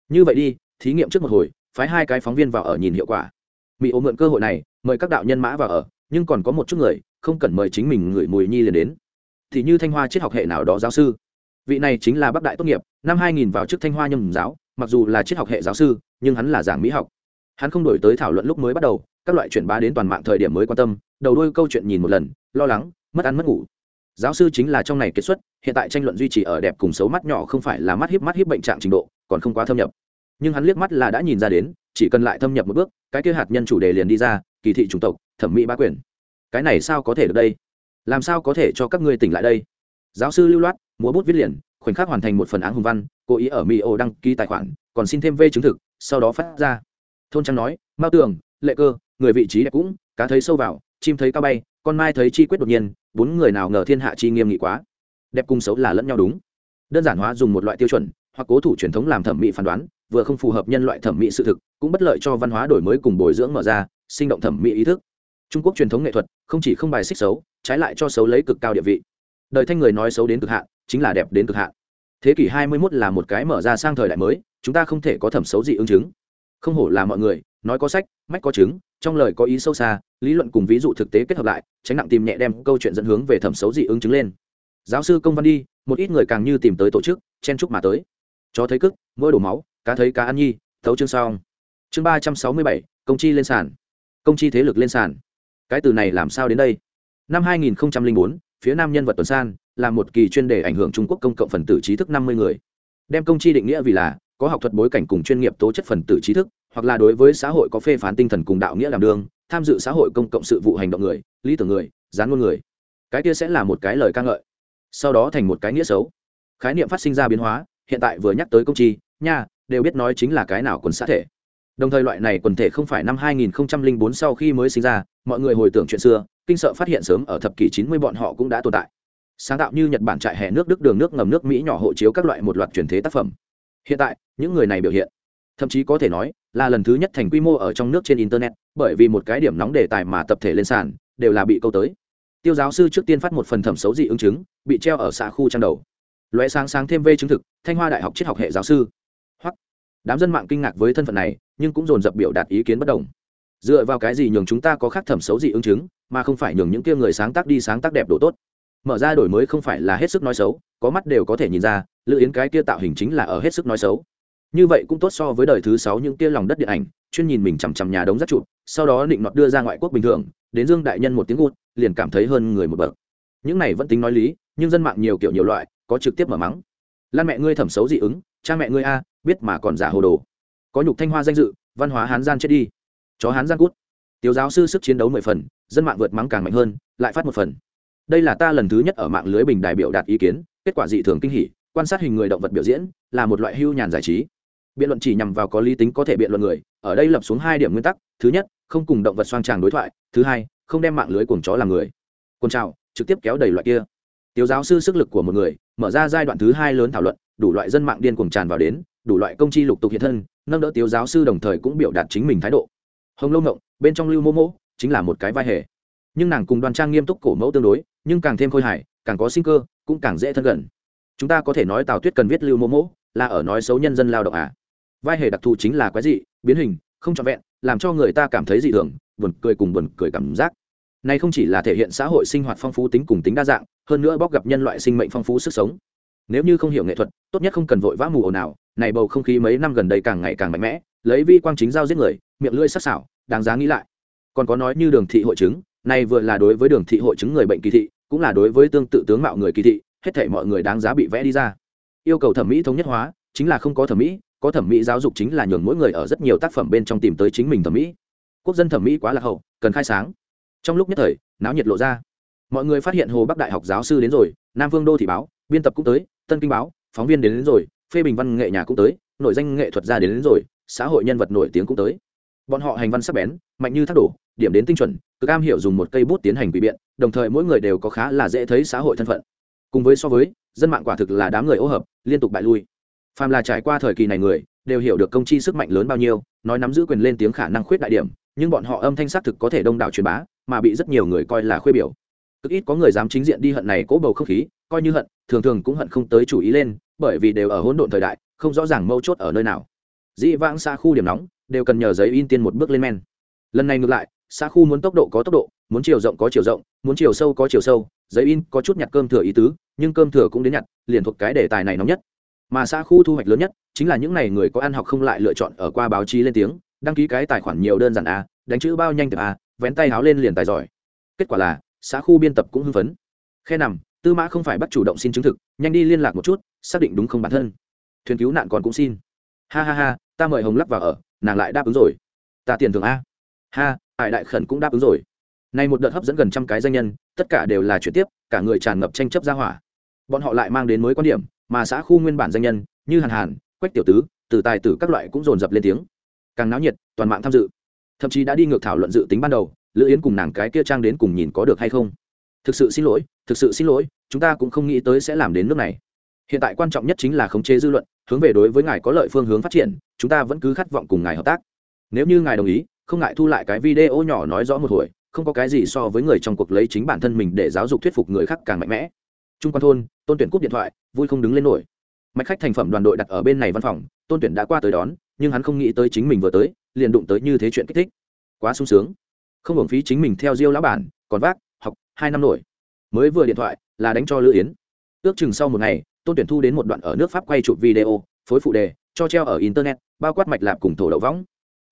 Như vậy đi, thí nghiệm trước một hồi, phái hai cái phóng viên vào ở nhìn hiệu quả. Mỹ ô mượn cơ hội này, mời các đạo nhân mã vào ở, nhưng còn có một chút người, không cần mời chính mình người mùi nhi liền đến. Thì như thanh hoa triết học hệ nào đó giáo sư. Vị này chính là bắc đại tốt nghiệp, năm 2000 vào chức thanh hoa nhâm giáo, mặc dù là triết học hệ giáo sư, nhưng hắn là giảng mỹ học. Hắn không đổi tới thảo luận lúc mới bắt đầu các loại chuyển bá đến toàn mạng thời điểm mới quan tâm, đầu đuôi câu chuyện nhìn một lần, lo lắng, mất ăn mất ngủ. Giáo sư chính là trong này kết xuất, hiện tại tranh luận duy trì ở đẹp cùng xấu mắt nhỏ không phải là mắt hiếp mắt hiếp bệnh trạng trình độ, còn không quá thâm nhập. Nhưng hắn liếc mắt là đã nhìn ra đến, chỉ cần lại thâm nhập một bước, cái kia hạt nhân chủ đề liền đi ra, kỳ thị chủng tộc, thẩm mỹ bá quyền. Cái này sao có thể được đây? Làm sao có thể cho các ngươi tỉnh lại đây? Giáo sư lưu loát, múa bút viết liền, khoảnh khắc hoàn thành một phần án hùng văn, cố ý ở mỹ ô đăng ký tài khoản, còn xin thêm vê chứng thực, sau đó phát ra. Thôn trang nói, mao tường lệ cơ người vị trí đẹp cũng, cá thấy sâu vào, chim thấy cao bay, con mai thấy chi quyết đột nhiên, bốn người nào ngờ thiên hạ chi nghiêm nghị quá. Đẹp cùng xấu là lẫn nhau đúng. Đơn giản hóa dùng một loại tiêu chuẩn, hoặc cố thủ truyền thống làm thẩm mỹ phán đoán, vừa không phù hợp nhân loại thẩm mỹ sự thực, cũng bất lợi cho văn hóa đổi mới cùng bồi dưỡng mở ra, sinh động thẩm mỹ ý thức. Trung quốc truyền thống nghệ thuật, không chỉ không bài xích xấu, trái lại cho xấu lấy cực cao địa vị. Đời thanh người nói xấu đến cực hạn, chính là đẹp đến cực hạn. Thế kỷ 21 là một cái mở ra sang thời đại mới, chúng ta không thể có thẩm xấu gì ứng chứng. Không hổ là mọi người nói có sách, mách có chứng, trong lời có ý sâu xa, lý luận cùng ví dụ thực tế kết hợp lại, tránh nặng tìm nhẹ đem câu chuyện dẫn hướng về thẩm xấu dị ứng chứng lên. Giáo sư công văn đi, một ít người càng như tìm tới tổ chức, chen chúc mà tới. Chó thấy cức, mỗi đổ máu, cá thấy cá ăn nhi, thấu chương xong. Chương ba trăm sáu mươi bảy, công chi lên sàn. Công chi thế lực lên sàn. Cái từ này làm sao đến đây? Năm hai nghìn bốn, phía nam nhân vật tuần san, là một kỳ chuyên đề ảnh hưởng trung quốc công cộng phần tử trí thức năm mươi người. Đem công chi định nghĩa vì là, có học thuật bối cảnh cùng chuyên nghiệp tố chất phần tử trí thức hoặc là đối với xã hội có phê phán tinh thần cùng đạo nghĩa làm đường, tham dự xã hội công cộng sự vụ hành động người, lý tưởng người gián ngôn người. Cái kia sẽ là một cái lời ca ngợi. Sau đó thành một cái nghĩa xấu. Khái niệm phát sinh ra biến hóa, hiện tại vừa nhắc tới công chi, nha, đều biết nói chính là cái nào quần xã thể. Đồng thời loại này quần thể không phải năm 2004 sau khi mới sinh ra, mọi người hồi tưởng chuyện xưa, kinh sợ phát hiện sớm ở thập kỷ 90 bọn họ cũng đã tồn tại. Sáng tạo như nhật bản trại hè nước, đức đường nước, ngầm nước, mỹ nhỏ hộ chiếu các loại một loạt truyền thế tác phẩm. Hiện tại, những người này biểu hiện, thậm chí có thể nói là lần thứ nhất thành quy mô ở trong nước trên internet, bởi vì một cái điểm nóng đề tài mà tập thể lên sàn, đều là bị câu tới. Tiêu giáo sư trước tiên phát một phần thẩm xấu dị ứng chứng, bị treo ở xã khu trang đầu. Loé sáng sáng thêm vê chứng thực, thanh hoa đại học triết học hệ giáo sư. Hoặc, đám dân mạng kinh ngạc với thân phận này, nhưng cũng dồn dập biểu đạt ý kiến bất đồng. Dựa vào cái gì nhường chúng ta có khác thẩm xấu dị ứng chứng, mà không phải nhường những kia người sáng tác đi sáng tác đẹp đồ tốt? Mở ra đổi mới không phải là hết sức nói xấu, có mắt đều có thể nhìn ra, lữ yến cái kia tạo hình chính là ở hết sức nói xấu như vậy cũng tốt so với đời thứ sáu những kia lòng đất điện ảnh, chuyên nhìn mình chằm chằm nhà đống rất chụp sau đó định nọt đưa ra ngoại quốc bình thường, đến dương đại nhân một tiếng gút, liền cảm thấy hơn người một bậc. Những này vẫn tính nói lý, nhưng dân mạng nhiều kiểu nhiều loại, có trực tiếp mở mắng. Lan mẹ ngươi thẩm xấu dị ứng, cha mẹ ngươi a, biết mà còn giả hồ đồ. Có nhục thanh hoa danh dự, văn hóa hán gian chết đi. Chó hán gian cút. Tiểu giáo sư sức chiến đấu mười phần, dân mạng vượt mắng càng mạnh hơn, lại phát một phần. Đây là ta lần thứ nhất ở mạng lưới bình đại biểu đạt ý kiến, kết quả dị thường kinh hỉ, quan sát hình người động vật biểu diễn, là một loại hưu nhàn giải trí biện luận chỉ nhằm vào có lý tính có thể biện luận người, ở đây lập xuống hai điểm nguyên tắc, thứ nhất, không cùng động vật xoang tràng đối thoại, thứ hai, không đem mạng lưới cuồng chó làm người. Quân trào, trực tiếp kéo đầy loại kia. Tiểu giáo sư sức lực của một người, mở ra giai đoạn thứ hai lớn thảo luận, đủ loại dân mạng điên cuồng tràn vào đến, đủ loại công chi lục tục hiện thân, nâng đỡ tiểu giáo sư đồng thời cũng biểu đạt chính mình thái độ. Hồng lâu ngộng, bên trong lưu mô mô, chính là một cái vai hề. Nhưng nàng cùng đoàn trang nghiêm túc cổ mẫu tương đối, nhưng càng thêm khôi hài, càng có sinh cơ, cũng càng dễ thân gần chúng ta có thể nói tào tuyết cần viết lưu mô mô, là ở nói xấu nhân dân lao động à? Vai hề đặc thù chính là quái dị, biến hình, không trọn vẹn, làm cho người ta cảm thấy dị thường, buồn cười cùng buồn cười cảm giác. Này không chỉ là thể hiện xã hội sinh hoạt phong phú tính cùng tính đa dạng, hơn nữa bóc gặp nhân loại sinh mệnh phong phú sức sống. Nếu như không hiểu nghệ thuật, tốt nhất không cần vội vã mù ồn nào này bầu không khí mấy năm gần đây càng ngày càng mạnh mẽ, lấy vi quang chính giao giết người, miệng lưỡi sắc sảo, đáng giá nghĩ lại. Còn có nói như đường thị hội chứng, này vừa là đối với đường thị hội chứng người bệnh kỳ thị, cũng là đối với tương tự tướng mạo người kỳ thị, hết thể mọi người đáng giá bị vẽ đi ra. Yêu cầu thẩm mỹ thống nhất hóa, chính là không có thẩm mỹ có thẩm mỹ giáo dục chính là nhường mỗi người ở rất nhiều tác phẩm bên trong tìm tới chính mình thẩm mỹ. Quốc dân thẩm mỹ quá lạc hậu cần khai sáng. Trong lúc nhất thời náo nhiệt lộ ra. Mọi người phát hiện hồ bắc đại học giáo sư đến rồi nam vương đô thị báo biên tập cũng tới tân kinh báo phóng viên đến, đến rồi phê bình văn nghệ nhà cũng tới nội danh nghệ thuật gia đến, đến rồi xã hội nhân vật nổi tiếng cũng tới. Bọn họ hành văn sắc bén mạnh như thác đổ điểm đến tinh chuẩn cực am hiểu dùng một cây bút tiến hành bị biện đồng thời mỗi người đều có khá là dễ thấy xã hội thân phận. Cùng với so với dân mạng quả thực là đám người ô hợp liên tục bại lui phàm là trải qua thời kỳ này người, đều hiểu được công chi sức mạnh lớn bao nhiêu, nói nắm giữ quyền lên tiếng khả năng khuyết đại điểm, nhưng bọn họ âm thanh xác thực có thể đông đảo truyền bá, mà bị rất nhiều người coi là khuê biểu. Cực ít có người dám chính diện đi hận này cố bầu không khí, coi như hận, thường thường cũng hận không tới chủ ý lên, bởi vì đều ở hỗn độn thời đại, không rõ ràng mâu chốt ở nơi nào. Dĩ vãng xa khu điểm nóng, đều cần nhờ giấy in tiên một bước lên men. Lần này ngược lại, xa khu muốn tốc độ có tốc độ, muốn chiều rộng có chiều rộng, muốn chiều sâu có chiều sâu, giấy in có chút nhặt cơm thừa ý tứ, nhưng cơm thừa cũng đến nhặt, liền thuộc cái đề tài này nóng nhất mà xã khu thu hoạch lớn nhất chính là những n à y người có ăn học không lại lựa chọn ở qua báo chí lên tiếng, đăng ký cái tài khoản nhiều đơn giản a, đánh chữ bao nhanh từ a, vén tay háo lên liền tài giỏi. Kết quả là, xã khu biên tập cũng hưng phấn. Khe nằm, tư mã không phải bắt chủ động xin chứng thực, nhanh đi liên lạc một chút, xác định đúng không bản thân. Thuyền cứu nạn còn cũng xin. Ha ha ha, ta mời hồng lắc vào ở, nàng lại đáp ứng rồi. Ta tiền thưởng a. Ha, hải đại khẩn cũng đáp ứng rồi. Nay một đợt hấp dẫn gần trăm cái danh nhân, tất cả đều là chuyển tiếp, cả người tràn ngập tranh chấp ra hỏa bọn họ lại mang đến mới quan điểm, mà xã khu nguyên bản danh nhân, như hàn hàn, quách tiểu tứ, từ tài tử các loại cũng dồn dập lên tiếng. Càng náo nhiệt, toàn mạng tham dự. Thậm chí đã đi ngược thảo luận dự tính ban đầu, lữ yến cùng nàng cái kia trang đến cùng nhìn có được hay không. Thực sự xin lỗi, thực sự xin lỗi, chúng ta cũng không nghĩ tới sẽ làm đến nước này. Hiện tại quan trọng nhất chính là khống chế dư luận, hướng về đối với ngài có lợi phương hướng phát triển, chúng ta vẫn cứ khát vọng cùng ngài hợp tác. Nếu như ngài đồng ý, không ngại thu lại cái video nhỏ nói rõ một hồi, không có cái gì so với người trong cuộc lấy chính bản thân mình để giáo dục thuyết phục người khác càng mạnh mẽ trung quan thôn, tôn tuyển cúp điện thoại, vui không đứng lên nổi. Mạch khách thành phẩm đoàn đội đặt ở bên này văn phòng, tôn tuyển đã qua tới đón, nhưng hắn không nghĩ tới chính mình vừa tới, liền đụng tới như thế chuyện kích thích. Quá sung sướng. Không hưởng phí chính mình theo diêu lão bản, còn vác, học, hai năm nổi. Mới vừa điện thoại, là đánh cho lữ yến. Ước chừng sau một ngày, tôn tuyển thu đến một đoạn ở nước pháp quay chụp video, phối phụ đề, cho treo ở internet, bao quát mạch lạp cùng thổ đậu võng.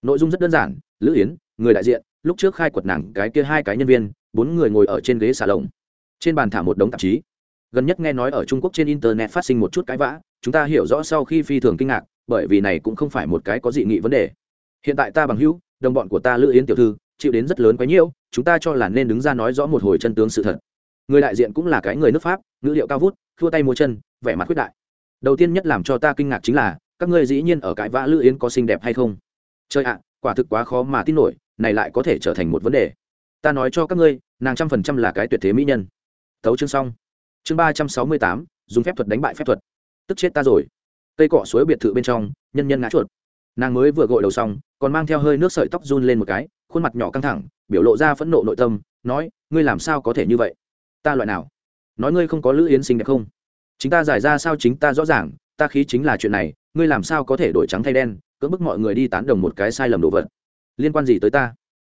Nội dung rất đơn giản, lữ yến, người đại diện, lúc trước khai quật nàng cái kia hai cái nhân viên, bốn người ngồi ở trên ghế xà lồng. Trên bàn thả một đống tạp chí gần nhất nghe nói ở trung quốc trên internet phát sinh một chút cãi vã, chúng ta hiểu rõ sau khi phi thường kinh ngạc, bởi vì này cũng không phải một cái có dị nghị vấn đề. Hiện tại ta bằng hữu, đồng bọn của ta lữ yến tiểu thư, chịu đến rất lớn quấy nhiễu, chúng ta cho là nên đứng ra nói rõ một hồi chân tướng sự thật. Người đại diện cũng là cái người nước pháp, ngữ liệu cao vút thua tay mua chân, vẻ mặt quyết đại. Đầu tiên nhất làm cho ta kinh ngạc chính là, các ngươi dĩ nhiên ở cãi vã lữ yến có xinh đẹp hay không? Chơi ạ, quả thực quá khó mà tin nổi, này lại có thể trở thành một vấn đề. Ta nói cho các ngươi, nàng trăm phần trăm là cái tuyệt thế mỹ nhân. Tấu chương xong chương ba trăm sáu mươi tám, dùng phép thuật đánh bại phép thuật. Tức chết ta rồi. Cây cọ suối biệt thự bên trong, nhân nhân ngã chuột. Nàng mới vừa gội đầu xong, còn mang theo hơi nước sợi tóc run lên một cái, khuôn mặt nhỏ căng thẳng, biểu lộ ra phẫn nộ nội tâm, nói, ngươi làm sao có thể như vậy? Ta loại nào? Nói ngươi không có lữ yến sinh đẹp không? Chính ta giải ra sao chính ta rõ ràng, ta khí chính là chuyện này, ngươi làm sao có thể đổi trắng thay đen, cưỡng bức mọi người đi tán đồng một cái sai lầm đồ vật. Liên quan gì tới ta?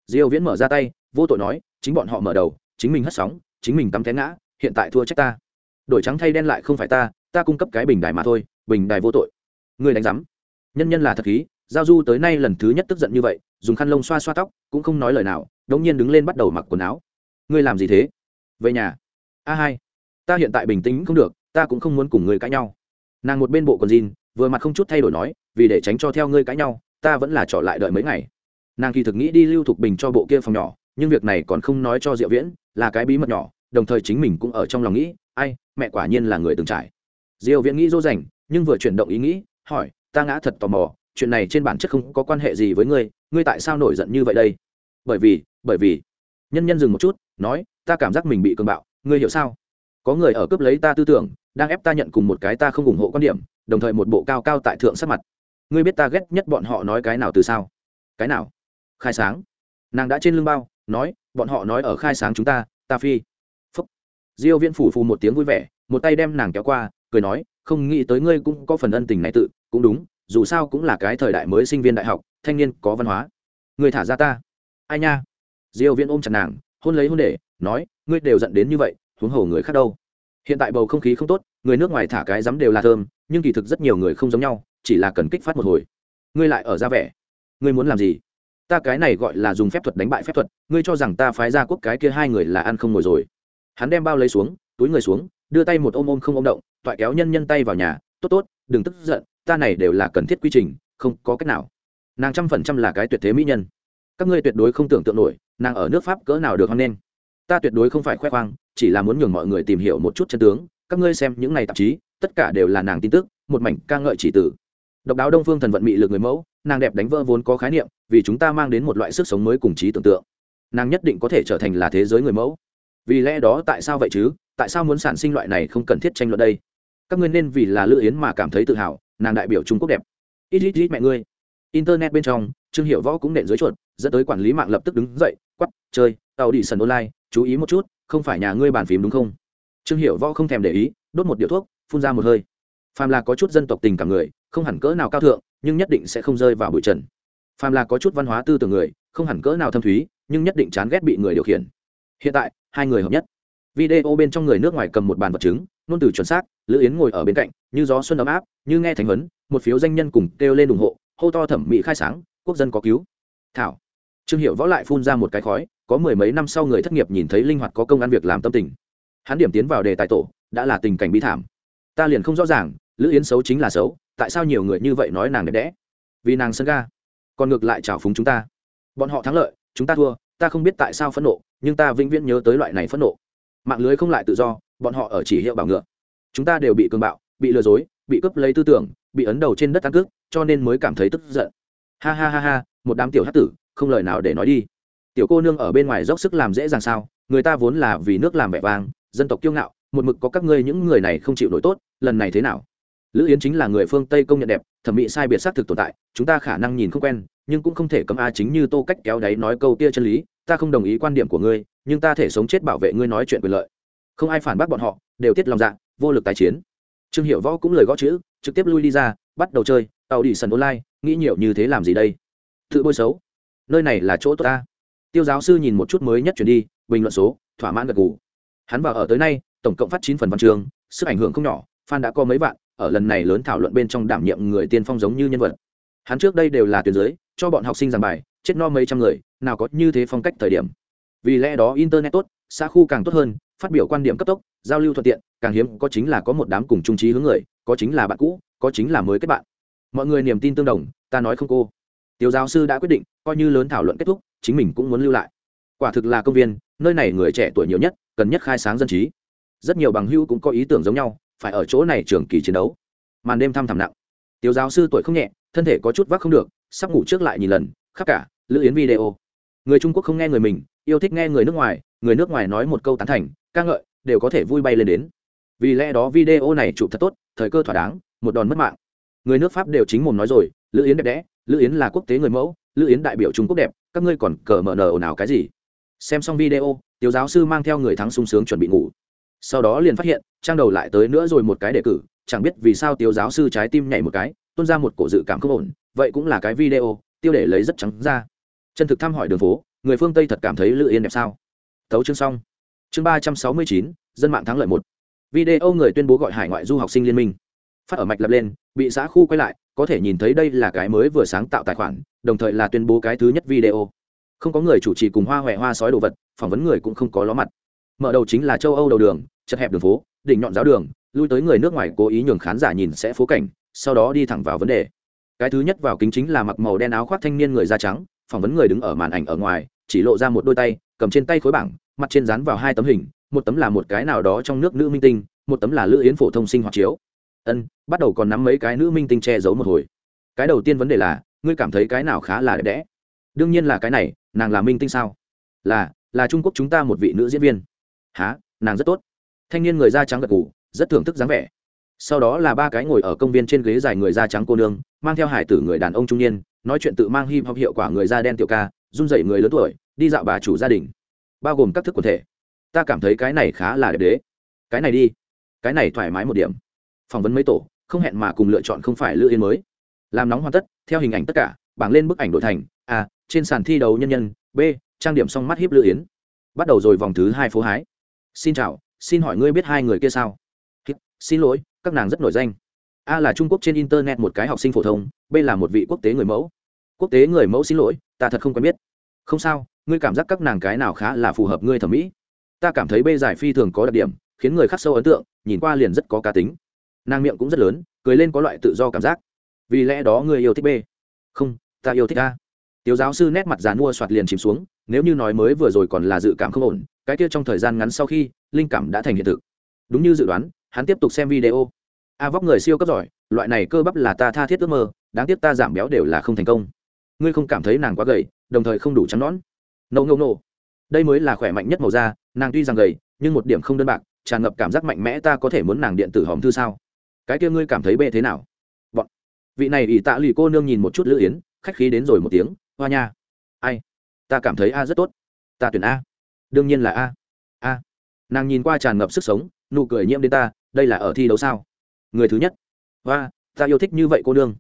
Diêu viễn mở ra tay, vô tội nói, chính bọn họ mở đầu, chính mình hất sóng, chính mình tắm té ngã hiện tại thua trách ta. Đổi trắng thay đen lại không phải ta ta cung cấp cái bình đài mà thôi, bình đài vô tội. Ngươi đánh giám. Nhân nhân là thật khí, giao du tới nay lần thứ nhất tức giận như vậy, dùng khăn lông xoa xoa tóc, cũng không nói lời nào, đống nhiên đứng lên bắt đầu mặc quần áo. Ngươi làm gì thế? Về nhà. A hai. Ta hiện tại bình tĩnh không được, ta cũng không muốn cùng ngươi cãi nhau. Nàng một bên bộ quần jean, vừa mặt không chút thay đổi nói, vì để tránh cho theo ngươi cãi nhau, ta vẫn là trọ lại đợi mấy ngày. Nàng kỳ thực nghĩ đi lưu thục bình cho bộ kia phòng nhỏ, nhưng việc này còn không nói cho diệu viễn, là cái bí mật nhỏ đồng thời chính mình cũng ở trong lòng nghĩ, ai, mẹ quả nhiên là người từng trải. Diều viễn nghĩ dỗ dành, nhưng vừa chuyển động ý nghĩ, hỏi, ta ngã thật tò mò, chuyện này trên bản chất không có quan hệ gì với ngươi ngươi tại sao nổi giận như vậy đây? Bởi vì bởi vì. Nhân nhân dừng một chút, nói, ta cảm giác mình bị cường bạo, ngươi hiểu sao? Có người ở cướp lấy ta tư tưởng, đang ép ta nhận cùng một cái ta không ủng hộ quan điểm, đồng thời một bộ cao cao tại thượng sắc mặt. Ngươi biết ta ghét nhất bọn họ nói cái nào từ sao? Cái nào? Khai sáng. Nàng đã trên lưng bao, nói, bọn họ nói ở khai sáng chúng ta ta phi diêu viễn phủ phù một tiếng vui vẻ, một tay đem nàng kéo qua, cười nói, không nghĩ tới ngươi cũng có phần ân tình này tự, cũng đúng, dù sao cũng là cái thời đại mới sinh viên đại học, thanh niên có văn hóa. Ngươi thả ra ta. Ai nha? Diêu viễn ôm chặt nàng, hôn lấy hôn để, nói, ngươi đều giận đến như vậy, huống hồ người khác đâu. Hiện tại bầu không khí không tốt, người nước ngoài thả cái dám đều là thơm, nhưng kỳ thực rất nhiều người không giống nhau, chỉ là cần kích phát một hồi. Ngươi lại ở ra vẻ. Ngươi muốn làm gì? Ta cái này gọi là dùng phép thuật đánh bại phép thuật, ngươi cho rằng ta phái ra quốc cái kia hai người là ăn không ngồi rồi hắn đem bao lấy xuống, túi người xuống, đưa tay một ôm ôm không ôm động, toại kéo nhân nhân tay vào nhà, tốt tốt, đừng tức giận, ta này đều là cần thiết quy trình, không có cách nào. Nàng trăm phần trăm là cái tuyệt thế mỹ nhân. Các ngươi tuyệt đối không tưởng tượng nổi, nàng ở nước pháp cỡ nào được hoan nghênh. Ta tuyệt đối không phải khoe khoang, chỉ là muốn nhường mọi người tìm hiểu một chút chân tướng, các ngươi xem những ngày tạp chí, tất cả đều là nàng tin tức, một mảnh ca ngợi chỉ tử. Độc đáo đông phương thần vận mị lực người mẫu, nàng đẹp đánh vỡ vốn có khái niệm, vì chúng ta mang đến một loại sức sống mới cùng trí tưởng tượng. Nàng nhất định có thể trở thành là thế giới người mẫu vì lẽ đó tại sao vậy chứ? Tại sao muốn sản sinh loại này không cần thiết tranh luận đây? Các ngươi nên vì là lữ yến mà cảm thấy tự hào, nàng đại biểu trung quốc đẹp. Ít ít ít mẹ ngươi. Internet bên trong, trương hiệu võ cũng nện dưới chuột, dẫn tới quản lý mạng lập tức đứng dậy quắp chơi tàu đi sần online, chú ý một chút, không phải nhà ngươi bàn phím đúng không? Trương hiệu võ không thèm để ý, đốt một điệu thuốc, phun ra một hơi. Phàm là có chút dân tộc tình cảm người, không hẳn cỡ nào cao thượng, nhưng nhất định sẽ không rơi vào bụi trần. Phàm là có chút văn hóa tư tưởng người, không hẳn cỡ nào thâm thúy, nhưng nhất định chán ghét bị người điều khiển. Hiện tại hai người hợp nhất. Video bên trong người nước ngoài cầm một bàn vật chứng nôn từ chuẩn xác, lữ yến ngồi ở bên cạnh, như gió xuân ấm áp, như nghe thành huấn, một phiếu danh nhân cùng kêu lên ủng hộ, hô to thẩm mỹ khai sáng, quốc dân có cứu. Thảo. Trương hiệu võ lại phun ra một cái khói, có mười mấy năm sau người thất nghiệp nhìn thấy linh hoạt có công ăn việc làm tâm tình. Hắn điểm tiến vào đề tài tổ, đã là tình cảnh bi thảm. Ta liền không rõ ràng, lữ yến xấu chính là xấu, tại sao nhiều người như vậy nói nàng đẹp đẽ? Vì nàng sân ga, còn ngược lại trào phúng chúng ta. Bọn họ thắng lợi, chúng ta thua, ta không biết tại sao phẫn nộ nhưng ta vĩnh viễn nhớ tới loại này phẫn nộ. Mạng lưới không lại tự do, bọn họ ở chỉ hiệu bảo ngựa. Chúng ta đều bị cường bạo, bị lừa dối, bị cướp lấy tư tưởng, bị ấn đầu trên đất tăng cước, cho nên mới cảm thấy tức giận. Ha ha ha ha, một đám tiểu hát tử, không lời nào để nói đi. Tiểu cô nương ở bên ngoài dốc sức làm dễ dàng sao, người ta vốn là vì nước làm vẻ vang, dân tộc kiêu ngạo, một mực có các ngươi những người này không chịu nổi tốt, lần này thế nào? Lữ yến chính là người phương tây công nhận đẹp, thẩm mỹ sai biệt xác thực tồn tại, chúng ta khả năng nhìn không quen, nhưng cũng không thể cấm a chính như tô cách kéo đáy nói câu tia chân lý ta không đồng ý quan điểm của ngươi nhưng ta thể sống chết bảo vệ ngươi nói chuyện quyền lợi. Không ai phản bác bọn họ đều tiết lòng dạ vô lực tái chiến. Trương hiệu võ cũng lời gõ chữ trực tiếp lui đi ra bắt đầu chơi tàu đi sân online nghĩ nhiều như thế làm gì đây? Tự bôi xấu. Nơi này là chỗ tốt ta. Tiêu giáo sư nhìn một chút mới nhất chuyển đi bình luận số thỏa mãn gật gù. Hắn vào ở tới nay tổng cộng phát chín phần văn trường, sức ảnh hưởng không nhỏ fan đã có mấy vạn ở lần này lớn thảo luận bên trong đảm nhiệm người tiên phong giống như nhân vật. Hắn trước đây đều là tuyến giới cho bọn học sinh giảng bài chết no mấy trăm người, nào có như thế phong cách thời điểm. Vì lẽ đó internet tốt, xã khu càng tốt hơn, phát biểu quan điểm cấp tốc, giao lưu thuận tiện, càng hiếm có chính là có một đám cùng trung trí hướng người, có chính là bạn cũ, có chính là mới kết bạn. Mọi người niềm tin tương đồng, ta nói không cô. Tiểu giáo sư đã quyết định, coi như lớn thảo luận kết thúc, chính mình cũng muốn lưu lại. Quả thực là công viên, nơi này người trẻ tuổi nhiều nhất, cần nhất khai sáng dân trí. Rất nhiều bằng hữu cũng có ý tưởng giống nhau, phải ở chỗ này trường kỳ chiến đấu. Màn đêm thăm thẳm nặng. Tiểu giáo sư tuổi không nhẹ, thân thể có chút vác không được, sắp ngủ trước lại nhìn lần khắp cả, lữ yến video. Người trung quốc không nghe người mình, yêu thích nghe người nước ngoài, người nước ngoài nói một câu tán thành, ca ngợi, đều có thể vui bay lên đến. Vì lẽ đó video này chụp thật tốt, thời cơ thỏa đáng, một đòn mất mạng. Người nước pháp đều chính mồm nói rồi, lữ yến đẹp đẽ, lữ yến là quốc tế người mẫu, lữ yến đại biểu trung quốc đẹp, các ngươi còn cờ mở nờ ồn ào cái gì? Xem xong video, tiểu giáo sư mang theo người thắng sung sướng chuẩn bị ngủ. Sau đó liền phát hiện, trang đầu lại tới nữa rồi một cái đề cử, chẳng biết vì sao tiểu giáo sư trái tim nhảy một cái, tuôn ra một cổ dự cảm không ổn, vậy cũng là cái video tiêu để lấy rất trắng ra. Chân thực thăm hỏi đường phố, người phương tây thật cảm thấy lự yên đẹp sao? Tấu chương xong. Chương ba trăm sáu mươi chín, dân mạng thắng lợi một. Video người tuyên bố gọi hải ngoại du học sinh liên minh. Phát ở mạch lập lên, bị xã khu quay lại, có thể nhìn thấy đây là cái mới vừa sáng tạo tài khoản, đồng thời là tuyên bố cái thứ nhất video. Không có người chủ trì cùng hoa huệ hoa sói đồ vật, phỏng vấn người cũng không có ló mặt. Mở đầu chính là châu âu đầu đường, chật hẹp đường phố, đỉnh nhọn giáo đường, lui tới người nước ngoài cố ý nhường khán giả nhìn sẽ phố cảnh, sau đó đi thẳng vào vấn đề cái thứ nhất vào kính chính là mặc màu đen áo khoác thanh niên người da trắng, phỏng vấn người đứng ở màn ảnh ở ngoài, chỉ lộ ra một đôi tay, cầm trên tay khối bảng, mặt trên dán vào hai tấm hình, một tấm là một cái nào đó trong nước nữ minh tinh, một tấm là lữ yến phổ thông sinh hoạt chiếu. Ân, bắt đầu còn nắm mấy cái nữ minh tinh che giấu một hồi. Cái đầu tiên vấn đề là, ngươi cảm thấy cái nào khá là đẹp đẽ? Đương nhiên là cái này, nàng là minh tinh sao? Là là trung quốc chúng ta một vị nữ diễn viên. Há nàng rất tốt. Thanh niên người da trắng gật g ủ rất thưởng thức dáng vẻ sau đó là ba cái ngồi ở công viên trên ghế dài người da trắng cô nương, mang theo hải tử người đàn ông trung niên, nói chuyện tự mang hip hop hiệu quả người da đen tiểu ca, run dậy người lớn tuổi, đi dạo bà chủ gia đình, bao gồm các thức quần thể. Ta cảm thấy cái này khá là đẹp đế. Cái này đi. Cái này thoải mái một điểm. Phỏng vấn mấy tổ, không hẹn mà cùng lựa chọn không phải lựa yên mới. Làm nóng hoàn tất, theo hình ảnh tất cả, bảng lên bức ảnh đội thành a trên sàn thi đấu nhân nhân, b, trang điểm xong mắt hiếp lựa yến. Bắt đầu rồi vòng thứ hai phố hái. Xin chào, xin hỏi ngươi biết hai người kia sao? Xin lỗi các nàng rất nổi danh. A là trung quốc trên internet một cái học sinh phổ thông, b là một vị quốc tế người mẫu. Quốc tế người mẫu xin lỗi, ta thật không quen biết. Không sao, ngươi cảm giác các nàng cái nào khá là phù hợp ngươi thẩm mỹ. Ta cảm thấy b giải phi thường có đặc điểm, khiến người khác sâu ấn tượng, nhìn qua liền rất có cá tính. Nàng miệng cũng rất lớn, cười lên có loại tự do cảm giác. Vì lẽ đó ngươi yêu thích b. Không, ta yêu thích a. Tiểu giáo sư nét mặt dàn mua soạt liền chìm xuống, nếu như nói mới vừa rồi còn là dự cảm không ổn, cái kia trong thời gian ngắn sau khi, linh cảm đã thành hiện thực. Đúng như dự đoán hắn tiếp tục xem video. A vóc người siêu cấp giỏi, loại này cơ bắp là ta tha thiết ước mơ, đáng tiếc ta giảm béo đều là không thành công. Ngươi không cảm thấy nàng quá gầy, đồng thời không đủ trắng nón nâu nâu nâu đây mới là khỏe mạnh nhất màu da, nàng tuy rằng gầy, nhưng một điểm không đơn bạc, tràn ngập cảm giác mạnh mẽ ta có thể muốn nàng điện tử hòm thư sao? Cái kia ngươi cảm thấy bê thế nào? Bọn vị này ỷ tạ lì cô nương nhìn một chút lữ yến, khách khí đến rồi một tiếng, hoa nha. Ai? Ta cảm thấy a rất tốt. Ta tuyển a. Đương nhiên là a. A. Nàng nhìn qua tràn ngập sức sống, nụ cười nhiễm đến ta đây là ở thi đấu sao? Người thứ nhất. Và ta yêu thích như vậy cô nương.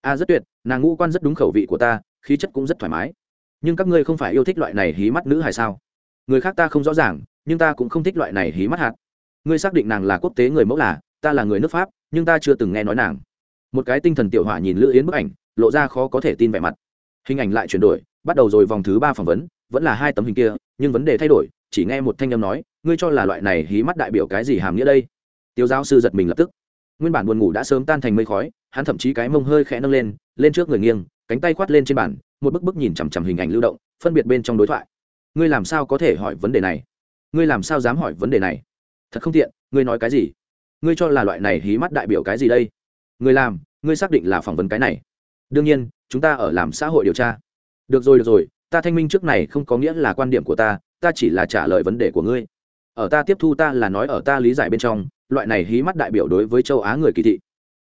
A, rất tuyệt, nàng ngũ quan rất đúng khẩu vị của ta, khí chất cũng rất thoải mái. Nhưng các ngươi không phải yêu thích loại này hí mắt nữ hay sao? Người khác ta không rõ ràng, nhưng ta cũng không thích loại này hí mắt hạt. Ngươi xác định nàng là quốc tế người mẫu là, ta là người nước pháp, nhưng ta chưa từng nghe nói nàng. Một cái tinh thần tiểu hỏa nhìn lữ yến bức ảnh, lộ ra khó có thể tin vẻ mặt. Hình ảnh lại chuyển đổi, bắt đầu rồi vòng thứ ba phỏng vấn, vẫn là hai tấm hình kia, nhưng vấn đề thay đổi, chỉ nghe một thanh âm nói, ngươi cho là loại này hí mắt đại biểu cái gì hàm nghĩa đây? Tiêu giáo sư giật mình lập tức. Nguyên bản buồn ngủ đã sớm tan thành mây khói, hắn thậm chí cái mông hơi khẽ nâng lên lên trước người nghiêng, cánh tay khoát lên trên bàn, một bức bức nhìn chằm chằm hình ảnh lưu động, phân biệt bên trong đối thoại. Ngươi làm sao có thể hỏi vấn đề này? Ngươi làm sao dám hỏi vấn đề này? Thật không tiện, ngươi nói cái gì? Ngươi cho là loại này hí mắt đại biểu cái gì đây? Ngươi làm, ngươi xác định là phỏng vấn cái này. Đương nhiên, chúng ta ở làm xã hội điều tra. Được rồi được rồi, ta thanh minh trước này không có nghĩa là quan điểm của ta ta chỉ là trả lời vấn đề của ngươi. Ở ta tiếp thu ta là nói ở ta lý giải bên trong loại này hí mắt đại biểu đối với châu á người kỳ thị.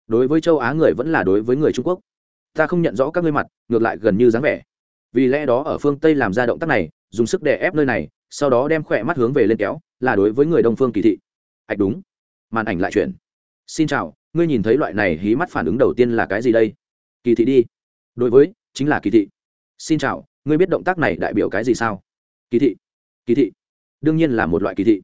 Đối với châu á người vẫn là đối với người trung quốc. Ta không nhận rõ các ngươi mặt, ngược lại gần như dáng vẻ. Vì lẽ đó ở phương tây làm ra động tác này, dùng sức đè ép nơi này, sau đó đem khỏe mắt hướng về lên kéo, là đối với người đông phương kỳ thị. Ạch đúng. Màn ảnh lại chuyển. Xin chào, ngươi nhìn thấy loại này hí mắt phản ứng đầu tiên là cái gì đây? Kỳ thị đi. Đối với, chính là kỳ thị. Xin chào, ngươi biết động tác này đại biểu cái gì sao? Kỳ thị. Kỳ thị. Đương nhiên là một loại kỳ thị.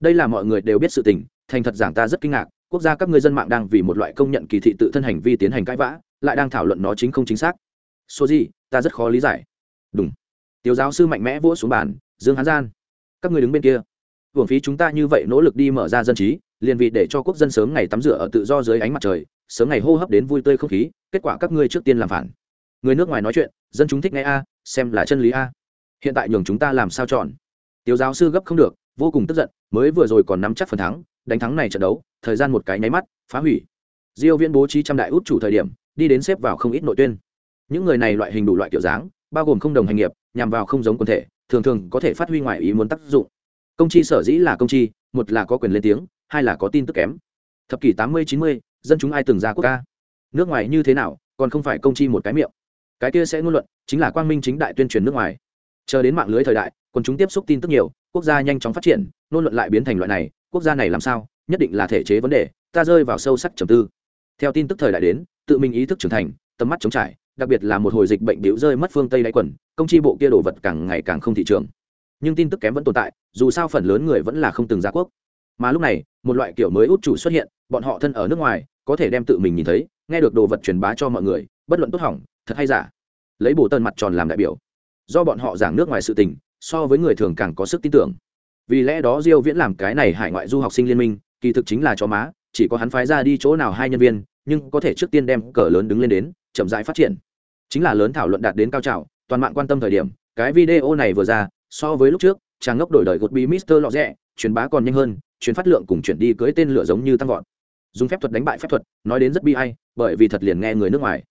Đây là mọi người đều biết sự tình thành thật giảng ta rất kinh ngạc, quốc gia các người dân mạng đang vì một loại công nhận kỳ thị tự thân hành vi tiến hành cãi vã, lại đang thảo luận nó chính không chính xác. Số gì, ta rất khó lý giải. Đúng tiểu giáo sư mạnh mẽ vỗ xuống bàn, dương hán gian. Các người đứng bên kia. Hưởng phí chúng ta như vậy nỗ lực đi mở ra dân trí, liền vì để cho quốc dân sớm ngày tắm rửa ở tự do dưới ánh mặt trời, sớm ngày hô hấp đến vui tươi không khí, kết quả các ngươi trước tiên làm phản. Người nước ngoài nói chuyện, dân chúng thích nghe a, xem là chân lý a. Hiện tại nhường chúng ta làm sao chọn? Tiểu giáo sư gấp không được, vô cùng tức giận, mới vừa rồi còn nắm chắc phần thắng đánh thắng này trận đấu, thời gian một cái nháy mắt, phá hủy. Diêu viễn bố trí trăm đại út chủ thời điểm, đi đến xếp vào không ít nội tuyên. Những người này loại hình đủ loại kiểu dáng, bao gồm không đồng hành nghiệp, nhằm vào không giống quần thể, thường thường có thể phát huy ngoài ý muốn tác dụng. Công chi sở dĩ là công chi, một là có quyền lên tiếng, hai là có tin tức kém. Thập kỷ tám mươi, chín mươi, dân chúng ai từng ra quốc ca? Nước ngoài như thế nào, còn không phải công chi một cái miệng. Cái kia sẽ ngôn luận, chính là quang minh chính đại tuyên truyền nước ngoài. Chờ đến mạng lưới thời đại còn chúng tiếp xúc tin tức nhiều, quốc gia nhanh chóng phát triển, ngôn luận lại biến thành loại này quốc gia này làm sao, nhất định là thể chế vấn đề, ta rơi vào sâu sắc trầm tư. Theo tin tức thời đại đến, tự mình ý thức trưởng thành, tầm mắt chống trải, đặc biệt là một hồi dịch bệnh biểu rơi mất phương tây đáy quần, công chi bộ kia đồ vật càng ngày càng không thị trường. Nhưng tin tức kém vẫn tồn tại, dù sao phần lớn người vẫn là không từng ra quốc. Mà lúc này, một loại kiểu mới út chủ xuất hiện, bọn họ thân ở nước ngoài, có thể đem tự mình nhìn thấy, nghe được đồ vật truyền bá cho mọi người, bất luận tốt hỏng, thật hay giả. Lấy bồ tân mặt tròn làm đại biểu. Do bọn họ giảng nước ngoài sự tình, so với người thường càng có sức tin tưởng vì lẽ đó diêu viễn làm cái này hải ngoại du học sinh liên minh, kỳ thực chính là cho má, chỉ có hắn phái ra đi chỗ nào hai nhân viên, nhưng có thể trước tiên đem cờ lớn đứng lên đến, chậm rãi phát triển. Chính là lớn thảo luận đạt đến cao trào, toàn mạng quan tâm thời điểm, cái video này vừa ra, so với lúc trước, chàng ngốc đổi đời gột bí mister lọ rẽ truyền bá còn nhanh hơn, truyền phát lượng cùng chuyển đi cưới tên lửa giống như tăng vọt. Dùng phép thuật đánh bại phép thuật, nói đến rất bi hay bởi vì thật liền nghe người nước ngoài.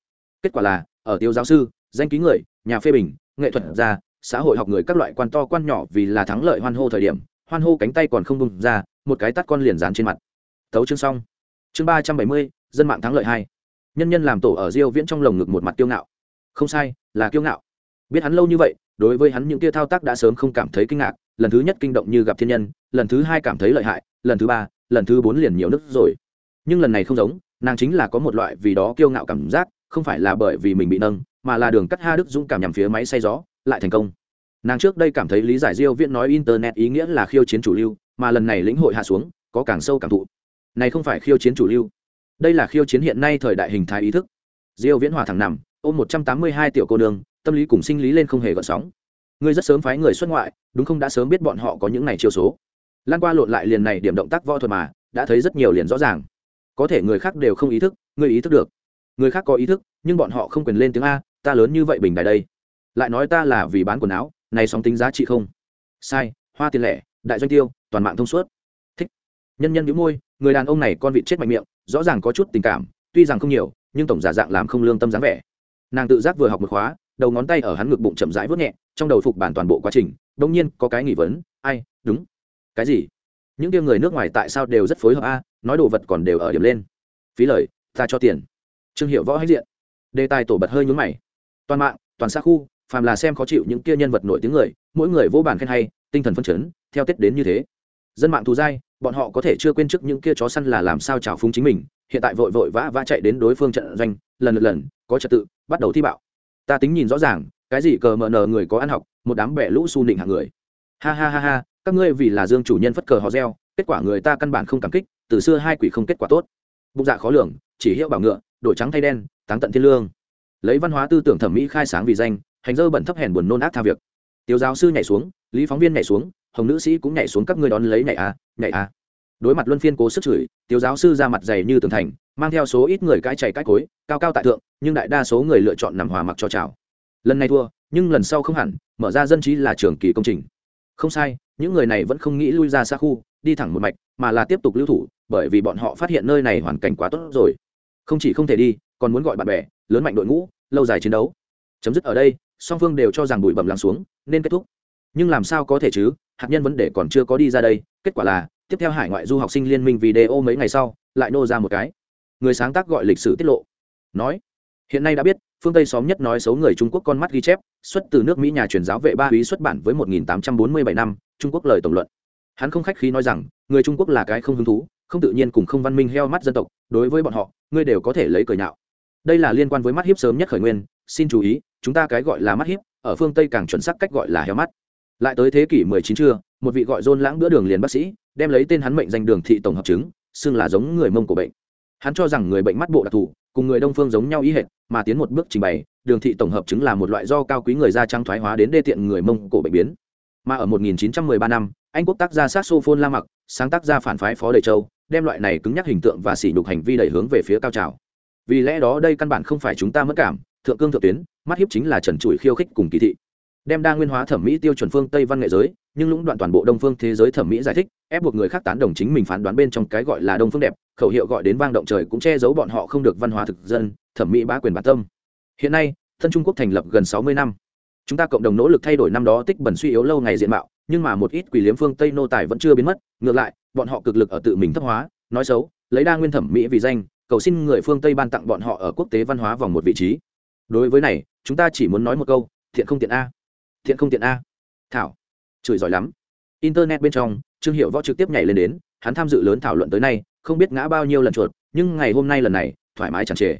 Kết quả là, ở tiêu giáo sư, danh ký người, nhà phê bình, nghệ thuật gia xã hội học người các loại quan to quan nhỏ vì là thắng lợi hoan hô thời điểm, hoan hô cánh tay còn không bung ra, một cái tắt con liền dán trên mặt. Tấu chương xong. Chương ba trăm bảy mươi, dân mạng thắng lợi hai. Nhân nhân làm tổ ở diêu viễn trong lồng ngực một mặt kiêu ngạo. Không sai, là kiêu ngạo. Biết hắn lâu như vậy, đối với hắn những kia thao tác đã sớm không cảm thấy kinh ngạc, lần thứ nhất kinh động như gặp thiên nhân, lần thứ hai cảm thấy lợi hại, lần thứ ba, lần thứ bốn liền nhiều nước rồi. Nhưng lần này không giống, nàng chính là có một loại vì đó kiêu ngạo cảm giác, không phải là bởi vì mình bị nâng, mà là đường cắt ha đức dũng cảm nhằm phía máy xay gió lại thành công. Nàng trước đây cảm thấy lý giải diêu viễn nói internet ý nghĩa là khiêu chiến chủ lưu, mà lần này lĩnh hội hạ xuống, có càng sâu cảm thụ. Này không phải khiêu chiến chủ lưu. Đây là khiêu chiến hiện nay thời đại hình thái ý thức. Diêu viễn hòa thẳng nằm, ôm 182 tiểu cô đường tâm lý cùng sinh lý lên không hề gợn sóng. Ngươi rất sớm phái người xuất ngoại, đúng không? Đã sớm biết bọn họ có những này chiêu số. Lan qua lộn lại liền này điểm động tác võ thuật mà, đã thấy rất nhiều liền rõ ràng. Có thể người khác đều không ý thức, ngươi ý thức được. Người khác có ý thức, nhưng bọn họ không quyền lên tiếng a, ta lớn như vậy bình đài đây lại nói ta là vì bán quần áo, này sóng tính giá trị không? Sai, hoa tiền lẻ, đại doanh tiêu, toàn mạng thông suốt. Thích. Nhân nhân nhíu môi, người đàn ông này con vịt chết mạnh miệng, rõ ràng có chút tình cảm, tuy rằng không nhiều, nhưng tổng giả dạng làm không lương tâm dáng vẻ. Nàng tự giác vừa học một khóa, đầu ngón tay ở hắn ngực bụng chậm rãi vớt nhẹ, trong đầu phục bản toàn bộ quá trình đông nhiên có cái nghỉ vấn, ai, đúng. Cái gì? Những kia người nước ngoài tại sao đều rất phối hợp a, nói đồ vật còn đều ở điểm lên. Phí lời, ta cho tiền. Trương hiệu võ hãnh diện. Đề tài tổ bật hơi nhúng mày. Toàn mạng, toàn xa khu phàm là xem khó chịu những kia nhân vật nổi tiếng người, mỗi người vô bàn khen hay, tinh thần phân chấn, theo tết đến như thế. Dân mạng thù dai, bọn họ có thể chưa quên trước những kia chó săn là làm sao trào phúng chính mình, hiện tại vội vội vã vã chạy đến đối phương trận doanh, lần lượt lần, có trật tự, bắt đầu thi bạo. Ta tính nhìn rõ ràng, cái gì cờ mờ nờ người có ăn học, một đám bẻ lũ su nịnh hạng người. Ha ha ha ha, các ngươi vì là dương chủ nhân phất cờ họ reo, kết quả người ta căn bản không cảm kích, từ xưa hai quỷ không kết quả tốt. Bụng dạ khó lường, chỉ hiệu bảo ngựa, đổi trắng thay đen, táng tận thiên lương. Lấy văn hóa tư tưởng thẩm mỹ khai sáng vì danh hành dơ bẩn thấp hèn buồn nôn ác tha việc. Tiêu giáo sư nhảy xuống, lý phóng viên nhảy xuống, hồng nữ sĩ cũng nhảy xuống các ngươi đón lấy nhảy a nhảy a đối mặt luân phiên cố sức chửi tiêu giáo sư ra mặt dày như tường thành, mang theo số ít người cãi chạy cãi cối, cao cao tại thượng, nhưng đại đa số người lựa chọn nằm hòa mặc cho chào. Lần này thua, nhưng lần sau không hẳn, mở ra dân trí là trường kỳ công trình. Không sai, những người này vẫn không nghĩ lui ra xa khu, đi thẳng một mạch, mà là tiếp tục lưu thủ, bởi vì bọn họ phát hiện nơi này hoàn cảnh quá tốt rồi. Không chỉ không thể đi, còn muốn gọi bạn bè, lớn mạnh đội ngũ, lâu dài chiến đấu. Chấm dứt ở đây song phương đều cho rằng bụi bẩm lắng xuống, nên kết thúc. Nhưng làm sao có thể chứ? Hạt nhân vấn đề còn chưa có đi ra đây, kết quả là, tiếp theo hải ngoại du học sinh liên minh video mấy ngày sau, lại nô ra một cái. Người sáng tác gọi lịch sử tiết lộ. Nói, hiện nay đã biết, phương tây xóm nhất nói xấu người trung quốc con mắt ghi chép, xuất từ nước mỹ nhà truyền giáo vệ ba úy xuất bản với 1847 năm, trung quốc lời tổng luận. Hắn không khách khí nói rằng, người trung quốc là cái không hứng thú, không tự nhiên cùng không văn minh heo mắt dân tộc, đối với bọn họ, ngươi đều có thể lấy cười nhạo. Đây là liên quan với mắt hiếp sớm nhất khởi nguyên xin chú ý, chúng ta cái gọi là mắt hiếp, ở phương tây càng chuẩn xác cách gọi là heo mắt. Lại tới thế kỷ 19 trưa, một vị gọi dôn lãng bữa đường liền bác sĩ, đem lấy tên hắn mệnh danh đường thị tổng hợp chứng, xưng là giống người mông của bệnh. Hắn cho rằng người bệnh mắt bộ đặc thù, cùng người đông phương giống nhau ý hệt, mà tiến một bước trình bày, đường thị tổng hợp chứng là một loại do cao quý người da trắng thoái hóa đến đê tiện người mông cổ bệnh biến. Mà ở 1913 năm, anh quốc tác gia saxophone la mặc sáng tác ra phản phái phó đầy châu, đem loại này cứng nhắc hình tượng và sỉ nhục hành vi đẩy hướng về phía cao trào. Vì lẽ đó đây căn bản không phải chúng ta mất cảm thượng cương thượng tuyến, mắt hiếp chính là trần trụi khiêu khích cùng kỳ thị. Đem đa nguyên hóa thẩm mỹ tiêu chuẩn phương tây văn nghệ giới, nhưng lũng đoạn toàn bộ đông phương thế giới thẩm mỹ giải thích, ép buộc người khác tán đồng chính mình phán đoán bên trong cái gọi là đông phương đẹp, khẩu hiệu gọi đến vang động trời cũng che giấu bọn họ không được văn hóa thực dân, thẩm mỹ bá quyền bản tâm. Hiện nay, thân trung quốc thành lập gần sáu mươi năm. Chúng ta cộng đồng nỗ lực thay đổi năm đó tích bẩn suy yếu lâu ngày diện mạo, nhưng mà một ít quỷ liếm phương tây nô tài vẫn chưa biến mất, ngược lại, bọn họ cực lực ở tự mình thấp hóa, nói xấu, lấy đa nguyên thẩm mỹ vì danh, cầu xin người phương tây ban tặng bọn họ ở quốc tế văn hóa vòng một vị trí đối với này, chúng ta chỉ muốn nói một câu, thiện không tiện a. Thiện không tiện a. Thảo. Chửi giỏi lắm. Internet bên trong, trương hiệu võ trực tiếp nhảy lên đến, hắn tham dự lớn thảo luận tới nay, không biết ngã bao nhiêu lần chuột, nhưng ngày hôm nay lần này, thoải mái chẳng trề.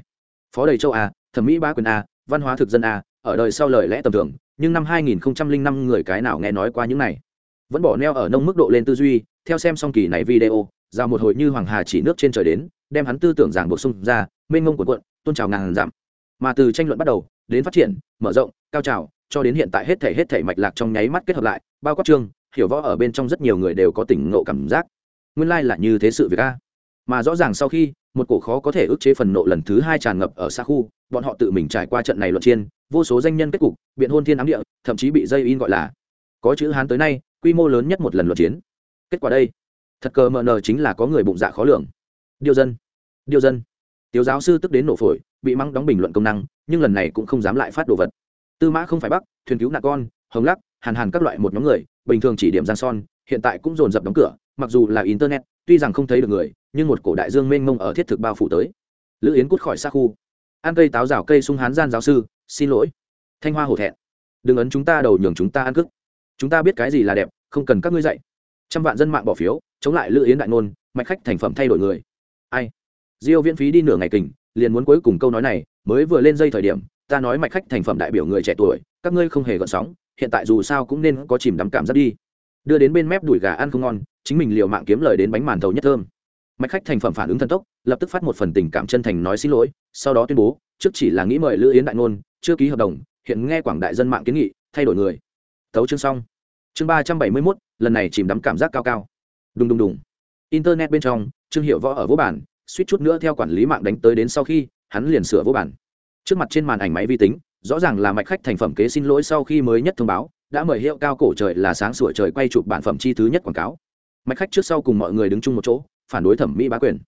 Phó đầy châu a, thẩm mỹ ba quyền a, văn hóa thực dân a, ở đời sau lời lẽ tầm thường, nhưng năm 2005 người cái nào nghe nói qua những này? Vẫn bỏ neo ở nông mức độ lên tư duy, theo xem xong kỳ này video ra một hồi như hoàng hà chỉ nước trên trời đến, đem hắn tư tưởng giảng bổ sung ra, mênh mông cuộn cuộn, tôn trào ngàn giảm mà từ tranh luận bắt đầu, đến phát triển, mở rộng, cao trào, cho đến hiện tại hết thể hết thể mạch lạc trong nháy mắt kết hợp lại, bao quát chương, hiểu võ ở bên trong rất nhiều người đều có tỉnh ngộ cảm giác. Nguyên lai là như thế sự việc a. Mà rõ ràng sau khi, một cổ khó có thể ức chế phần nộ lần thứ hai tràn ngập ở xa khu, bọn họ tự mình trải qua trận này luận chiên, vô số danh nhân kết cục, biện hôn thiên ám địa, thậm chí bị dây in gọi là có chữ hán tới nay, quy mô lớn nhất một lần luận chiến. Kết quả đây, thật cờ mờ nờ chính là có người bụng dạ khó lường. Điêu dân điêu dân tiểu giáo sư tức đến nổ phổi, bị mắng đóng bình luận công năng, nhưng lần này cũng không dám lại phát đồ vật. Tư mã không phải bắc thuyền cứu nạn con, hồng lắc, hàn hàn các loại một nhóm người, bình thường chỉ điểm giang son, hiện tại cũng dồn dập đóng cửa, mặc dù là internet, tuy rằng không thấy được người, nhưng một cổ đại dương mênh mông ở thiết thực bao phủ tới. Lữ yến cút khỏi xa khu. Ăn cây táo rào cây sung hán gian giáo sư, xin lỗi. Thanh hoa hổ thẹn. Đừng ấn chúng ta đầu nhường chúng ta ăn cức. Chúng ta biết cái gì là đẹp, không cần các ngươi dạy. Trăm vạn dân mạng bỏ phiếu, chống lại lữ yến đại ngôn, mạch khách thành phẩm thay đổi người. Ai? Diêu viễn phí đi nửa ngày kình, liền muốn cuối cùng câu nói này, mới vừa lên dây thời điểm, ta nói mạch khách thành phẩm đại biểu người trẻ tuổi, các ngươi không hề gợn sóng, hiện tại dù sao cũng nên có chìm đắm cảm giác đi. Đưa đến bên mép đùi gà ăn không ngon, chính mình liều mạng kiếm lời đến bánh màn thầu nhất thơm. Mạch khách thành phẩm phản ứng thần tốc, lập tức phát một phần tình cảm chân thành nói xin lỗi, sau đó tuyên bố, trước chỉ là nghĩ mời lữ yến đại ngôn, chưa ký hợp đồng, hiện nghe quảng đại dân mạng kiến nghị, thay đổi người. Tấu chương xong. Chương ba trăm bảy mươi mốt, lần này chìm đắm cảm giác cao cao. Đùng đùng đùng. Internet bên trong, trương hiệu võ ở vô bản suýt chút nữa theo quản lý mạng đánh tới đến sau khi, hắn liền sửa vô bản. Trước mặt trên màn ảnh máy vi tính, rõ ràng là mạch khách thành phẩm kế xin lỗi sau khi mới nhất thông báo, đã mời hiệu cao cổ trời là sáng sủa trời quay chụp bản phẩm chi thứ nhất quảng cáo. Mạch khách trước sau cùng mọi người đứng chung một chỗ, phản đối thẩm mỹ bá quyền.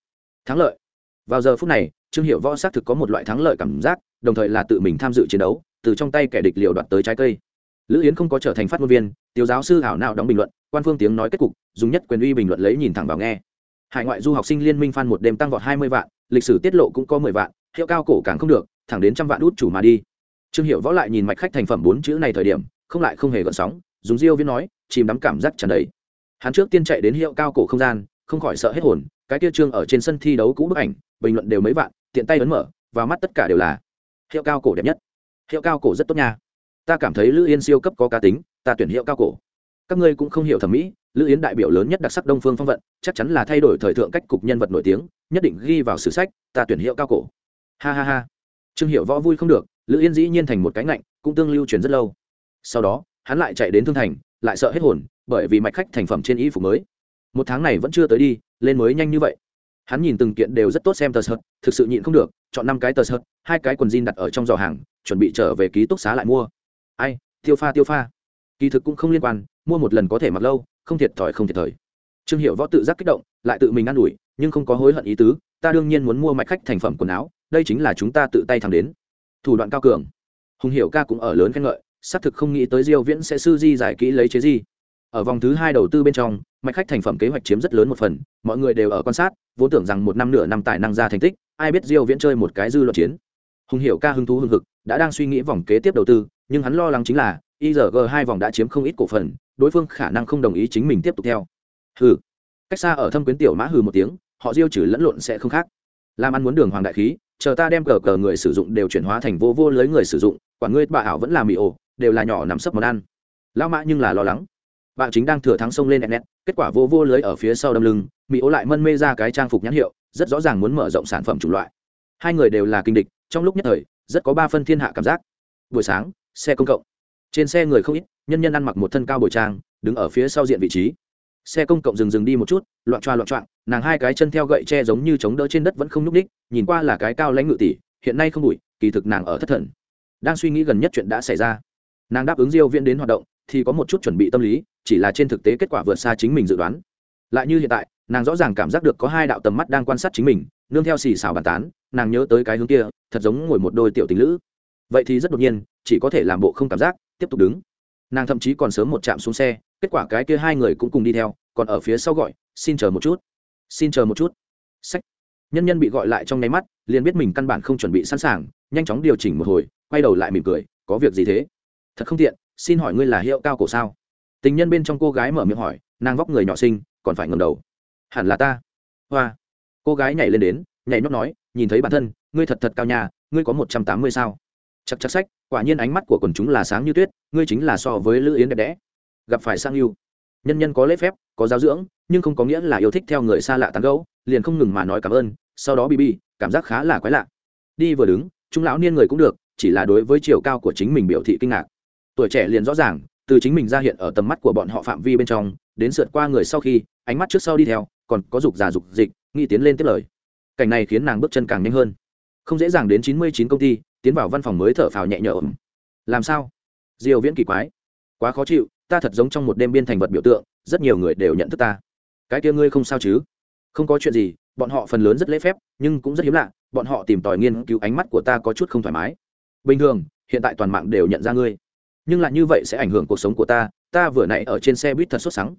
Thắng lợi. Vào giờ phút này, trương hiệu võ xác thực có một loại thắng lợi cảm giác, đồng thời là tự mình tham dự chiến đấu, từ trong tay kẻ địch liều đoạt tới trái cây. Lữ yến không có trở thành phát ngôn viên tiêu giáo sư hảo nào đóng bình luận, quan phương tiếng nói kết cục, dùng nhất quyền uy bình luận lấy nhìn thẳng vào nghe hải ngoại du học sinh liên minh phan một đêm tăng vọt hai mươi vạn, lịch sử tiết lộ cũng có mười vạn, hiệu cao cổ càng không được, thẳng đến trăm vạn út chủ mà đi. Trương hiệu võ lại nhìn mạch khách thành phẩm bốn chữ này thời điểm, không lại không hề gợn sóng, dùng diêu viễn nói, chìm đắm cảm giác tràn đầy. Hắn trước tiên chạy đến hiệu cao cổ không gian, không khỏi sợ hết hồn, cái kia trương ở trên sân thi đấu cũ bức ảnh, bình luận đều mấy vạn, tiện tay ấn mở và mắt tất cả đều là hiệu cao cổ đẹp nhất. Hiệu cao cổ rất tốt nha. Ta cảm thấy lữ yên siêu cấp có cá tính, ta tuyển hiệu cao cổ các ngươi cũng không hiểu thẩm mỹ, lữ yến đại biểu lớn nhất đặc sắc đông phương phong vận, chắc chắn là thay đổi thời thượng cách cục nhân vật nổi tiếng, nhất định ghi vào sử sách, ta tuyển hiệu cao cổ. Ha ha ha. Trương hiệu võ vui không được, lữ yên dĩ nhiên thành một cái ngạnh, cũng tương lưu truyền rất lâu. Sau đó, hắn lại chạy đến thương thành, lại sợ hết hồn, bởi vì mạch khách thành phẩm trên y phục mới. Một tháng này vẫn chưa tới đi, lên mới nhanh như vậy. Hắn nhìn từng kiện đều rất tốt xem tờ sợt, thực sự nhịn không được, chọn năm cái tờ sợt, hai cái quần jean đặt ở trong giỏ hàng, chuẩn bị trở về ký túc xá lại mua. Ai, tiêu pha tiêu pha. Kỳ thực cũng không liên quan mua một lần có thể mặc lâu không thiệt thòi không thiệt thời. trương hiệu võ tự giác kích động lại tự mình ă n ủi nhưng không có hối hận ý tứ ta đương nhiên muốn mua mạch khách thành phẩm quần áo đây chính là chúng ta tự tay thẳng đến. Thủ đoạn cao cường. Hùng hiệu ca cũng ở lớn khen ngợi xác thực không nghĩ tới diêu viễn sẽ sư di giải kỹ lấy chế di. Ở vòng thứ hai đầu tư bên trong mạch khách thành phẩm kế hoạch chiếm rất lớn một phần mọi người đều ở quan sát vốn tưởng rằng một năm nửa năm tài năng ra thành tích ai biết diêu viễn chơi một cái dư luận chiến. Hùng hiệu ca hứng thú hưng hực đã đang suy nghĩ vòng kế tiếp đầu tư nhưng hắn lo lắng chính là IRG hai vòng đã chiếm không ít cổ phần, đối phương khả năng không đồng ý chính mình tiếp tục theo. Hừ. Cách xa ở thâm quyến tiểu mã hừ một tiếng, họ diêu trừ lẫn lộn sẽ không khác. Làm ăn muốn đường hoàng đại khí, chờ ta đem cờ cờ người sử dụng đều chuyển hóa thành vô vô lưới người sử dụng, quả ngươi bà ảo vẫn là mì ổ, đều là nhỏ nằm sấp món ăn. Lão mã nhưng là lo lắng. Bạn chính đang thừa thắng sông lên net, kết quả vô vô lưới ở phía sau đâm lưng, mì ổ lại mân mê ra cái trang phục nhãn hiệu, rất rõ ràng muốn mở rộng sản phẩm chủng loại. Hai người đều là kinh địch, trong lúc nhất thời, rất có ba phân thiên hạ cảm giác. Buổi sáng, xe công cộng trên xe người không ít, nhân nhân ăn mặc một thân cao bồi trang, đứng ở phía sau diện vị trí. Xe công cộng dừng dừng đi một chút, loạn choa loạn choạng, nàng hai cái chân theo gậy tre giống như chống đỡ trên đất vẫn không nhúc ních nhìn qua là cái cao lãnh ngự tỷ, hiện nay không đủi kỳ thực nàng ở thất thần. Đang suy nghĩ gần nhất chuyện đã xảy ra. Nàng đáp ứng diêu viễn đến hoạt động, thì có một chút chuẩn bị tâm lý, chỉ là trên thực tế kết quả vượt xa chính mình dự đoán. Lại như hiện tại, nàng rõ ràng cảm giác được có hai đạo tầm mắt đang quan sát chính mình, nương theo xì xào bàn tán, nàng nhớ tới cái hướng kia, thật giống ngồi một đôi tiểu tình lữ. Vậy thì rất đột nhiên, chỉ có thể làm bộ không cảm giác tiếp tục đứng. Nàng thậm chí còn sớm một chạm xuống xe, kết quả cái kia hai người cũng cùng đi theo, còn ở phía sau gọi, xin chờ một chút. Xin chờ một chút. Sách. Nhân nhân bị gọi lại trong nháy mắt, liền biết mình căn bản không chuẩn bị sẵn sàng, nhanh chóng điều chỉnh một hồi, quay đầu lại mỉm cười, có việc gì thế? Thật không tiện, xin hỏi ngươi là hiệu cao cổ sao? Tình nhân bên trong cô gái mở miệng hỏi, nàng vóc người nhỏ xinh, còn phải ngầm đầu. Hẳn là ta. Hoa. Cô gái nhảy lên đến, nhảy nhóc nói, nhìn thấy bản thân, ngươi thật thật cao nhà, ngươi có một trăm tám mươi sao? Chắc chắc sách quả nhiên ánh mắt của quần chúng là sáng như tuyết, ngươi chính là so với lữ yến đẹp đẽ. Gặp phải sang yêu. Nhân nhân có lễ phép, có giáo dưỡng, nhưng không có nghĩa là yêu thích theo người xa lạ tán gấu liền không ngừng mà nói cảm ơn, sau đó bb cảm giác khá là quái lạ. Đi vừa đứng, chúng lão niên người cũng được, chỉ là đối với chiều cao của chính mình biểu thị kinh ngạc. Tuổi trẻ liền rõ ràng, từ chính mình ra hiện ở tầm mắt của bọn họ phạm vi bên trong, đến sượt qua người sau khi, ánh mắt trước sau đi theo, còn có dục già dục dịch, nghi tiến lên tiếp lời. Cảnh này khiến nàng bước chân càng nhanh hơn. Không dễ dàng đến chín mươi chín công ty tiến vào văn phòng mới thở phào nhẹ nhõm. Làm sao? Diều viễn kỳ quái. Quá khó chịu ta thật giống trong một đêm biên thành vật biểu tượng rất nhiều người đều nhận thức ta. Cái kia ngươi không sao chứ? Không có chuyện gì bọn họ phần lớn rất lễ phép nhưng cũng rất hiếm lạ bọn họ tìm tòi nghiên cứu ánh mắt của ta có chút không thoải mái. Bình thường hiện tại toàn mạng đều nhận ra ngươi. Nhưng lại như vậy sẽ ảnh hưởng cuộc sống của ta ta vừa nãy ở trên xe buýt thật sốt sắng.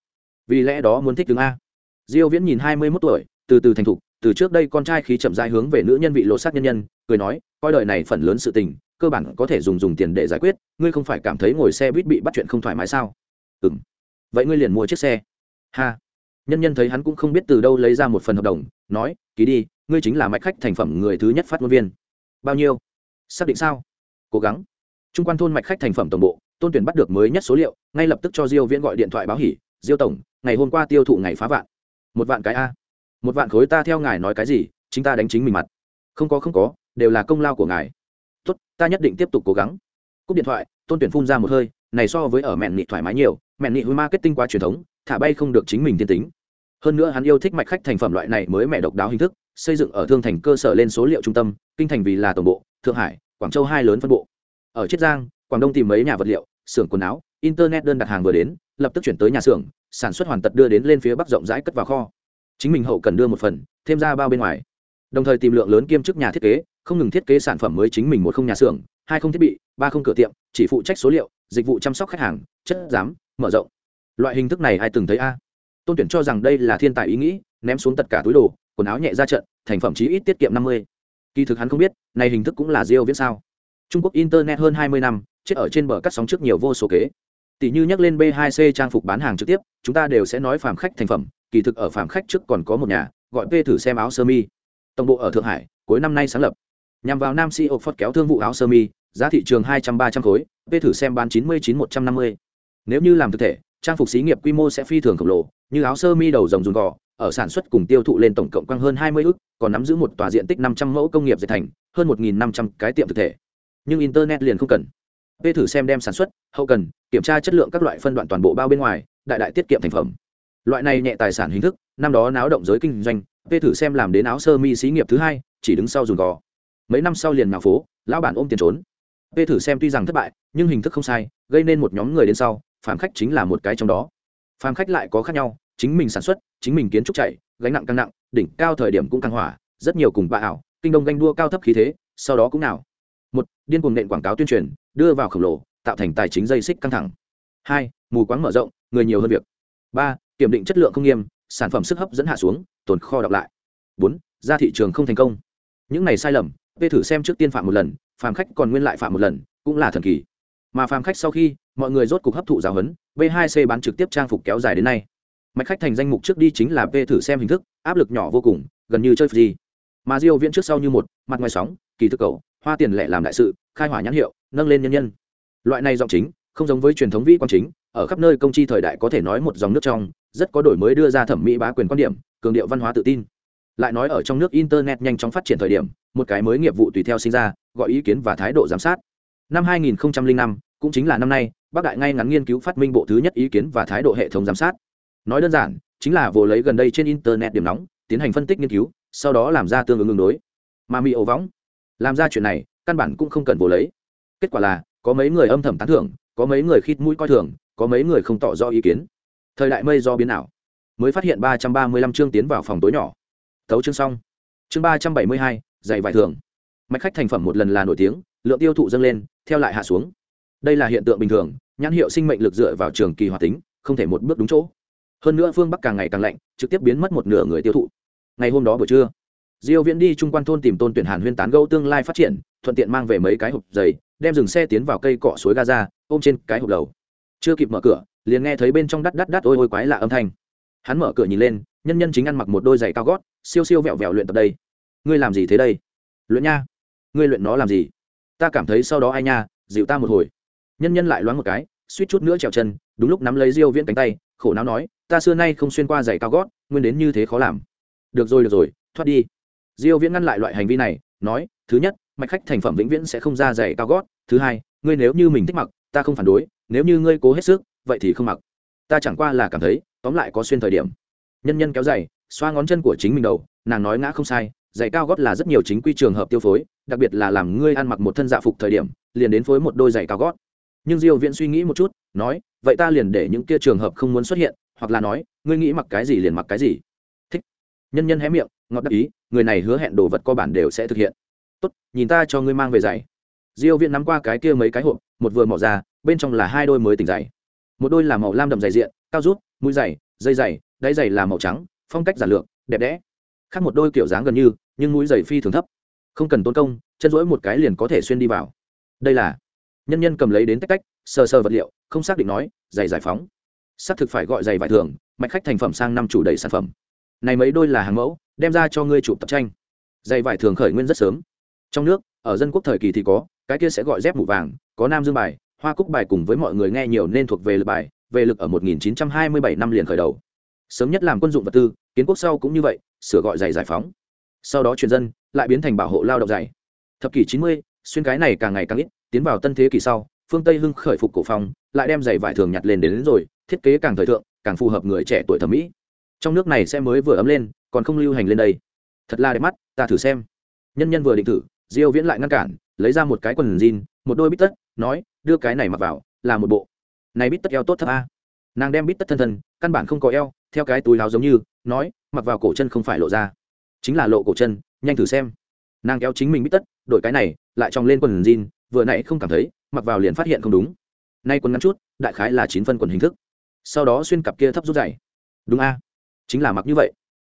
Vì lẽ đó muốn thích đứng a. Diêu viễn nhìn hai mươi 21 tuổi từ từ thành thục từ trước đây con trai khí chậm rãi hướng về nữ nhân vị lộ sát nhân nhân, cười nói, coi đời này phần lớn sự tình, cơ bản có thể dùng dùng tiền để giải quyết, ngươi không phải cảm thấy ngồi xe buýt bị bắt chuyện không thoải mái sao? Ừm. Vậy ngươi liền mua chiếc xe. Ha. Nhân nhân thấy hắn cũng không biết từ đâu lấy ra một phần hợp đồng, nói, ký đi, ngươi chính là mạch khách thành phẩm người thứ nhất phát ngôn viên. Bao nhiêu? Xác định sao? Cố gắng. Trung quan thôn mạch khách thành phẩm tổng bộ, tôn tuyển bắt được mới nhất số liệu, ngay lập tức cho diêu viễn gọi điện thoại báo hỉ, diêu tổng, ngày hôm qua tiêu thụ ngày phá vạn. Một vạn cái a một vạn khối ta theo ngài nói cái gì, chính ta đánh chính mình mặt. Không có không có, đều là công lao của ngài. Tốt, ta nhất định tiếp tục cố gắng. Cúp điện thoại, tôn tuyển phun ra một hơi, này so với ở mẹn nị thoải mái nhiều, mẹn nị kết marketing quá truyền thống, thả bay không được chính mình tiên tính. Hơn nữa hắn yêu thích mạch khách thành phẩm loại này mới mẹ độc đáo hình thức, xây dựng ở thương thành cơ sở lên số liệu trung tâm, kinh thành vì là tổng bộ, thượng hải, quảng châu hai lớn phân bộ. Ở chiết giang, quảng đông tìm mấy nhà vật liệu, xưởng quần áo, internet đơn đặt hàng vừa đến, lập tức chuyển tới nhà xưởng, sản xuất hoàn tật đưa đến lên phía bắc rộng rãi cất vào kho chính mình hậu cần đưa một phần, thêm ra bao bên ngoài. Đồng thời tìm lượng lớn kiêm chức nhà thiết kế, không ngừng thiết kế sản phẩm mới chính mình một không nhà xưởng, hai không thiết bị, ba không cửa tiệm, chỉ phụ trách số liệu, dịch vụ chăm sóc khách hàng, chất giám, mở rộng. Loại hình thức này ai từng thấy a? Tôn tuyển cho rằng đây là thiên tài ý nghĩ, ném xuống tất cả túi đồ, quần áo nhẹ ra trận, thành phẩm chí ít tiết kiệm năm mươi. Kỳ thực hắn không biết, này hình thức cũng là diêu viết sao? Trung quốc internet hơn hai mươi năm, chết ở trên bờ cắt sóng trước nhiều vô số kế. Tỷ như nhắc lên b 2 c trang phục bán hàng trực tiếp, chúng ta đều sẽ nói phàm khách thành phẩm kỳ thực ở phàm khách trước còn có một nhà, gọi p thử xem áo sơ mi. Tổng bộ ở thượng hải, cuối năm nay sáng lập. Nhằm vào nam ceo phật kéo thương vụ áo sơ mi, giá thị trường hai trăm ba trăm khối p thử xem bán chín mươi chín một trăm năm mươi. Nếu như làm thực thể, trang phục xí nghiệp quy mô sẽ phi thường khổng lồ, như áo sơ mi đầu rồng dùng gò, ở sản xuất cùng tiêu thụ lên tổng cộng quang hơn hai mươi ước còn nắm giữ một tòa diện tích năm trăm mẫu công nghiệp dệt thành, hơn một năm trăm cái tiệm thực thể. Nhưng internet liền không cần. P thử xem đem sản xuất, hậu cần, kiểm tra chất lượng các loại phân đoạn toàn bộ bao bên ngoài, đại đại tiết kiệm thành phẩm loại này nhẹ tài sản hình thức, năm đó náo động giới kinh doanh vê thử xem làm đến áo sơ mi xí nghiệp thứ hai, chỉ đứng sau dùng gò. Mấy năm sau liền nào phố, lão bản ôm tiền trốn. Vê thử xem tuy rằng thất bại, nhưng hình thức không sai, gây nên một nhóm người đến sau, phàm khách chính là một cái trong đó. Phàm khách lại có khác nhau, chính mình sản xuất, chính mình kiến trúc chạy, gánh nặng càng nặng, đỉnh cao thời điểm cũng càng hỏa, rất nhiều cùng bạ ảo, kinh đông ganh đua cao thấp khí thế, sau đó cũng nào. Một, điên cuồng nện quảng cáo tuyên truyền, đưa vào khổng lồ, tạo thành tài chính dây xích căng thẳng. Hai, mù quáng mở rộng, người nhiều hơn việc. Ba kiểm định chất lượng không nghiêm, sản phẩm sức hấp dẫn hạ xuống, tồn kho đọc lại. Bốn, ra thị trường không thành công. Những này sai lầm V thử xem trước tiên phạm một lần, phàm khách còn nguyên lại phạm một lần, cũng là thần kỳ. Mà phàm khách sau khi, mọi người rốt cục hấp thụ giáo huấn, b 2 c bán trực tiếp trang phục kéo dài đến nay. Mạch khách thành danh mục trước đi chính là V thử xem hình thức, áp lực nhỏ vô cùng, gần như chơi free. Mà diêu viễn trước sau như một, mặt ngoài sóng, kỳ thực cầu hoa tiền lẻ làm đại sự, khai hỏa nhãn hiệu, nâng lên nhân nhân. Loại này giọng chính không giống với truyền thống vĩ quan chính, ở khắp nơi công chi thời đại có thể nói một dòng nước trong, rất có đổi mới đưa ra thẩm mỹ bá quyền quan điểm, cường điệu văn hóa tự tin. Lại nói ở trong nước internet nhanh chóng phát triển thời điểm, một cái mới nghiệp vụ tùy theo sinh ra, gọi ý kiến và thái độ giám sát. Năm 2005 cũng chính là năm nay bác đại ngay ngắn nghiên cứu phát minh bộ thứ nhất ý kiến và thái độ hệ thống giám sát. Nói đơn giản, chính là vô lấy gần đây trên internet điểm nóng, tiến hành phân tích nghiên cứu, sau đó làm ra tương ứng ứng đối. Mà mỹ ổ võng, làm ra chuyện này, căn bản cũng không cần vô lấy. Kết quả là, có mấy người âm thầm tán thưởng có mấy người khít mũi coi thường có mấy người không tỏ rõ ý kiến. Thời đại mây do biến ảo, mới phát hiện ba trăm ba mươi lăm chương tiến vào phòng tối nhỏ. Thấu chương xong. Chương ba trăm bảy mươi hai dày vải thường. Mạch khách thành phẩm một lần là nổi tiếng lượng tiêu thụ dâng lên theo lại hạ xuống. Đây là hiện tượng bình thường nhãn hiệu sinh mệnh lực dựa vào trường kỳ hoạt tính không thể một bước đúng chỗ. Hơn nữa phương bắc càng ngày càng lạnh trực tiếp biến mất một nửa người tiêu thụ. Ngày hôm đó buổi trưa diêu viễn đi trung quan thôn tìm tôn tuyển hàn huyên tán gẫu tương lai phát triển thuận tiện mang về mấy cái hộp giày đem dừng xe tiến vào cây cọ suối gaza ôm trên cái hộp đầu. Chưa kịp mở cửa, liền nghe thấy bên trong đắt đắt đắt ôi ôi quái lạ âm thanh. Hắn mở cửa nhìn lên, nhân nhân chính ăn mặc một đôi giày cao gót, siêu siêu vẹo vẹo luyện tập đây. Ngươi làm gì thế đây? Luyện nha. Ngươi luyện nó làm gì? Ta cảm thấy sau đó ai nha, dịu ta một hồi. Nhân nhân lại loáng một cái, suýt chút nữa trèo chân, đúng lúc nắm lấy diêu viễn cánh tay, khổ não nói, ta xưa nay không xuyên qua giày cao gót, nguyên đến như thế khó làm. Được rồi được rồi, thoát đi. Diêu viễn ngăn lại loại hành vi này, nói, thứ nhất, mạch khách thành phẩm vĩnh viễn sẽ không ra giày cao gót. Thứ hai, ngươi nếu như mình thích mặc ta không phản đối, nếu như ngươi cố hết sức, vậy thì không mặc. Ta chẳng qua là cảm thấy, tóm lại có xuyên thời điểm. Nhân nhân kéo giày, xoa ngón chân của chính mình đầu, nàng nói ngã không sai, giày cao gót là rất nhiều chính quy trường hợp tiêu phối, đặc biệt là làm ngươi ăn mặc một thân dạ phục thời điểm, liền đến phối một đôi giày cao gót. Nhưng diêu viễn suy nghĩ một chút, nói, vậy ta liền để những kia trường hợp không muốn xuất hiện, hoặc là nói, ngươi nghĩ mặc cái gì liền mặc cái gì. Thích. Nhân nhân hé miệng, ngọt đắc ý, người này hứa hẹn đồ vật cơ bản đều sẽ thực hiện. Tốt, nhìn ta cho ngươi mang về giày. Diêu viễn nắm qua cái kia mấy cái hộp một vừa mỏ ra, bên trong là hai đôi mới tỉnh dày. Một đôi là màu lam đậm dày diện, cao rút, mũi dày, dây dày, đáy dày là màu trắng, phong cách giản lược, đẹp đẽ. Khác một đôi kiểu dáng gần như, nhưng mũi dày phi thường thấp. Không cần tốn công, chân rỗi một cái liền có thể xuyên đi vào. Đây là nhân nhân cầm lấy đến tách tách, sờ sờ vật liệu, không xác định nói, giày giải phóng. Xác thực phải gọi giày vải thường, mạch khách thành phẩm sang năm chủ đầy sản phẩm. Này mấy đôi là hàng mẫu, đem ra cho ngươi chụp tập tranh. Giày vải thường khởi nguyên rất sớm. Trong nước, ở dân quốc thời kỳ thì có cái kia sẽ gọi dép mũ vàng có nam dương bài hoa cúc bài cùng với mọi người nghe nhiều nên thuộc về lực bài về lực ở 1927 năm liền khởi đầu. Sớm nhất làm quân dụng vật tư kiến quốc sau cũng như vậy sửa gọi giày giải phóng. Sau đó truyền dân lại biến thành bảo hộ lao động giày. Thập kỷ 90, xuyên cái này càng ngày càng ít tiến vào tân thế kỷ sau phương tây hưng khởi phục cổ phong lại đem giày vải thường nhặt lên đến, đến rồi thiết kế càng thời thượng càng phù hợp người trẻ tuổi thẩm mỹ. Trong nước này sẽ mới vừa ấm lên còn không lưu hành lên đây. Thật là đẹp mắt ta thử xem. Nhân nhân vừa định thử diêu viễn lại ngăn cản, lấy ra một cái quần jean, một đôi bít tất, nói, đưa cái này mặc vào, là một bộ. Này bít tất eo tốt thấp a. Nàng đem bít tất thân thân, căn bản không có eo, theo cái túi áo giống như, nói, mặc vào cổ chân không phải lộ ra. Chính là lộ cổ chân, nhanh thử xem. Nàng kéo chính mình bít tất, đổi cái này, lại tròng lên quần jean, vừa nãy không cảm thấy, mặc vào liền phát hiện không đúng. Nay quần ngắn chút, đại khái là chín phân quần hình thức. Sau đó xuyên cặp kia thấp rút dày. Đúng a. Chính là mặc như vậy.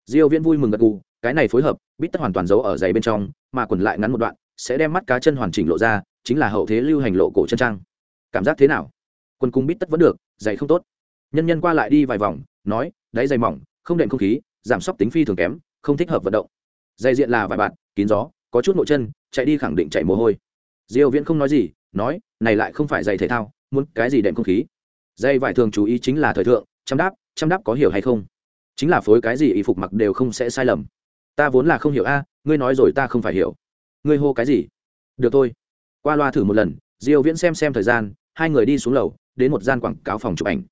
Diêu viễn vui mừng gật gù cái này phối hợp, bít tất hoàn toàn giấu ở giày bên trong, mà quần lại ngắn một đoạn, sẽ đem mắt cá chân hoàn chỉnh lộ ra, chính là hậu thế lưu hành lộ cổ chân trang. Cảm giác thế nào? Quần cung bít tất vẫn được, giày không tốt. Nhân nhân qua lại đi vài vòng, nói, đáy giày mỏng, không đệm không khí, giảm sốc tính phi thường kém, không thích hợp vận động. Giày diện là vài bạn kín gió, có chút nội chân, chạy đi khẳng định chạy mồ hôi. Diêu viễn không nói gì, nói, này lại không phải giày thể thao, muốn cái gì đệm không khí? Giày vải thường chú ý chính là thời thượng, chăm đáp chăm đáp có hiểu hay không? Chính là phối cái gì y phục mặc đều không sẽ sai lầm ta vốn là không hiểu a, ngươi nói rồi ta không phải hiểu. Ngươi hô cái gì? Được thôi. Qua loa thử một lần, diêu viễn xem xem thời gian, hai người đi xuống lầu, đến một gian quảng cáo phòng chụp ảnh.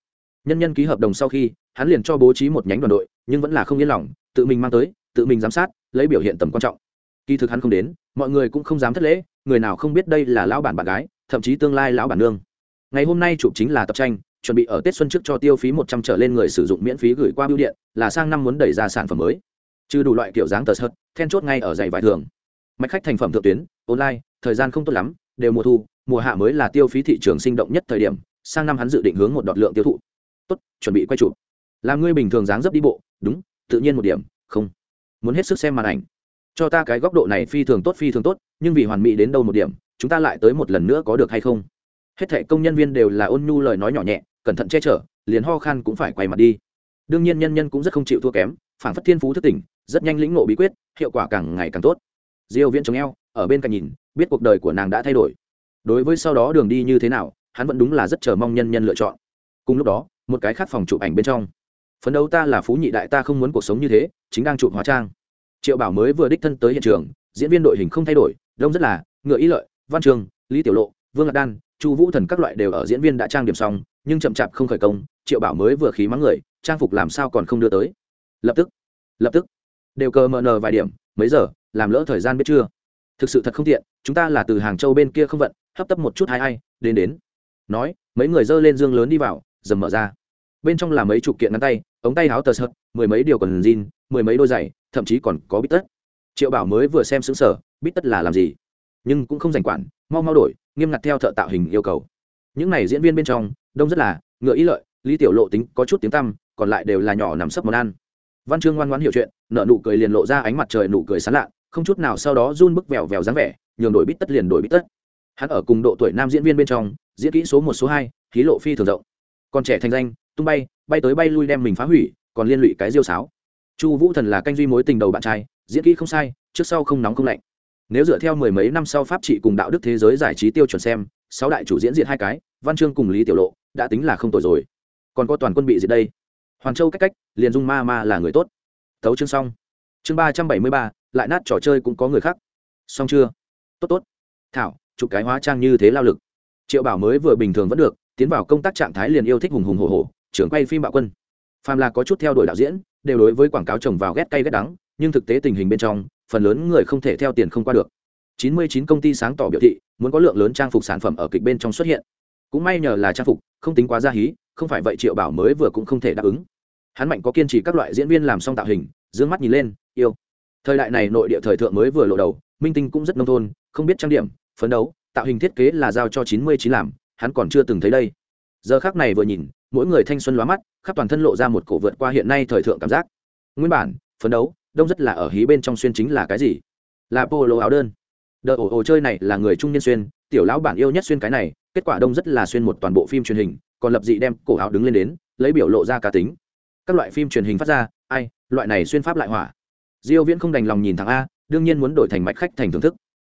Nhân nhân ký hợp đồng sau khi, hắn liền cho bố trí một nhánh đoàn đội, nhưng vẫn là không yên lòng, tự mình mang tới, tự mình giám sát, lấy biểu hiện tầm quan trọng. Kỳ thực hắn không đến, mọi người cũng không dám thất lễ, người nào không biết đây là lão bản bạn gái, thậm chí tương lai lão bản nương. Ngày hôm nay chụp chính là tập tranh, chuẩn bị ở tết xuân trước cho tiêu phí một trăm trở lên người sử dụng miễn phí gửi qua bưu điện, là sang năm muốn đẩy ra sản phẩm mới trừ đủ loại kiểu dáng tờ sợt, then chốt ngay ở dạy vải thường. Mạch khách thành phẩm thượng tuyến, online, thời gian không tốt lắm, đều mùa thu, mùa hạ mới là tiêu phí thị trường sinh động nhất thời điểm, sang năm hắn dự định hướng một đọt lượng tiêu thụ. Tốt, chuẩn bị quay chụp. Làm ngươi bình thường dáng dấp đi bộ, đúng, tự nhiên một điểm, không. Muốn hết sức xem màn ảnh. Cho ta cái góc độ này phi thường tốt, phi thường tốt, nhưng vì hoàn mỹ đến đâu một điểm, chúng ta lại tới một lần nữa có được hay không? Hết thệ công nhân viên đều là ôn nhu lời nói nhỏ nhẹ, cẩn thận che chở, liền ho khan cũng phải quay mặt đi. Đương nhiên nhân nhân cũng rất không chịu thua kém phản phất thiên phú thức tỉnh rất nhanh lĩnh ngộ bí quyết, hiệu quả càng ngày càng tốt. Diêu viễn chống eo, ở bên cạnh nhìn, biết cuộc đời của nàng đã thay đổi. Đối với sau đó đường đi như thế nào, hắn vẫn đúng là rất chờ mong nhân nhân lựa chọn. Cùng lúc đó, một cái khác phòng chụp ảnh bên trong. Phấn đấu ta là phú nhị đại, ta không muốn cuộc sống như thế, chính đang chụp hóa trang. Triệu bảo mới vừa đích thân tới hiện trường, diễn viên đội hình không thay đổi, đông rất là, ngựa ý lợi, văn trường, lý tiểu lộ, vương lạc đan, chu vũ thần các loại đều ở diễn viên đã trang điểm xong, nhưng chậm chạp không khởi công, triệu bảo mới vừa khí mắng người, trang phục làm sao còn không đưa tới. Lập tức lập tức đều cờ mờ nờ vài điểm, mấy giờ, làm lỡ thời gian biết chưa? Thực sự thật không tiện, chúng ta là từ hàng châu bên kia không vận, hấp tấp một chút hai ai, đến đến. Nói, mấy người dơ lên dương lớn đi vào, dầm mở ra. Bên trong là mấy chục kiện ngắn tay, ống tay áo tờ sợt, mười mấy điều còn jean, mười mấy đôi giày, thậm chí còn có bít tất. Triệu bảo mới vừa xem xứng sở bít tất là làm gì? Nhưng cũng không giành quản, mau mau đổi, nghiêm ngặt theo thợ tạo hình yêu cầu. Những này diễn viên bên trong, đông rất là, ngựa ý lợi, lý tiểu lộ tính có chút tiếng tăm, còn lại đều là nhỏ nằm sấp món ăn văn chương ngoan ngoãn hiểu chuyện nợ nụ cười liền lộ ra ánh mặt trời nụ cười sán lạ, không chút nào sau đó run bức vèo vèo dáng vẻ, nhường đổi bít tất liền đổi bít tất. Hắn ở cùng độ tuổi nam diễn viên bên trong, diễn kỹ số một, số hai, khí lộ phi thường rộng. Còn trẻ thành danh, tung bay bay tới bay lui đem mình phá hủy, còn liên lụy cái diêu sáo. Chu vũ thần là canh duy mối tình đầu bạn trai, diễn kỹ không sai, trước sau không nóng không lạnh. Nếu dựa theo mười mấy năm sau pháp trị cùng đạo đức thế giới giải trí tiêu chuẩn xem, sáu đại chủ diễn diện hai cái, văn chương cùng lý tiểu lộ, đã tính là không tồi rồi. Còn có toàn quân bị diệt đây hoàn châu cách cách, liền dung ma ma là người tốt. Thấu chương xong. Chương ba trăm bảy mươi ba, lại nát trò chơi cũng có người khác. Xong chưa? Tốt tốt. Thảo, chụp cái hóa trang như thế lao lực. Triệu bảo mới vừa bình thường vẫn được, tiến vào công tác trạng thái liền yêu thích hùng hùng hồ hồ trưởng quay phim bạo quân. Phàm là có chút theo đuổi đạo diễn, đều đối với quảng cáo trồng vào ghét cay ghét đắng, nhưng thực tế tình hình bên trong, phần lớn người không thể theo tiền không qua được. 99 công ty sáng tỏ biểu thị, muốn có lượng lớn trang phục sản phẩm ở kịch bên trong xuất hiện. Cũng may nhờ là trang phục, không tính quá ra hí không phải vậy triệu bảo mới vừa cũng không thể đáp ứng. Hắn mạnh có kiên trì các loại diễn viên làm xong tạo hình d mắt nhìn lên, yêu. Thời đại này nội địa thời thượng mới vừa lộ đầu, minh tinh cũng rất nông thôn, không biết trang điểm, phấn đấu, tạo hình thiết kế là giao cho 99 làm, hắn còn chưa từng thấy đây. Giờ khác này vừa nhìn, mỗi người thanh xuân lóa mắt, khắp toàn thân lộ ra một cổ vượt qua hiện nay thời thượng cảm giác. Nguyên bản, phấn đấu, đông rất là ở hí bên trong xuyên chính là cái gì? Là polo áo đơn. Đợt ổ ổ chơi này là người trung niên xuyên, tiểu lão bản yêu nhất xuyên cái này, kết quả đông rất là xuyên một toàn bộ phim truyền hình còn lập dị đem cổ áo đứng lên đến, lấy biểu lộ ra cá tính. Các loại phim truyền hình phát ra, ai, loại này xuyên pháp lại hỏa. Diêu viễn không đành lòng nhìn thằng a, đương nhiên muốn đổi thành mạch khách thành thưởng thức.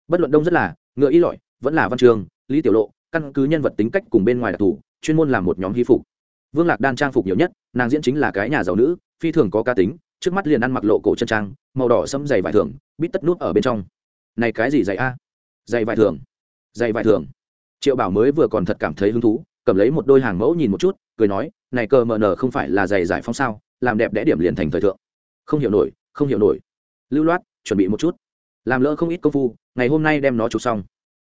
Bất luận đông rất là, ngựa ý lọi, vẫn là văn trường, lý tiểu lộ, căn cứ nhân vật tính cách cùng bên ngoài đặc thù, chuyên môn làm một nhóm hí phục. Vương lạc đan trang phục nhiều nhất, nàng diễn chính là cái nhà giàu nữ, phi thường có cá tính, trước mắt liền ăn mặc lộ cổ chân trang, màu đỏ sẫm dày vải thường bít tất nút ở bên trong. Này cái gì dày a? Dày vải thường dày vải thường triệu bảo mới vừa còn thật cảm thấy hứng thú cầm lấy một đôi hàng mẫu nhìn một chút, cười nói, này cờ mờ nờ không phải là giày giải phóng sao, làm đẹp đẽ điểm liền thành thời thượng. Không hiểu nổi, không hiểu nổi. Lưu loát, chuẩn bị một chút. Làm lỡ không ít công phu, ngày hôm nay đem nó chụp xong.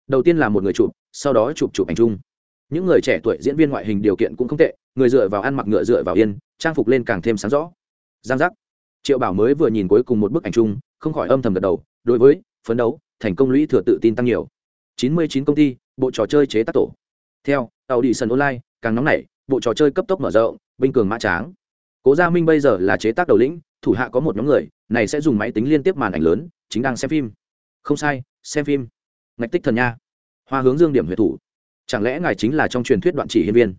Đầu tiên là một người chụp, sau đó chụp chụp ảnh chung. Những người trẻ tuổi diễn viên ngoại hình điều kiện cũng không tệ, người dựa vào ăn mặc ngựa dựa vào yên, trang phục lên càng thêm sáng rõ. Giang giác. Triệu bảo mới vừa nhìn cuối cùng một bức ảnh chung, không khỏi âm thầm gật đầu, đối với phấn đấu, thành công lũy thừa tự tin tăng nhiều. 99 công ty, bộ trò chơi chế tác tổ theo tàu đi sân online, càng nóng nảy, bộ trò chơi cấp tốc mở rộng, binh cường mã tráng. Cố gia minh bây giờ là chế tác đầu lĩnh, thủ hạ có một nhóm người, này sẽ dùng máy tính liên tiếp màn ảnh lớn, chính đang xem phim. Không sai, xem phim. Ngạch tích thần nha. Hoa hướng dương điểm huyệt thủ. Chẳng lẽ ngài chính là trong truyền thuyết đoạn chỉ hiên viên?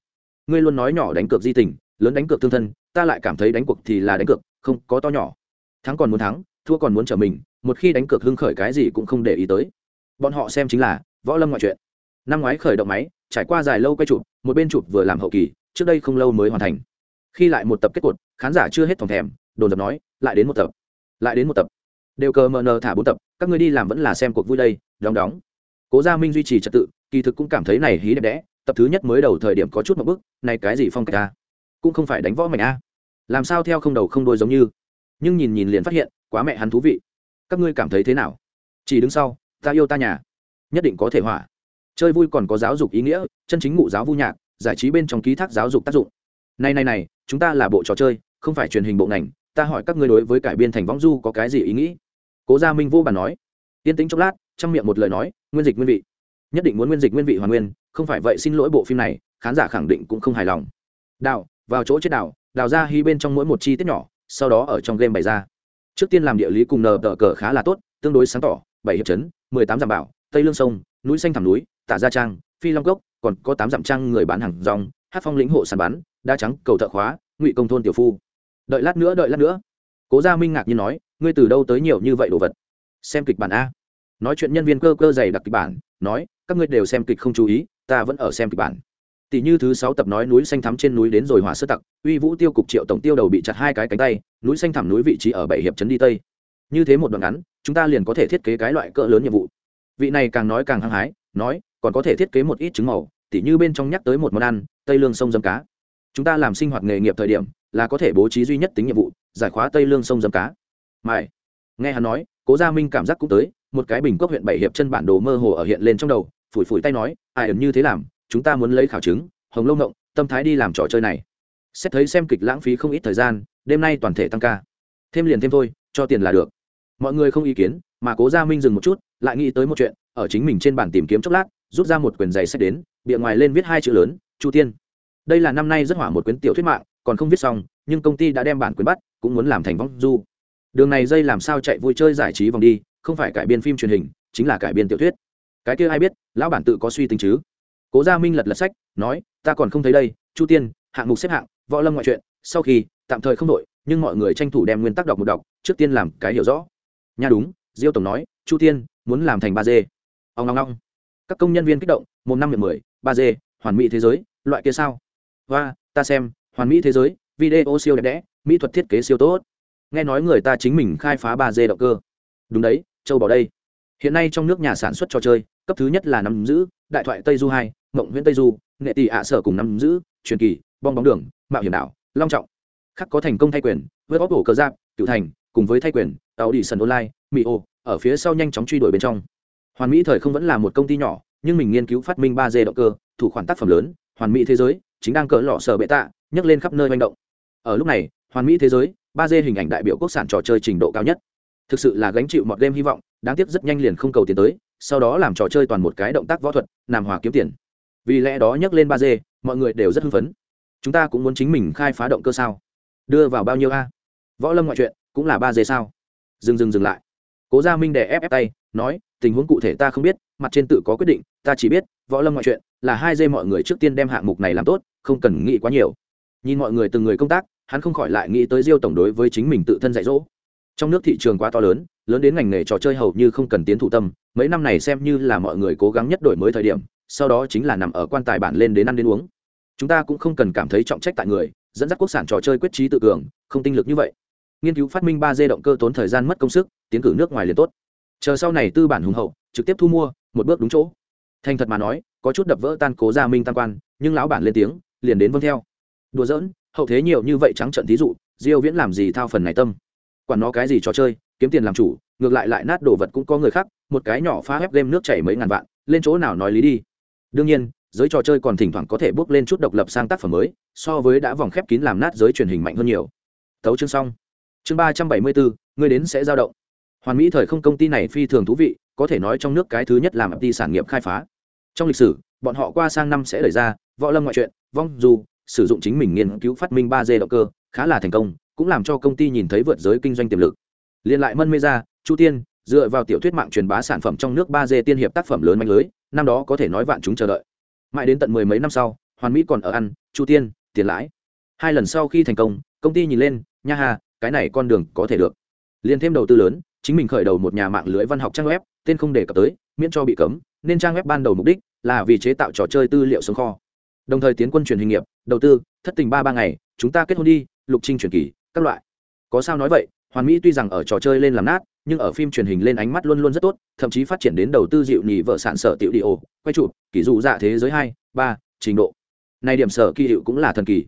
Ngươi luôn nói nhỏ đánh cược di tình, lớn đánh cược thương thân, ta lại cảm thấy đánh cuộc thì là đánh cược, không, có to nhỏ. Thắng còn muốn thắng, thua còn muốn trở mình, một khi đánh cược hưng khởi cái gì cũng không để ý tới. Bọn họ xem chính là võ lâm ngoại truyện. Năm ngoái khởi động máy trải qua dài lâu quay chụp, một bên chụp vừa làm hậu kỳ, trước đây không lâu mới hoàn thành. Khi lại một tập kết cột, khán giả chưa hết phòng thèm, đồn dập nói, lại đến một tập, lại đến một tập. Đều cờ mờ nờ thả bốn tập, các ngươi đi làm vẫn là xem cuộc vui đây, đóng đóng. Cố gia minh duy trì trật tự, kỳ thực cũng cảm thấy này hí đẹp đẽ, tập thứ nhất mới đầu thời điểm có chút một bức này cái gì phong cách a cũng không phải đánh võ mạnh a. Làm sao theo không đầu không đôi giống như? Nhưng nhìn nhìn liền phát hiện, quá mẹ hắn thú vị. Các ngươi cảm thấy thế nào? Chỉ đứng sau, ta yêu ta nhà, nhất định có thể hỏa chơi vui còn có giáo dục ý nghĩa, chân chính ngụ giáo vu nhạc, giải trí bên trong ký thác giáo dục tác dụng. Này này này, chúng ta là bộ trò chơi, không phải truyền hình bộ ngành, ta hỏi các ngươi đối với cải biên thành võng du có cái gì ý nghĩ? Cố gia minh vô bàn nói. Yên tĩnh chốc lát, trong miệng một lời nói, nguyên dịch nguyên vị. Nhất định muốn nguyên dịch nguyên vị hoàn nguyên, không phải vậy xin lỗi bộ phim này, khán giả khẳng định cũng không hài lòng. Đào, vào chỗ chết đào đào ra hy bên trong mỗi một chi tiết nhỏ, sau đó ở trong game bày ra. Trước tiên làm địa lý cùng nờ tờ cờ khá là tốt, tương đối sáng tỏ, bảy hiệp chấn, mười tám giảm bảo, tây lương sông núi xanh thẳm núi, tả gia trang, phi long cốc, còn có tám dặm trang người bán hàng rong, hát phong lĩnh hộ sàn bán, đa trắng, cầu thợ khóa, ngụy công thôn tiểu phu. Đợi lát nữa, đợi lát nữa. Cố gia minh ngạc nhiên nói, ngươi từ đâu tới nhiều như vậy đồ vật? Xem kịch bản a. Nói chuyện nhân viên cơ cơ dày đặc kịch bản, nói, các ngươi đều xem kịch không chú ý, ta vẫn ở xem kịch bản. Tỷ như thứ sáu tập nói núi xanh thắm trên núi đến rồi hỏa sơ tặc, uy vũ tiêu cục triệu tổng tiêu đầu bị chặt hai cái cánh tay, núi xanh thẳm núi vị trí ở bảy hiệp trấn đi tây. Như thế một đoạn ngắn, chúng ta liền có thể thiết kế cái loại cỡ lớn nhiệm vụ vị này càng nói càng hăng hái, nói, còn có thể thiết kế một ít trứng màu, tỉ như bên trong nhắc tới một món ăn, tây lương sông dâm cá. Chúng ta làm sinh hoạt nghề nghiệp thời điểm, là có thể bố trí duy nhất tính nhiệm vụ, giải khóa tây lương sông dâm cá. Mãi, nghe hắn nói, cố gia minh cảm giác cũng tới, một cái bình cốc huyện bảy hiệp chân bản đồ mơ hồ ở hiện lên trong đầu, phủi phủi tay nói, ai ẩn như thế làm, chúng ta muốn lấy khảo chứng, hồng lâu ngộng, tâm thái đi làm trò chơi này. Xét thấy xem kịch lãng phí không ít thời gian, đêm nay toàn thể tăng ca. Thêm liền thêm thôi, cho tiền là được. Mọi người không ý kiến, mà cố gia minh dừng một chút lại nghĩ tới một chuyện, ở chính mình trên bản tìm kiếm chốc lát, rút ra một quyển giày sách đến bìa ngoài lên viết hai chữ lớn, chu tiên. Đây là năm nay rất hỏa một quyển tiểu thuyết mạng, còn không viết xong, nhưng công ty đã đem bản quyển bắt, cũng muốn làm thành vong du. Đường này dây làm sao chạy vui chơi giải trí vòng đi, không phải cải biên phim truyền hình, chính là cải biên tiểu thuyết. Cái kia ai biết, lão bản tự có suy tính chứ. Cố gia minh lật lật sách, nói, ta còn không thấy đây, chu tiên, hạng mục xếp hạng, võ lâm ngoại truyện, sau khi, tạm thời không đội nhưng mọi người tranh thủ đem nguyên tắc đọc một đọc, trước tiên làm cái hiểu rõ. Nha đúng, diêu tổng nói, chu tiên muốn làm thành ba d ông long long các công nhân viên kích động một năm miệng mười, ba d hoàn mỹ thế giới, loại kia sao? Và ta xem, hoàn mỹ thế giới, video siêu đẹp đẽ, mỹ thuật thiết kế siêu tốt. Nghe nói người ta chính mình khai phá ba d động cơ. Đúng đấy, châu bảo đây. Hiện nay trong nước nhà sản xuất trò chơi, cấp thứ nhất là nắm giữ, đại thoại tây du hai, mộng nguyễn tây du, nghệ tỷ ạ sở cùng nắm giữ, truyền kỳ, bong bóng đường, mạo hiểm đảo, long trọng. Khắc có thành công thay quyền vớt bóc cổ cơ giáp cựu thành, cùng với thay quyền tàu đi sân online mỹ ô, ở phía sau nhanh chóng truy đuổi bên trong. Hoàn mỹ thời không vẫn là một công ty nhỏ, nhưng mình nghiên cứu phát minh ba d động cơ, thủ khoản tác phẩm lớn, hoàn mỹ thế giới, chính đang cỡ lọ sở bệ tạ, nhấc lên khắp nơi manh động. Ở lúc này, hoàn mỹ thế giới, ba d hình ảnh đại biểu quốc sản trò chơi trình độ cao nhất. Thực sự là gánh chịu mọi game hy vọng, đáng tiếc rất nhanh liền không cầu tiến tới, sau đó làm trò chơi toàn một cái động tác võ thuật làm hòa kiếm tiền. Vì lẽ đó nhắc lên ba d, mọi người đều rất hưng phấn. Chúng ta cũng muốn chính mình khai phá động cơ sao? Đưa vào bao nhiêu a? Võ lâm ngoại truyện, cũng là ba d sao? Dừng dừng dừng lại cố gia minh đè ép ép tay, nói, tình huống cụ thể ta không biết, mặt trên tự có quyết định, ta chỉ biết, võ lâm ngoại chuyện là hai dê mọi người trước tiên đem hạng mục này làm tốt, không cần nghĩ quá nhiều. Nhìn mọi người từng người công tác, hắn không khỏi lại nghĩ tới diêu tổng đối với chính mình tự thân dạy dỗ. Trong nước thị trường quá to lớn lớn đến ngành nghề trò chơi hầu như không cần tiến thủ tâm, mấy năm này xem như là mọi người cố gắng nhất đổi mới thời điểm, sau đó chính là nằm ở quan tài bản lên đến ăn đến uống. Chúng ta cũng không cần cảm thấy trọng trách tại người, dẫn dắt quốc sản trò chơi quyết trí tự cường, không tinh lực như vậy nghiên cứu phát minh ba d động cơ tốn thời gian mất công sức, tiến cử nước ngoài liền tốt. Chờ sau này tư bản hùng hậu, trực tiếp thu mua, một bước đúng chỗ. Thành thật mà nói, có chút đập vỡ tan cố gia minh tam quan, nhưng lão bản lên tiếng, liền đến vâng theo. Đùa giỡn, hậu thế nhiều như vậy trắng trận thí dụ, diêu viễn làm gì thao phần này tâm? Quản nó cái gì trò chơi, kiếm tiền làm chủ, ngược lại lại nát đồ vật cũng có người khác, một cái nhỏ phá ép game nước chảy mấy ngàn vạn, lên chỗ nào nói lý đi. Đương nhiên, giới trò chơi còn thỉnh thoảng có thể bước lên chút độc lập sang tác phẩm mới, so với đã vòng khép kín làm nát giới truyền hình mạnh hơn nhiều. Tấu chương xong chương ba trăm bảy mươi bốn người đến sẽ giao động. Hoàn mỹ thời không công ty này phi thường thú vị, có thể nói trong nước cái thứ nhất làm ập đi sản nghiệp khai phá. Trong lịch sử, bọn họ qua sang năm sẽ đẩy ra võ lâm ngoại truyện, vong dù sử dụng chính mình nghiên cứu phát minh ba d động cơ, khá là thành công, cũng làm cho công ty nhìn thấy vượt giới kinh doanh tiềm lực. Liên lại mân mê ra chu tiên, dựa vào tiểu thuyết mạng truyền bá sản phẩm trong nước ba d tiên hiệp tác phẩm lớn mạnh lưới, năm đó có thể nói vạn chúng chờ đợi. Mãi đến tận mười mấy năm sau, hoàn mỹ còn ở ăn, chu tiên, tiền lãi. Hai lần sau khi thành công công ty nhìn lên, nha hà cái này con đường có thể được. Liên thêm đầu tư lớn, chính mình khởi đầu một nhà mạng lưới văn học trang web, tên không đề cập tới, miễn cho bị cấm, nên trang web ban đầu mục đích là vì chế tạo trò chơi tư liệu sống kho. Đồng thời tiến quân truyền hình nghiệp, đầu tư, thất tình ba ba ngày, chúng ta kết hôn đi, lục trinh truyền kỳ, các loại. Có sao nói vậy, hoàn mỹ tuy rằng ở trò chơi lên làm nát, nhưng ở phim truyền hình lên ánh mắt luôn luôn rất tốt, thậm chí phát triển đến đầu tư dịu nhì vợ sản sở tiểu đi ô quay chụp, kỷ dụ dạ thế giới hai, ba, trình độ. Này điểm sở kỳ hiệu cũng là thần kỳ.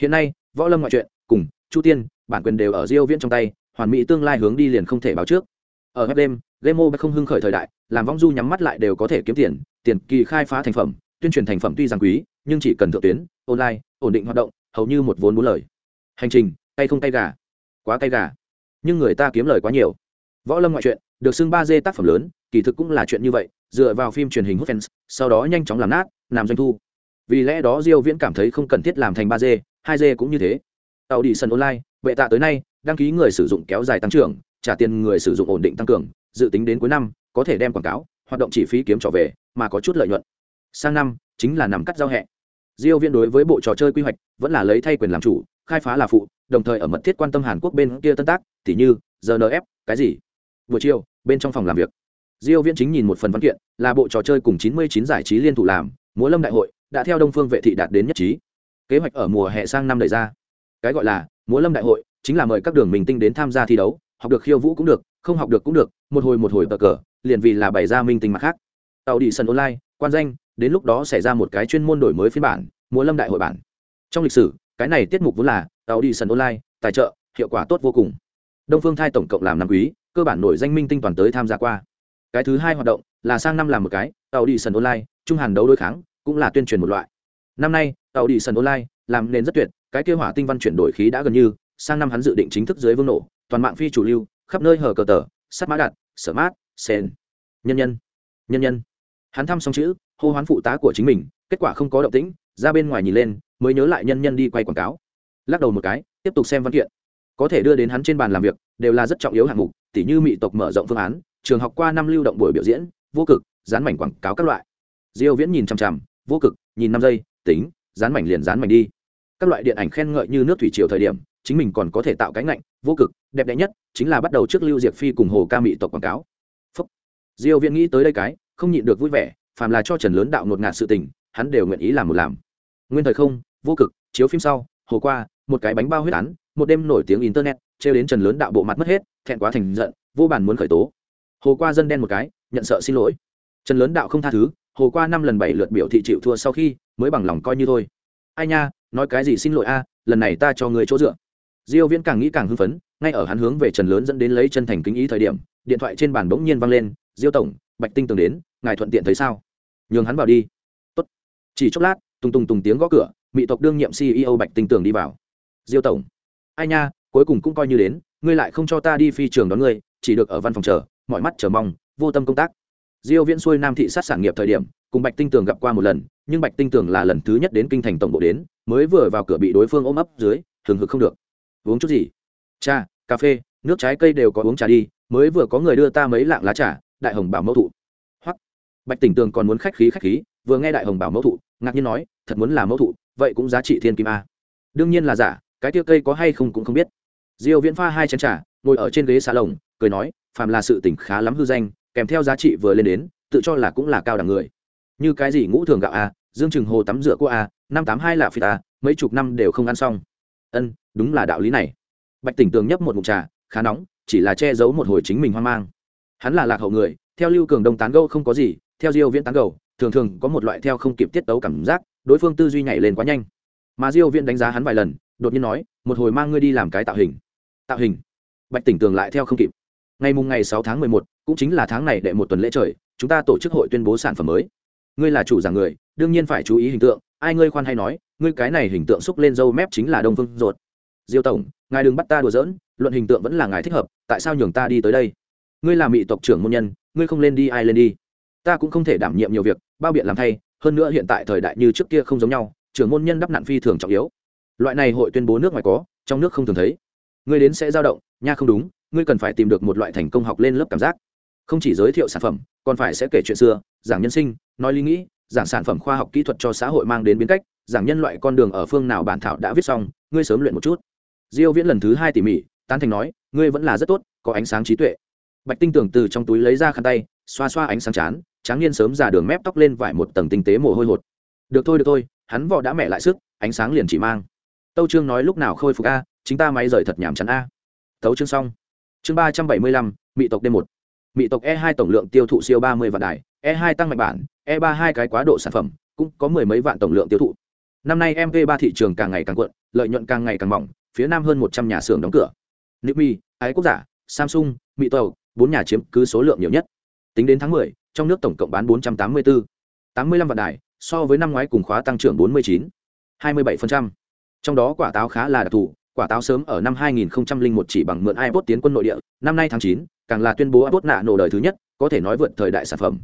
Hiện nay, võ lâm ngoại truyện cùng chu tiên bản quyền đều ở diêu viễn trong tay, hoàn mỹ tương lai hướng đi liền không thể báo trước. Ở web đêm, game mobile không hưng khởi thời đại, làm vong du nhắm mắt lại đều có thể kiếm tiền tiền kỳ khai phá thành phẩm, tuyên truyền thành phẩm tuy rằng quý, nhưng chỉ cần thượng tuyến, online, ổn định hoạt động, hầu như một vốn bốn lời. Hành trình, tay không tay gà, quá tay gà. Nhưng người ta kiếm lời quá nhiều. Võ lâm ngoại truyện, được xưng ba d tác phẩm lớn, kỳ thực cũng là chuyện như vậy, dựa vào phim truyền hình hút fans, sau đó nhanh chóng làm nát, làm doanh thu. Vì lẽ đó diêu viễn cảm thấy không cần thiết làm thành ba d, hai d cũng như thế. Tàu đi sân online vệ tạ tới nay, đăng ký người sử dụng kéo dài tăng trưởng, trả tiền người sử dụng ổn định tăng cường, dự tính đến cuối năm, có thể đem quảng cáo, hoạt động chi phí kiếm trở về, mà có chút lợi nhuận. Sang năm, chính là nằm cắt giao hẹ. Diêu viễn đối với bộ trò chơi quy hoạch vẫn là lấy thay quyền làm chủ, khai phá là phụ, đồng thời ở mật thiết quan tâm hàn quốc bên kia tân tác, tỉ như rnf cái gì? Buổi chiều, bên trong phòng làm việc. Diêu viễn chính nhìn một phần văn kiện, là bộ trò chơi cùng 99 giải trí liên thủ làm, múa lâm đại hội, đã theo đông phương vệ thị đạt đến nhất trí. Kế hoạch ở mùa hè sang năm đẩy ra. Cái gọi là múa lâm đại hội chính là mời các đường mình tinh đến tham gia thi đấu, học được khiêu vũ cũng được, không học được cũng được, một hồi một hồi bờ cờ, liền vì là bày ra minh tinh mặt khác. Tàu đi sân online, quan danh, đến lúc đó xảy ra một cái chuyên môn đổi mới phiên bản, múa lâm đại hội bản. Trong lịch sử, cái này tiết mục vốn là tàu đi sân online, tài trợ, hiệu quả tốt vô cùng. Đông phương thai tổng cộng làm năm quý, cơ bản nổi danh minh tinh toàn tới tham gia qua. Cái thứ hai hoạt động là sang năm làm một cái, tàu đi sân online, trung hàn đấu đối kháng, cũng là tuyên truyền một loại. Năm nay, tàu đi sân online làm nên rất tuyệt, cái kêu hỏa tinh văn chuyển đổi khí đã gần như, sang năm hắn dự định chính thức dưới vương nổ, toàn mạng phi chủ lưu, khắp nơi hở cờ tờ, sắt mã đạn, sở mát sen nhân nhân. Nhân nhân. Hắn thăm xong chữ, hô hoán phụ tá của chính mình, kết quả không có động tĩnh, ra bên ngoài nhìn lên, mới nhớ lại nhân nhân đi quay quảng cáo. Lắc đầu một cái, tiếp tục xem văn kiện. Có thể đưa đến hắn trên bàn làm việc, đều là rất trọng yếu hạng mục, tỉ như mỹ tộc mở rộng phương án, trường học qua năm lưu động buổi biểu diễn, vô cực, dán mảnh quảng cáo các loại. Diêu viễn nhìn chằm chằm, vô cực, nhìn năm giây, tính, dán mảnh liền dán mảnh đi các loại điện ảnh khen ngợi như nước thủy triều thời điểm, chính mình còn có thể tạo cái ngạnh, vô cực, đẹp đẽ nhất, chính là bắt đầu trước lưu diệp phi cùng hồ ca mỹ tộc quảng cáo. Phúc. diêu viễn nghĩ tới đây cái, không nhịn được vui vẻ, phàm là cho trần lớn đạo ngột ngạt sự tình, hắn đều nguyện ý làm một làm. Nguyên thời không, vô cực, chiếu phim sau, hồ qua, một cái bánh bao huyết án, một đêm nổi tiếng internet, trêu đến trần lớn đạo bộ mặt mất hết, thẹn quá thành giận, vô bản muốn khởi tố. Hồ qua dân đen một cái, nhận sợ xin lỗi. Trần lớn đạo không tha thứ, hồ qua năm lần bảy lượt biểu thị chịu thua sau khi, mới bằng lòng coi như thôi. Ai nha nói cái gì xin lỗi a, lần này ta cho người chỗ dựa. Diêu viễn càng nghĩ càng hưng phấn, ngay ở hắn hướng về trần lớn dẫn đến lấy chân thành kính ý thời điểm, điện thoại trên bàn bỗng nhiên vang lên, diêu tổng, bạch tinh tường đến, ngài thuận tiện thấy sao? Nhường hắn vào đi. Tốt. Chỉ chốc lát, tùng tùng tùng tiếng gõ cửa, mỹ tộc đương nhiệm ceo bạch tinh tường đi vào. Diêu tổng. Ai nha, cuối cùng cũng coi như đến, ngươi lại không cho ta đi phi trường đón ngươi, chỉ được ở văn phòng chờ, mọi mắt chờ mong, vô tâm công tác. Diêu viễn xuôi nam thị sát sản nghiệp thời điểm, cùng bạch tinh tường gặp qua một lần nhưng bạch tinh tưởng là lần thứ nhất đến kinh thành tổng bộ đến, mới vừa vào cửa bị đối phương ôm ấp dưới, thường hực không được. Uống chút gì? Cha, cà phê, nước trái cây đều có uống trà đi, mới vừa có người đưa ta mấy lạng lá trà, đại hồng bảo mẫu thụ. Hoặc bạch tỉnh tường còn muốn khách khí khách khí, vừa nghe đại hồng bảo mẫu thụ, ngạc nhiên nói, thật muốn là mẫu thụ, vậy cũng giá trị thiên kim a. Đương nhiên là giả, cái tiêu cây có hay không cũng không biết. Diêu viễn pha hai chén trà, ngồi ở trên ghế xà lồng, cười nói, phàm là sự tỉnh khá lắm hư danh, kèm theo giá trị vừa lên đến, tự cho là cũng là cao đẳng người như cái gì ngũ thường gạo a dương trừng hồ tắm rửa của a à, năm tám hai là phi ta à, mấy chục năm đều không ăn xong. Ân đúng là đạo lý này. Bạch tỉnh tường nhấp một ngụm trà khá nóng chỉ là che giấu một hồi chính mình hoang mang. Hắn là lạc hậu người theo lưu cường đông tán gâu không có gì theo diêu viễn tán gâu thường thường có một loại theo không kịp tiết tấu cảm giác đối phương tư duy nhảy lên quá nhanh. Mà diêu viễn đánh giá hắn vài lần đột nhiên nói một hồi mang ngươi đi làm cái tạo hình. Tạo hình? Bạch tỉnh tường lại theo không kịp. Ngày mùng ngày 6 tháng 11, cũng chính là tháng này đệ một tuần lễ trời chúng ta tổ chức hội tuyên bố sản phẩm mới ngươi là chủ giảng người, đương nhiên phải chú ý hình tượng, ai ngươi khoan hay nói, ngươi cái này hình tượng xúc lên dâu mép chính là đông phương ruột. Diêu tổng, ngài đừng bắt ta đùa giỡn, luận hình tượng vẫn là ngài thích hợp, tại sao nhường ta đi tới đây? Ngươi là mỹ tộc trưởng môn nhân, ngươi không lên đi ai lên đi. Ta cũng không thể đảm nhiệm nhiều việc, bao biện làm thay, hơn nữa hiện tại thời đại như trước kia không giống nhau, trưởng môn nhân đắp nạn phi thường trọng yếu. Loại này hội tuyên bố nước ngoài có, trong nước không thường thấy. Ngươi đến sẽ dao động, nha không đúng, ngươi cần phải tìm được một loại thành công học lên lớp cảm giác không chỉ giới thiệu sản phẩm, còn phải sẽ kể chuyện xưa, giảng nhân sinh, nói lý nghĩ, giảng sản phẩm khoa học kỹ thuật cho xã hội mang đến biến cách, giảng nhân loại con đường ở phương nào bản thảo đã viết xong, ngươi sớm luyện một chút. Diêu viễn lần thứ hai tỉ mỉ, tán thành nói, ngươi vẫn là rất tốt, có ánh sáng trí tuệ. Bạch tinh tưởng từ trong túi lấy ra khăn tay, xoa xoa ánh sáng chán, tráng niên sớm ra đường mép tóc lên vải một tầng tinh tế mồ hôi hột. Được thôi được thôi, hắn vò đã mẹ lại sức, ánh sáng liền chỉ mang. Tâu trương nói lúc nào khôi phục a, chính ta máy rời thật nhảm chán a. Tấu chương xong. Chương ba trăm bảy mươi lăm mỹ tộc đêm một mỹ tộc e hai tổng lượng tiêu thụ siêu ba mươi vạn đài e hai tăng mạnh bản e ba hai cái quá độ sản phẩm cũng có mười mấy vạn tổng lượng tiêu thụ. Năm nay mv ba thị trường càng ngày càng cuộn lợi nhuận càng ngày càng mỏng phía nam hơn một trăm nhà xưởng đóng cửa. Nipmi, ái quốc giả samsung mỹ tàu bốn nhà chiếm cứ số lượng nhiều nhất. Tính đến tháng 10, trong nước tổng cộng bán 484, 85 vạn đài so với năm ngoái cùng khóa tăng trưởng 49, 27%. trong đó quả táo khá là đặc thù quả táo sớm ở năm 2001 chỉ bằng mượn iPod tiến quân nội địa năm nay tháng 9, càng là tuyên bố iPod nạ nổ đời thứ nhất, có thể nói vượt thời đại sản phẩm.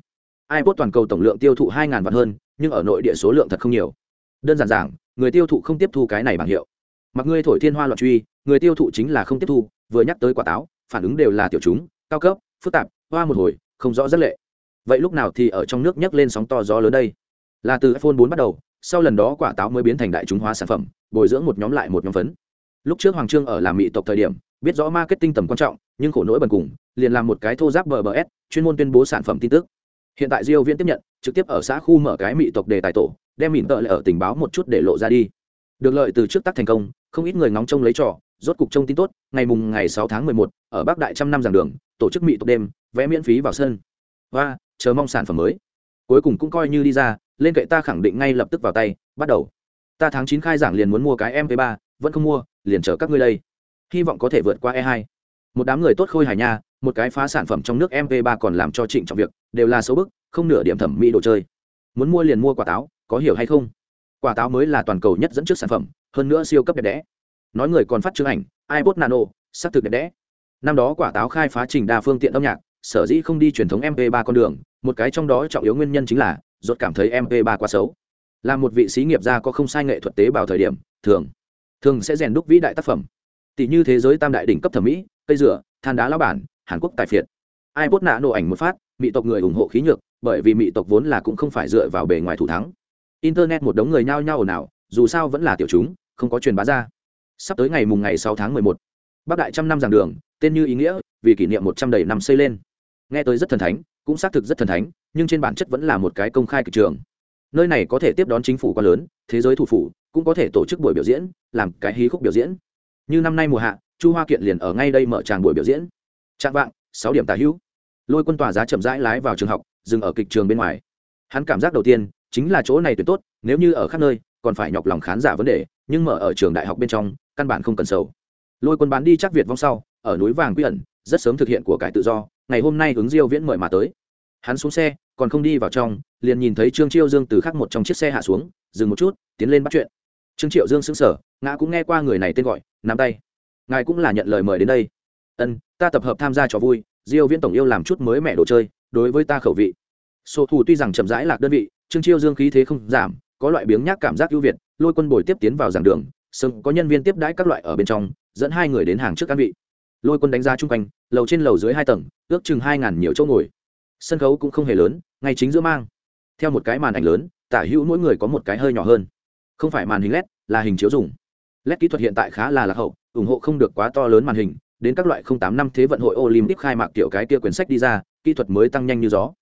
iPod toàn cầu tổng lượng tiêu thụ 2.000 vạn hơn, nhưng ở nội địa số lượng thật không nhiều. Đơn giản giảng, người tiêu thụ không tiếp thu cái này bằng hiệu. Mặc ngươi thổi thiên hoa loạn truy, người tiêu thụ chính là không tiếp thu, vừa nhắc tới quả táo, phản ứng đều là tiểu chúng, cao cấp, phức tạp, hoa một hồi, không rõ rất lệ. Vậy lúc nào thì ở trong nước nhấc lên sóng to gió lớn đây? Là từ iphone 4 bắt đầu, sau lần đó quả táo mới biến thành đại chúng hóa sản phẩm, bồi dưỡng một nhóm lại một nhóm phấn. Lúc trước hoàng trương ở làm mỹ tộc thời điểm, biết rõ marketing tầm quan trọng, nhưng khổ nỗi bần cùng liền làm một cái thô giáp bbs chuyên môn tuyên bố sản phẩm tin tức. Hiện tại diêu viễn tiếp nhận trực tiếp ở xã khu mở cái mỹ tộc đề tài tổ đem mỉn tợ lại ở tình báo một chút để lộ ra đi. Được lợi từ trước tác thành công không ít người ngóng trông lấy trò rốt cục trông tin tốt ngày mùng ngày 6 tháng 11, ở bắc đại trăm năm giảng đường tổ chức mỹ tộc đêm vẽ miễn phí vào sân. Và chờ mong sản phẩm mới. Cuối cùng cũng coi như đi ra lên kệ ta khẳng định ngay lập tức vào tay bắt đầu. Ta tháng 9 khai giảng liền muốn mua cái mp 3 vẫn không mua liền chờ các ngươi đây. Hy vọng có thể vượt qua e 2 một đám người tốt khôi hài nha một cái phá sản phẩm trong nước mp 3 còn làm cho trịnh trọng việc đều là xấu bức, không nửa điểm thẩm mỹ đồ chơi. Muốn mua liền mua quả táo, có hiểu hay không? Quả táo mới là toàn cầu nhất dẫn trước sản phẩm, hơn nữa siêu cấp đẹp đẽ. Nói người còn phát chương ảnh, ipod nano, xác thực đẹp đẽ. Năm đó quả táo khai phá trình đa phương tiện âm nhạc, sở dĩ không đi truyền thống mp 3 con đường, một cái trong đó trọng yếu nguyên nhân chính là, rốt cảm thấy mp 3 quá xấu. Là một vị sĩ nghiệp gia có không sai nghệ thuật tế bào thời điểm, thường thường sẽ rèn đúc vĩ đại tác phẩm. Tỷ như thế giới tam đại đỉnh cấp thẩm mỹ, cây rửa than đá lao bản hàn quốc tài phiệt. Ai bút nạ nổ ảnh một phát, mỹ tộc người ủng hộ khí nhược, bởi vì mỹ tộc vốn là cũng không phải dựa vào bề ngoài thủ thắng. Internet một đống người nhao nhao ồn ào, dù sao vẫn là tiểu chúng, không có truyền bá ra. Sắp tới ngày mùng ngày sáu tháng mười một, bắc đại trăm năm giảng đường, tên như ý nghĩa, vì kỷ niệm một trăm đầy năm xây lên. Nghe tới rất thần thánh, cũng xác thực rất thần thánh, nhưng trên bản chất vẫn là một cái công khai kịch trường. Nơi này có thể tiếp đón chính phủ quá lớn, thế giới thủ phủ, cũng có thể tổ chức buổi biểu diễn, làm cái hí khúc biểu diễn. Như năm nay mùa hạ, chu hoa kiện liền ở ngay đây mở tràng buổi biểu diễn trạng vạng, sáu điểm tà hữu. Lôi quân tòa giá chậm rãi lái vào trường học, dừng ở kịch trường bên ngoài. Hắn cảm giác đầu tiên, chính là chỗ này tuyệt tốt, nếu như ở khắp nơi, còn phải nhọc lòng khán giả vấn đề, nhưng mở ở trường đại học bên trong, căn bản không cần sầu. Lôi quân bán đi chắc việt vong sau, ở núi vàng quy ẩn, rất sớm thực hiện của cải tự do, ngày hôm nay ứng diêu viễn mời mà tới. Hắn xuống xe, còn không đi vào trong, liền nhìn thấy trương chiêu dương từ khắc một trong chiếc xe hạ xuống, dừng một chút, tiến lên bắt chuyện. Trương triệu dương sững sờ, ngã cũng nghe qua người này tên gọi, nắm tay. Ngài cũng là nhận lời mời đến đây ân, ta tập hợp tham gia trò vui, diêu viễn tổng yêu làm chút mới mẹ đồ chơi, đối với ta khẩu vị. Sổ thủ tuy rằng chậm rãi lạc đơn vị, trương chiêu dương khí thế không giảm, có loại biếng nhác cảm giác ưu việt, lôi quân bồi tiếp tiến vào giảng đường, sớm có nhân viên tiếp đãi các loại ở bên trong, dẫn hai người đến hàng trước căn vị. Lôi quân đánh ra chung quanh, lầu trên lầu dưới hai tầng, ước chừng hai ngàn nhiều chỗ ngồi. Sân khấu cũng không hề lớn, ngay chính giữa mang. Theo một cái màn ảnh lớn, tả hữu mỗi người có một cái hơi nhỏ hơn. Không phải màn hình led là hình chiếu dùng. Led kỹ thuật hiện tại khá là lạc hậu, ủng hộ không được quá to lớn màn hình đến các loại không tám năm thế vận hội olympic khai mạc kiểu cái kia quyển sách đi ra kỹ thuật mới tăng nhanh như gió.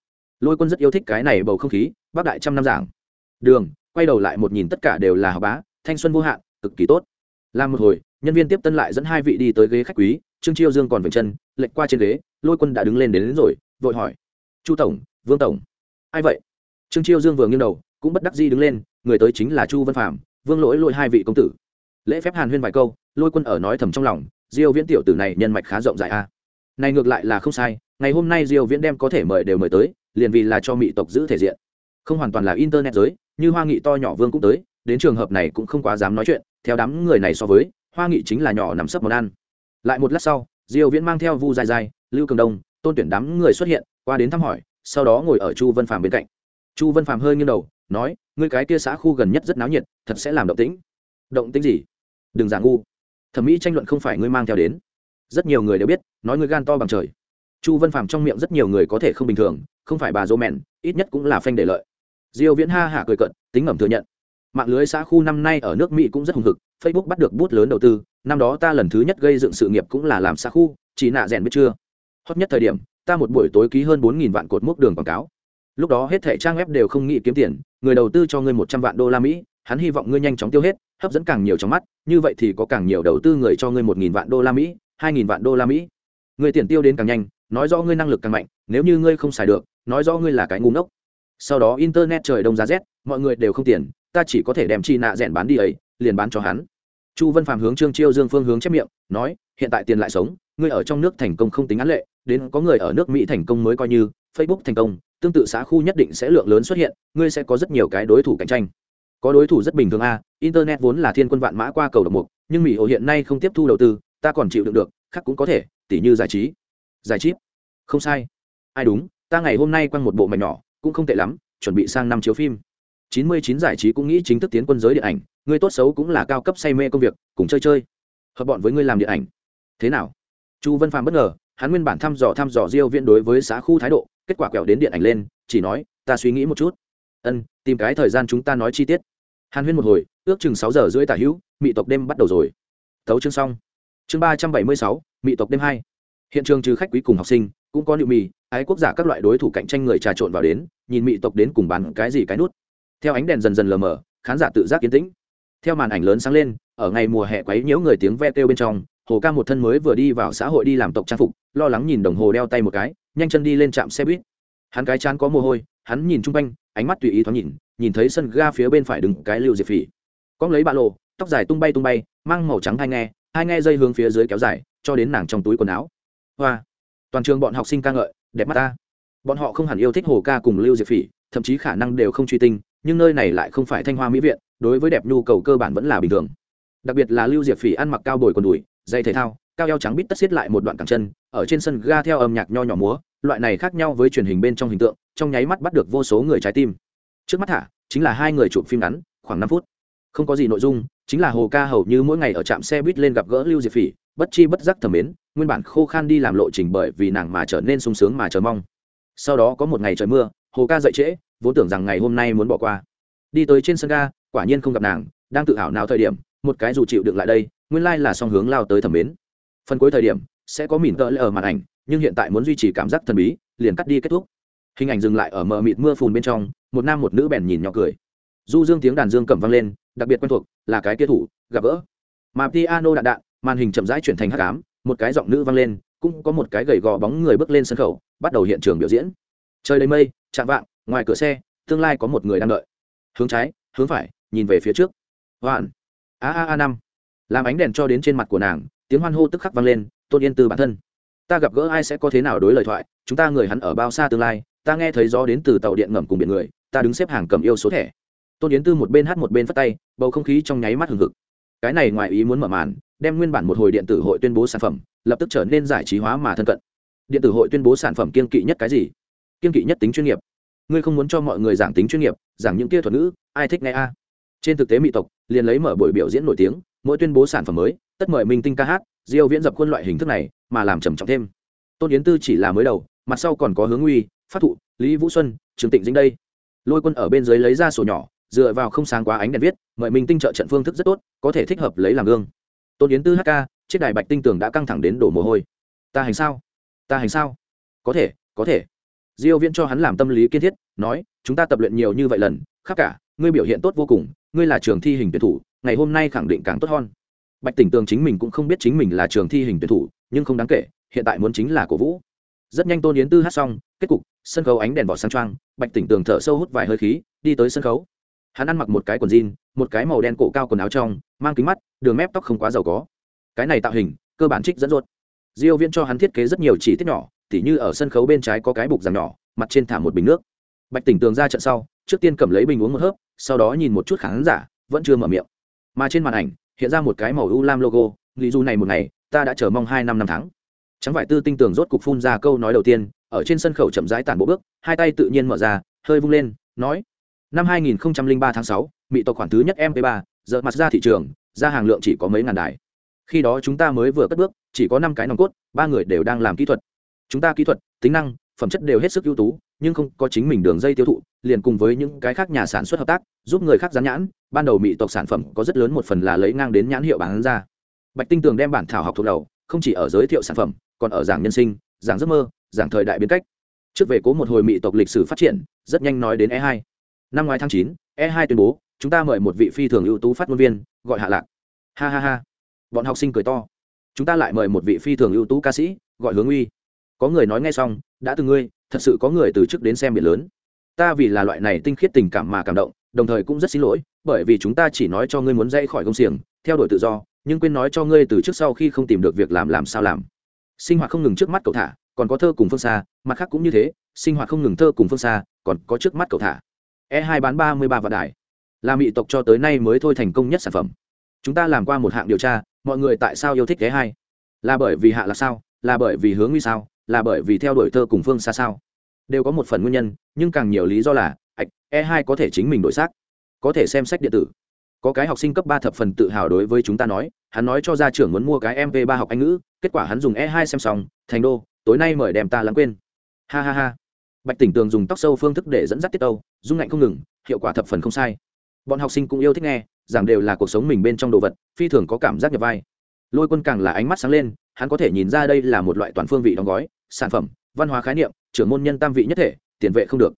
Lôi quân rất yêu thích cái này bầu không khí bác đại trăm năm giảng. Đường quay đầu lại một nhìn tất cả đều là học bá thanh xuân vô hạn cực kỳ tốt. Làm một hồi nhân viên tiếp tân lại dẫn hai vị đi tới ghế khách quý trương chiêu dương còn vệnh chân lệch qua trên ghế lôi quân đã đứng lên đến, đến rồi vội hỏi. Chu tổng vương tổng. Ai vậy? Trương chiêu dương vừa nghiêng đầu cũng bất đắc di đứng lên người tới chính là chu văn phạm vương lỗi lôi hai vị công tử. Lễ phép hàn huyên vài câu lôi quân ở nói thầm trong lòng diêu viễn tiểu tử này nhân mạch khá rộng rãi a. Này ngược lại là không sai, ngày hôm nay diêu viễn đem có thể mời đều mời tới, liền vì là cho mỹ tộc giữ thể diện. Không hoàn toàn là internet giới, như hoa nghị to nhỏ vương cũng tới, đến trường hợp này cũng không quá dám nói chuyện, theo đám người này so với, hoa nghị chính là nhỏ nằm sấp món ăn. Lại một lát sau, diêu viễn mang theo vu dài dài, lưu cường đông, tôn tuyển đám người xuất hiện, qua đến thăm hỏi, sau đó ngồi ở chu vân phàm bên cạnh. Chu vân phàm hơi nghiêng đầu, nói, ngươi cái kia xã khu gần nhất rất náo nhiệt, thật sẽ làm động tĩnh. Động tĩnh gì? Đừng giả ngu thẩm mỹ tranh luận không phải ngươi mang theo đến. Rất nhiều người đều biết, nói ngươi gan to bằng trời. Chu vân phàm trong miệng rất nhiều người có thể không bình thường, không phải bà dô mèn ít nhất cũng là phanh để lợi. Diêu viễn ha hả cười cận tính ngầm thừa nhận. Mạng lưới xã khu năm nay ở nước mỹ cũng rất hùng hực, facebook bắt được bút lớn đầu tư, năm đó ta lần thứ nhất gây dựng sự nghiệp cũng là làm xã khu, chỉ nạ rèn biết chưa? Hot nhất thời điểm, ta một buổi tối ký hơn 4.000 vạn cột mốc đường quảng cáo. Lúc đó hết thẻ trang web đều không nghĩ kiếm tiền, người đầu tư cho ngươi một trăm vạn đô la mỹ hắn hy vọng ngươi nhanh chóng tiêu hết, hấp dẫn càng nhiều trong mắt, như vậy thì có càng nhiều đầu tư người cho ngươi một nghìn vạn đô la mỹ, hai nghìn vạn đô la mỹ. Người tiền tiêu đến càng nhanh, nói rõ ngươi năng lực càng mạnh, nếu như ngươi không xài được, nói rõ ngươi là cái ngu ngốc. Sau đó internet trời đông giá rét, mọi người đều không tiền, ta chỉ có thể đem chi nạ rèn bán đi ấy, liền bán cho hắn. Chu vân phàm hướng trương chiêu dương phương hướng chép miệng, nói, hiện tại tiền lại sống, ngươi ở trong nước thành công không tính án lệ, đến có người ở nước mỹ thành công mới coi như, facebook thành công, tương tự xã khu nhất định sẽ lượng lớn xuất hiện, ngươi sẽ có rất nhiều cái đối thủ cạnh tranh có đối thủ rất bình thường a, internet vốn là thiên quân vạn mã qua cầu độc mục, nhưng mỹ ổ hiện nay không tiếp thu đầu tư, ta còn chịu đựng được, khác cũng có thể, tỉ như giải trí. Giải trí không sai. Ai đúng, ta ngày hôm nay quăng một bộ mảnh nhỏ, cũng không tệ lắm, chuẩn bị sang năm chiếu phim. Chín mươi chín giải trí cũng nghĩ chính thức tiến quân giới điện ảnh, người tốt xấu cũng là cao cấp say mê công việc, cùng chơi chơi. Hợp bọn với ngươi làm điện ảnh. Thế nào? Chu văn phàm bất ngờ, hắn nguyên bản thăm dò thăm dò diêu viễn đối với xã khu thái độ, kết quả quẹo đến điện ảnh lên, chỉ nói, ta suy nghĩ một chút. Ân, tìm cái thời gian chúng ta nói chi tiết hàn huyên một hồi, ước chừng sáu giờ rưỡi tả hữu mỹ tộc đêm bắt đầu rồi. Tấu chương xong. Chương ba trăm bảy mươi sáu mỹ tộc đêm hai. Hiện trường trừ khách quý cùng học sinh, cũng có nịu mì, ái quốc giả các loại đối thủ cạnh tranh người trà trộn vào đến, nhìn mỹ tộc đến cùng bán cái gì cái nút. Theo ánh đèn dần dần lờ mờ, khán giả tự giác yên tĩnh. Theo màn ảnh lớn sáng lên, ở ngày mùa hè quấy nhiễu người tiếng ve kêu bên trong, hồ ca một thân mới vừa đi vào xã hội đi làm tộc trang phục, lo lắng nhìn đồng hồ đeo tay một cái, nhanh chân đi lên trạm xe buýt. Hắn cái chán có mồ hôi hắn nhìn chung quanh, ánh mắt tùy ý thoáng nhìn nhìn thấy sân ga phía bên phải đứng cái lưu diệp phỉ. Cóng lấy ba lô tóc dài tung bay tung bay, mang màu trắng hai nghe hai nghe dây hướng phía dưới kéo dài, cho đến nàng trong túi quần áo. Hoa! Toàn trường bọn học sinh ca ngợi, đẹp mắt ta. Bọn họ không hẳn yêu thích hồ ca cùng lưu diệp phỉ, thậm chí khả năng đều không truy tinh, nhưng nơi này lại không phải thanh hoa mỹ viện, đối với đẹp nhu cầu cơ bản vẫn là bình thường. Đặc biệt là lưu diệp phỉ ăn mặc cao bồi quần đùi dây thể thao cao eo trắng bít tất xiết lại một đoạn cẳng chân, ở trên sân ga theo âm nhạc nho nhỏ múa, loại này khác nhau với truyền hình bên trong hình tượng, trong nháy mắt bắt được vô số người trái tim. Trước mắt thả, chính là hai người chụp phim ngắn, khoảng năm phút. Không có gì nội dung, chính là hồ ca hầu như mỗi ngày ở trạm xe buýt lên gặp gỡ lưu diệp phỉ, bất chi bất giác thầm mến, nguyên bản khô khan đi làm lộ trình bởi vì nàng mà trở nên sung sướng mà chờ mong. Sau đó có một ngày trời mưa, hồ ca dậy trễ, vốn tưởng rằng ngày hôm nay muốn bỏ qua. Đi tới trên sân ga, quả nhiên không gặp nàng, đang tự hào nào thời điểm, một cái dù chịu được lại đây, nguyên lai là song hướng lao tới thẩm mến phần cuối thời điểm, sẽ có mìn tợ lỡ ở màn ảnh, nhưng hiện tại muốn duy trì cảm giác thần bí, liền cắt đi kết thúc. Hình ảnh dừng lại ở mờ mịt mưa phùn bên trong, một nam một nữ bèn nhìn nhỏ cười. Du dương tiếng đàn dương cầm vang lên, đặc biệt quen thuộc, là cái kia thủ, gặp gỡ. Mà piano đạn đạn, màn hình chậm rãi chuyển thành hắc ám, một cái giọng nữ vang lên, cũng có một cái gầy gò bóng người bước lên sân khấu, bắt đầu hiện trường biểu diễn. Trời đầy mây, chạm vạng, ngoài cửa xe, tương lai có một người đang đợi. Hướng trái, hướng phải, nhìn về phía trước. Hoạn. A a a năm. Làm ánh đèn cho đến trên mặt của nàng tiếng hoan hô tức khắc vang lên, tôn yên từ bản thân. Ta gặp gỡ ai sẽ có thế nào đối lời thoại, chúng ta người hắn ở bao xa tương lai, ta nghe thấy gió đến từ tàu điện ngầm cùng biển người, ta đứng xếp hàng cầm yêu số thẻ. Tôn yến tư một bên hát một bên phất tay, bầu không khí trong nháy mắt hừng hực. Cái này ngoài ý muốn mở màn, đem nguyên bản một hồi điện tử hội tuyên bố sản phẩm, lập tức trở nên giải trí hóa mà thân cận. Điện tử hội tuyên bố sản phẩm kiên kỵ nhất cái gì? Kiên kỵ nhất tính chuyên nghiệp. Ngươi không muốn cho mọi người giảng tính chuyên nghiệp, giảng những kia thuật ngữ, ai thích nghe a? Trên thực tế mỹ tộc, liền lấy mở buổi biểu diễn nổi tiếng mỗi tuyên bố sản phẩm mới, tất mời minh tinh ca hát, diêu viễn dập khuôn loại hình thức này mà làm trầm trọng thêm. Tôn yến tư chỉ là mới đầu, mặt sau còn có hướng uy, phát thụ, lý vũ xuân, trường tịnh dĩnh đây. Lôi quân ở bên dưới lấy ra sổ nhỏ, dựa vào không sáng quá ánh đèn viết, mời minh tinh trợ trận phương thức rất tốt, có thể thích hợp lấy làm gương. Tôn yến tư hk chiếc đài bạch tinh tường đã căng thẳng đến đổ mồ hôi. Ta hành sao? Ta hành sao? Có thể có thể. Diêu viễn cho hắn làm tâm lý kiên thiết, nói, chúng ta tập luyện nhiều như vậy lần khác cả, ngươi biểu hiện tốt vô cùng, ngươi là trường thi hình tuyển thủ ngày hôm nay khẳng định càng tốt hơn. Bạch tỉnh tường chính mình cũng không biết chính mình là trường thi hình tuyển thủ, nhưng không đáng kể, hiện tại muốn chính là cổ vũ. Rất nhanh tôn yến tư hát xong, kết cục, sân khấu ánh đèn vỏ sang trang bạch tỉnh tường thở sâu hút vài hơi khí, đi tới sân khấu. Hắn ăn mặc một cái quần jean, một cái màu đen cổ cao quần áo trong, mang kính mắt, đường mép tóc không quá giàu có. Cái này tạo hình, cơ bản trích dẫn ruột. Diêu viên cho hắn thiết kế rất nhiều chi tiết nhỏ, tỉ như ở sân khấu bên trái có cái bục giảm nhỏ, mặt trên thả một bình nước. Bạch tỉnh tường ra trận sau, trước tiên cầm lấy bình uống một hớp, sau đó nhìn một chút khán giả, vẫn chưa mở miệng mà trên màn ảnh hiện ra một cái màu u lam logo lý du này một ngày ta đã chờ mong hai năm năm tháng. Trắng vải tư tinh tường rốt cục phun ra câu nói đầu tiên ở trên sân khẩu chậm rãi tản bộ bước hai tay tự nhiên mở ra hơi vung lên nói năm 2003 tháng 6, mỹ tộc khoản thứ nhất mp 3 giờ mặt ra thị trường ra hàng lượng chỉ có mấy ngàn đài. Khi đó chúng ta mới vừa cất bước chỉ có năm cái nòng cốt ba người đều đang làm kỹ thuật. Chúng ta kỹ thuật tính năng phẩm chất đều hết sức ưu tú nhưng không có chính mình đường dây tiêu thụ liền cùng với những cái khác nhà sản xuất hợp tác giúp người khác dán nhãn. Ban đầu mỹ tộc sản phẩm có rất lớn một phần là lấy ngang đến nhãn hiệu bán ra. Bạch tinh tường đem bản thảo học thuộc đầu không chỉ ở giới thiệu sản phẩm còn ở giảng nhân sinh giảng giấc mơ giảng thời đại biến cách. Trước về cố một hồi mỹ tộc lịch sử phát triển rất nhanh nói đến e 2 năm ngoái tháng 9, e 2 tuyên bố chúng ta mời một vị phi thường ưu tú phát ngôn viên gọi hạ lạc. Ha ha ha. Bọn học sinh cười to. Chúng ta lại mời một vị phi thường ưu tú ca sĩ gọi hướng uy. Có người nói nghe xong đã từng ngươi thật sự có người từ trước đến xem biển lớn. Ta vì là loại này tinh khiết tình cảm mà cảm động, đồng thời cũng rất xin lỗi, bởi vì chúng ta chỉ nói cho ngươi muốn dậy khỏi công xiềng, theo đuổi tự do, nhưng quên nói cho ngươi từ trước sau khi không tìm được việc làm làm sao làm. Sinh hoạt không ngừng trước mắt cậu thả, còn có thơ cùng phương xa, mặt khác cũng như thế, sinh hoạt không ngừng thơ cùng phương xa, còn có trước mắt cậu thả. E hai bán ba mươi ba vạn đài. Là mỹ tộc cho tới nay mới thôi thành công nhất sản phẩm. Chúng ta làm qua một hạng điều tra, mọi người tại sao yêu thích e hai? Là bởi vì hạ là sao? Là bởi vì hướng nguy sao? Là bởi vì theo đuổi thơ cùng phương xa sao? Đều có một phần nguyên nhân, nhưng càng nhiều lý do là, ạch e hai có thể chính mình đổi xác, có thể xem sách điện tử. Có cái học sinh cấp ba thập phần tự hào đối với chúng ta nói, hắn nói cho gia trưởng muốn mua cái mv ba học anh ngữ, kết quả hắn dùng e hai xem xong, thành đô, tối nay mời đem ta lãng quên. Ha ha ha. Bạch tỉnh tường dùng tóc sâu phương thức để dẫn dắt tiết âu dung ngạnh không ngừng, hiệu quả thập phần không sai. Bọn học sinh cũng yêu thích nghe, rằng đều là cuộc sống mình bên trong đồ vật, phi thường có cảm giác nhập vai. Lôi quân càng là ánh mắt sáng lên, hắn có thể nhìn ra đây là một loại toàn phương vị đóng gói sản phẩm, văn hóa khái niệm, trưởng môn nhân tam vị nhất thể, tiền vệ không được.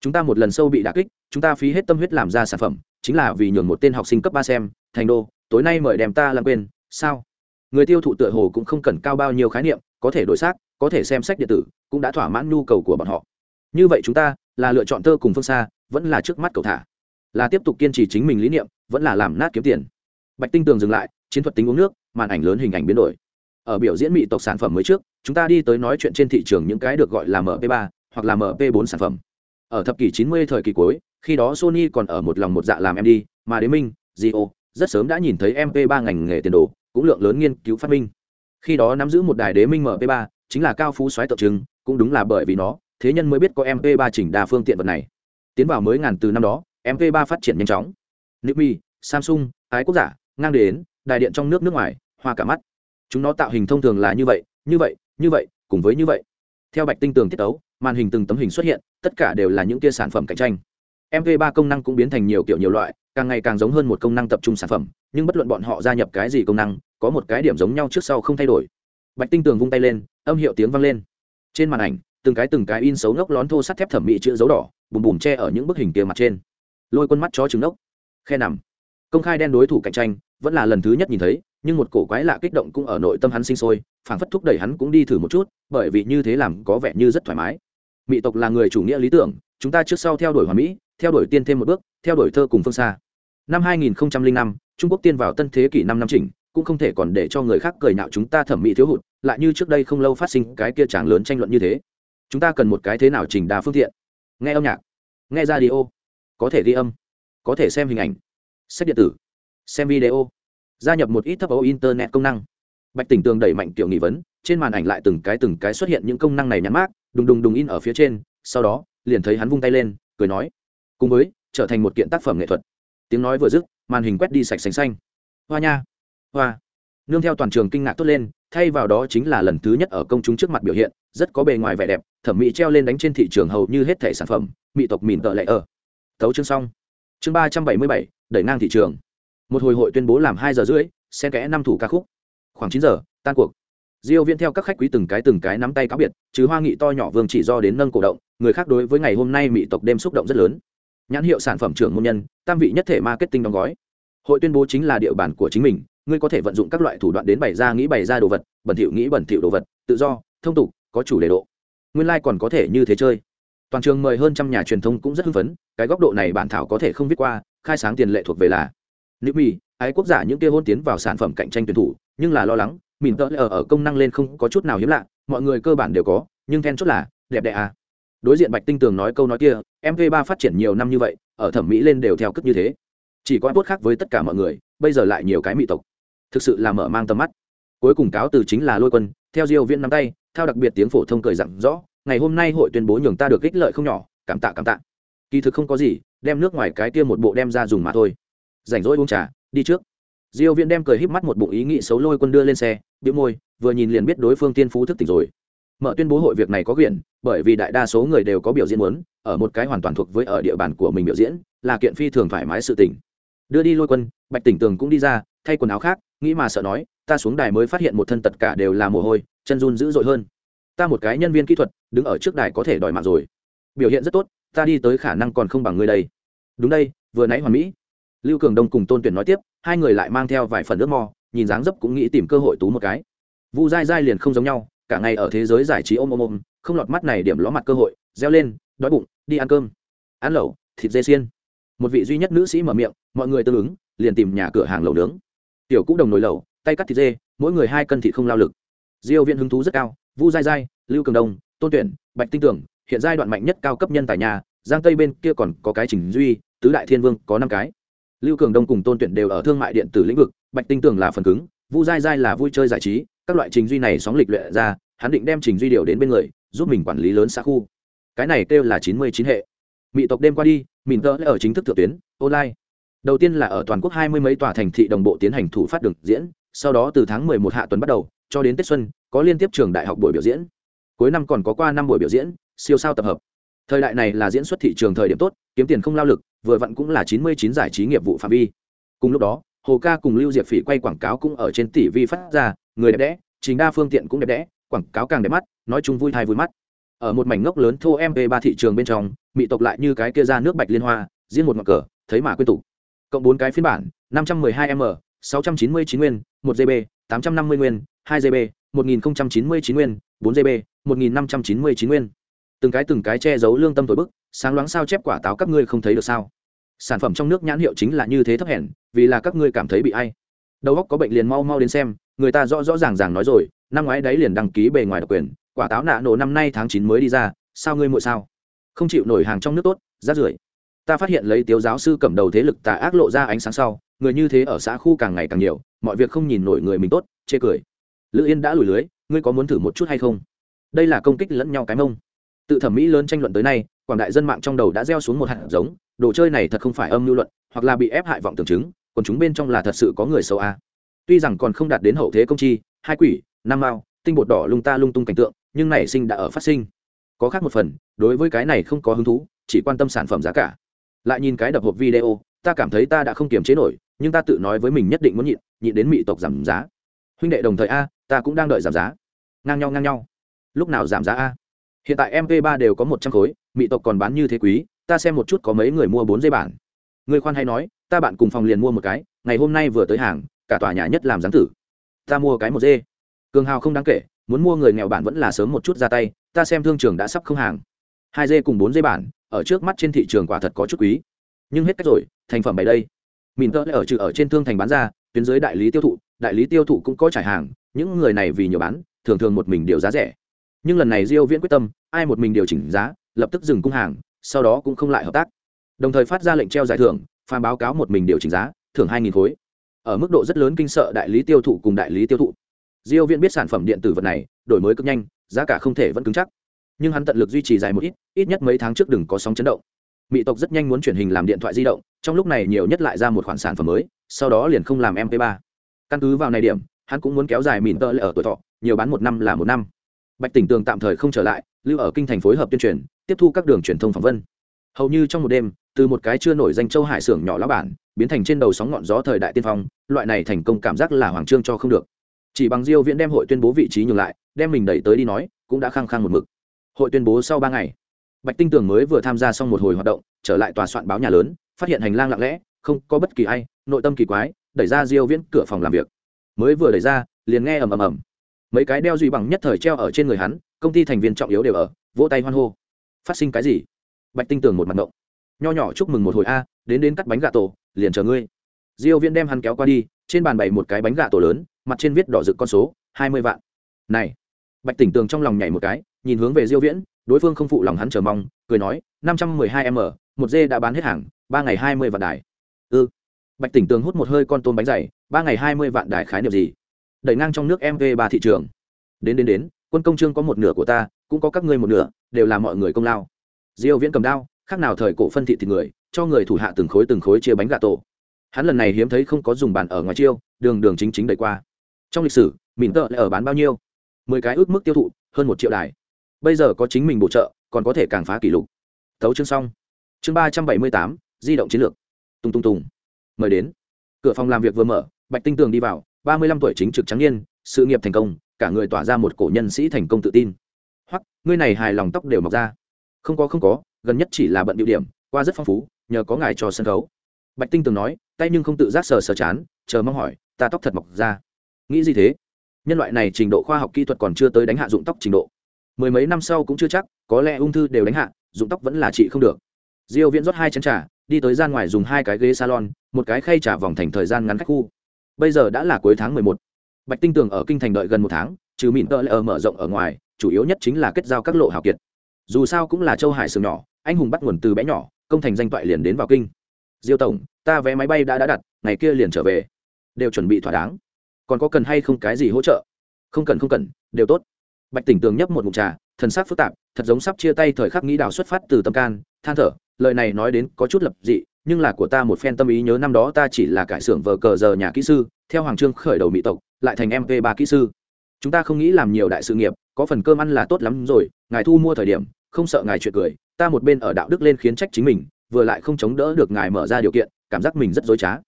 Chúng ta một lần sâu bị đà kích, chúng ta phí hết tâm huyết làm ra sản phẩm, chính là vì nhường một tên học sinh cấp ba xem, thành đô, tối nay mời đem ta làm quên, sao? Người tiêu thụ tựa hồ cũng không cần cao bao nhiêu khái niệm, có thể đổi xác, có thể xem sách điện tử, cũng đã thỏa mãn nhu cầu của bọn họ. Như vậy chúng ta là lựa chọn thơ cùng phương xa, vẫn là trước mắt cầu thả. Là tiếp tục kiên trì chính mình lý niệm, vẫn là làm nát kiếm tiền. Bạch tinh tường dừng lại, chiến thuật tính uống nước, màn ảnh lớn hình ảnh biến đổi. Ở biểu diễn mỹ tộc sản phẩm mới trước chúng ta đi tới nói chuyện trên thị trường những cái được gọi là mp 3 hoặc là mp 4 sản phẩm. Ở thập kỷ 90 thời kỳ cuối khi đó sony còn ở một lòng một dạ làm md mà đế minh Gio rất sớm đã nhìn thấy mp 3 ngành nghề tiền đồ cũng lượng lớn nghiên cứu phát minh. Khi đó nắm giữ một đài đế minh mp 3 chính là cao phú xoáy tượng trưng cũng đúng là bởi vì nó thế nhân mới biết có mp 3 chỉnh đa phương tiện vật này. Tiến vào mới ngàn từ năm đó mp 3 phát triển nhanh chóng. Nipmi, Samsung, ái quốc giả, ngang đến, đài điện trong nước nước ngoài, hoa cả mắt. Chúng nó tạo hình thông thường là như vậy như vậy như vậy, cùng với như vậy, theo bạch tinh tường tiết tấu, màn hình từng tấm hình xuất hiện, tất cả đều là những kia sản phẩm cạnh tranh. Mv ba công năng cũng biến thành nhiều kiểu nhiều loại, càng ngày càng giống hơn một công năng tập trung sản phẩm, nhưng bất luận bọn họ gia nhập cái gì công năng, có một cái điểm giống nhau trước sau không thay đổi. Bạch tinh tường vung tay lên, âm hiệu tiếng vang lên. Trên màn ảnh, từng cái từng cái in xấu ngốc lón thô sắt thép thẩm mỹ chữ dấu đỏ, bùm bùm che ở những bức hình kia mặt trên. Lôi quân mắt chó trứng ốc khe nằm. Công khai đen đối thủ cạnh tranh, vẫn là lần thứ nhất nhìn thấy nhưng một cổ quái lạ kích động cũng ở nội tâm hắn sinh sôi phảng phất thúc đẩy hắn cũng đi thử một chút bởi vì như thế làm có vẻ như rất thoải mái. Mỹ tộc là người chủ nghĩa lý tưởng chúng ta trước sau theo đuổi hoàn mỹ theo đuổi tiên thêm một bước theo đuổi thơ cùng phương xa. Năm 2005, trung quốc tiên vào tân thế kỷ năm năm chỉnh cũng không thể còn để cho người khác cười nhạo chúng ta thẩm mỹ thiếu hụt lại như trước đây không lâu phát sinh cái kia tràng lớn tranh luận như thế. Chúng ta cần một cái thế nào chỉnh đa phương tiện? Nghe âm nhạc nghe radio có thể ghi âm có thể xem hình ảnh sách điện tử xem video gia nhập một ít thấp ấu internet công năng. Bạch tỉnh tường đẩy mạnh tiểu nghị vấn, trên màn ảnh lại từng cái từng cái xuất hiện những công năng này nhắn mát đùng đùng đùng in ở phía trên, sau đó, liền thấy hắn vung tay lên, cười nói, cùng với, trở thành một kiện tác phẩm nghệ thuật. Tiếng nói vừa dứt, màn hình quét đi sạch sành xanh. Hoa nha, hoa. Nương theo toàn trường kinh ngạc tốt lên, thay vào đó chính là lần thứ nhất ở công chúng trước mặt biểu hiện, rất có bề ngoài vẻ đẹp, thẩm mỹ treo lên đánh trên thị trường hầu như hết thể sản phẩm, mỹ tộc mìn tợ lệ ở. Thấu chương xong. Chương ba trăm bảy mươi bảy, đẩy ngang thị trường một hồi hội tuyên bố làm hai giờ rưỡi, xen kẽ năm thủ ca khúc. Khoảng chín giờ, tan cuộc. Diêu viễn theo các khách quý từng cái từng cái nắm tay cáo biệt chứ hoa nghị to nhỏ vương chỉ do đến nâng cổ động, người khác đối với ngày hôm nay mỹ tộc đêm xúc động rất lớn. Nhãn hiệu sản phẩm trưởng môn nhân, tam vị nhất thể marketing đóng gói. Hội tuyên bố chính là địa bàn của chính mình, ngươi có thể vận dụng các loại thủ đoạn đến bày ra nghĩ bày ra đồ vật, bẩn thỉu nghĩ bẩn thỉu đồ vật, tự do, thông tục, có chủ đề độ. Nguyên lai còn có thể như thế chơi. Toàn trường mời hơn trăm nhà truyền thông cũng rất hưng phấn, cái góc độ này bản thảo có thể không viết qua, khai sáng tiền lệ thuộc về là nữ mỹ ái quốc giả những kia hôn tiến vào sản phẩm cạnh tranh tuyển thủ, nhưng là lo lắng mìn tợ ở ở công năng lên không có chút nào hiếm lạ, mọi người cơ bản đều có, nhưng then chốt là, đẹp đẽ à. Đối diện bạch tinh tường nói câu nói kia mv ba phát triển nhiều năm như vậy, ở thẩm mỹ lên đều theo cất như thế. Chỉ có tốt khác với tất cả mọi người, bây giờ lại nhiều cái mỹ tộc. Thực sự là mở mang tầm mắt. Cuối cùng cáo từ chính là lôi quân, theo diêu viên nắm tay theo đặc biệt tiếng phổ thông cười dặn rõ ngày hôm nay hội tuyên bố nhường ta được ích lợi không nhỏ, cảm tạ cảm tạ. Kỳ thực không có gì, đem nước ngoài cái kia một bộ đem ra dùng mà thôi rảnh rỗi uống trà, đi trước. Diêu viên đem cười híp mắt một bụng ý nghĩ xấu lôi quân đưa lên xe, bĩu môi, vừa nhìn liền biết đối phương tiên phú thức tỉnh rồi. Mở tuyên bố hội việc này có quyền bởi vì đại đa số người đều có biểu diễn muốn, ở một cái hoàn toàn thuộc với ở địa bàn của mình biểu diễn, là kiện phi thường thoải mái sự tình. Đưa đi lôi quân, bạch tỉnh tường cũng đi ra, thay quần áo khác, nghĩ mà sợ nói, ta xuống đài mới phát hiện một thân tất cả đều là mồ hôi, chân run dữ dội hơn. Ta một cái nhân viên kỹ thuật, đứng ở trước đài có thể đòi mạng rồi. Biểu hiện rất tốt, ta đi tới khả năng còn không bằng ngươi đây. Đúng đây, vừa nãy hoàn mỹ lưu cường đông cùng tôn tuyển nói tiếp, hai người lại mang theo vài phần nước mò nhìn dáng dấp cũng nghĩ tìm cơ hội tú một cái. Vu dai dai liền không giống nhau, cả ngày ở thế giới giải trí ôm ôm ôm, không lọt mắt này điểm ló mặt cơ hội, reo lên, đói bụng, đi ăn cơm. Ăn lẩu, thịt dê xiên. Một vị duy nhất nữ sĩ mở miệng, mọi người tương ứng, liền tìm nhà cửa hàng lẩu nướng. Tiểu cũ đồng nồi lẩu, tay cắt thịt dê, mỗi người hai cân thịt không lao lực. Diêu viện hứng thú rất cao, vu dai dai lưu cường đông, tôn tuyển, bạch tinh tưởng, hiện giai đoạn mạnh nhất cao cấp nhân tại nhà, giang tây bên kia còn có cái trình duy, tứ đại thiên vương có năm cái lưu cường đông cùng tôn tuyển đều ở thương mại điện tử lĩnh vực, bạch tinh tưởng là phần cứng, vu dai dai là vui chơi giải trí, các loại trình duy này sóng lịch luyện ra, hắn định đem trình duy điều đến bên người, giúp mình quản lý lớn xã khu. Cái này kêu là chín mươi chín hệ. Mỹ tộc đêm qua đi mìn tơ ở chính thức thượng tuyến, online. Đầu tiên là ở toàn quốc hai mươi mấy tòa thành thị đồng bộ tiến hành thủ phát đường diễn, sau đó từ tháng mười một hạ tuần bắt đầu, cho đến tết xuân, có liên tiếp trường đại học buổi biểu diễn. Cuối năm còn có qua năm buổi biểu diễn, siêu sao tập hợp. Thời đại này là diễn xuất thị trường thời điểm tốt, kiếm tiền không lao lực vừa vặn cũng là chín mươi chín giải trí nghiệp vụ phạm vi. Cùng lúc đó, hồ ca cùng lưu diệp phỉ quay quảng cáo cũng ở trên tỷ vi phát ra, người đẹp đẽ chính đa phương tiện cũng đẹp đẽ, quảng cáo càng đẹp mắt, nói chung vui thai vui mắt. Ở một mảnh ngốc lớn thô mp ba thị trường bên trong, mỹ tộc lại như cái kia ra nước bạch liên hoa, riêng một ngọn cờ, thấy mà quên tụ cộng bốn cái phiên bản, năm trăm mười hai m, sáu trăm chín mươi chín nguyên, một gb tám trăm năm mươi nguyên, hai gb một nghìn chín mươi chín nguyên, bốn gb một nghìn năm trăm chín mươi chín nguyên. Từng cái từng cái che giấu lương tâm thổi bức sáng loáng sao chép quả táo các ngươi không thấy được sao? Sản phẩm trong nước nhãn hiệu chính là như thế thấp hèn, vì là các ngươi cảm thấy bị ai? Đầu óc có bệnh liền mau mau đến xem, người ta rõ rõ ràng ràng nói rồi, năm ngoái đấy liền đăng ký bề ngoài độc quyền, quả táo nạ nổ năm nay tháng chín mới đi ra, sao ngươi muội sao? Không chịu nổi hàng trong nước tốt, rát rưởi. Ta phát hiện lấy tiếu giáo sư cầm đầu thế lực tà ác lộ ra ánh sáng sau, người như thế ở xã khu càng ngày càng nhiều, mọi việc không nhìn nổi người mình tốt, chê cười. Lữ yên đã lùi lưới, ngươi có muốn thử một chút hay không? Đây là công kích lẫn nhau cái mông. Tự thẩm mỹ lớn tranh luận tới nay quảng đại dân mạng trong đầu đã gieo xuống một hạt giống, đồ chơi này thật không phải âm lưu luận, hoặc là bị ép hại vọng tưởng chứng, còn chúng bên trong là thật sự có người xấu a tuy rằng còn không đạt đến hậu thế công chi, hai quỷ năm mao, tinh bột đỏ lung ta lung tung cảnh tượng, nhưng nảy sinh đã ở phát sinh. Có khác một phần, đối với cái này không có hứng thú, chỉ quan tâm sản phẩm giá cả. Lại nhìn cái đập hộp video, ta cảm thấy ta đã không kiềm chế nổi, nhưng ta tự nói với mình nhất định muốn nhịn nhịn đến mỹ tộc giảm giá. Huynh đệ đồng thời a, ta cũng đang đợi giảm giá. Ngang nhau ngang nhau. Lúc nào giảm giá a? Hiện tại mp 3 đều có một trăm khối mỹ tộc còn bán như thế quý, ta xem một chút có mấy người mua bốn dây bản. Người khoan hay nói, ta bạn cùng phòng liền mua một cái, ngày hôm nay vừa tới hàng, cả tòa nhà nhất làm giáng tử. Ta mua cái một dê. Cường hào không đáng kể, muốn mua người nghèo bản vẫn là sớm một chút ra tay, ta xem thương trường đã sắp không hàng. Hai dê cùng bốn dây bản, ở trước mắt trên thị trường quả thật có chút quý. Nhưng hết cách rồi, thành phẩm bày đây. Mìn tơ ở trừ ở trên thương thành bán ra, tuyến dưới đại lý tiêu thụ, đại lý tiêu thụ cũng có trải hàng, những người này vì nhiều bán, thường thường một mình đều giá rẻ nhưng lần này diêu viễn quyết tâm, ai một mình điều chỉnh giá, lập tức dừng cung hàng, sau đó cũng không lại hợp tác. Đồng thời phát ra lệnh treo giải thưởng, phàm báo cáo một mình điều chỉnh giá, thưởng 2.000 khối. Ở mức độ rất lớn kinh sợ đại lý tiêu thụ cùng đại lý tiêu thụ. Diêu viễn biết sản phẩm điện tử vật này, đổi mới cực nhanh, giá cả không thể vẫn cứng chắc. Nhưng hắn tận lực duy trì dài một ít ít nhất mấy tháng trước đừng có sóng chấn động. Mỹ tộc rất nhanh muốn chuyển hình làm điện thoại di động, trong lúc này nhiều nhất lại ra một khoản sản phẩm mới, sau đó liền không làm mp 3 căn cứ vào này điểm, hắn cũng muốn kéo dài mìn tơ lệ ở tuổi thọ, nhiều bán một năm là một năm bạch tỉnh tường tạm thời không trở lại, lưu ở kinh thành phối hợp tuyên truyền, tiếp thu các đường truyền thông phỏng vân hầu như trong một đêm, từ một cái chưa nổi danh châu hải xưởng nhỏ lá bản, biến thành trên đầu sóng ngọn gió thời đại tiên phong, loại này thành công cảm giác là hoàng trương cho không được. Chỉ bằng diêu viễn đem hội tuyên bố vị trí nhường lại, đem mình đẩy tới đi nói, cũng đã khăng khăng một mực. Hội tuyên bố sau ba ngày, bạch tinh tường mới vừa tham gia xong một hồi hoạt động, trở lại tòa soạn báo nhà lớn, phát hiện hành lang lặng lẽ, không có bất kỳ ai, nội tâm kỳ quái, đẩy ra diêu viễn cửa phòng làm việc. Mới vừa đẩy ra, liền nghe ầm ầm ầm mấy cái đeo duy bằng nhất thời treo ở trên người hắn, công ty thành viên trọng yếu đều ở, vỗ tay hoan hô. Phát sinh cái gì? Bạch tinh tường một mặt động nho nhỏ chúc mừng một hồi a, đến đến cắt bánh gà tổ, liền chờ ngươi. Diêu viễn đem hắn kéo qua đi, trên bàn bày một cái bánh gà tổ lớn, mặt trên viết đỏ rực con số, hai mươi vạn. Này! Bạch tỉnh tường trong lòng nhảy một cái, nhìn hướng về diêu viễn, đối phương không phụ lòng hắn chờ mong, cười nói, năm trăm mười hai m một dê đã bán hết hàng, ba ngày hai mươi vạn đài. Ư ừ. bạch tỉnh tường hút một hơi con tôm bánh dày, ba ngày hai mươi vạn đài khái niệm gì? Đẩy ngang trong nước mv ba thị trường. Đến đến đến, quân công trương có một nửa của ta, cũng có các ngươi một nửa, đều là mọi người công lao. Diêu viễn cầm đao, khác nào thời cổ phân thị thịt người, cho người thủ hạ từng khối từng khối chia bánh gà tổ. Hắn lần này hiếm thấy không có dùng bàn ở ngoài chiêu, đường đường chính chính đẩy qua. Trong lịch sử mìn tợ lại ở bán bao nhiêu? Mười cái ước mức tiêu thụ, hơn một triệu đài. Bây giờ có chính mình bổ trợ, còn có thể càng phá kỷ lục. Thấu chương xong. Chương ba trăm bảy mươi tám, di động chiến lược. Tung tung tùng. Mời đến. Cửa phòng làm việc vừa mở, bạch tinh tường đi vào ba mươi lăm tuổi chính trực trắng niên, sự nghiệp thành công, cả người tỏa ra một cổ nhân sĩ thành công tự tin. Hoặc, ngươi này hài lòng tóc đều mọc ra. Không có không có, gần nhất chỉ là bận điệu điểm, qua rất phong phú, nhờ có ngài cho sân khấu. Bạch tinh tường nói, tay nhưng không tự giác sờ sờ chán, chờ mong hỏi, ta tóc thật mọc ra. Nghĩ gì thế? Nhân loại này trình độ khoa học kỹ thuật còn chưa tới đánh hạ dụng tóc trình độ. Mười mấy năm sau cũng chưa chắc, có lẽ ung thư đều đánh hạ, dụng tóc vẫn là trị không được. Diêu viễn rót hai chén trà, đi tới gian ngoài dùng hai cái ghế salon, một cái khay trà vòng thành thời gian ngắn khách khu bây giờ đã là cuối tháng 11. bạch tinh tường ở kinh thành đợi gần một tháng, trừ mịn tợ lệ ở mở rộng ở ngoài, chủ yếu nhất chính là kết giao các lộ hào kiệt. Dù sao cũng là châu hải sừng nhỏ, anh hùng bắt nguồn từ bé nhỏ, công thành danh toại liền đến vào kinh. Diêu tổng, ta vé máy bay đã đã đặt, ngày kia liền trở về. Đều chuẩn bị thỏa đáng. Còn có cần hay không cái gì hỗ trợ? Không cần không cần, đều tốt. Bạch tỉnh tường nhấp một ngụm trà, thần sắc phức tạp, thật giống sắp chia tay thời khắc nghĩ đào xuất phát từ tâm can, than thở, lời này nói đến có chút lập dị nhưng là của ta một phen tâm ý nhớ năm đó ta chỉ là cải xưởng vờ cờ giờ nhà kỹ sư, theo hoàng trương khởi đầu mỹ tộc, lại thành mv ba kỹ sư. Chúng ta không nghĩ làm nhiều đại sự nghiệp, có phần cơm ăn là tốt lắm rồi, ngài thu mua thời điểm, không sợ ngài chuyện cười, ta một bên ở đạo đức lên khiến trách chính mình, vừa lại không chống đỡ được ngài mở ra điều kiện, cảm giác mình rất dối trá.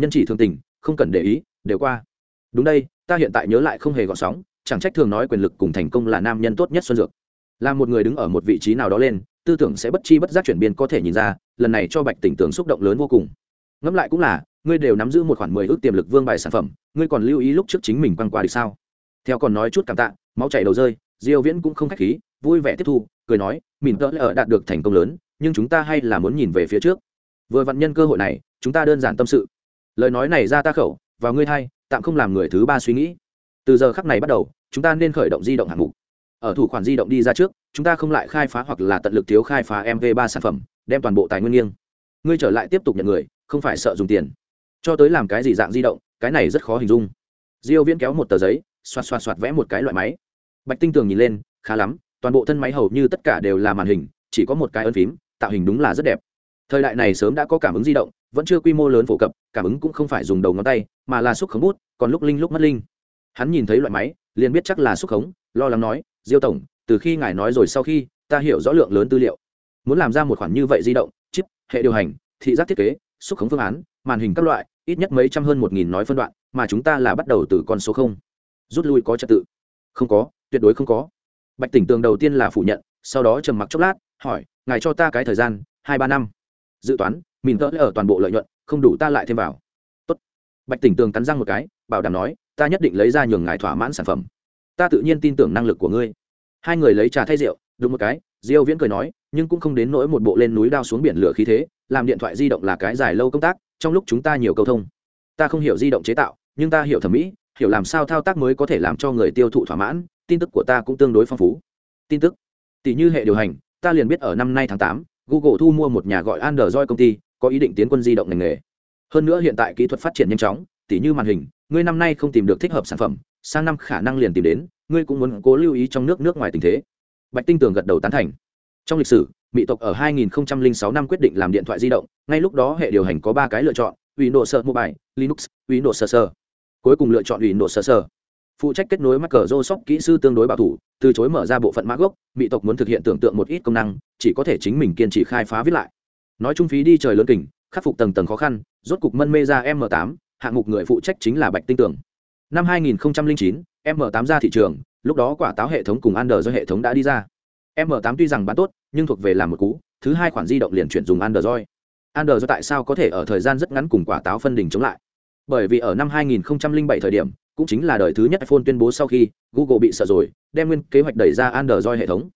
Nhân chỉ thường tình, không cần để ý, đều qua. Đúng đây, ta hiện tại nhớ lại không hề gọn sóng, chẳng trách thường nói quyền lực cùng thành công là nam nhân tốt nhất xuân dược. Là một người đứng ở một vị trí nào đó lên tư tưởng sẽ bất chi bất giác chuyển biến có thể nhìn ra, lần này cho bạch tỉnh tưởng xúc động lớn vô cùng. Ngẫm lại cũng là, ngươi đều nắm giữ một khoản mười ước tiềm lực vương bài sản phẩm, ngươi còn lưu ý lúc trước chính mình quăng qua đi sao? Theo còn nói chút cảm tạ, máu chảy đầu rơi, diêu viễn cũng không khách khí, vui vẻ tiếp thu, cười nói mình tớ ở đạt được thành công lớn, nhưng chúng ta hay là muốn nhìn về phía trước. Vừa vặn nhân cơ hội này, chúng ta đơn giản tâm sự. Lời nói này ra ta khẩu và ngươi thay, tạm không làm người thứ ba suy nghĩ. Từ giờ khắc này bắt đầu, chúng ta nên khởi động di động hạng mục ở thủ khoản di động đi ra trước, chúng ta không lại khai phá hoặc là tận lực thiếu khai phá mv ba sản phẩm, đem toàn bộ tài nguyên nghiêng. Ngươi trở lại tiếp tục nhận người, không phải sợ dùng tiền. Cho tới làm cái gì dạng di động, cái này rất khó hình dung. Diêu viễn kéo một tờ giấy, xoạt xoạt xoạt vẽ một cái loại máy. Bạch tinh tường nhìn lên, khá lắm, toàn bộ thân máy hầu như tất cả đều là màn hình, chỉ có một cái ấn phím, tạo hình đúng là rất đẹp. Thời đại này sớm đã có cảm ứng di động, vẫn chưa quy mô lớn phổ cập, cảm ứng cũng không phải dùng đầu ngón tay, mà là xúc khống bút, còn lúc linh lúc mất linh. Hắn nhìn thấy loại máy liền biết chắc là xúc khống, lo lắng nói, diêu tổng, từ khi ngài nói rồi sau khi, ta hiểu rõ lượng lớn tư liệu. Muốn làm ra một khoản như vậy di động, chip, hệ điều hành, thị giác thiết kế, xúc khống phương án, màn hình các loại, ít nhất mấy trăm hơn một nghìn nói phân đoạn, mà chúng ta là bắt đầu từ con số không. Rút lui có trật tự. Không có, tuyệt đối không có. Bạch tỉnh tường đầu tiên là phủ nhận, sau đó trầm mặc chốc lát, hỏi, ngài cho ta cái thời gian, hai ba năm. Dự toán mìn tỡ ở toàn bộ lợi nhuận, không đủ ta lại thêm vào. Tốt. bạch tỉnh tường cắn răng một cái, bảo đảm nói ta nhất định lấy ra nhường ngài thỏa mãn sản phẩm. Ta tự nhiên tin tưởng năng lực của ngươi. Hai người lấy trà thay rượu đúng một cái diêu viễn cười nói nhưng cũng không đến nỗi một bộ lên núi đao xuống biển lửa khí thế làm điện thoại di động là cái dài lâu công tác trong lúc chúng ta nhiều câu thông. Ta không hiểu di động chế tạo nhưng ta hiểu thẩm mỹ hiểu làm sao thao tác mới có thể làm cho người tiêu thụ thỏa mãn tin tức của ta cũng tương đối phong phú. Tin tức? Tỷ như hệ điều hành ta liền biết ở năm nay tháng 8, google thu mua một nhà gọi android công ty có ý định tiến quân di động ngành nghề. Hơn nữa hiện tại kỹ thuật phát triển nhanh chóng Tỉ như màn hình ngươi năm nay không tìm được thích hợp sản phẩm sang năm khả năng liền tìm đến ngươi cũng muốn cố lưu ý trong nước nước ngoài tình thế bạch tinh tường gật đầu tán thành trong lịch sử mỹ tộc ở 2006 năm quyết định làm điện thoại di động ngay lúc đó hệ điều hành có ba cái lựa chọn windows server mobile linux windows sơ. cuối cùng lựa chọn windows sơ. phụ trách kết nối Microsoft kỹ sư tương đối bảo thủ, từ chối mở ra bộ phận mã gốc, mỹ tộc muốn thực hiện tưởng tượng một ít công năng, chỉ có thể chính mình kiên trì khai phá viết lại. Nói chung phí đi trời lớn kình, khắc phục tầng tầng khó khăn, rốt cục mân mê ra M8, hạng mục người phụ trách chính là Bạch Tinh tường. Năm 2009, M8 ra thị trường, lúc đó quả táo hệ thống cùng Android hệ thống đã đi ra. M8 tuy rằng bán tốt, nhưng thuộc về làm một cú, thứ hai khoản di động liền chuyển dùng Android. Android tại sao có thể ở thời gian rất ngắn cùng quả táo phân đỉnh chống lại? Bởi vì ở năm 2007 thời điểm, cũng chính là đời thứ nhất iPhone tuyên bố sau khi Google bị sợ rồi, đem nguyên kế hoạch đẩy ra Android hệ thống.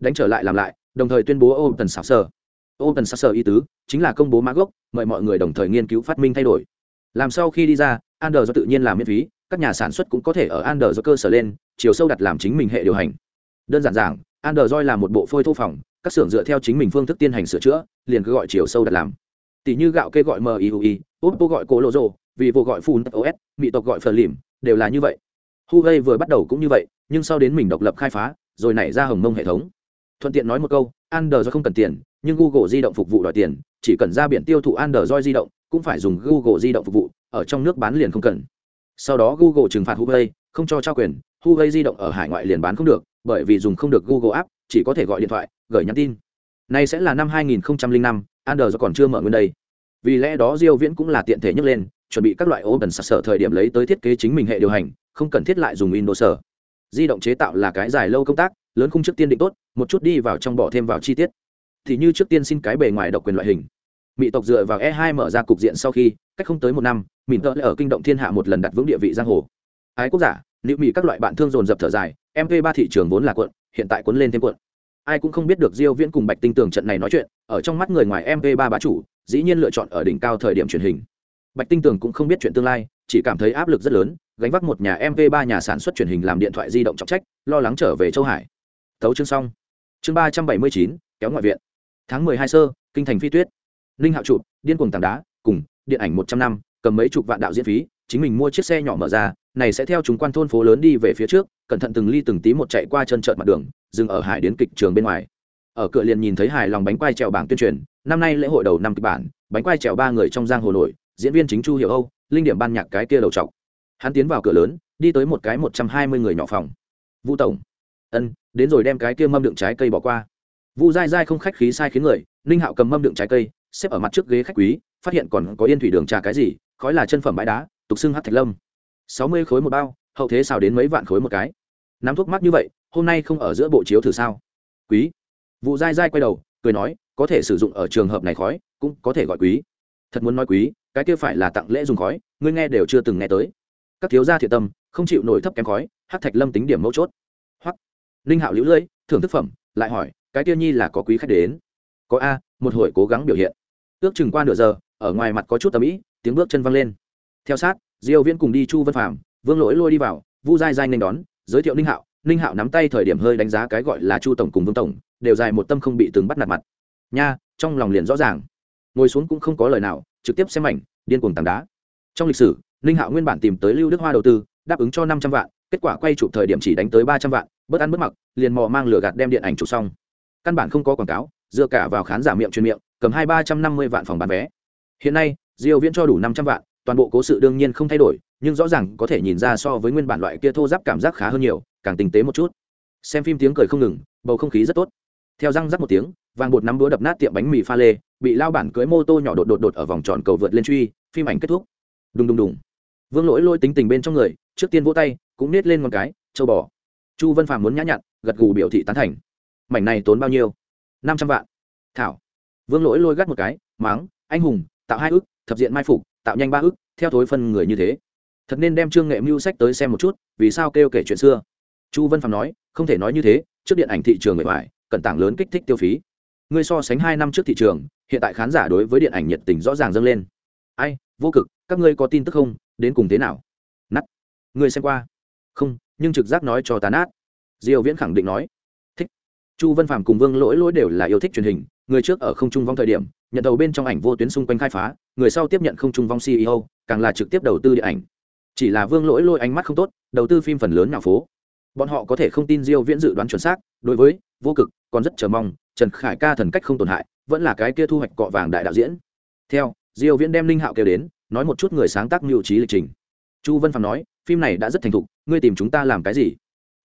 Đánh trở lại làm lại, đồng thời tuyên bố Open Source. Open Source ý tứ chính là công bố mã gốc, mời mọi người đồng thời nghiên cứu phát minh thay đổi. Làm sau khi đi ra, Android tự nhiên là miễn phí, các nhà sản xuất cũng có thể ở Android cơ sở lên, chiều sâu đặt làm chính mình hệ điều hành. Đơn giản giảng, Android là một bộ phôi thô phòng, các xưởng dựa theo chính mình phương thức tiến hành sửa chữa, liền cứ gọi chiều sâu đặt làm. Tỷ như gạo kê gọi MIUI, Oppo gọi cổ lộ rồ, vì vô gọi Phun OS, mỹ tộc gọi Phở Lìm, đều là như vậy huawei vừa bắt đầu cũng như vậy nhưng sau đến mình độc lập khai phá rồi nảy ra hồng mông hệ thống thuận tiện nói một câu android không cần tiền nhưng google di động phục vụ đòi tiền chỉ cần ra biển tiêu thụ android di động cũng phải dùng google di động phục vụ ở trong nước bán liền không cần. Sau đó google trừng phạt huawei không cho trao quyền huawei di động ở hải ngoại liền bán không được bởi vì dùng không được google app chỉ có thể gọi điện thoại gửi nhắn tin. Này sẽ là năm 2005, android còn chưa mở nguyên đây. Vì lẽ đó diêu viễn cũng là tiện thể nhấc lên chuẩn bị các loại open tần sạc sở thời điểm lấy tới thiết kế chính mình hệ điều hành không cần thiết lại dùng windows sở. Di động chế tạo là cái dài lâu công tác lớn khung trước tiên định tốt một chút đi vào trong bỏ thêm vào chi tiết. Thì như trước tiên xin cái bề ngoài độc quyền loại hình mỹ tộc dựa vào e 2 mở ra cục diện sau khi, cách không tới một năm mỹ tợ ở kinh động thiên hạ một lần đặt vững địa vị giang hồ. Ái quốc giả liệu mỹ các loại bạn thương dồn dập thở dài mp 3 thị trường vốn là quận hiện tại cuốn lên thêm quận ai cũng không biết được diêu viễn cùng bạch tinh tường trận này nói chuyện, ở trong mắt người ngoài mp 3 bá chủ, dĩ nhiên lựa chọn ở đỉnh cao thời điểm truyền hình. Bạch tinh tường cũng không biết chuyện tương lai, chỉ cảm thấy áp lực rất lớn, gánh vác một nhà mv ba nhà sản xuất truyền hình làm điện thoại di động trọng trách, lo lắng trở về châu hải. Tấu chương xong. Chương ba trăm bảy mươi chín, kéo ngoại viện. Tháng mười hai sơ, kinh thành phi tuyết ninh hạo chụp, điên cuồng tảng đá cùng điện ảnh một trăm năm cầm mấy chục vạn đạo diễn phí chính mình mua chiếc xe nhỏ mở ra này sẽ theo chúng quan thôn phố lớn đi về phía trước cẩn thận từng ly từng tí một chạy qua chân trợn mặt đường dừng ở hải đến kịch trường bên ngoài. Ở cửa liền nhìn thấy hài lòng bánh quai trèo bảng tuyên truyền năm nay lễ hội đầu năm kịch bản bánh quai trèo ba người trong giang hồ nổi diễn viên chính chu hiểu âu linh điểm ban nhạc cái kia đầu trọc. Hắn tiến vào cửa lớn đi tới một cái một trăm hai mươi người nhỏ phòng. Vu tổng. Ân đến rồi đem cái kia mâm đựng trái cây bỏ qua. Vu dai dai không khách khí sai khiến người ninh hạo cầm mâm đựng trái cây xếp ở mặt trước ghế khách quý, phát hiện còn có yên thủy đường trà cái gì, khói là chân phẩm bãi đá, tục xưng hát thạch lâm. Sáu mươi khối một bao, hậu thế xào đến mấy vạn khối một cái. Nắm thuốc mắc như vậy, hôm nay không ở giữa bộ chiếu thử sao? Quý. Vụ dai dai quay đầu, cười nói, có thể sử dụng ở trường hợp này khói, cũng có thể gọi quý. Thật muốn nói quý, cái kia phải là tặng lễ dùng khói, ngươi nghe đều chưa từng nghe tới. Các thiếu gia thiện tâm, không chịu nổi thấp kém khói, hát thạch lâm tính điểm mấu chốt. Hoặc linh hạo lũ lưỡi, thưởng thức phẩm, lại hỏi, cái kia nhi là có quý khách đến? Có a, một hồi cố gắng biểu hiện ước chừng qua nửa giờ, ở ngoài mặt có chút tầm ĩ, tiếng bước chân văng lên. Theo sát, diêu viễn cùng đi chu Văn phạm vương lỗi lôi đi vào, vu dai dai nên đón, giới thiệu ninh hạo. Ninh hạo nắm tay thời điểm hơi đánh giá cái gọi là chu tổng cùng vương tổng, đều dài một tâm không bị từng bắt nạt mặt. Nha, trong lòng liền rõ ràng. Ngồi xuống cũng không có lời nào, trực tiếp xem ảnh, điên cuồng tảng đá. Trong lịch sử, ninh hạo nguyên bản tìm tới lưu đức hoa đầu tư, đáp ứng cho năm trăm vạn, kết quả quay chụp thời điểm chỉ đánh tới ba trăm vạn bớt ăn bớt mặc, liền mò mang lửa gạt đem điện ảnh chụp xong. Căn bản không có quảng cáo, dựa cả vào khán giả miệng truyền miệng cầm hai ba trăm năm mươi vạn phòng bán vé. Hiện nay, diêu viễn cho đủ năm trăm vạn, toàn bộ cố sự đương nhiên không thay đổi, nhưng rõ ràng có thể nhìn ra so với nguyên bản loại kia thô giáp cảm giác khá hơn nhiều, càng tinh tế một chút. Xem phim tiếng cười không ngừng, bầu không khí rất tốt. Theo răng rắc một tiếng, vàng bột nắm búa đập nát tiệm bánh mì pha lê, bị lao bản cưới mô tô nhỏ đột đột đột ở vòng tròn cầu vượt lên truy, phim ảnh kết thúc. Đùng đùng đùng. Vương lỗi lôi tính tình bên trong người, trước tiên vỗ tay, cũng nết lên một cái, châu bò. Chu vân phàm muốn nhã nhặn, gật gù biểu thị tán thành. Mảnh này tốn bao nhiêu? Năm trăm vạn. Thảo vương lỗi lôi gắt một cái máng anh hùng, tạo hai ước thập diện mai phục, tạo nhanh ba ước theo thối phân người như thế. Thật nên đem trương nghệ mưu sách tới xem một chút, vì sao kêu kể chuyện xưa. Chu vân phàm nói, không thể nói như thế, trước điện ảnh thị trường người ngoài cần tảng lớn kích thích tiêu phí. Ngươi so sánh hai năm trước thị trường, hiện tại khán giả đối với điện ảnh nhiệt tình rõ ràng dâng lên. Ai, vô cực, các ngươi có tin tức không, đến cùng thế nào? Nắt ngươi xem qua. Không, nhưng trực giác nói cho tán át diêu viễn khẳng định nói. Thích. Chu vân phạm cùng vương lỗi lỗi đều là yêu thích truyền hình người trước ở không trung vong thời điểm, nhận đầu bên trong ảnh vô tuyến xung quanh khai phá, người sau tiếp nhận không trung vong ceo càng là trực tiếp đầu tư điện ảnh. Chỉ là vương lỗi lôi ánh mắt không tốt, đầu tư phim phần lớn nhỏ phố. Bọn họ có thể không tin diêu viễn dự đoán chuẩn xác, đối với vô cực, còn rất chờ mong, trần khải ca thần cách không tổn hại, vẫn là cái kia thu hoạch cọ vàng đại đạo diễn. Theo, diêu viễn đem linh hạo kêu đến, nói một chút người sáng tác mưu trí lịch trình. Chu vân phạm nói, phim này đã rất thành thục, ngươi tìm chúng ta làm cái gì?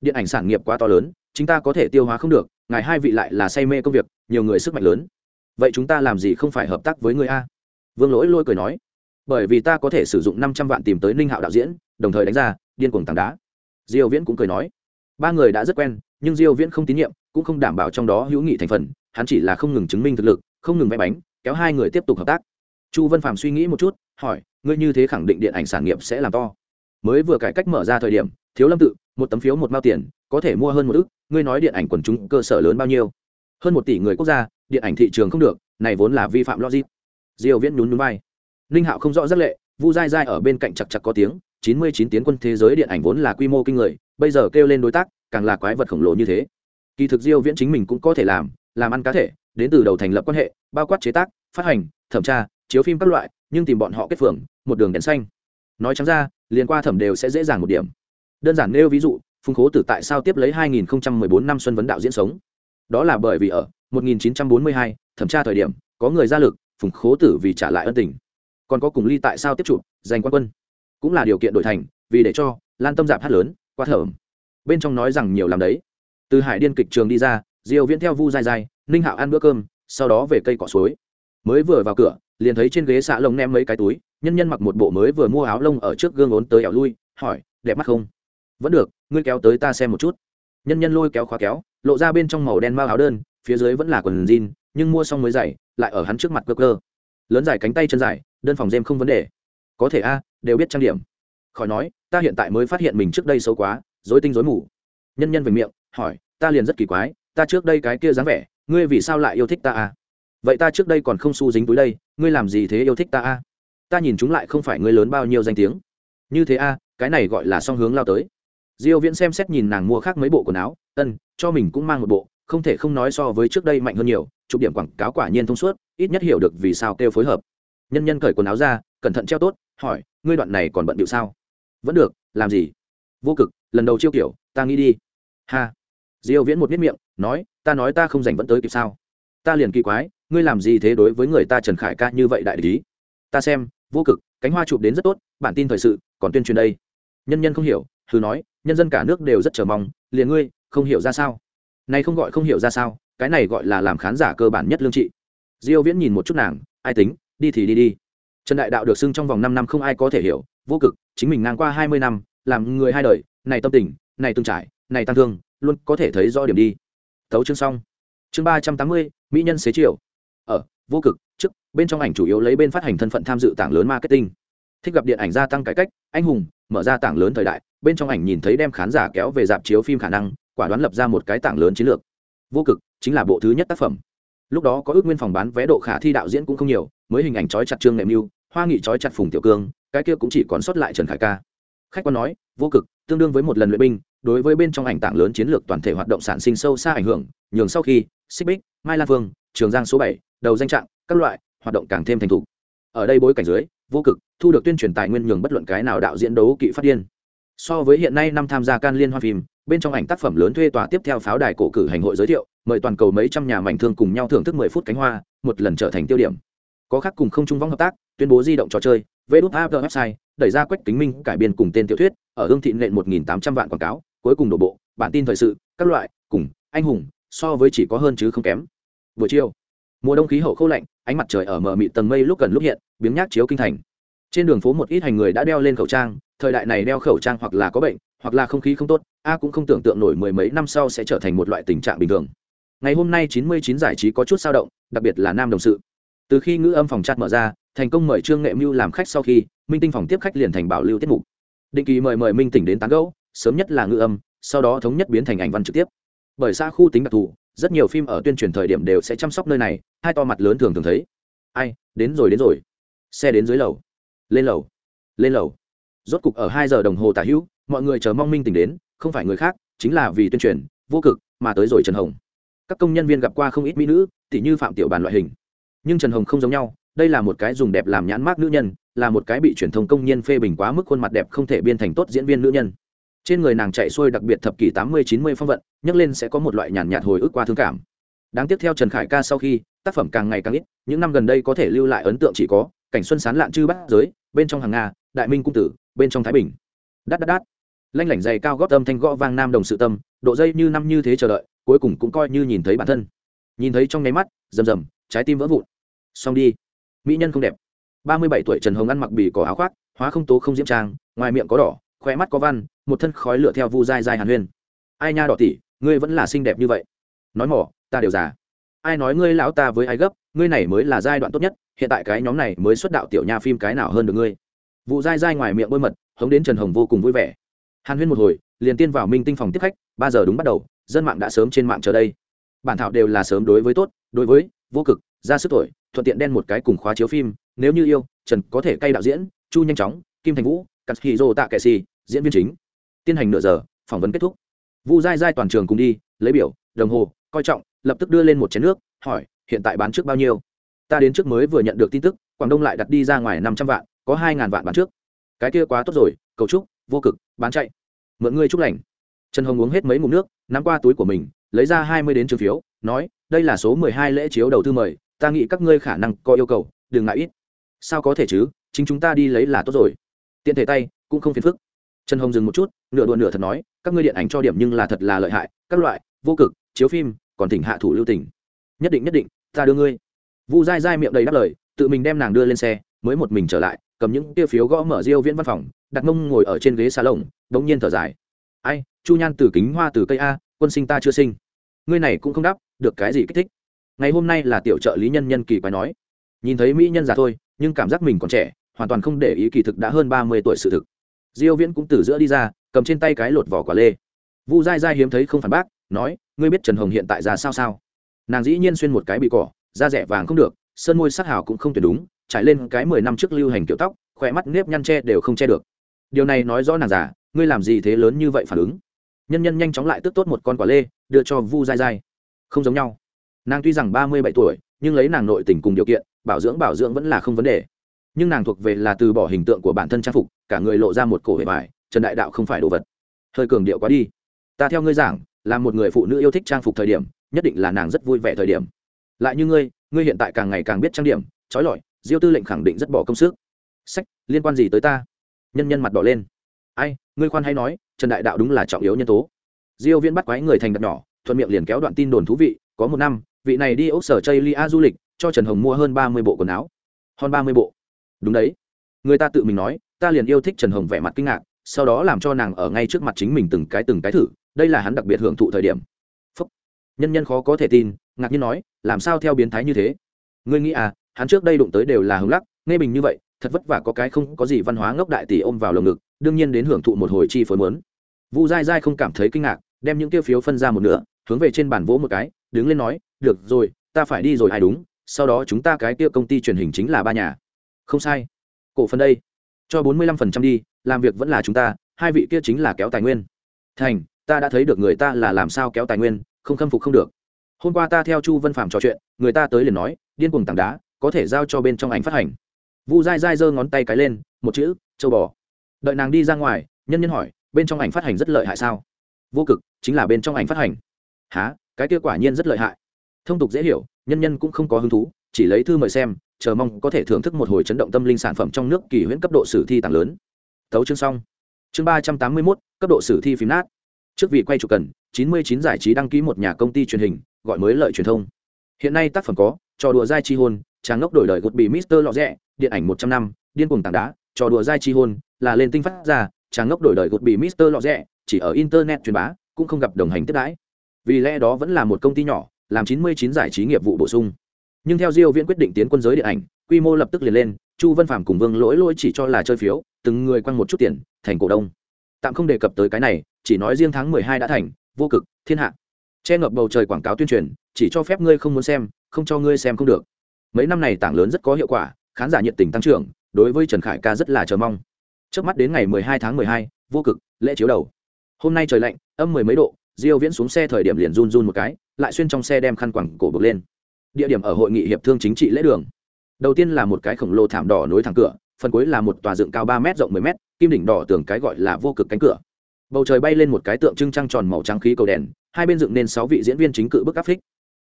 Điện ảnh sản nghiệp quá to lớn, chúng ta có thể tiêu hóa không được ngài hai vị lại là say mê công việc, nhiều người sức mạnh lớn. Vậy chúng ta làm gì không phải hợp tác với người a? Vương lỗi lôi cười nói. Bởi vì ta có thể sử dụng năm trăm vạn tìm tới ninh hạo đạo diễn, đồng thời đánh ra điên cuồng tảng đá. Diêu viễn cũng cười nói. Ba người đã rất quen, nhưng diêu viễn không tín nhiệm, cũng không đảm bảo trong đó hữu nghị thành phần, hắn chỉ là không ngừng chứng minh thực lực, không ngừng vẽ bánh, kéo hai người tiếp tục hợp tác. Chu vân phạm suy nghĩ một chút, hỏi, ngươi như thế khẳng định điện ảnh sản nghiệp sẽ làm to? Mới vừa cải cách mở ra thời điểm, thiếu lâm tự một tấm phiếu, một mao tiền, có thể mua hơn một ước ngươi nói điện ảnh quần chúng cơ sở lớn bao nhiêu? Hơn một tỷ người quốc gia, điện ảnh thị trường không được, này vốn là vi phạm logic. Diêu viễn nhún nhún vai. Ninh hạo không rõ rất lệ, vu dai dai ở bên cạnh chặt chặt có tiếng, chín mươi chín tiến quân thế giới điện ảnh vốn là quy mô kinh người, bây giờ kêu lên đối tác, càng là quái vật khổng lồ như thế. Kỳ thực diêu viễn chính mình cũng có thể làm làm ăn cá thể, đến từ đầu thành lập quan hệ, bao quát chế tác, phát hành, thẩm tra, chiếu phim các loại, nhưng tìm bọn họ kết phường, một đường đèn xanh. Nói trắng ra, liền qua thẩm đều sẽ dễ dàng một điểm đơn giản nêu ví dụ phùng khố tử tại sao tiếp lấy 2014 năm xuân vấn đạo diễn sống? Đó là bởi vì ở 1942, thẩm tra thời điểm có người ra lực phùng khố tử vì trả lại ân tình. Còn có cùng ly tại sao tiếp chụp giành quan quân. Cũng là điều kiện đổi thành vì để cho lan tâm giảm hát lớn qua thở bên trong nói rằng nhiều làm đấy. Từ hải điên kịch trường đi ra diều viễn theo vu dai dai ninh hạo ăn bữa cơm sau đó về cây cỏ suối. Mới vừa vào cửa liền thấy trên ghế xạ lông ném mấy cái túi nhân nhân mặc một bộ mới vừa mua áo lông ở trước gương ốn tới ẻo lui hỏi đẹp mắt không? Vẫn được, ngươi kéo tới ta xem một chút. Nhân nhân lôi kéo khóa kéo, lộ ra bên trong màu đen mao áo đơn, phía dưới vẫn là quần jean, nhưng mua xong mới giày lại ở hắn trước mặt cơ cơ. Lớn dài cánh tay chân dài, đơn phòng dêm không vấn đề. Có thể a, đều biết trang điểm. Khỏi nói, ta hiện tại mới phát hiện mình trước đây xấu quá dối tinh dối mù. Nhân nhân về miệng, hỏi, ta liền rất kỳ quái, ta trước đây cái kia dáng vẻ, ngươi vì sao lại yêu thích ta a? Vậy ta trước đây còn không su dính túi đây, ngươi làm gì thế yêu thích ta a? Ta nhìn chúng lại không phải ngươi lớn bao nhiêu danh tiếng. Như thế a, cái này gọi là song hướng lao tới diêu viễn xem xét nhìn nàng mua khác mấy bộ quần áo, ân, cho mình cũng mang một bộ, không thể không nói so với trước đây mạnh hơn nhiều, chụp điểm quảng cáo quả nhiên thông suốt, ít nhất hiểu được vì sao kêu phối hợp. Nhân nhân cởi quần áo ra, cẩn thận treo tốt, hỏi, ngươi đoạn này còn bận điệu sao? Vẫn được, làm gì? Vô cực, lần đầu chiêu kiểu, ta nghĩ đi. Ha. Diêu viễn một miết miệng, nói, ta nói ta không dành vẫn tới kịp sao? Ta liền kỳ quái, ngươi làm gì thế đối với người ta trần khải ca như vậy đại lý? Ta xem, vô cực, cánh hoa chụp đến rất tốt, bản tin thời sự, còn tuyên truyền đây. Nhân nhân không hiểu thử nói nhân dân cả nước đều rất chờ mong liền ngươi không hiểu ra sao? Này không gọi không hiểu ra sao cái này gọi là làm khán giả cơ bản nhất lương trị. Diêu viễn nhìn một chút nàng ai tính đi thì đi đi. Trần đại đạo được xưng trong vòng 5 năm không ai có thể hiểu vô cực chính mình ngang qua 20 năm làm người hai đời này tâm tình này tương trải này tăng thương luôn có thể thấy rõ điểm đi. Thấu chương xong. Chương 380, mỹ nhân xế chiều. Ở vô cực trước bên trong ảnh chủ yếu lấy bên phát hành thân phận tham dự tảng lớn marketing. Thích gặp điện ảnh gia tăng cải cách anh hùng mở ra tảng lớn thời đại, bên trong ảnh nhìn thấy đem khán giả kéo về dạp chiếu phim khả năng, quả đoán lập ra một cái tảng lớn chiến lược. Vô cực, chính là bộ thứ nhất tác phẩm. Lúc đó có ước nguyên phòng bán vé độ khả thi đạo diễn cũng không nhiều, mới hình ảnh trói chặt trương nệm mưu, hoa nghị trói chặt phùng tiểu cương, cái kia cũng chỉ còn sót lại trần khải ca. Khách quan nói, vô cực, tương đương với một lần luyện binh, đối với bên trong ảnh tảng lớn chiến lược toàn thể hoạt động sản sinh sâu xa ảnh hưởng, nhường sau khi, xích bích, mai lan phương trường giang số bảy, đầu danh trạng, các loại, hoạt động càng thêm thành thục. Ở đây bối cảnh dưới, vô cực thu được tuyên truyền tài nguyên nhường bất luận cái nào đạo diễn đấu kỵ phát điên. So với hiện nay năm tham gia can liên hoa phim, bên trong ảnh tác phẩm lớn thuê tòa tiếp theo pháo đài cổ cử hành hội giới thiệu, mời toàn cầu mấy trăm nhà mảnh thương cùng nhau thưởng thức mười phút cánh hoa, một lần trở thành tiêu điểm. Có khác cùng không trung vong hợp tác, tuyên bố di động trò chơi vê đút app website, đẩy ra quách kính minh, cải biên cùng tên tiểu thuyết, ở hương thị nện một nghìn tám trăm vạn quảng cáo, cuối cùng đổ bộ, bản tin thời sự, các loại, cùng, anh hùng, so với chỉ có hơn chứ không kém. Buổi chiều, mùa đông khí hậu khô lạnh, ánh mặt trời ở mờ mịt tầng mây lúc gần lúc hiện, biếng nhác chiếu kinh thành trên đường phố một ít hành người đã đeo lên khẩu trang, thời đại này đeo khẩu trang hoặc là có bệnh, hoặc là không khí không tốt, a cũng không tưởng tượng nổi mười mấy năm sau sẽ trở thành một loại tình trạng bình thường. Ngày hôm nay chín mươi chín giải trí có chút sao động, đặc biệt là nam đồng sự. Từ khi ngữ âm phòng chat mở ra, thành công mời trương nghệ mưu làm khách sau khi, minh tinh phòng tiếp khách liền thành bảo lưu tiết mục. Định kỳ mời mời minh tỉnh đến tán gẫu, sớm nhất là ngữ âm, sau đó thống nhất biến thành ảnh văn trực tiếp. Bởi xa khu tính đặc thù, rất nhiều phim ở tuyên truyền thời điểm đều sẽ chăm sóc nơi này, hai to mặt lớn thường thường thấy. Ai, đến rồi đến rồi. Xe đến dưới lầu lên lầu lên lầu. Rốt cục ở hai giờ đồng hồ tả hữu, mọi người chờ mong minh tỉnh đến, không phải người khác, chính là vì tuyên truyền, vô cực, mà tới rồi trần hồng. Các công nhân viên gặp qua không ít mỹ nữ, tỉ như phạm tiểu bàn loại hình. Nhưng trần hồng không giống nhau, đây là một cái dùng đẹp làm nhãn mát nữ nhân, là một cái bị truyền thông công nhân phê bình quá mức khuôn mặt đẹp không thể biên thành tốt diễn viên nữ nhân. Trên người nàng chạy xuôi đặc biệt thập kỷ tám mươi chín mươi phong vận, nhấc lên sẽ có một loại nhàn nhạt hồi ức qua thương cảm. Đáng tiếc theo trần khải ca sau khi, tác phẩm càng ngày càng ít, những năm gần đây có thể lưu lại ấn tượng chỉ có, cảnh xuân sán lạn chư bát giới bên trong hàng nga, đại minh cung tử, bên trong thái bình. Đắt đắt đắt lanh lảnh dày cao gót âm thanh gõ vang nam đồng sự tâm, độ dây như năm như thế chờ đợi, cuối cùng cũng coi như nhìn thấy bản thân. Nhìn thấy trong nháy mắt, rầm rầm, trái tim vỡ vụn. Xong đi. Mỹ nhân không đẹp. Ba mươi bảy tuổi trần hồng ăn mặc bì cỏ áo khoác, hóa không tố không diễm trang, ngoài miệng có đỏ khoe mắt có văn, một thân khói lửa theo vu dai dai hàn huyên. Ai nha đỏ tỉ ngươi vẫn là xinh đẹp như vậy. Nói mỏ, ta đều già. Ai nói ngươi lão ta với ai gấp, ngươi này mới là giai đoạn tốt nhất hiện tại cái nhóm này mới xuất đạo tiểu nha phim cái nào hơn được ngươi? Vụ dai dai ngoài miệng bôi mật, hống đến trần hồng vô cùng vui vẻ. Hàn huyên một hồi, liền tiên vào minh tinh phòng tiếp khách, ba giờ đúng bắt đầu, dân mạng đã sớm trên mạng chờ đây. Bản thảo đều là sớm đối với tốt, đối với vô cực, ra sức tuổi, thuận tiện đen một cái cùng khóa chiếu phim, nếu như yêu, trần có thể cay đạo diễn, chu nhanh chóng, kim thành vũ cắt hì rô tạ kệ xì diễn viên chính. Tiến hành nửa giờ, phỏng vấn kết thúc. Vu dai dai toàn trường cùng đi, lấy biểu, đồng hồ, coi trọng, lập tức đưa lên một chén nước, hỏi, hiện tại bán trước bao nhiêu? Ta đến trước mới vừa nhận được tin tức, quảng đông lại đặt đi ra ngoài năm trăm vạn, có hai ngàn vạn bán trước. Cái kia quá tốt rồi, cầu trúc vô cực, bán chạy. Mượn ngươi chúc lành. Trần hồng uống hết mấy ngụm nước, nắm qua túi của mình, lấy ra hai mươi đến trường phiếu, nói, đây là số mười hai lễ chiếu đầu tư mời, ta nghĩ các ngươi khả năng có yêu cầu, đừng ngại ít. Sao có thể chứ, chính chúng ta đi lấy là tốt rồi. Tiện thể tay, cũng không phiền phức. Trần hồng dừng một chút, nửa đùa nửa thật nói, các ngươi điện ảnh cho điểm nhưng là thật là lợi hại, các loại, vô cực, chiếu phim, còn tỉnh hạ thủ lưu tỉnh nhất định nhất định, ta đưa ngươi vu dai dai miệng đầy đáp lời, tự mình đem nàng đưa lên xe, mới một mình trở lại, cầm những tia phiếu gõ mở riêu viễn văn phòng, đặt mông ngồi ở trên ghế xà lồng đống nhiên thở dài. Ai, chu nhan từ kính hoa từ cây a, quân sinh ta chưa sinh. Ngươi này cũng không đáp, được cái gì kích thích? Ngày hôm nay là tiểu trợ lý nhân nhân kỳ quái nói. Nhìn thấy mỹ nhân già thôi, nhưng cảm giác mình còn trẻ, hoàn toàn không để ý kỳ thực đã hơn ba mươi tuổi sự thực. Diêu viễn cũng từ giữa đi ra, cầm trên tay cái lột vỏ quả lê. Vu dai dai hiếm thấy không phản bác, nói, ngươi biết trần hồng hiện tại ra sao sao? Nàng dĩ nhiên xuyên một cái bị cỏ da rẻ vàng không được, sơn môi sắc hào cũng không tuyệt đúng, trải lên cái mười năm trước lưu hành kiểu tóc, khỏe mắt nếp nhăn che đều không che được. Điều này nói rõ nàng già, ngươi làm gì thế lớn như vậy phản ứng? Nhân nhân nhanh chóng lại tức tốt một con quả lê, đưa cho vu dai dai. Không giống nhau. Nàng tuy rằng ba mươi bảy tuổi, nhưng lấy nàng nội tình cùng điều kiện, bảo dưỡng bảo dưỡng vẫn là không vấn đề. Nhưng nàng thuộc về là từ bỏ hình tượng của bản thân trang phục, cả người lộ ra một cổ hệ vải trần đại đạo không phải đồ vật. Hơi cường điệu quá đi. Ta theo ngươi giảng, là một người phụ nữ yêu thích trang phục thời điểm, nhất định là nàng rất vui vẻ thời điểm lại như ngươi ngươi hiện tại càng ngày càng biết trang điểm, trói lọi, diêu tư lệnh khẳng định rất bỏ công sức. Sách, liên quan gì tới ta? Nhân nhân mặt đỏ lên. Ai, ngươi khoan hay nói, trần đại đạo đúng là trọng yếu nhân tố. Diêu viên bắt quái người thành đặt nhỏ, thuận miệng liền kéo đoạn tin đồn thú vị, có một năm, vị này đi ốc sở chây lia du lịch, cho trần hồng mua hơn ba mươi bộ quần áo. Hơn ba mươi bộ. Đúng đấy. Người ta tự mình nói, ta liền yêu thích trần hồng vẻ mặt kinh ngạc, sau đó làm cho nàng ở ngay trước mặt chính mình từng cái từng cái thử, đây là hắn đặc biệt hưởng thụ thời điểm. Phúc. nhân nhân khó có thể tin ngạc nhiên nói, làm sao theo biến thái như thế? Ngươi nghĩ à hắn trước đây đụng tới đều là hứng lắc, nghe bình như vậy, thật vất vả có cái không có gì văn hóa ngốc đại tỷ ôm vào lồng ngực, đương nhiên đến hưởng thụ một hồi chi phối mướn vu dai dai không cảm thấy kinh ngạc, đem những tiêu phiếu phân ra một nửa, hướng về trên bàn vỗ một cái, đứng lên nói, được rồi, ta phải đi rồi, ai đúng, sau đó chúng ta cái kia công ty truyền hình chính là ba nhà. Không sai. Cổ phần đây. Cho bốn mươi lăm phần trăm đi, làm việc vẫn là chúng ta, hai vị kia chính là kéo tài nguyên. Thành, ta đã thấy được người ta là làm sao kéo tài nguyên, không khâm phục không được hôm qua ta theo chu vân phạm trò chuyện, người ta tới liền nói, điên cuồng tảng đá, có thể giao cho bên trong ảnh phát hành. Vu dai dai giơ ngón tay cái lên, một chữ, châu bò. Đợi nàng đi ra ngoài, nhân nhân hỏi, bên trong ảnh phát hành rất lợi hại sao? Vô cực, chính là bên trong ảnh phát hành. Há cái kia quả nhiên rất lợi hại. Thông tục dễ hiểu, nhân nhân cũng không có hứng thú, chỉ lấy thư mời xem, chờ mong có thể thưởng thức một hồi chấn động tâm linh sản phẩm trong nước kỳ huyễn cấp độ sử thi tặng lớn. Thấu chương xong. Chương ba trăm tám mươi mốt, cấp độ sử thi phím nát. Trước vị quay chụp cần, chín mươi chín giải trí đăng ký một nhà công ty truyền hình gọi mới lợi truyền thông. Hiện nay tác phẩm có, trò đùa giai chi hôn tráng ngốc đổi đời gột bị mister lọ rẽ điện ảnh một trăm năm, điên cuồng tảng đá, trò đùa giai chi hôn, là lên tinh phát ra tráng ngốc đổi đời gột bị mister lọ rẽ chỉ ở internet truyền bá, cũng không gặp đồng hành tiếp đãi. Vì lẽ đó vẫn là một công ty nhỏ, làm chín mươi chín giải trí nghiệp vụ bổ sung. Nhưng theo diêu viễn quyết định tiến quân giới điện ảnh, quy mô lập tức liền lên, chu văn phạm cùng vương lỗi lỗi chỉ cho là chơi phiếu, từng người quăng một chút tiền, thành cổ đông. Tạm không đề cập tới cái này, chỉ nói riêng tháng 12 đã thành, vô cực, thiên hạ che ngập bầu trời quảng cáo tuyên truyền chỉ cho phép ngươi không muốn xem không cho ngươi xem không được. Mấy năm này tảng lớn rất có hiệu quả khán giả nhiệt tình tăng trưởng đối với trần khải ca rất là chờ mong. Trước mắt đến ngày 12 tháng 12, vô cực lễ chiếu đầu. Hôm nay trời lạnh âm mười mấy độ diêu viễn xuống xe thời điểm liền run run một cái lại xuyên trong xe đem khăn quẳng cổ bực lên. Địa điểm ở hội nghị hiệp thương chính trị lễ đường. Đầu tiên là một cái khổng lồ thảm đỏ nối thẳng cửa phần cuối là một tòa dựng cao ba mét rộng 10 mét kim đỉnh đỏ tường cái gọi là vô cực cánh cửa bầu trời bay lên một cái tượng trưng trăng tròn màu trắng khí cầu đèn, hai bên dựng nên sáu vị diễn viên chính cự bức áp phích.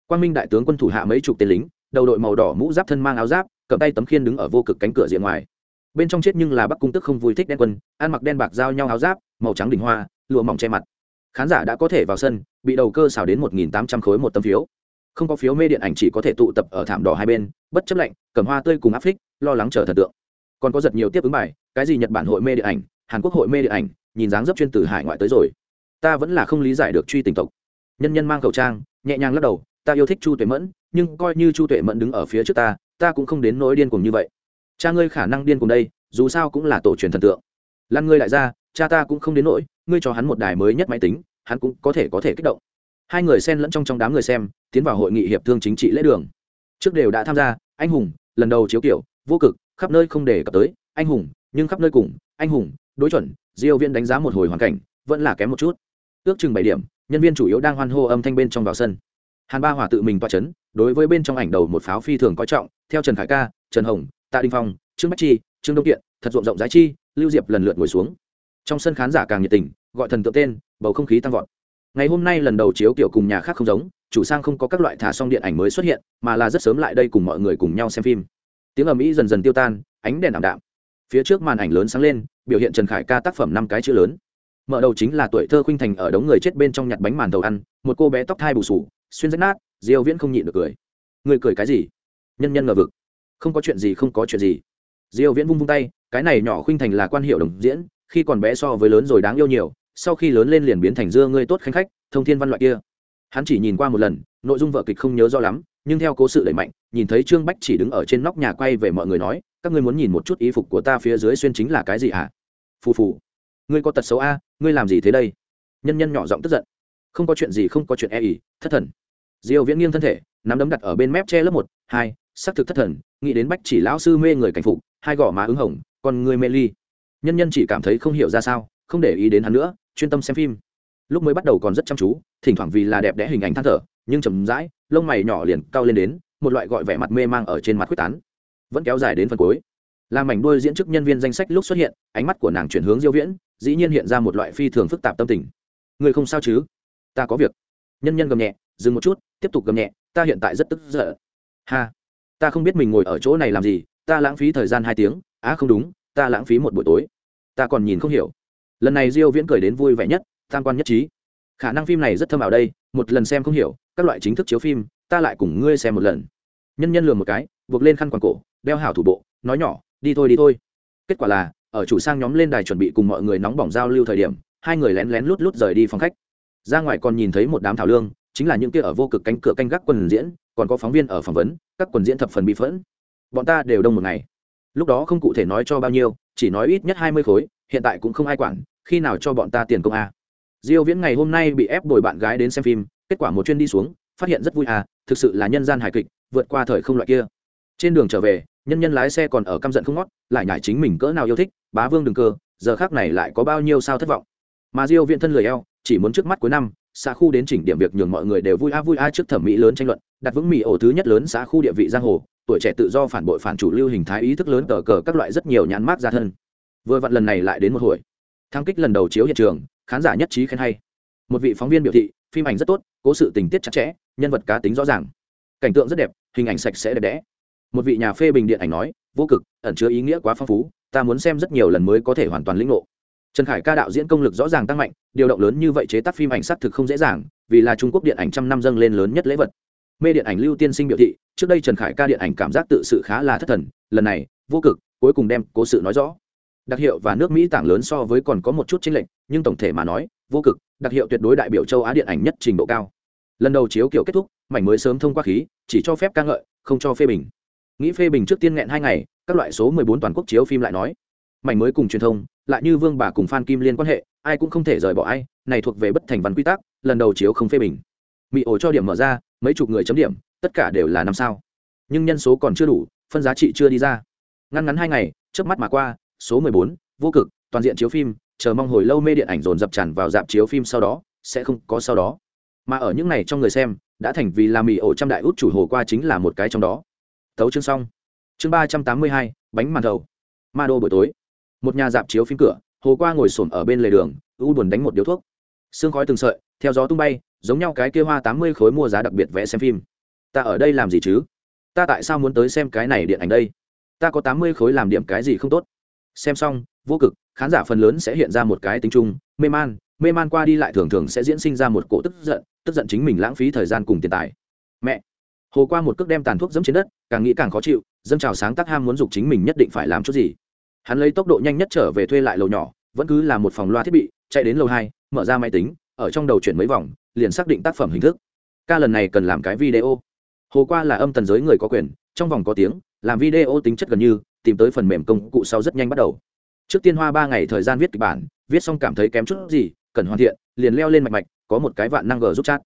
Quang minh đại tướng quân thủ hạ mấy chục tên lính, đầu đội màu đỏ mũ giáp thân mang áo giáp, cầm tay tấm khiên đứng ở vô cực cánh cửa diện ngoài. Bên trong chết nhưng là bắc cung tức không vui thích đen quân, ăn mặc đen bạc giao nhau áo giáp, màu trắng đỉnh hoa, lụa mỏng che mặt. Khán giả đã có thể vào sân, bị đầu cơ xào đến một nghìn tám trăm khối một tấm phiếu. Không có phiếu mê điện ảnh chỉ có thể tụ tập ở thảm đỏ hai bên, bất chấp lạnh, cầm hoa tươi cùng áp phích, lo lắng chờ thần tượng. Còn có giật nhiều tiếp ứng bài, cái gì nhật bản hội mê điện ảnh, hàn quốc hội mê điện ảnh nhìn dáng dấp chuyên từ hải ngoại tới rồi. Ta vẫn là không lý giải được truy tình tộc. Nhân nhân mang khẩu trang, nhẹ nhàng lắc đầu, ta yêu thích chu tuệ mẫn, nhưng coi như chu tuệ mẫn đứng ở phía trước ta ta cũng không đến nỗi điên cùng như vậy. Cha ngươi khả năng điên cùng đây, dù sao cũng là tổ truyền thần tượng. Lan ngươi lại ra, cha ta cũng không đến nỗi, ngươi cho hắn một đài mới nhất máy tính, hắn cũng có thể có thể kích động. Hai người xen lẫn trong trong đám người xem, tiến vào hội nghị hiệp thương chính trị lễ đường. Trước đều đã tham gia, anh hùng, lần đầu chiếu kiểu, vô cực, khắp nơi không để cập tới, anh hùng, nhưng khắp nơi cùng, anh hùng, đối chuẩn diêu viên đánh giá một hồi hoàn cảnh, vẫn là kém một chút. Ước chừng bảy điểm, nhân viên chủ yếu đang hoan hô âm thanh bên trong vào sân. Hàn ba hỏa tự mình toa chấn, đối với bên trong ảnh đầu một pháo phi thường coi trọng, theo trần khải ca, trần hồng, tạ Đình phong, trương bách chi, trương đông kiện, thật rộng rộng giá chi, lưu diệp lần lượt ngồi xuống. Trong sân khán giả càng nhiệt tình, gọi thần tượng tên, bầu không khí tăng vọt. Ngày hôm nay lần đầu chiếu kiểu cùng nhà khác không giống, chủ sang không có các loại thả xong điện ảnh mới xuất hiện, mà là rất sớm lại đây cùng mọi người cùng nhau xem phim. Tiếng ầm ĩ dần dần tiêu tan, ánh đèn ảm đạm. Phía trước màn ảnh lớn sáng lên biểu hiện trần khải ca tác phẩm năm cái chữ lớn. Mở đầu chính là tuổi thơ khuynh thành ở đống người chết bên trong nhặt bánh màn tàu ăn, một cô bé tóc thai bù sù, xuyên rách nát, diêu viễn không nhịn được cười. Người cười cái gì? Nhân nhân ngờ vực. Không có chuyện gì, không có chuyện gì. Diêu viễn vung vung tay, cái này nhỏ khuynh thành là quan hiệu đồng diễn, khi còn bé so với lớn rồi đáng yêu nhiều, sau khi lớn lên liền biến thành dưa ngươi tốt khanh khách, thông thiên văn loại kia. Hắn chỉ nhìn qua một lần, nội dung vợ kịch không nhớ rõ lắm, nhưng theo cố sự đẩy mạnh, nhìn thấy trương bách chỉ đứng ở trên nóc nhà quay về mọi người nói, các ngươi muốn nhìn một chút y phục của ta phía dưới xuyên chính là cái gì hả? Phù phù. Ngươi có tật xấu a, ngươi làm gì thế đây? Nhân nhân nhỏ giọng tức giận. Không có chuyện gì, không có chuyện e ỉ thất thần. Diêu viễn nghiêng thân thể, nắm đấm đặt ở bên mép che lớp một, hai, sắc thực thất thần, nghĩ đến bách chỉ lão sư mê người cảnh phục, hai gò má ứng hồng còn người mê ly. Nhân nhân chỉ cảm thấy không hiểu ra sao, không để ý đến hắn nữa, chuyên tâm xem phim. Lúc mới bắt đầu còn rất chăm chú, thỉnh thoảng vì là đẹp đẽ hình ảnh than thở, nhưng chầm rãi, lông mày nhỏ liền cao lên đến, một loại gọi vẻ mặt mê mang ở trên mặt quyết tán. Vẫn kéo dài đến phần cuối làm mảnh đuôi diễn chức nhân viên danh sách lúc xuất hiện, ánh mắt của nàng chuyển hướng diêu viễn, dĩ nhiên hiện ra một loại phi thường phức tạp tâm tình. Người không sao chứ? Ta có việc. Nhân nhân gầm nhẹ, dừng một chút, tiếp tục gầm nhẹ, ta hiện tại rất tức giận. Ha. Ta không biết mình ngồi ở chỗ này làm gì, ta lãng phí thời gian hai tiếng. Á à không đúng, ta lãng phí một buổi tối. Ta còn nhìn không hiểu. Lần này diêu viễn cười đến vui vẻ nhất tam quan nhất trí. Khả năng phim này rất thâm ảo đây, một lần xem không hiểu, các loại chính thức chiếu phim, ta lại cùng ngươi xem một lần. Nhân nhân lườm một cái, buộc lên khăn quàng cổ, đeo hảo thủ bộ, nói nhỏ đi thôi đi thôi. Kết quả là, ở chủ sang nhóm lên đài chuẩn bị cùng mọi người nóng bỏng giao lưu thời điểm, hai người lén lén lút lút rời đi phòng khách. Ra ngoài còn nhìn thấy một đám thảo lương, chính là những kia ở vô cực cánh cửa canh gác quần diễn, còn có phóng viên ở phỏng vấn, các quần diễn thập phần bị phẫn. Bọn ta đều đông một ngày. Lúc đó không cụ thể nói cho bao nhiêu, chỉ nói ít nhất hai mươi khối, hiện tại cũng không ai quản, khi nào cho bọn ta tiền công a? Diêu viễn ngày hôm nay bị ép đổi bạn gái đến xem phim, kết quả một chuyến đi xuống, phát hiện rất vui à thực sự là nhân gian hài kịch, vượt qua thời không loại kia. Trên đường trở về nhân nhân lái xe còn ở căm giận không ngót, lại nhải chính mình cỡ nào yêu thích, bá vương đường cơ, giờ khác này lại có bao nhiêu sao thất vọng. Mà diêu viện thân lười eo, chỉ muốn trước mắt cuối năm, xã khu đến chỉnh điểm việc nhường mọi người đều vui a vui a trước thẩm mỹ lớn tranh luận, đặt vững mỹ ổ thứ nhất lớn xã khu địa vị giang hồ, tuổi trẻ tự do phản bội phản chủ lưu hình thái ý thức lớn cờ cờ các loại rất nhiều nhãn mát ra thân. Vừa vặn lần này lại đến một hồi. Thăng kích lần đầu chiếu hiện trường, khán giả nhất trí khen hay. Một vị phóng viên biểu thị, phim ảnh rất tốt, cố sự tình tiết chặt chẽ, nhân vật cá tính rõ ràng. Cảnh tượng rất đẹp, hình ảnh sạch sẽ đẹp đẽ một vị nhà phê bình điện ảnh nói, vô cực, ẩn chứa ý nghĩa quá phong phú, ta muốn xem rất nhiều lần mới có thể hoàn toàn lĩnh ngộ. Trần khải ca đạo diễn công lực rõ ràng tăng mạnh, điều động lớn như vậy chế tác phim ảnh xác thực không dễ dàng, vì là trung quốc điện ảnh trăm năm dâng lên lớn nhất lễ vật. Mê điện ảnh lưu tiên sinh biểu thị, trước đây trần khải ca điện ảnh cảm giác tự sự khá là thất thần, lần này, vô cực, cuối cùng đem cố sự nói rõ. Đặc hiệu và nước mỹ tảng lớn so với còn có một chút chênh lệch, nhưng tổng thể mà nói, vô cực, đặc hiệu tuyệt đối đại biểu châu á điện ảnh nhất trình độ cao. Lần đầu chiếu kiểu kết thúc, mảnh mới sớm thông qua khí, chỉ cho phép ca ngợi, không cho phê bình nghĩ phê bình trước tiên nghẹn hai ngày các loại số 14 toàn quốc chiếu phim lại nói. Mảnh mới cùng truyền thông lại như vương bà cùng phan kim liên quan hệ ai cũng không thể rời bỏ ai này thuộc về bất thành văn quy tắc lần đầu chiếu không phê bình. Mỹ ổ cho điểm mở ra mấy chục người chấm điểm tất cả đều là năm sao. Nhưng nhân số còn chưa đủ phân giá trị chưa đi ra. Ngăn ngắn hai ngày trước mắt mà qua số 14, vô cực toàn diện chiếu phim chờ mong hồi lâu mê điện ảnh dồn dập tràn vào dạp chiếu phim sau đó sẽ không có sau đó. Mà ở những này trong người xem đã thành vì là mỹ ổ trăm đại út chủ hồ qua chính là một cái trong đó thấu chương xong. Chương ba trăm tám mươi hai, bánh màn thầu. Ma đô buổi tối. Một nhà dạp chiếu phim cửa, hồ qua ngồi xổm ở bên lề đường u buồn đánh một điếu thuốc. Xương khói từng sợi, theo gió tung bay, giống nhau cái kia hoa tám mươi khối mua giá đặc biệt vẽ xem phim. Ta ở đây làm gì chứ? Ta tại sao muốn tới xem cái này điện ảnh đây? Ta có tám mươi khối làm điểm cái gì không tốt? Xem xong, vô cực, khán giả phần lớn sẽ hiện ra một cái tính chung, mê man mê man qua đi lại thường thường sẽ diễn sinh ra một cổ tức giận tức giận chính mình lãng phí thời gian cùng tiền tài. Mẹ! Hồ qua một cước đem tàn thuốc dẫm trên đất, càng nghĩ càng khó chịu, dâng trào sáng tác ham muốn dục chính mình nhất định phải làm chút gì. Hắn lấy tốc độ nhanh nhất trở về thuê lại lầu nhỏ, vẫn cứ là một phòng loa thiết bị, chạy đến lầu hai, mở ra máy tính, ở trong đầu chuyển mấy vòng, liền xác định tác phẩm hình thức. Ca lần này cần làm cái video. Hồ qua là âm tần giới người có quyền, trong vòng có tiếng, làm video tính chất gần như, tìm tới phần mềm công cụ sau rất nhanh bắt đầu. Trước tiên hoa ba ngày thời gian viết kịch bản, viết xong cảm thấy kém chút gì, cần hoàn thiện, liền leo lên mạch mạch, có một cái vạn năng g giúp chat.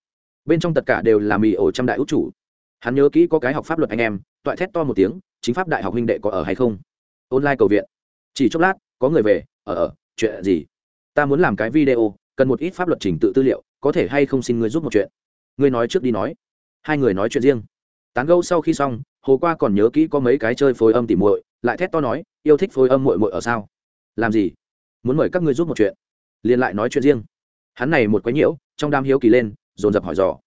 Bên trong tất cả đều là mì ổ trăm đại út chủ hắn nhớ kỹ có cái học pháp luật anh em, toại thét to một tiếng, chính pháp đại học huynh đệ có ở hay không? Online cầu viện. Chỉ chốc lát, có người về ở ở chuyện gì? Ta muốn làm cái video, cần một ít pháp luật trình tự tư liệu, có thể hay không xin ngươi giúp một chuyện? Ngươi nói trước đi nói. Hai người nói chuyện riêng. Tán gâu sau khi xong, hồ qua còn nhớ kỹ có mấy cái chơi phối âm tỉ muội, lại thét to nói, yêu thích phối âm muội muội ở sao? Làm gì? Muốn mời các ngươi giúp một chuyện. Liền lại nói chuyện riêng. Hắn này một quái nhiễu, trong đám hiếu kỳ lên, dồn dập hỏi dò.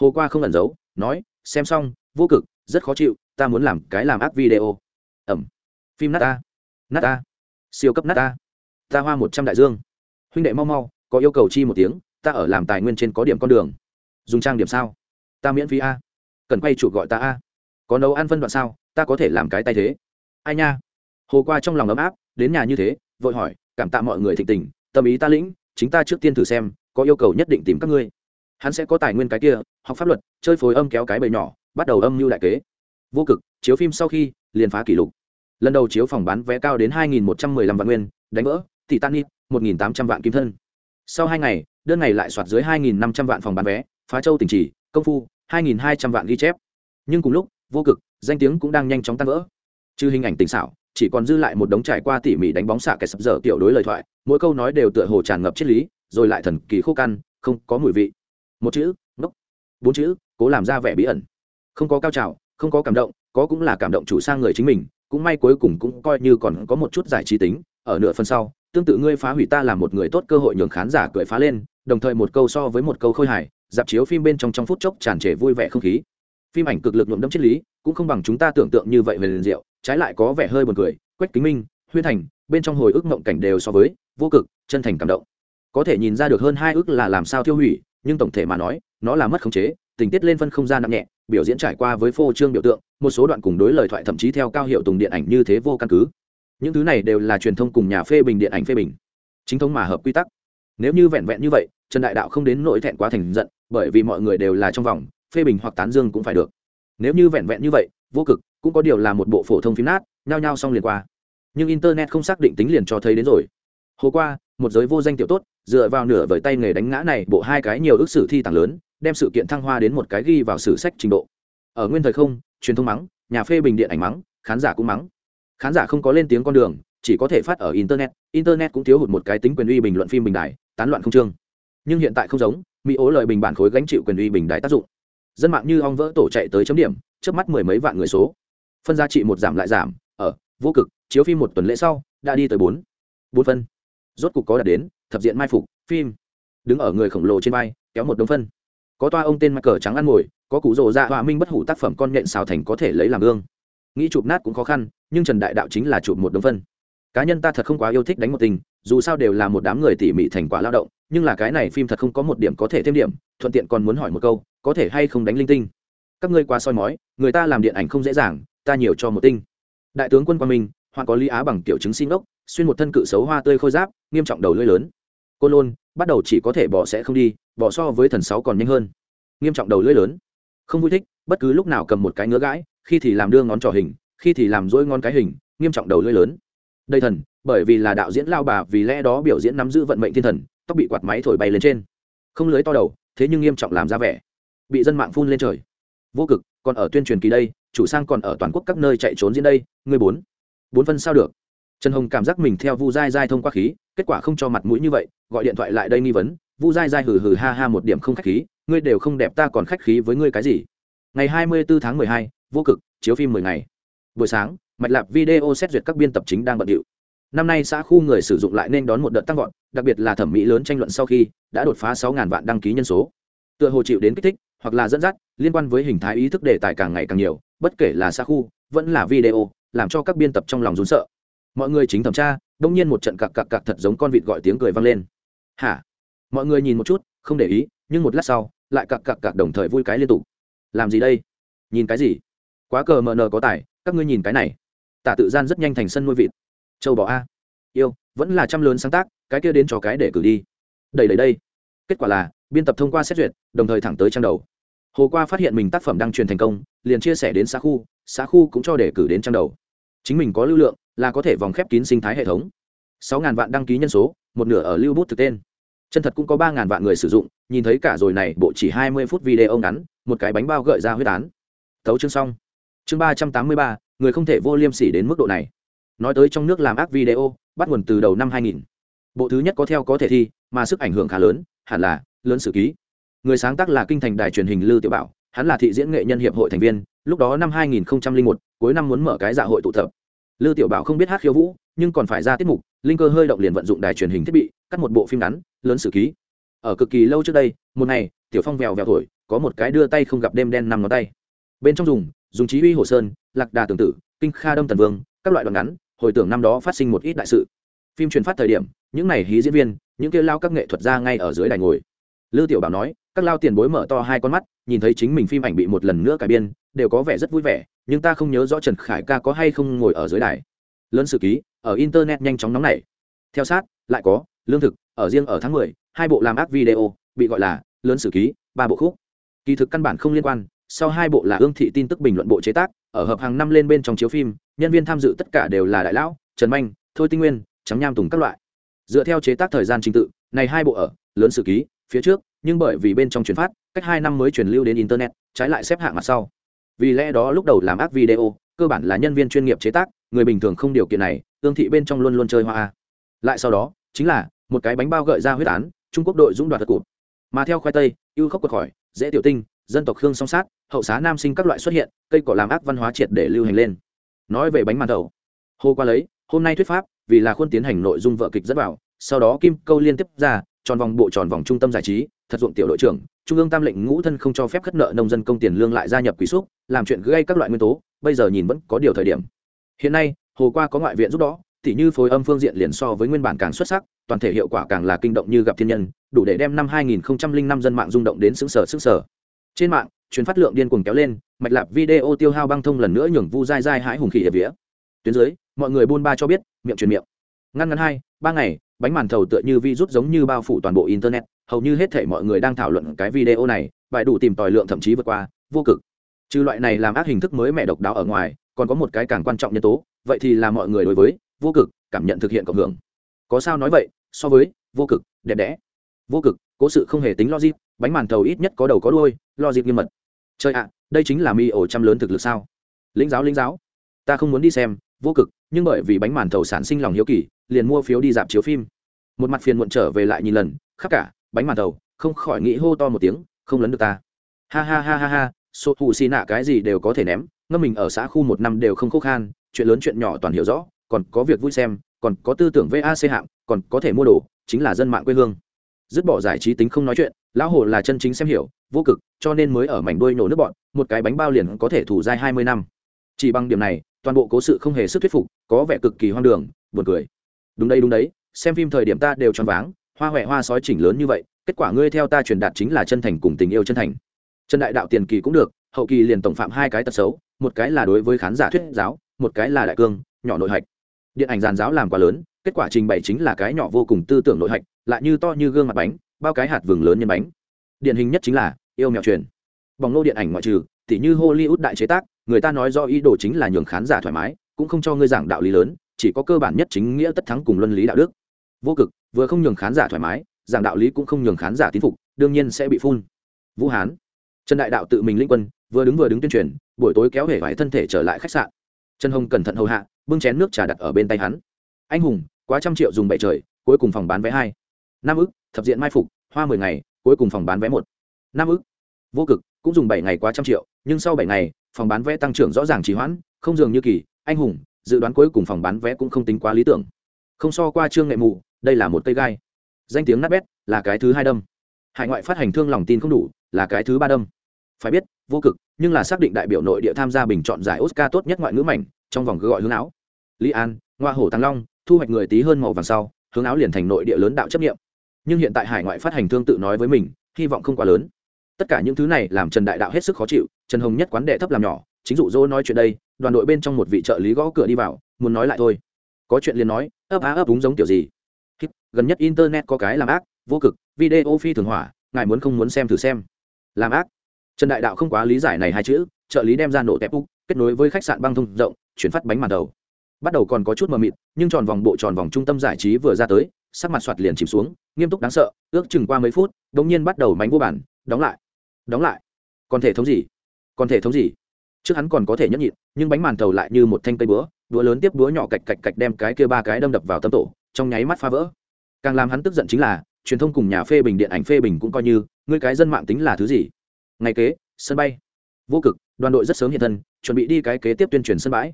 Hồ qua không ẩn giấu, nói xem xong, vô cực, rất khó chịu, ta muốn làm cái làm ác video. Ẩm. Phim nát ta. Nát ta. Siêu cấp nát ta. Ta hoa một trăm đại dương. Huynh đệ mau mau, có yêu cầu chi một tiếng, ta ở làm tài nguyên trên có điểm con đường. Dùng trang điểm sao? Ta miễn phí a. Cần quay chụp gọi ta a. Có nấu ăn phân đoạn sao? Ta có thể làm cái tay thế. Ai nha? Hồ qua trong lòng ấm áp, đến nhà như thế, vội hỏi, cảm tạ mọi người thịnh tình, tâm ý ta lĩnh, chính ta trước tiên thử xem, có yêu cầu nhất định tìm các ngươi hắn sẽ có tài nguyên cái kia, học pháp luật, chơi phối âm kéo cái bầy nhỏ, bắt đầu âm mưu đại kế. Vô cực, chiếu phim sau khi, liền phá kỷ lục. Lần đầu chiếu phòng bán vé cao đến 2.115 vạn nguyên, đánh vỡ, titanic 1.800 vạn kim thân. Sau hai ngày, đơn ngày lại soạt dưới 2.500 vạn phòng bán vé, phá châu tỉnh chỉ, công phu 2.200 vạn ghi chép. Nhưng cùng lúc, vô cực, danh tiếng cũng đang nhanh chóng tan vỡ. Trừ hình ảnh tình xảo, chỉ còn dư lại một đống trải qua tỉ mỉ đánh bóng xạ kẻ sập dở tiểu đối lời thoại, mỗi câu nói đều tựa hồ tràn ngập triết lý, rồi lại thần kỳ khô căn không có mùi vị một chữ, ngốc. Bốn chữ, cố làm ra vẻ bí ẩn. Không có cao trào, không có cảm động, có cũng là cảm động chủ sang người chính mình, cũng may cuối cùng cũng coi như còn có một chút giải trí tính, ở nửa phần sau, tương tự ngươi phá hủy ta làm một người tốt cơ hội nhường khán giả cười phá lên, đồng thời một câu so với một câu khôi hài, dạp chiếu phim bên trong trong phút chốc tràn trề vui vẻ không khí. Phim ảnh cực lực nhuộm đẫm triết lý, cũng không bằng chúng ta tưởng tượng như vậy về liền diệu, trái lại có vẻ hơi buồn cười, quách kính minh, huyên thành, bên trong hồi ức mộng cảnh đều so với vô cực, chân thành cảm động. Có thể nhìn ra được hơn hai ức là làm sao tiêu hủy nhưng tổng thể mà nói, nó là mất khống chế, tình tiết lên phân không gian nặng nhẹ, biểu diễn trải qua với phô trương biểu tượng, một số đoạn cùng đối lời thoại thậm chí theo cao hiệu tùng điện ảnh như thế vô căn cứ. Những thứ này đều là truyền thông cùng nhà phê bình điện ảnh phê bình. Chính thống mà hợp quy tắc. Nếu như vẹn vẹn như vậy, trần đại đạo không đến nỗi thẹn quá thành giận, bởi vì mọi người đều là trong vòng, phê bình hoặc tán dương cũng phải được. Nếu như vẹn vẹn như vậy, vô cực, cũng có điều là một bộ phổ thông phim nát, nhao nhao xong liền qua. Nhưng internet không xác định tính liền cho thấy đến rồi. Hồ qua một giới vô danh tiểu tốt, dựa vào nửa vời tay nghề đánh ngã này bộ hai cái nhiều ước sử thi tàng lớn, đem sự kiện thăng hoa đến một cái ghi vào sử sách trình độ. Ở nguyên thời không, truyền thông mắng, nhà phê bình điện ảnh mắng, khán giả cũng mắng. Khán giả không có lên tiếng con đường, chỉ có thể phát ở internet internet cũng thiếu hụt một cái tính quyền uy bình luận phim bình đại tán loạn không trương. Nhưng hiện tại không giống, mỹ ố lợi bình bản khối gánh chịu quyền uy bình đại tác dụng. Dân mạng như ong vỡ tổ chạy tới chấm điểm, trước mắt mười mấy vạn người số. Phân giá trị một giảm lại giảm, ở, vô cực, chiếu phim một tuần lễ sau, đã đi tới bốn. Bốn phân rốt cục có đạt đến, thập diện mai phục, phim. Đứng ở người khổng lồ trên vai, kéo một đống phân. Có toa ông tên mặt cờ trắng ăn ngồi, có cụ rồ dạ họa minh bất hủ tác phẩm con nhện xào thành có thể lấy làm gương. Nghĩ chụp nát cũng khó khăn, nhưng trần đại đạo chính là chụp một đống phân. Cá nhân ta thật không quá yêu thích đánh một tình, dù sao đều là một đám người tỉ mỉ thành quả lao động, nhưng là cái này phim thật không có một điểm có thể thêm điểm, thuận tiện còn muốn hỏi một câu, có thể hay không đánh linh tinh? Các ngươi quá soi mói, người ta làm điện ảnh không dễ dàng, ta nhiều cho một tinh. Đại tướng quân quang minh hoặc có lý á bằng tiểu chứng xin ốc xuyên một thân cự xấu hoa tươi khôi giáp, nghiêm trọng đầu lưỡi lớn. Côn lôn, bắt đầu chỉ có thể bỏ sẽ không đi, bỏ so với thần sáu còn nhanh hơn. Nghiêm trọng đầu lưỡi lớn. Không vui thích, bất cứ lúc nào cầm một cái ngứa gãi, khi thì làm đưa ngón trỏ hình, khi thì làm dỗi ngón cái hình, nghiêm trọng đầu lưỡi lớn. Đây thần, bởi vì là đạo diễn lao bà, vì lẽ đó biểu diễn nắm giữ vận mệnh thiên thần, tóc bị quạt máy thổi bay lên trên. Không lưới to đầu, thế nhưng nghiêm trọng làm ra vẻ. Bị dân mạng phun lên trời. Vô cực, còn ở tuyên truyền kỳ đây, chủ sang còn ở toàn quốc các nơi chạy trốn diễn đây người bốn. Bốn phân sao được? Trần hồng cảm giác mình theo vu dai dai thông qua khí, kết quả không cho mặt mũi như vậy, gọi điện thoại lại đây nghi vấn, vu dai dai hừ hừ ha ha một điểm không khách khí, ngươi đều không đẹp ta còn khách khí với ngươi cái gì? Ngày hai mươi bốn tháng mười hai, vô cực, chiếu phim mười ngày. Buổi sáng, mạch lạp video xét duyệt các biên tập chính đang bận điệu. Năm nay xã khu người sử dụng lại nên đón một đợt tăng vọt, đặc biệt là thẩm mỹ lớn tranh luận sau khi, đã đột phá sáu vạn đăng ký nhân số. Tựa hồ chịu đến kích thích, hoặc là dẫn dắt, liên quan với hình thái ý thức đề tài càng ngày càng nhiều, bất kể là xã khu, vẫn là video, làm cho các biên tập trong lòng rún sợ mọi người chính thẩm tra, đông nhiên một trận cặc cặc cặc thật giống con vịt gọi tiếng cười vang lên. Hả? Mọi người nhìn một chút, không để ý, nhưng một lát sau, lại cặc cặc cặc đồng thời vui cái liên tục. Làm gì đây? Nhìn cái gì? Quá cờ mờ nờ có tài, các ngươi nhìn cái này. Tả tự gian rất nhanh thành sân nuôi vịt. Châu bò a. Yêu, vẫn là trăm lớn sáng tác, cái kia đến cho cái để cử đi. Đầy đầy đây. Kết quả là, biên tập thông qua xét duyệt, đồng thời thẳng tới trang đầu. Hồ qua phát hiện mình tác phẩm đăng truyền thành công, liền chia sẻ đến xã khu xã khu cũng cho để cử đến trang đầu. Chính mình có lưu lượng là có thể vòng khép kín sinh thái hệ thống. Sáu ngàn vạn đăng ký nhân số một nửa ở lưu bút thực tên. Chân thật cũng có ba ngàn vạn người sử dụng nhìn thấy cả rồi này bộ chỉ hai mươi phút video ngắn một cái bánh bao gợi ra huyết án. Tấu chương xong. Chương ba trăm tám mươi ba người không thể vô liêm sỉ đến mức độ này. Nói tới trong nước làm ác video bắt nguồn từ đầu năm 2000. bộ thứ nhất có theo có thể thi mà sức ảnh hưởng khá lớn hẳn là lớn sử ký. Người sáng tác là kinh thành đài truyền hình lư tiểu bảo hắn là thị diễn nghệ nhân hiệp hội thành viên lúc đó năm 2001, cuối năm muốn mở cái dạ hội tụ tập lư tiểu bảo không biết hát khiêu vũ, nhưng còn phải ra tiết mục, linh cơ hơi động liền vận dụng đài truyền hình thiết bị, cắt một bộ phim ngắn, lớn sử ký. Ở cực kỳ lâu trước đây, một ngày, tiểu phong vèo vèo thổi, có một cái đưa tay không gặp đêm đen nằm ngón tay. Bên trong dùng dùng chí uy hồ sơn, lạc đà tương tự kinh kha đông tần vương, các loại đoạn ngắn, hồi tưởng năm đó phát sinh một ít đại sự. Phim truyền phát thời điểm, những này hí diễn viên, những kia lao các nghệ thuật ra ngay ở dưới đài ngồi. Lư tiểu bảo nói, các lao tiền bối mở to hai con mắt, nhìn thấy chính mình phim ảnh bị một lần nữa cải biên, đều có vẻ rất vui vẻ nhưng ta không nhớ rõ trần khải ca có hay không ngồi ở dưới đài. Lớn sử ký ở internet nhanh chóng nóng nảy. Theo sát lại có lương thực ở riêng ở tháng mười, hai bộ làm ác video bị gọi là lớn sử ký ba bộ khúc. Kỳ thực căn bản không liên quan sau hai bộ là ương thị tin tức bình luận bộ chế tác ở hợp hàng năm lên bên trong chiếu phim nhân viên tham dự tất cả đều là đại lão trần manh thôi tinh nguyên trắng nham tùng các loại. Dựa theo chế tác thời gian trình tự này hai bộ ở lớn sử ký phía trước nhưng bởi vì bên trong chuyển phát cách hai năm mới truyền lưu đến internet trái lại xếp hạng mặt sau vì lẽ đó lúc đầu làm ác video, cơ bản là nhân viên chuyên nghiệp chế tác, người bình thường không điều kiện này, tương thị bên trong luôn luôn chơi hoa. Lại sau đó, chính là một cái bánh bao gợi ra huyết án, trung quốc đội dũng đoạt cụt mà theo khoai tây, ưu khốc quật khỏi, dễ tiểu tinh, dân tộc khương song sát, hậu xá nam sinh các loại xuất hiện, cây cỏ làm ác văn hóa triệt để lưu hành lên. Nói về bánh màn thầu hô qua lấy, hôm nay thuyết pháp, vì là khuôn tiến hành nội dung vợ kịch rất vào, sau đó kim câu liên tiếp ra, tròn vòng bộ tròn vòng trung tâm giải trí, thật dụng tiểu đội trưởng trung ương tam lệnh ngũ thân không cho phép khất nợ nông dân công tiền lương lại gia nhập quý xúc, làm chuyện gây các loại nguyên tố, bây giờ nhìn vẫn có điều thời điểm. Hiện nay, hồ qua có ngoại viện giúp đó, tỉ như phối âm phương diện liền so với nguyên bản càng xuất sắc, toàn thể hiệu quả càng là kinh động như gặp thiên nhân, đủ để đem năm 2005 dân mạng rung động đến xứng sở xứng sở trên mạng chuyến phát lượng điên cuồng kéo lên, mạch lạp video tiêu hao băng thông lần nữa nhường vu dai dai hãi hùng khỉ ở vía. Tuyến dưới, mọi người buôn ba cho biết, miệng truyền miệng. Ngăn ngắn hai, ba ngày bánh màn thầu tựa như vi rút giống như bao phủ toàn bộ internet, hầu như hết thể mọi người đang thảo luận cái video này bài đủ tìm tòi lượng thậm chí vượt qua, vô cực. Trừ loại này làm ác hình thức mới mẹ độc đáo ở ngoài, còn có một cái càng quan trọng nhân tố, vậy thì là mọi người đối với vô cực cảm nhận thực hiện cộng hưởng. Có sao nói vậy, so với vô cực, đẹp đẽ. Vô cực, cố sự không hề tính logic, bánh màn thầu ít nhất có đầu có đuôi, logic nghiêm mật. Chơi ạ, đây chính là mi ổ trăm lớn thực lực sao? Lĩnh giáo lĩnh giáo. Ta không muốn đi xem vô cực, nhưng bởi vì bánh màn thầu sản sinh lòng hiếu kỳ, liền mua phiếu đi dạp chiếu phim. Một mặt phiền muộn trở về lại nhìn lần, khắp cả, bánh màn thầu, không khỏi nghĩ hô to một tiếng, không lấn được ta. Ha ha ha ha ha số thù xì nạ cái gì đều có thể ném, ngâm mình ở xã khu một năm đều không khô khan, chuyện lớn chuyện nhỏ toàn hiểu rõ, còn có việc vui xem, còn có tư tưởng vac hạng, còn có thể mua đồ, chính là dân mạng quê hương. Dứt bỏ giải trí tính không nói chuyện, lão hồ là chân chính xem hiểu, vô cực, cho nên mới ở mảnh đuôi nổ nước bọn, một cái bánh bao liền có thể thủ dai hai mươi năm. Chỉ bằng điểm này toàn bộ cố sự không hề sức thuyết phục, có vẻ cực kỳ hoang đường, buồn cười. Đúng đây đúng đấy, xem phim thời điểm ta đều choáng váng, hoa huệ hoa sói chỉnh lớn như vậy, kết quả ngươi theo ta truyền đạt chính là chân thành cùng tình yêu chân thành. Chân đại đạo tiền kỳ cũng được, hậu kỳ liền tổng phạm hai cái tật xấu, một cái là đối với khán giả thuyết giáo, một cái là đại cương, nhỏ nội hạch. Điện ảnh giàn giáo làm quá lớn, kết quả trình bày chính là cái nhỏ vô cùng tư tưởng nội hạch, lại như to như gương mặt bánh, bao cái hạt vừng lớn nhân bánh. Điển hình nhất chính là yêu mèo truyền. Bỏng lô điện ảnh ngoại trừ, tỉ như hollywood đại chế tác người ta nói do ý đồ chính là nhường khán giả thoải mái, cũng không cho ngươi giảng đạo lý lớn, chỉ có cơ bản nhất chính nghĩa tất thắng cùng luân lý đạo đức. Vô cực, vừa không nhường khán giả thoải mái, giảng đạo lý cũng không nhường khán giả tín phục, đương nhiên sẽ bị phun. Vũ hán, trần đại đạo tự mình linh quân, vừa đứng vừa đứng tuyên truyền, buổi tối kéo hể vải thân thể trở lại khách sạn. Trần hồng cẩn thận hầu hạ, bưng chén nước trà đặt ở bên tay hắn. Anh hùng, quá trăm triệu dùng bảy trời, cuối cùng phòng bán vé hai. Năm ức, thập diện mai phục, hoa mười ngày, cuối cùng phòng bán vé một. Năm ức, vô cực, cũng dùng bảy ngày quá trăm triệu, nhưng sau bảy ngày phòng bán vé tăng trưởng rõ ràng trì hoãn, không dường như kỳ, anh hùng, dự đoán cuối cùng phòng bán vé cũng không tính quá lý tưởng. Không so qua trương nghệ mù đây là một cây gai. Danh tiếng nát bét là cái thứ hai đâm. Hải ngoại phát hành thương lòng tin không đủ, là cái thứ ba đâm. Phải biết, vô cực, nhưng là xác định đại biểu nội địa tham gia bình chọn giải oscar tốt nhất ngoại ngữ mảnh, trong vòng gọi hướng áo. Lý an, ngoa hổ tăng long, thu hoạch người tí hơn màu vàng sau, hướng áo liền thành nội địa lớn đạo chấp nghiệm. Nhưng hiện tại hải ngoại phát hành thương tự nói với mình, hy vọng không quá lớn. Tất cả những thứ này làm trần đại đạo hết sức khó chịu trần hồng nhất quán đệ thấp làm nhỏ, chính dụ dỗ nói chuyện đây, đoàn đội bên trong một vị trợ lý gõ cửa đi vào, muốn nói lại thôi. Có chuyện liền nói, ấp á ấp đúng giống kiểu gì. Gần nhất internet có cái làm ác, vô cực, video phi thường hỏa, ngài muốn không muốn xem thử xem. Làm ác. Trần đại đạo không quá lý giải này hai chữ, trợ lý đem ra nổ tép úc, kết nối với khách sạn băng thông rộng, chuyển phát bánh màn đầu. Bắt đầu còn có chút mờ mịt, nhưng tròn vòng bộ tròn vòng trung tâm giải trí vừa ra tới, sắc mặt soạt liền chìm xuống, nghiêm túc đáng sợ, ước chừng qua mấy phút đ ỗ n g nhiên bắt đầu mánh vô bản, đóng lại đóng lại. Còn thể thống gì? Còn thể thống gì? Trước hắn còn có thể nhẫn nhịn, nhưng bánh màn thầu lại như một thanh cây búa đũa lớn tiếp đũa nhỏ cạch cạch cạch đem cái kia ba cái đâm đập vào tâm tổ, trong nháy mắt phá vỡ. Càng làm hắn tức giận chính là, truyền thông cùng nhà phê bình điện ảnh phê bình cũng coi như, ngươi cái dân mạng tính là thứ gì? Ngày kế, sân bay. Vô cực, đoàn đội rất sớm hiện thân, chuẩn bị đi cái kế tiếp tuyên truyền sân bãi.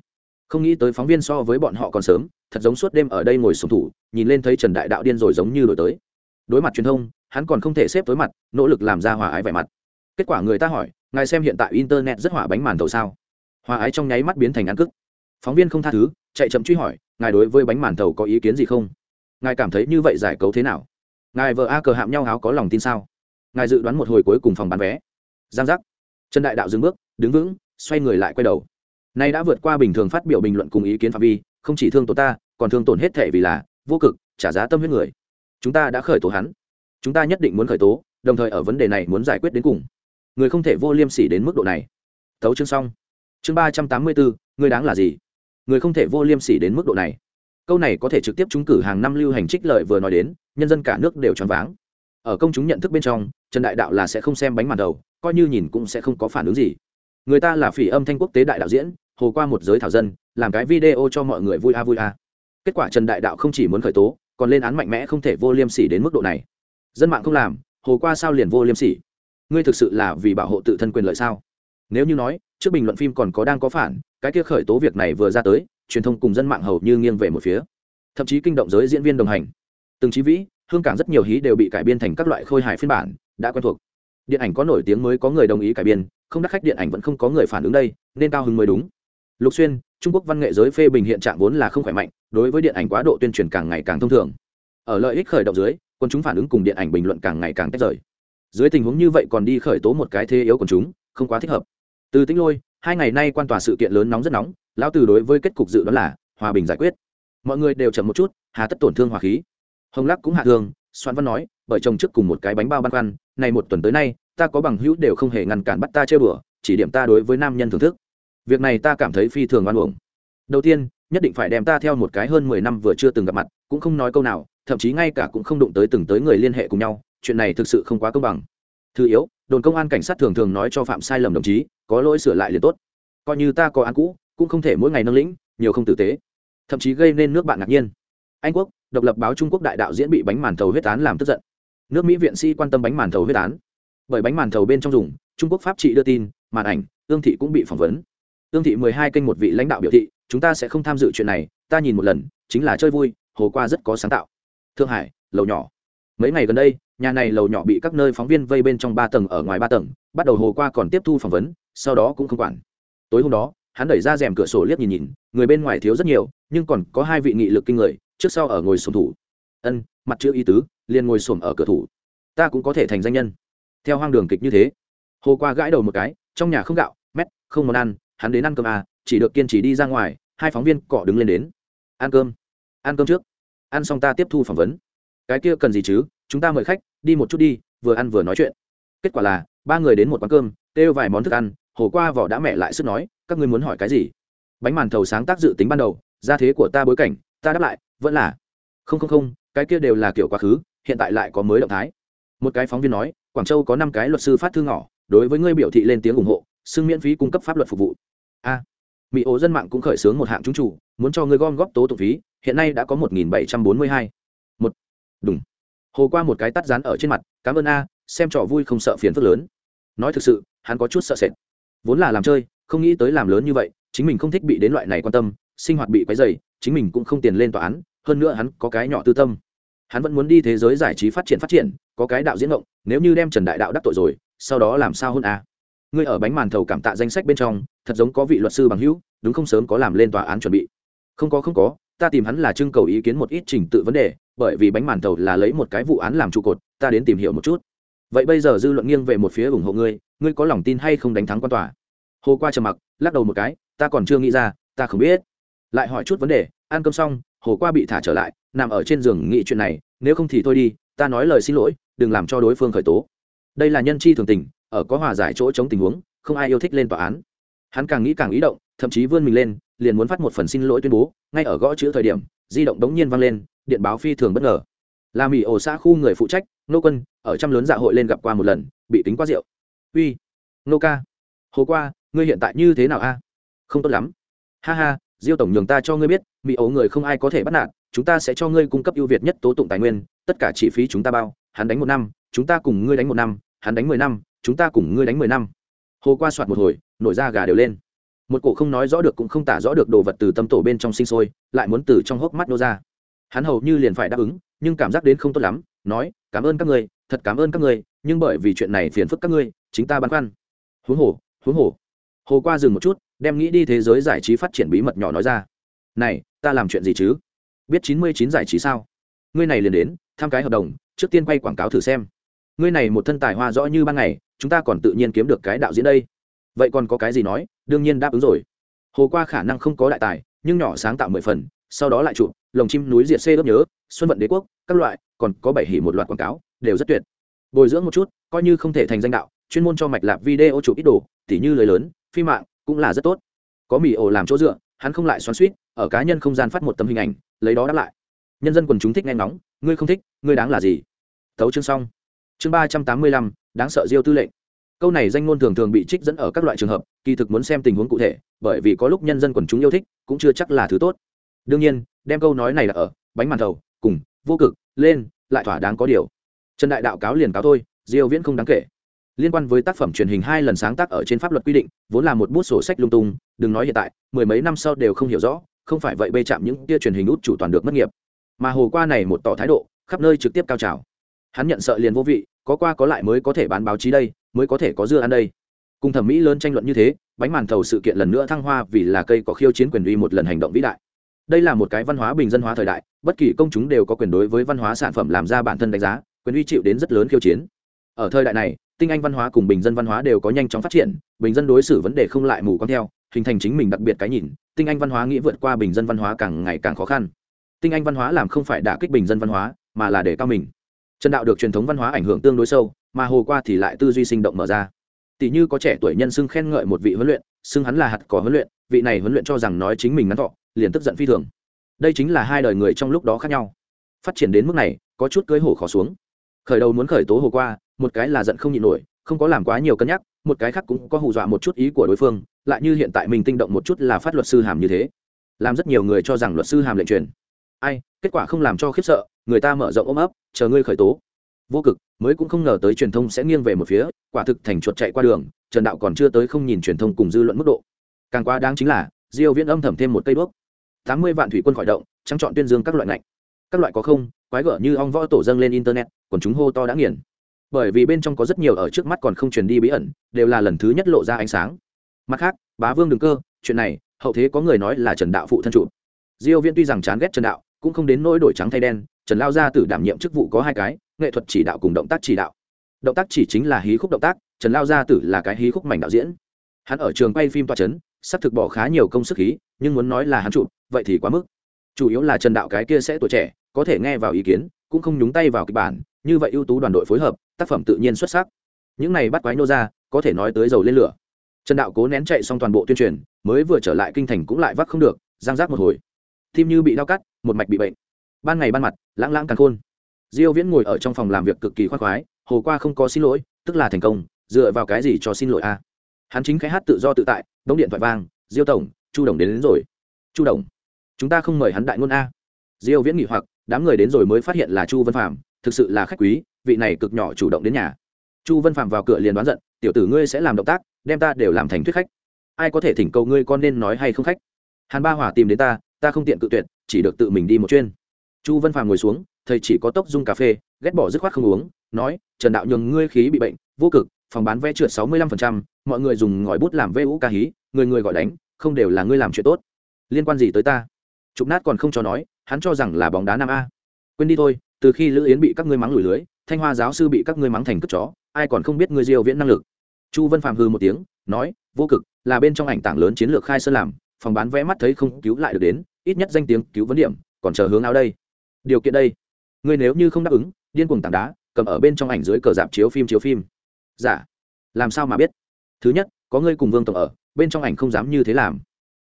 Không nghĩ tới phóng viên so với bọn họ còn sớm, thật giống suốt đêm ở đây ngồi sùng thủ, nhìn lên thấy trần đại đạo điên rồi giống như đổi tới. Đối mặt truyền thông, hắn còn không thể xếp tới mặt, nỗ lực làm ra hòa ái vẻ mặt. Kết quả người ta hỏi ngài xem hiện tại internet rất hỏa bánh màn thầu sao? Hòa ái trong nháy mắt biến thành ăn cức. Phóng viên không tha thứ chạy chậm truy hỏi ngài đối với bánh màn thầu có ý kiến gì không? Ngài cảm thấy như vậy giải cấu thế nào? Ngài vợ a cờ hạm nhau háo có lòng tin sao? Ngài dự đoán một hồi cuối cùng phòng bán vé. Giang giác. Trần đại đạo dừng bước đứng vững xoay người lại quay đầu. Nay đã vượt qua bình thường phát biểu bình luận cùng ý kiến phạm vi, không chỉ thương tổn ta, còn thương tổn hết thể vì là vô cực, trả giá tâm huyết người. Chúng ta đã khởi tố hắn. Chúng ta nhất định muốn khởi tố, đồng thời ở vấn đề này muốn giải quyết đến cùng. Người không thể vô liêm sỉ đến mức độ này. Tấu chương xong. Chương ba trăm tám mươi bốn, người đáng là gì? Người không thể vô liêm sỉ đến mức độ này. Câu này có thể trực tiếp trúng cử hàng năm lưu hành trích lợi vừa nói đến, nhân dân cả nước đều choáng váng. Ở công chúng nhận thức bên trong, Trần Đại Đạo là sẽ không xem bánh màn đầu, coi như nhìn cũng sẽ không có phản ứng gì. Người ta là phỉ âm thanh quốc tế đại đạo diễn, hồ qua một giới thảo dân làm cái video cho mọi người vui a vui a kết quả trần đại đạo không chỉ muốn khởi tố còn lên án mạnh mẽ không thể vô liêm sỉ đến mức độ này dân mạng không làm hồ qua sao liền vô liêm sỉ ngươi thực sự là vì bảo hộ tự thân quyền lợi sao? Nếu như nói, trước bình luận phim còn có đang có phản, cái kia khởi tố việc này vừa ra tới, truyền thông cùng dân mạng hầu như nghiêng về một phía. Thậm chí kinh động giới diễn viên đồng hành. Từng chí vĩ, hương cảng rất nhiều hí đều bị cải biên thành các loại khôi hài phiên bản, đã quen thuộc. Điện ảnh có nổi tiếng mới có người đồng ý cải biên, không đắc khách điện ảnh vẫn không có người phản ứng đây, nên cao hứng mới đúng. Lục xuyên, trung quốc văn nghệ giới phê bình hiện trạng vốn là không khỏe mạnh, đối với điện ảnh quá độ tuyên truyền càng ngày càng thông thường. Ở lợi ích khởi động dưới, quân chúng phản ứng cùng điện ảnh bình luận càng ngày càng tách rời dưới tình huống như vậy còn đi khởi tố một cái thế yếu của chúng, không quá thích hợp. Từ tính lôi, hai ngày nay quan tòa sự kiện lớn nóng rất nóng, lão từ đối với kết cục dự đoán là hòa bình giải quyết. Mọi người đều chậm một chút, hà tất tổn thương hòa khí. Hồng lắc cũng hạ thương soạn văn nói, bởi chồng trước cùng một cái bánh bao băn khoăn này một tuần tới nay, ta có bằng hữu đều không hề ngăn cản bắt ta chơi bừa chỉ điểm ta đối với nam nhân thưởng thức. Việc này ta cảm thấy phi thường oan uổng. Đầu tiên, nhất định phải đem ta theo một cái hơn mười năm vừa chưa từng gặp mặt, cũng không nói câu nào, thậm chí ngay cả cũng không đụng tới từng tới người liên hệ cùng nhau chuyện này thực sự không quá công bằng. Thứ yếu, đồn công an cảnh sát thường thường nói cho phạm sai lầm đồng chí, có lỗi sửa lại liền tốt. Coi như ta có án cũ, cũng không thể mỗi ngày nâng lĩnh, nhiều không tử tế. Thậm chí gây nên nước bạn ngạc nhiên. Anh quốc, độc lập báo trung quốc đại đạo diễn bị bánh màn thầu huyết án làm tức giận. Nước mỹ viện sĩ quan tâm bánh màn thầu huyết án. Bởi bánh màn thầu bên trong dùng, trung quốc pháp trị đưa tin, màn ảnh, tương thị cũng bị phỏng vấn. Tương thị mười hai kênh một vị lãnh đạo biểu thị, chúng ta sẽ không tham dự chuyện này, ta nhìn một lần, chính là chơi vui, hồ qua rất có sáng tạo. Thượng hải, lầu nhỏ. Mấy ngày gần đây nhà này lầu nhỏ bị các nơi phóng viên vây bên trong ba tầng ở ngoài ba tầng, bắt đầu hồ qua còn tiếp thu phỏng vấn, sau đó cũng không quản. Tối hôm đó, hắn đẩy ra rèm cửa sổ liếc nhìn nhìn, người bên ngoài thiếu rất nhiều, nhưng còn có hai vị nghị lực kinh người, trước sau ở ngồi sổm thủ. Ân, mặt chữ y tứ, liền ngồi sổm ở cửa thủ. Ta cũng có thể thành danh nhân. Theo hoang đường kịch như thế, hồ qua gãi đầu một cái, trong nhà không gạo, mét, không món ăn, hắn đến ăn cơm à chỉ được kiên trì đi ra ngoài, hai phóng viên cọ đứng lên đến. Ăn cơm ăn cơm trước, ăn xong ta tiếp thu phỏng vấn. Cái kia cần gì chứ? Chúng ta mời khách, đi một chút đi, vừa ăn vừa nói chuyện. Kết quả là, ba người đến một quán cơm, kêu vài món thức ăn, hồ qua vỏ đã mẹ lại sức nói, các ngươi muốn hỏi cái gì? Bánh màn thầu sáng tác dự tính ban đầu, gia thế của ta bối cảnh, ta đáp lại, vẫn là, không không không, cái kia đều là kiểu quá khứ, hiện tại lại có mới động thái. Một cái phóng viên nói, quảng châu có năm cái luật sư phát thư ngỏ, đối với ngươi biểu thị lên tiếng ủng hộ, xưng miễn phí cung cấp pháp luật phục vụ. A, mỹ ố dân mạng cũng khởi xướng một hạng trúng chủ, muốn cho ngươi gom góp tố tụng phí, hiện nay đã có một nghìn bảy trăm bốn mươi hai. Một, đúng hồ qua một cái tắt rán ở trên mặt, cảm ơn a, xem trò vui không sợ phiền phức lớn. Nói thực sự, hắn có chút sợ sệt. Vốn là làm chơi, không nghĩ tới làm lớn như vậy, chính mình không thích bị đến loại này quan tâm, sinh hoạt bị quấy dày chính mình cũng không tiền lên tòa án, hơn nữa hắn có cái nhỏ tư tâm. Hắn vẫn muốn đi thế giới giải trí phát triển phát triển, có cái đạo diễn động nếu như đem trần đại đạo đắc tội rồi, sau đó làm sao hơn à? ngươi ở bánh màn thầu cảm tạ danh sách bên trong, thật giống có vị luật sư bằng hữu, đúng không sớm có làm lên tòa án chuẩn bị. Không có không có, ta tìm hắn là trưng cầu ý kiến một ít trình tự vấn đề bởi vì bánh màn thầu là lấy một cái vụ án làm trụ cột, ta đến tìm hiểu một chút. Vậy bây giờ dư luận nghiêng về một phía ủng hộ ngươi ngươi có lòng tin hay không đánh thắng quan tòa? Hồ qua trầm mặc, lắc đầu một cái, ta còn chưa nghĩ ra, ta không biết. Lại hỏi chút vấn đề, ăn cơm xong, hồ qua bị thả trở lại, nằm ở trên giường nghĩ chuyện này, nếu không thì thôi đi, ta nói lời xin lỗi, đừng làm cho đối phương khởi tố. Đây là nhân chi thường tình, ở có hòa giải chỗ chống tình huống, không ai yêu thích lên tòa án. Hắn càng nghĩ càng ý động, thậm chí vươn mình lên, liền muốn phát một phần xin lỗi tuyên bố, ngay ở gõ chữ thời điểm, di động đống nhiên vang lên điện báo phi thường bất ngờ. Là mỹ ổ xã khu người phụ trách, nô quân, ở trăm lớn dạ hội lên gặp qua một lần, bị tính quá rượu. Uy, nô ca, hồ qua, ngươi hiện tại như thế nào a? Không tốt lắm. Ha ha, diêu tổng nhường ta cho ngươi biết mỹ ấu người không ai có thể bắt nạt, chúng ta sẽ cho ngươi cung cấp ưu việt nhất tố tụng tài nguyên, tất cả chi phí chúng ta bao, hắn đánh một năm, chúng ta cùng ngươi đánh một năm, hắn đánh mười năm, chúng ta cùng ngươi đánh mười năm. Hồ qua soạt một hồi, nổi da gà đều lên. Một cổ không nói rõ được cũng không tả rõ được đồ vật từ tâm tổ bên trong sinh sôi, lại muốn từ trong hốc mắt nô ra hắn hầu như liền phải đáp ứng, nhưng cảm giác đến không tốt lắm, nói, cảm ơn các ngươi, thật cảm ơn các ngươi, nhưng bởi vì chuyện này phiền phức các ngươi, chính ta băn khoăn. Huống hồ huống hồ. Hồ qua dừng một chút, đem nghĩ đi thế giới giải trí phát triển bí mật nhỏ nói ra. Này, ta làm chuyện gì chứ? Biết chín mươi chín giải trí sao? Ngươi này liền đến, tham cái hợp đồng, trước tiên quay quảng cáo thử xem. Ngươi này một thân tài hoa rõ như ban ngày, chúng ta còn tự nhiên kiếm được cái đạo diễn đây. Vậy còn có cái gì nói? Đương nhiên đáp ứng rồi. Hồ qua khả năng không có đại tài, nhưng nhỏ sáng tạo mười phần, sau đó lại chụp lồng chim núi diệt xê đớp nhớ, xuân vận đế quốc, các loại, còn có bảy hỉ một loạt quảng cáo, đều rất tuyệt. Bồi dưỡng một chút, coi như không thể thành danh đạo, chuyên môn cho mạch lạp video chụp ít đồ, tỉ như lời lớn, phi mạng, cũng là rất tốt. Có mì ổ làm chỗ dựa, hắn không lại xoắn suýt ở cá nhân không gian phát một tấm hình ảnh, lấy đó đáp lại. Nhân dân quần chúng thích nghe ngóng, ngươi không thích, ngươi đáng là gì? Thấu chương xong. Chương ba trăm tám mươi lăm, đáng sợ diêu tư lệnh. Câu này danh ngôn thường thường bị trích dẫn ở các loại trường hợp, kỳ thực muốn xem tình huống cụ thể, bởi vì có lúc nhân dân quần chúng yêu thích, cũng chưa chắc là thứ tốt đương nhiên, đem câu nói này là ở bánh màn thầu, cùng vô cực, lên, lại thỏa đáng có điều. Trần đại đạo cáo liền cáo thôi, diêu viễn không đáng kể. Liên quan với tác phẩm truyền hình hai lần sáng tác ở trên pháp luật quy định, vốn là một bút sổ sách lung tung, đừng nói hiện tại, mười mấy năm sau đều không hiểu rõ, không phải vậy bê chạm những tia truyền hình út chủ toàn được mất nghiệp. Mà hồ qua này một tỏ thái độ, khắp nơi trực tiếp cao trào. Hắn nhận sợ liền vô vị, có qua có lại mới có thể bán báo chí đây, mới có thể có dưa ăn đây. Cùng thẩm mỹ lớn tranh luận như thế, bánh màn thầu sự kiện lần nữa thăng hoa vì là cây có khiêu chiến quyền uy một lần hành động vĩ đại đây là một cái văn hóa bình dân hóa thời đại, bất kỳ công chúng đều có quyền đối với văn hóa sản phẩm làm ra bản thân đánh giá, quyền uy chịu đến rất lớn khiêu chiến. Ở thời đại này, tinh anh văn hóa cùng bình dân văn hóa đều có nhanh chóng phát triển, bình dân đối xử vấn đề không lại mù con theo, hình thành chính mình đặc biệt cái nhìn, tinh anh văn hóa nghĩ vượt qua bình dân văn hóa càng ngày càng khó khăn. Tinh anh văn hóa làm không phải đả kích bình dân văn hóa, mà là để cao mình. Trần đạo được truyền thống văn hóa ảnh hưởng tương đối sâu, mà hồ qua thì lại tư duy sinh động mở ra. Tỷ như có trẻ tuổi nhân xưng khen ngợi một vị huấn luyện xưng hắn là hạt cỏ huấn luyện, vị này huấn luyện cho rằng nói chính mình ngắn thọ, liền tức giận phi thường. Đây chính là hai đời người trong lúc đó khác nhau. Phát triển đến mức này, có chút cưới hổ khó xuống. Khởi đầu muốn khởi tố hồ qua, một cái là giận không nhịn nổi, không có làm quá nhiều cân nhắc, một cái khác cũng có hù dọa một chút ý của đối phương, lại như hiện tại mình tinh động một chút là phát luật sư hàm như thế. Làm rất nhiều người cho rằng luật sư hàm lệnh truyền. Ai, kết quả không làm cho khiếp sợ, người ta mở rộng ôm ấp, chờ ngươi khởi tố vô cực, mới cũng không ngờ tới truyền thông sẽ nghiêng về một phía, quả thực thành chuột chạy qua đường, trần đạo còn chưa tới không nhìn truyền thông cùng dư luận mức độ. Càng quá đáng chính là, diêu viễn âm thầm thêm một cây đuốc. Tám mươi vạn thủy quân khỏi động, trắng chọn tuyên dương các loại ngạnh. Các loại có không, quái gở như ong võ tổ dâng lên internet còn chúng hô to đã nghiền. Bởi vì bên trong có rất nhiều ở trước mắt còn không truyền đi bí ẩn, đều là lần thứ nhất lộ ra ánh sáng. Mặt khác, bá vương đường cơ, chuyện này, hậu thế có người nói là trần đạo phụ thân chủ. Diêu viễn tuy rằng chán ghét trần đạo cũng không đến nỗi đổi trắng thay đen trần lao gia tử đảm nhiệm chức vụ có hai cái nghệ thuật chỉ đạo cùng động tác chỉ đạo. Động tác chỉ chính là hí khúc động tác trần lao gia tử là cái hí khúc mảnh đạo diễn. Hắn ở trường quay phim toa trấn, sắp thực bỏ khá nhiều công sức khí nhưng muốn nói là hắn chụp vậy thì quá mức. Chủ yếu là trần đạo cái kia sẽ tuổi trẻ có thể nghe vào ý kiến cũng không nhúng tay vào kịch bản như vậy ưu tú đoàn đội phối hợp tác phẩm tự nhiên xuất sắc. Những này bắt quái nô ra có thể nói tới dầu lên lửa. Trần đạo cố nén chạy xong toàn bộ tuyên truyền mới vừa trở lại kinh thành cũng lại vác không được giang giác một hồi tim như bị đau cắt một mạch bị bệnh. Ban ngày ban mặt lãng lãng càng khôn. Diêu viễn ngồi ở trong phòng làm việc cực kỳ khoan khoái hồ qua không có xin lỗi tức là thành công dựa vào cái gì cho xin lỗi a? Hắn chính cái hát tự do tự tại đống điện thoại vang diêu tổng chu đồng đến, đến rồi. Chu đồng chúng ta không mời hắn đại ngôn a. Diêu viễn nghỉ hoặc đám người đến rồi mới phát hiện là chu Văn phạm thực sự là khách quý vị này cực nhỏ chủ động đến nhà. Chu Văn phạm vào cửa liền đoán giận tiểu tử ngươi sẽ làm động tác đem ta đều làm thành thuyết khách. Ai có thể thỉnh cầu ngươi con nên nói hay không khách? Hàn ba hỏa tìm đến ta ta không tiện cự tuyệt, chỉ được tự mình đi một chuyên chu vân phàm ngồi xuống, thầy chỉ có tốc dung cà phê, ghét bỏ dứt khoát không uống, nói, trần đạo nhường ngươi khí bị bệnh, vô cực, phòng bán vé trượt sáu mươi lăm phần trăm, mọi người dùng ngòi bút làm vê vũ ca hí, người người gọi đánh, không đều là ngươi làm chuyện tốt. Liên quan gì tới ta? Chụp nát còn không cho nói, hắn cho rằng là bóng đá nam a. Quên đi thôi, từ khi lữ yến bị các ngươi mắng lùi lưới, thanh hoa giáo sư bị các ngươi mắng thành cất chó, ai còn không biết ngươi diêu viễn năng lực. Chu vân phạm hư một tiếng, nói, vô cực, là bên trong ảnh tảng lớn chiến lược khai sơn làm, phòng bán vé mắt thấy không cứu lại được đến ít nhất danh tiếng cứu vấn điểm, còn chờ hướng nào đây? Điều kiện đây. Ngươi nếu như không đáp ứng, điên cuồng tảng đá, cầm ở bên trong ảnh dưới cờ dạp chiếu phim chiếu phim. Giả dạ. làm sao mà biết? Thứ nhất, có ngươi cùng vương tổng ở, bên trong ảnh không dám như thế làm.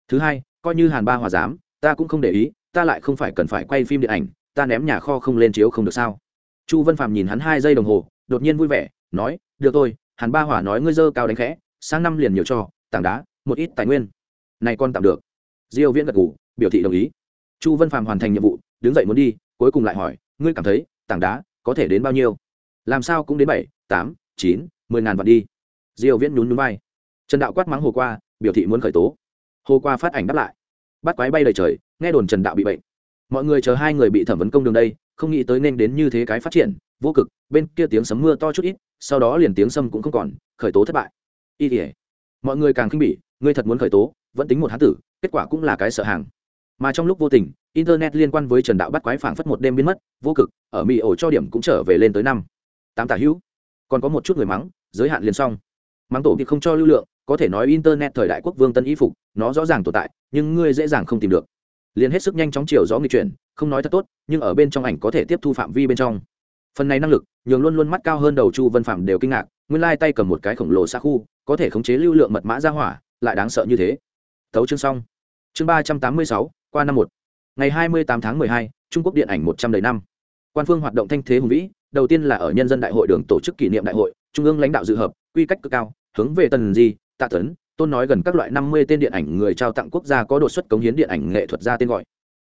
Thứ hai, coi như hàn ba hòa dám, ta cũng không để ý, ta lại không phải cần phải quay phim điện ảnh, ta ném nhà kho không lên chiếu không được sao? Chu vân phạm nhìn hắn hai giây đồng hồ, đột nhiên vui vẻ, nói, được thôi, hàn ba Hòa nói ngươi dơ cao đánh khẽ sang năm liền nhiều cho, tảng đá, một ít tài nguyên. Này con tạm được. Diêu viễn gật gù biểu thị đồng ý. Chu vân phàm hoàn thành nhiệm vụ, đứng dậy muốn đi, cuối cùng lại hỏi, ngươi cảm thấy tảng đá có thể đến bao nhiêu? Làm sao cũng đến bảy, tám, chín, mười ngàn vạn đi. Diêu viễn nhún nhún vai. Trần đạo quát mắng hồ qua, biểu thị muốn khởi tố. Hồ qua phát ảnh đáp lại. Bắt quái bay đầy trời, nghe đồn trần đạo bị bệnh. Mọi người chờ hai người bị thẩm vấn công đường đây, không nghĩ tới nên đến như thế cái phát triển, vô cực, bên kia tiếng sấm mưa to chút ít, sau đó liền tiếng sâm cũng không còn, khởi tố thất bại. Y tỉa mọi người càng khinh bỉ, ngươi thật muốn khởi tố, vẫn tính một hán tử, kết quả cũng là cái sợ hàng mà trong lúc vô tình, internet liên quan với trần đạo bắt quái phảng phất một đêm biến mất, vô cực, ở mỹ ổ cho điểm cũng trở về lên tới năm. Tám tả hữu. Còn có một chút người mắng, giới hạn liền xong. Mắng tổ thì không cho lưu lượng, có thể nói internet thời đại quốc vương tân y phục, nó rõ ràng tồn tại, nhưng ngươi dễ dàng không tìm được. Liền hết sức nhanh chóng chiều rõ nghịch chuyển, không nói thật tốt, nhưng ở bên trong ảnh có thể tiếp thu phạm vi bên trong. Phần này năng lực, nhường luôn luôn mắt cao hơn đầu chu vân phạm đều kinh ngạc, nguyên lai tay cầm một cái khổng lồ xa khu, có thể khống chế lưu lượng mật mã ra hỏa, lại đáng sợ như thế. Thấu chương xong. Chương ba trăm tám mươi sáu qua năm một. Ngày hai mươi tám tháng mười hai, trung quốc điện ảnh một trăm đầy năm. Quan phương hoạt động thanh thế hùng vĩ, đầu tiên là ở nhân dân đại hội đường tổ chức kỷ niệm đại hội, trung ương lãnh đạo dự hợp, quy cách cực cao, hướng về tần di, tạ tấn, tôn nói gần các loại năm mươi tên điện ảnh người trao tặng quốc gia có đột xuất cống hiến điện ảnh nghệ thuật ra tên gọi.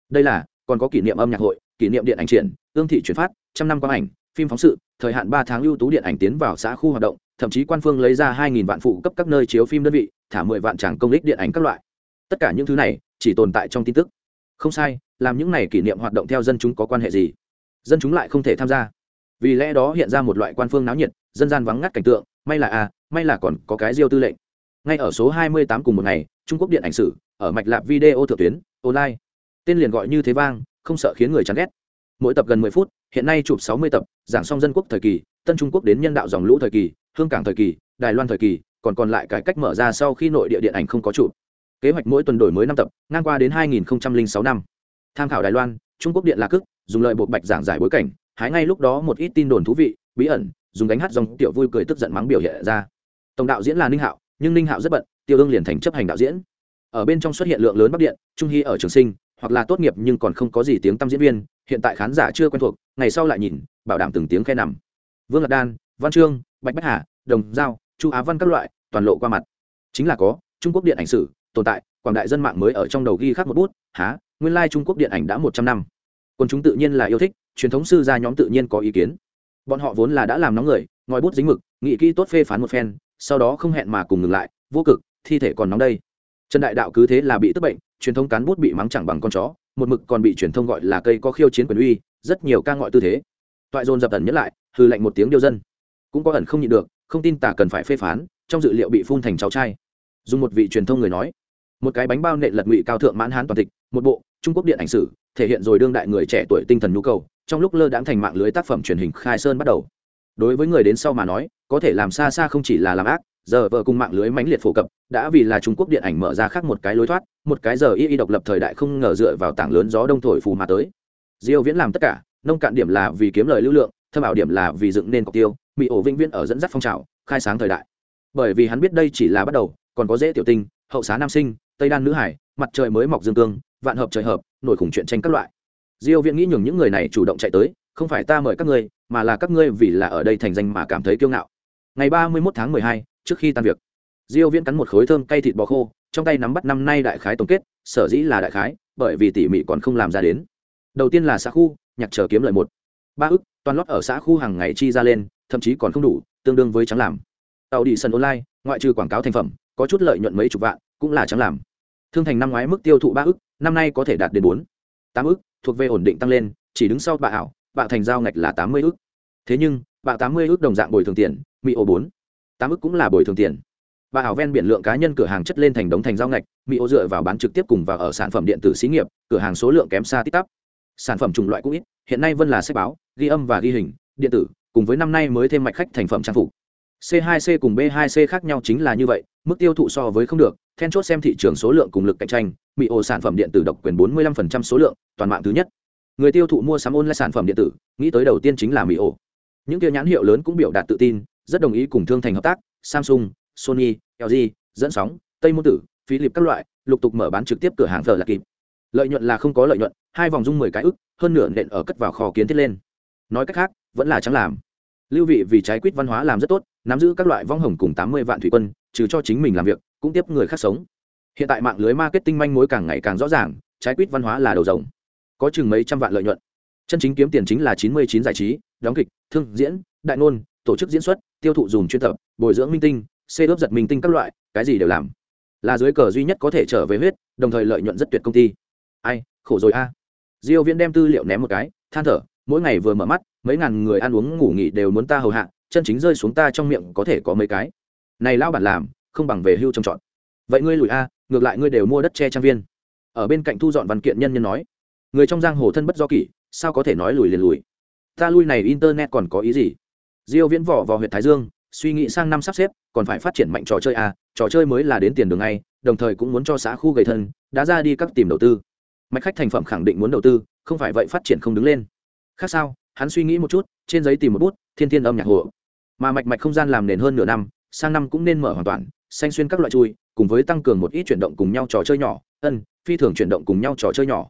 Đây là, còn có kỷ niệm âm nhạc hội, kỷ niệm điện ảnh triển, ương thị chuyển phát, trăm năm quang ảnh, phim phóng sự, thời hạn ba tháng ưu tú điện ảnh tiến vào xã khu hoạt động, thậm chí quan phương lấy ra hai nghìn vạn phụ cấp các nơi chiếu phim đơn vị, thả mười vạn tràng công ích điện ảnh các loại. Tất cả những thứ này chỉ tồn tại trong tin tức không sai, làm những này kỷ niệm hoạt động theo dân chúng có quan hệ gì? Dân chúng lại không thể tham gia. Vì lẽ đó hiện ra một loại quan phương náo nhiệt, dân gian vắng ngắt cảnh tượng, may là à may là còn có cái diêu tư lệnh. Ngay ở số 28 cùng một ngày, trung quốc điện ảnh sử, ở mạch lạc video thượng tuyến, online. Tên liền gọi như thế vang, không sợ khiến người chán ghét. Mỗi tập gần 10 phút, hiện nay chụp 60 tập, giảng song dân quốc thời kỳ, tân trung quốc đến nhân đạo dòng lũ thời kỳ, hương cảng thời kỳ, đài loan thời kỳ, còn còn lại cải cách mở ra sau khi nội địa điện ảnh không có chụp kế hoạch mỗi tuần đổi mới năm tập, ngang qua đến 2006 năm. Tham khảo đài loan, trung quốc điện lạc cức dùng lợi bộ bạch giảng giải bối cảnh, hái ngay lúc đó một ít tin đồn thú vị, bí ẩn, dùng đánh hát dòng tiểu vui cười tức giận mắng biểu hiện ra. Tổng đạo diễn là ninh hạo, nhưng ninh hạo rất bận, tiêu ương liền thành chấp hành đạo diễn. Ở bên trong xuất hiện lượng lớn bắc điện, trung hy ở trường sinh, hoặc là tốt nghiệp nhưng còn không có gì tiếng tăm diễn viên, hiện tại khán giả chưa quen thuộc, ngày sau lại nhìn, bảo đảm từng tiếng khe nằm. Vương lạc đan, văn trương, bạch bách hà, đồng giao, chu á văn các loại, toàn lộ qua mặt. Chính là có, trung quốc điện ảnh sử tồn tại, quảng đại dân mạng mới ở trong đầu ghi khắc một bút, há, nguyên lai trung quốc điện ảnh đã một trăm năm. Còn chúng tự nhiên là yêu thích, truyền thống sư gia nhóm tự nhiên có ý kiến. Bọn họ vốn là đã làm nóng người, ngòi bút dính mực, nghị kỹ tốt phê phán một phen, sau đó không hẹn mà cùng ngừng lại, vô cực, thi thể còn nóng đây. Trần đại đạo cứ thế là bị tức bệnh, truyền thông cán bút bị mắng chẳng bằng con chó, một mực còn bị truyền thông gọi là cây có khiêu chiến quyền uy, rất nhiều ca ngọi tư thế. Toại dồn dập ẩn nhất lại hư lệnh một tiếng điêu dân. Cũng có ẩn không nhịn được, không tin tả cần phải phê phán, trong dự liệu bị phun thành cháu trai. Dùng một vị truyền thông người nói một cái bánh bao nệ lật ngụy cao thượng mãn hán toàn tịch, một bộ trung quốc điện ảnh sử, thể hiện rồi đương đại người trẻ tuổi tinh thần nhu cầu, trong lúc lơ đãng thành mạng lưới tác phẩm truyền hình khai sơn bắt đầu. Đối với người đến sau mà nói, có thể làm xa xa không chỉ là làm ác, giờ vợ cùng mạng lưới mãnh liệt phổ cập, đã vì là trung quốc điện ảnh mở ra khác một cái lối thoát, một cái giờ y y độc lập thời đại không ngờ dựa vào tảng lớn gió đông thổi phù mà tới. Diêu viễn làm tất cả, nông cạn điểm là vì kiếm lời lưu lượng, thâm ảo điểm là vì dựng nên cọc tiêu bị ổ vĩnh viễn ở dẫn dắt phong trào, khai sáng thời đại. Bởi vì hắn biết đây chỉ là bắt đầu, còn có dễ tiểu tinh, hậu xá nam sinh tây đan nữ hải mặt trời mới mọc dương cương vạn hợp trời hợp nổi khủng chuyện tranh các loại. Diêu viễn nghĩ nhường những người này chủ động chạy tới không phải ta mời các ngươi mà là các ngươi vì là ở đây thành danh mà cảm thấy kiêu ngạo. Ngày 31 tháng 12, trước khi tan việc diêu viễn cắn một khối thơm cay thịt bò khô trong tay nắm bắt năm nay đại khái tổng kết sở dĩ là đại khái bởi vì tỉ mỉ còn không làm ra đến. Đầu tiên là xã khu nhạc chờ kiếm lợi một. Ba ức toàn lót ở xã khu hàng ngày chi ra lên thậm chí còn không đủ tương đương với trắng làm. Tàu đi sân online ngoại trừ quảng cáo thành phẩm có chút lợi nhuận mấy chục vạn cũng là chẳng làm. Thương thành năm ngoái mức tiêu thụ ba ức năm nay có thể đạt đến bốn tám ức thuộc về ổn định tăng lên chỉ đứng sau bạ ảo bạ thành giao ngạch là tám mươi ước thế nhưng bạ tám mươi ước đồng dạng bồi thường tiền mỹ ô bốn tám ước cũng là bồi thường tiền. Bà ảo ven biển lượng cá nhân cửa hàng chất lên thành đống thành giao ngạch mỹ ô dựa vào bán trực tiếp cùng vào ở sản phẩm điện tử xí nghiệp cửa hàng số lượng kém xa tít tắp. Sản phẩm chủng loại cũng ít hiện nay vân là sách báo ghi âm và ghi hình điện tử cùng với năm nay mới thêm mạch khách thành phẩm trang phục. C2C cùng B2C khác nhau chính là như vậy, mức tiêu thụ so với không được, then chốt xem thị trường số lượng cùng lực cạnh tranh, Mỹ ổ sản phẩm điện tử độc quyền 45% số lượng, toàn mạng thứ nhất. Người tiêu thụ mua sắm online sản phẩm điện tử, nghĩ tới đầu tiên chính là Mỹ ổ. Những kia nhãn hiệu lớn cũng biểu đạt tự tin, rất đồng ý cùng thương thành hợp tác, Samsung, Sony, LG, dẫn sóng, Tây Môn Tử, philip các loại, lục tục mở bán trực tiếp cửa hàng phở là kịp. Lợi nhuận là không có lợi nhuận, hai vòng dung 10 cái ức, hơn nửa nện ở cất vào kho kiến thiết lên. Nói cách khác, vẫn là trắng làm lưu vị vì trái quýt văn hóa làm rất tốt nắm giữ các loại vong hồng cùng tám mươi vạn thủy quân trừ cho chính mình làm việc cũng tiếp người khác sống. Hiện tại mạng lưới marketing manh mối càng ngày càng rõ ràng, trái quýt văn hóa là đầu rồng. Có chừng mấy trăm vạn lợi nhuận. Chân chính kiếm tiền chính là chín mươi chín giải trí, đóng kịch, thương, diễn, đại ngôn, tổ chức diễn xuất, tiêu thụ dùng chuyên tập, bồi dưỡng minh tinh, xê ướp giật minh tinh các loại, cái gì đều làm. Là dưới cờ duy nhất có thể trở về huyết, đồng thời lợi nhuận rất tuyệt công ty. Ai, khổ rồi a. Diêu viễn đem tư liệu ném một cái, than thở, mỗi ngày vừa mở mắt, mấy ngàn người ăn uống ngủ nghỉ đều muốn ta hầu hạ, chân chính rơi xuống ta trong miệng có thể có mấy cái. Này lao bản làm không bằng về hưu trồng trọt. Vậy ngươi lùi a, ngược lại ngươi đều mua đất che trang viên. Ở bên cạnh thu dọn văn kiện nhân nhân nói. Người trong giang hồ thân bất do kỷ, sao có thể nói lùi liền lùi? Ta lui này internet còn có ý gì? Diêu viễn vỏ vào huyện thái dương, suy nghĩ sang năm sắp xếp, còn phải phát triển mạnh trò chơi a, trò chơi mới là đến tiền đường ngay, đồng thời cũng muốn cho xã khu gầy thân, đã ra đi các tìm đầu tư. Mạch khách thành phẩm khẳng định muốn đầu tư, không phải vậy phát triển không đứng lên. Khác sao, hắn suy nghĩ một chút, trên giấy tìm một bút, thiên thiên âm nhạc hồ mà mạch mạch không gian làm nền hơn nửa năm, sang năm cũng nên mở hoàn toàn xanh xuyên các loại chui, cùng với tăng cường một ít chuyển động cùng nhau trò chơi nhỏ, ân, phi thường chuyển động cùng nhau trò chơi nhỏ.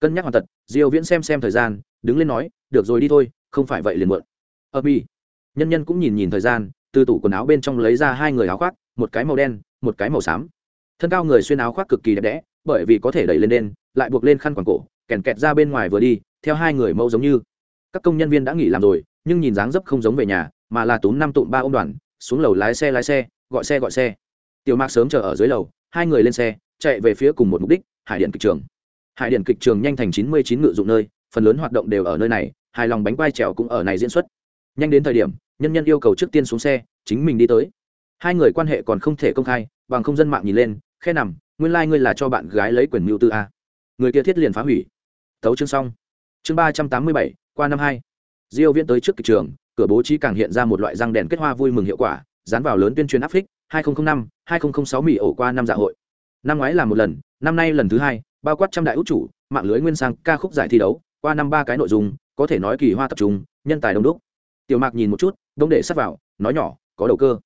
Cân nhắc hoàn tật diêu viễn xem xem thời gian, đứng lên nói, được rồi đi thôi, không phải vậy liền mượn ơ bi nhân nhân cũng nhìn nhìn thời gian, từ tủ quần áo bên trong lấy ra hai người áo khoác, một cái màu đen, một cái màu xám. Thân cao người xuyên áo khoác cực kỳ đẹp đẽ, bởi vì có thể đẩy lên đen, lại buộc lên khăn quàng cổ, kèn kẹt ra bên ngoài vừa đi, theo hai người mẫu giống như. Các công nhân viên đã nghỉ làm rồi, nhưng nhìn dáng dấp không giống về nhà, mà là túm năm tụm ba ông đoàn, xuống lầu lái xe lái xe gọi xe gọi xe. Tiểu mạc sớm chờ ở dưới lầu, hai người lên xe, chạy về phía cùng một mục đích, hải điện kịch trường. Hải điện kịch trường nhanh thành chín mươi chín ngự dụng nơi, phần lớn hoạt động đều ở nơi này, hài lòng bánh quai trèo cũng ở này diễn xuất. Nhanh đến thời điểm, nhân nhân yêu cầu trước tiên xuống xe, chính mình đi tới. Hai người quan hệ còn không thể công khai, bằng không dân mạng nhìn lên, khe nằm, nguyên lai、like、ngươi là cho bạn gái lấy quyền mưu tư a. Người kia thiết liền phá hủy. Tấu chương xong. Chương ba trăm tám mươi bảy, qua năm hai. Diêu viễn tới trước kịch trường, cửa bố trí càng hiện ra một loại răng đèn kết hoa vui mừng hiệu quả dán vào lớn tuyên truyền áp phích 2005 2006 mỹ ổ qua năm dạ hội. Năm ngoái là một lần, năm nay lần thứ hai, bao quát trăm đại út chủ, mạng lưới nguyên sang, ca khúc giải thi đấu, qua năm ba cái nội dung, có thể nói kỳ hoa tập trung, nhân tài đông đúc. Tiểu mạc nhìn một chút đông để sắp vào, nói nhỏ, có đầu cơ.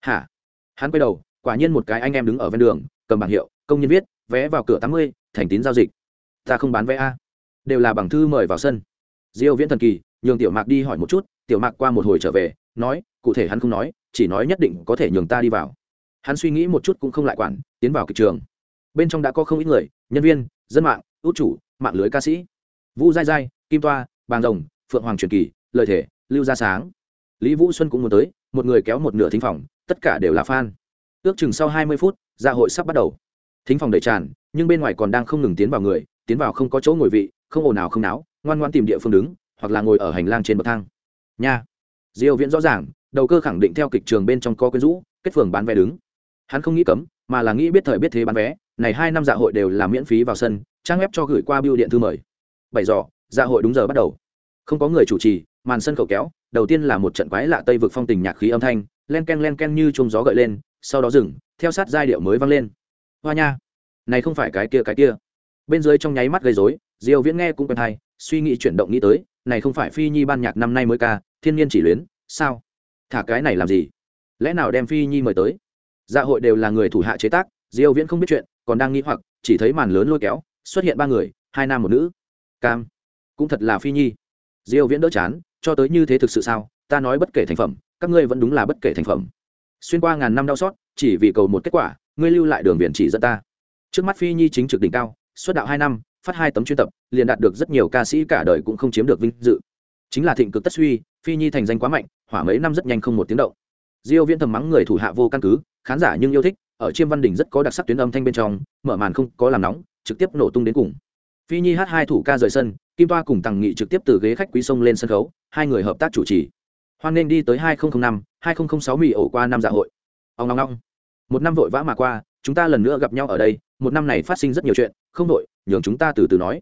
Hả? Hắn quay đầu, quả nhiên một cái anh em đứng ở ven đường, cầm bảng hiệu, công nhân viết, vé vào cửa tám mươi, thành tín giao dịch. Ta không bán vé a. Đều là bằng thư mời vào sân. Diêu viễn thần kỳ, nhường tiểu mạc đi hỏi một chút, tiểu mạc qua một hồi trở về, nói, cụ thể hắn không nói chỉ nói nhất định có thể nhường ta đi vào. Hắn suy nghĩ một chút cũng không lại quản, tiến vào kịch trường. Bên trong đã có không ít người, nhân viên, dân mạng út chủ, mạng lưới ca sĩ. Vũ giai giai, kim toa, bàng rồng, phượng hoàng truyền kỳ, lời thể, lưu gia sáng. Lý vũ xuân cũng muốn tới, một người kéo một nửa thính phòng, tất cả đều là fan. Ước chừng sau 20 phút dạ hội sắp bắt đầu. Thính phòng đầy tràn, nhưng bên ngoài còn đang không ngừng tiến vào người, tiến vào không có chỗ ngồi vị, không ồn nào không náo, ngoan ngoan tìm địa phương đứng, hoặc là ngồi ở hành lang trên bậc thang. Nha. Diêu viễn rõ ràng đầu cơ khẳng định theo kịch trường bên trong có quyến rũ, kết phường bán vé đứng. Hắn không nghĩ cấm, mà là nghĩ biết thời biết thế bán vé, này hai năm dạ hội đều là miễn phí vào sân, trang web cho gửi qua bưu điện thư mời. Bảy giờ dạ hội đúng giờ bắt đầu. Không có người chủ trì, màn sân khẩu kéo, đầu tiên là một trận quái lạ tây vực phong tình nhạc khí âm thanh, len ken len ken như chuông gió gợi lên, sau đó dừng, theo sát giai điệu mới vang lên. Hoa nha, này không phải cái kia cái kia. Bên dưới trong nháy mắt gây rối, diêu viễn nghe cũng quen hay suy nghĩ chuyển động nghĩ tới, này không phải phi nhi ban nhạc năm nay mới ca, thiên nhiên chỉ luyến, sao? Thả cái này làm gì? Lẽ nào đem phi nhi mời tới? Dạ hội đều là người thủ hạ chế tác, diêu viễn không biết chuyện, còn đang nghĩ hoặc, chỉ thấy màn lớn lôi kéo, xuất hiện ba người, hai nam một nữ. Cam, cũng thật là phi nhi. Diêu viễn đỡ chán, cho tới như thế thực sự sao? Ta nói bất kể thành phẩm, các ngươi vẫn đúng là bất kể thành phẩm. Xuyên qua ngàn năm đau xót, chỉ vì cầu một kết quả, ngươi lưu lại đường biển chỉ dẫn ta. Trước mắt phi nhi chính trực đỉnh cao, xuất đạo hai năm, phát hai tấm chuyên tập, liền đạt được rất nhiều ca sĩ cả đời cũng không chiếm được vinh dự. Chính là thịnh cực tất suy, phi nhi thành danh quá mạnh hỏa mấy năm rất nhanh không một tiếng động. Diêu viễn thầm mắng người thủ hạ vô căn cứ, khán giả nhưng yêu thích, ở chiêm văn đỉnh rất có đặc sắc tuyến âm thanh bên trong, mở màn không có làm nóng, trực tiếp nổ tung đến cùng. Phi nhi hát hai thủ ca rời sân, kim toa cùng tằng nghị trực tiếp từ ghế khách quý sông lên sân khấu, hai người hợp tác chủ trì. Hoan nên đi tới hai nghìn năm, hai nghìn sáu mỹ ổ qua năm dạ hội. Ông long long một năm vội vã mà qua, chúng ta lần nữa gặp nhau ở đây, một năm này phát sinh rất nhiều chuyện, không đội nhường chúng ta từ từ nói.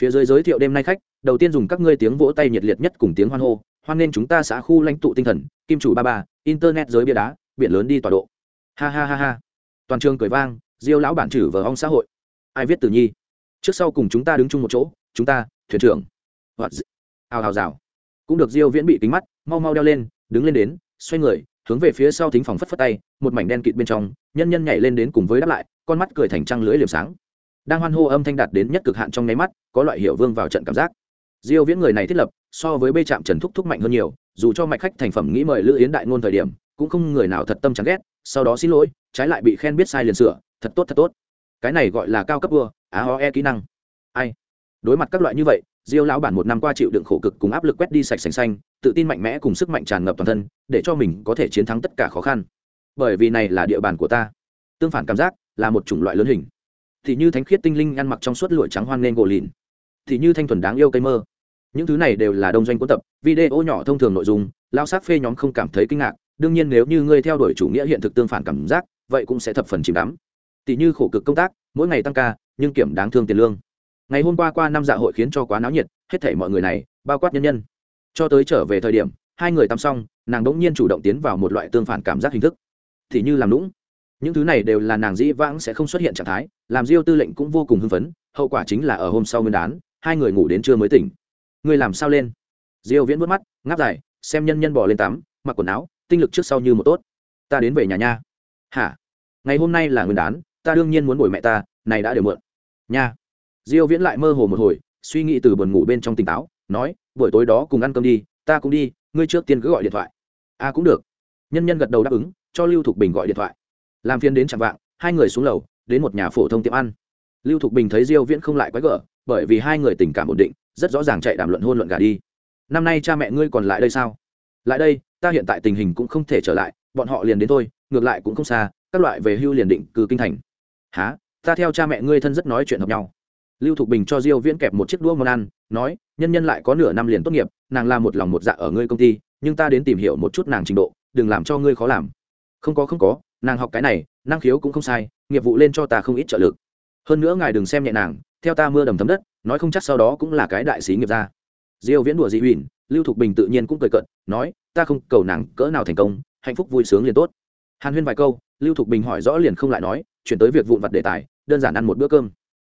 Phía dưới giới thiệu đêm nay khách, đầu tiên dùng các ngươi tiếng vỗ tay nhiệt liệt nhất cùng tiếng hoan hô hoan nên chúng ta xã khu lãnh tụ tinh thần, kim chủ ba ba, internet giới bia đá, biển lớn đi tọa độ. Ha ha ha ha. Toàn trường cười vang, diêu lão bản chử vờ ong xã hội. Ai viết từ nhi? Trước sau cùng chúng ta đứng chung một chỗ, chúng ta, thuyền trưởng. Hoặc hào hào rào. Cũng được diêu viễn bị kính mắt, mau mau đeo lên, đứng lên đến, xoay người, hướng về phía sau thính phòng phất phất tay, một mảnh đen kịt bên trong, nhân nhân nhảy lên đến cùng với đáp lại, con mắt cười thành trăng lưỡi liềm sáng. Đang hoan hô âm thanh đạt đến nhất cực hạn trong nháy mắt, có loại hiểu vương vào trận cảm giác. Diêu viễn người này thiết lập so với bê trạm trần thúc thúc mạnh hơn nhiều, dù cho mạch khách thành phẩm nghĩ mời lữ yến đại ngôn thời điểm, cũng không người nào thật tâm chẳng ghét, sau đó xin lỗi, trái lại bị khen biết sai liền sửa, thật tốt thật tốt. Cái này gọi là cao cấp vua á ho e kỹ năng. Ai? Đối mặt các loại như vậy, diêu lão bản một năm qua chịu đựng khổ cực cùng áp lực quét đi sạch sành xanh, tự tin mạnh mẽ cùng sức mạnh tràn ngập toàn thân, để cho mình có thể chiến thắng tất cả khó khăn. Bởi vì này là địa bàn của ta. Tương phản cảm giác là một chủng loại lớn hình. Thì như thánh khiết tinh linh ăn mặc trong suốt lụa trắng hoan nên gỗ lìn. Thì như thanh thuần đáng yêu cây mơ những thứ này đều là đông doanh cuốn tập, video nhỏ thông thường nội dung lao sát phê nhóm không cảm thấy kinh ngạc, đương nhiên nếu như ngươi theo đuổi chủ nghĩa hiện thực tương phản cảm giác, vậy cũng sẽ thập phần chìm đắm. Tỷ như khổ cực công tác, mỗi ngày tăng ca, nhưng kiểm đáng thương tiền lương. Ngày hôm qua qua năm dạ hội khiến cho quá náo nhiệt, hết thảy mọi người này, bao quát nhân nhân. Cho tới trở về thời điểm, hai người tắm xong, nàng đ ỗ n g nhiên chủ động tiến vào một loại tương phản cảm giác hình thức. Thì như làm lũng. Những thứ này đều là nàng dĩ vãng sẽ không xuất hiện trạng thái, làm diêu tư lệnh cũng vô cùng hưng phấn, hậu quả chính là ở hôm sau nguyên đán, hai người ngủ đến trưa mới tỉnh ngươi làm sao lên? Diêu viễn vớt mắt ngáp dài xem nhân nhân bỏ lên tắm mặc quần áo tinh lực trước sau như một tốt. Ta đến về nhà nha. Hả? Ngày hôm nay là nguyên đán ta đương nhiên muốn bồi mẹ ta này đã đều mượn nha. Diêu viễn lại mơ hồ một hồi suy nghĩ từ buồn ngủ bên trong tỉnh táo nói buổi tối đó cùng ăn cơm đi ta cũng đi ngươi trước tiên cứ gọi điện thoại. A à, cũng được. Nhân nhân gật đầu đáp ứng cho lưu thục bình gọi điện thoại. Làm phiền đến chẳng vạng hai người xuống lầu đến một nhà phổ thông tiệm ăn. Lưu thục bình thấy diêu viễn không lại quái gở bởi vì hai người tình cảm ổn định rất rõ ràng chạy đàm luận hôn luận gà đi. Năm nay cha mẹ ngươi còn lại đây sao? Lại đây, ta hiện tại tình hình cũng không thể trở lại, bọn họ liền đến thôi, ngược lại cũng không xa, các loại về hưu liền định cư kinh thành. Há ta theo cha mẹ ngươi thân rất nói chuyện hợp nhau. Lưu thục bình cho diêu viễn kẹp một chiếc đũa món ăn, nói, nhân nhân lại có nửa năm liền tốt nghiệp, nàng làm một lòng một dạ ở ngươi công ty, nhưng ta đến tìm hiểu một chút nàng trình độ, đừng làm cho ngươi khó làm. Không có không có, nàng học cái này, năng khiếu cũng không sai, nghiệp vụ lên cho ta không ít trợ lực. Hơn nữa ngài đừng xem nhẹ nàng, theo ta mưa đầm thấm đất nói không chắc sau đó cũng là cái đại sĩ nghiệp gia. Diêu viễn đùa dị huỳnh lưu thục bình tự nhiên cũng cười cận nói, ta không, cầu nàng cỡ nào thành công, hạnh phúc vui sướng liền tốt. Hàn huyên vài câu, lưu thục bình hỏi rõ liền không lại nói, chuyển tới việc vụn vặt đề tài, đơn giản ăn một bữa cơm.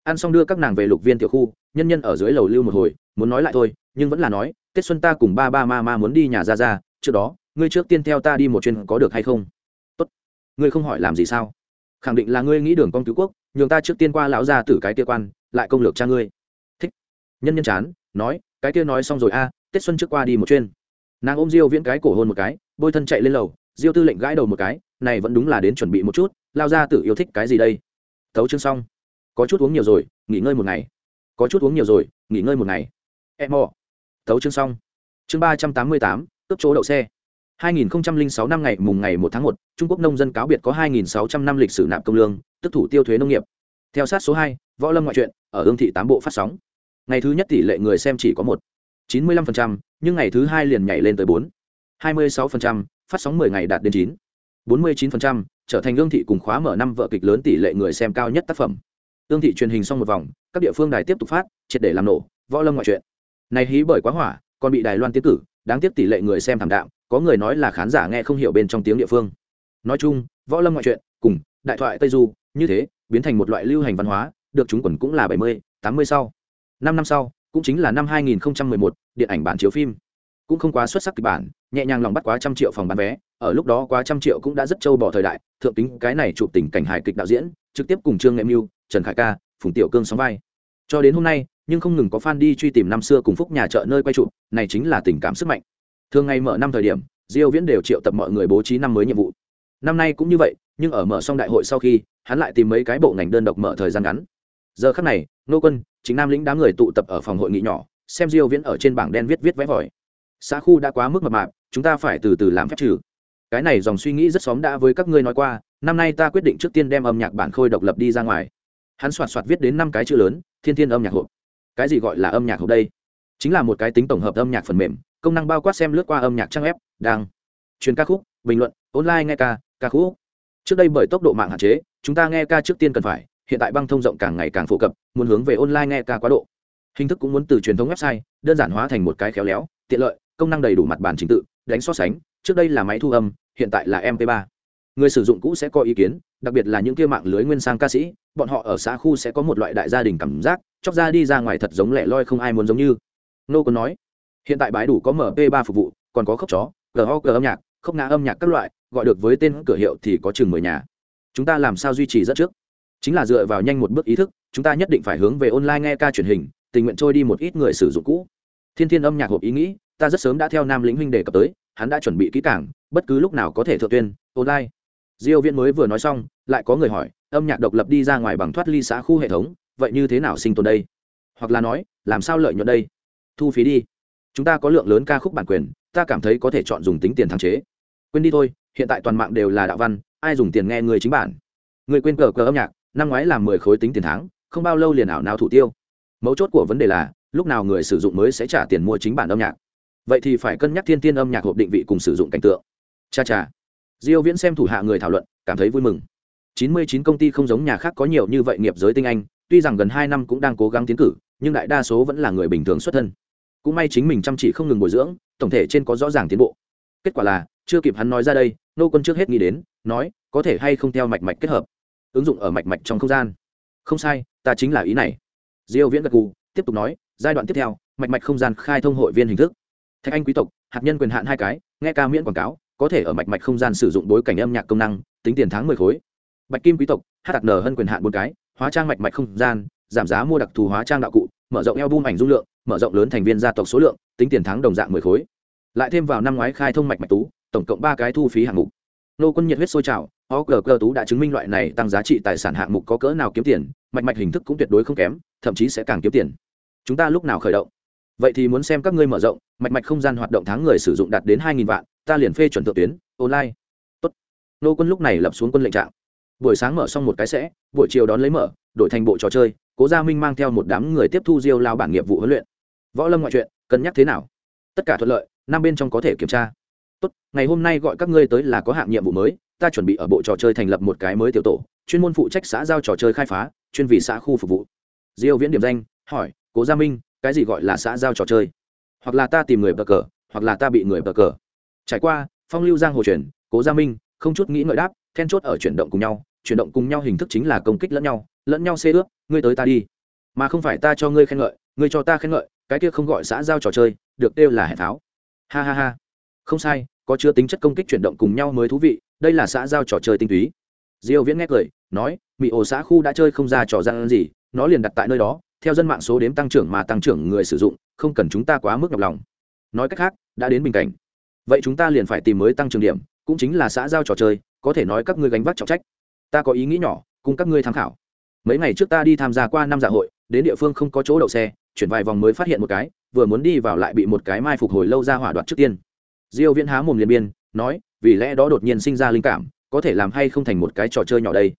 Ăn xong đưa các nàng về lục viên tiểu khu, nhân nhân ở dưới lầu lưu một hồi, muốn nói lại thôi, nhưng vẫn là nói, tết xuân ta cùng ba ba ma ma muốn đi nhà ra ra, trước đó, ngươi trước tiên theo ta đi một chuyến có được hay không? Tốt. Ngươi không hỏi làm gì sao? Khẳng định là ngươi nghĩ đường con cứu quốc, nhường ta trước tiên qua lão gia tử cái kia quan, lại công lược cha ngươi nhân nhân chán nói cái kia nói xong rồi a tết xuân trước qua đi một chuyên nàng ôm diêu viễn cái cổ hôn một cái bôi thân chạy lên lầu diêu tư lệnh gãi đầu một cái này vẫn đúng là đến chuẩn bị một chút lao ra tự yêu thích cái gì đây? Tấu chương xong. Có chút uống nhiều rồi nghỉ ngơi một ngày. Có chút uống nhiều rồi nghỉ ngơi một ngày. Em mò. Tấu chương xong. Chương ba trăm tám mươi tám cướp chỗ đậu xe. 2006 năm ngày mùng ngày 1 tháng 1, Trung Quốc nông dân cáo biệt có 2600 năm lịch sử nạp công lương, tức thủ tiêu thuế nông nghiệp. Theo sát số 2, Võ Lâm ngoại truyện, ở ương thị tám bộ phát sóng. Ngày thứ nhất tỷ lệ người xem chỉ có 1, 95%, nhưng ngày thứ hai liền nhảy lên tới 4, 26%, phát sóng 10 ngày đạt đến 9, 49%, trở thành ương thị cùng khóa mở năm vợ kịch lớn tỷ lệ người xem cao nhất tác phẩm. Ương thị truyền hình xong một vòng các địa phương đài tiếp tục phát triệt để làm nổ võ lâm ngoại truyện. Này hí bởi quá hỏa còn bị đài loan tiến cử đáng tiếc tỷ lệ người xem thảm đạm có người nói là khán giả nghe không hiểu bên trong tiếng địa phương. Nói chung võ lâm ngoại truyện cùng đại thoại tây du như thế biến thành một loại lưu hành văn hóa được chúng quần cũng là bảy mươi tám mươi sau năm năm sau, cũng chính là năm hai nghìn một, điện ảnh bản chiếu phim. Cũng không quá xuất sắc kịch bản, nhẹ nhàng lòng bắt quá trăm triệu phòng bán vé, ở lúc đó quá trăm triệu cũng đã rất trâu bỏ thời đại, thượng tính cái này chụp tình cảnh hài kịch đạo diễn, trực tiếp cùng trương nghệ mưu, trần khải ca, phùng tiểu cương sóng vai. Cho đến hôm nay, nhưng không ngừng có fan đi truy tìm năm xưa cùng phúc nhà chợ nơi quay chụp, này chính là tình cảm sức mạnh. Thường ngày mở năm thời điểm, diêu viễn đều triệu tập mọi người bố trí năm mới nhiệm vụ. Năm nay cũng như vậy, nhưng ở mở xong đại hội sau khi, hắn lại tìm mấy cái bộ ngành đơn độc mở thời gian ngắn. Giờ khắc này nô quân, chính nam lĩnh đám người tụ tập ở phòng hội nghị nhỏ, xem diêu viễn ở trên bảng đen viết viết vẽ vòi. xã khu đã quá mức mập mạp, chúng ta phải từ từ làm phép trừ. Cái này dòng suy nghĩ rất xóm đã với các ngươi nói qua, năm nay ta quyết định trước tiên đem âm nhạc bản khôi độc lập đi ra ngoài. Hắn soạt soạt viết đến năm cái chữ lớn, thiên thiên âm nhạc hộp. Cái gì gọi là âm nhạc hộp đây? Chính là một cái tính tổng hợp âm nhạc phần mềm, công năng bao quát xem lướt qua âm nhạc trang web đang truyền ca khúc, bình luận, online nghe ca ca khúc. Trước đây bởi tốc độ mạng hạn chế, chúng ta nghe ca trước tiên cần phải hiện tại băng thông rộng càng ngày càng phổ cập, muốn hướng về online nghe ca quá độ. Hình thức cũng muốn từ truyền thống website, đơn giản hóa thành một cái khéo léo, tiện lợi, công năng đầy đủ mặt bản trình tự, đánh so sánh. Trước đây là máy thu âm, hiện tại là mp 3 người sử dụng cũ sẽ có ý kiến, đặc biệt là những kia mạng lưới nguyên sang ca sĩ, bọn họ ở xã khu sẽ có một loại đại gia đình cảm giác, chóc ra đi ra ngoài thật giống lẻ loi không ai muốn giống như. Nô có nói, hiện tại bãi đủ có mp 3 phục vụ, còn có khóc chó gog âm nhạc khóc ngã âm nhạc các loại, gọi được với tên cửa hiệu thì có chừng mười nhà. Chúng ta làm sao duy trì rất trước? Chính là dựa vào nhanh một bước ý thức, chúng ta nhất định phải hướng về online nghe ca truyền hình, tình nguyện trôi đi một ít người sử dụng cũ. Thiên thiên âm nhạc hộp ý nghĩ, ta rất sớm đã theo nam lĩnh huynh đề cập tới, hắn đã chuẩn bị kỹ cảng bất cứ lúc nào có thể thượng tuyên, online. Diêu viễn mới vừa nói xong, lại có người hỏi, âm nhạc độc lập đi ra ngoài bằng thoát ly xã khu hệ thống, vậy như thế nào sinh tồn đây? Hoặc là nói, làm sao lợi nhuận đây? Thu phí đi. Chúng ta có lượng lớn ca khúc bản quyền, ta cảm thấy có thể chọn dùng tính tiền thắng chế. Quên đi thôi, hiện tại toàn mạng đều là đạo văn, ai dùng tiền nghe người chính bản? Người quên cờ cờ âm nhạc năm ngoái làm mười khối tính tiền tháng, không bao lâu liền ảo nào thủ tiêu. Mấu chốt của vấn đề là, lúc nào người sử dụng mới sẽ trả tiền mua chính bản âm nhạc. Vậy thì phải cân nhắc thiên tiên âm nhạc hộp định vị cùng sử dụng cảnh tượng. Cha cha. Diêu viễn xem thủ hạ người thảo luận, cảm thấy vui mừng. 99 công ty không giống nhà khác có nhiều như vậy nghiệp giới tinh anh, tuy rằng gần 2 năm cũng đang cố gắng tiến cử, nhưng đại đa số vẫn là người bình thường xuất thân. Cũng may chính mình chăm chỉ không ngừng bồi dưỡng, tổng thể trên có rõ ràng tiến bộ. Kết quả là, chưa kịp hắn nói ra đây, nô quân trước hết nghĩ đến, nói, có thể hay không theo mạch mạch kết hợp ứng dụng ở mạch mạch trong không gian. Không sai, ta chính là ý này. Diêu viễn gật gù, tiếp tục nói, giai đoạn tiếp theo, mạch mạch không gian khai thông hội viên hình thức. Thạch anh quý tộc, hạt nhân quyền hạn hai cái, nghe ca miễn quảng cáo, có thể ở mạch mạch không gian sử dụng bối cảnh âm nhạc công năng, tính tiền tháng mười khối. Bạch kim quý tộc, hát nở hơn quyền hạn bốn cái, hóa trang mạch mạch không gian, giảm giá mua đặc thù hóa trang đạo cụ, mở rộng eo ảnh dung lượng, mở rộng lớn thành viên gia tộc số lượng, tính tiền tháng đồng dạng mười khối. Lại thêm vào năm ngoái khai thông mạch mạch tú, tổng cộng ba cái thu phí hạng mục nô quân nhiệt huyết sôi trào, o cờ cờ tú đã chứng minh loại này tăng giá trị tài sản hạng mục có cỡ nào kiếm tiền, mạch mạch hình thức cũng tuyệt đối không kém, thậm chí sẽ càng kiếm tiền. Chúng ta lúc nào khởi động? Vậy thì muốn xem các ngươi mở rộng, mạch mạch không gian hoạt động tháng người sử dụng đạt đến hai nghìn vạn, ta liền phê chuẩn thượng tuyến, online. Tốt. nô quân lúc này lập xuống quân lệnh trạng. Buổi sáng mở xong một cái sẽ, buổi chiều đón lấy mở, đổi thành bộ trò chơi, cố gia minh mang theo một đám người tiếp thu diêu lao bản nghiệp vụ huấn luyện. Võ lâm ngoại truyện, cân nhắc thế nào? Tất cả thuận lợi, năm bên trong có thể kiểm tra tốt, ngày hôm nay gọi các ngươi tới là có hạng nhiệm vụ mới, ta chuẩn bị ở bộ trò chơi thành lập một cái mới tiểu tổ, chuyên môn phụ trách xã giao trò chơi khai phá, chuyên vì xã khu phục vụ. Diêu viễn điểm danh, hỏi, cố gia minh, cái gì gọi là xã giao trò chơi? Hoặc là ta tìm người bờ cờ, hoặc là ta bị người bờ cờ? Trải qua, phong lưu giang hồ truyền cố gia minh, không chút nghĩ ngợi đáp, then chốt ở chuyển động cùng nhau, chuyển động cùng nhau hình thức chính là công kích lẫn nhau lẫn nhau xê ước, ngươi tới ta đi. Mà không phải ta cho ngươi khen ngợi, ngươi cho ta khen ngợi, cái kia không gọi xã giao trò chơi, được kêu là hệ tháo. Ha ha ha không sai, có chứa tính chất công kích chuyển động cùng nhau mới thú vị, đây là xã giao trò chơi tinh túy. Diêu viễn nghe cười, nói mỹ ổ xã khu đã chơi không ra trò gian gì, nó liền đặt tại nơi đó, theo dân mạng số đếm tăng trưởng mà tăng trưởng người sử dụng, không cần chúng ta quá mức nhọc lòng. Nói cách khác, đã đến bình cảnh. Vậy chúng ta liền phải tìm mới tăng trưởng điểm, cũng chính là xã giao trò chơi, có thể nói các ngươi gánh vác trọng trách. Ta có ý nghĩ nhỏ, cùng các ngươi tham khảo. Mấy ngày trước ta đi tham gia qua năm dạ hội, đến địa phương không có chỗ đậu xe, chuyển vài vòng mới phát hiện một cái, vừa muốn đi vào lại bị một cái mai phục hồi lâu ra hỏa đoạt trước tiên diêu viễn há mồm liền biên, nói, vì lẽ đó đột nhiên sinh ra linh cảm, có thể làm hay không thành một cái trò chơi nhỏ đây?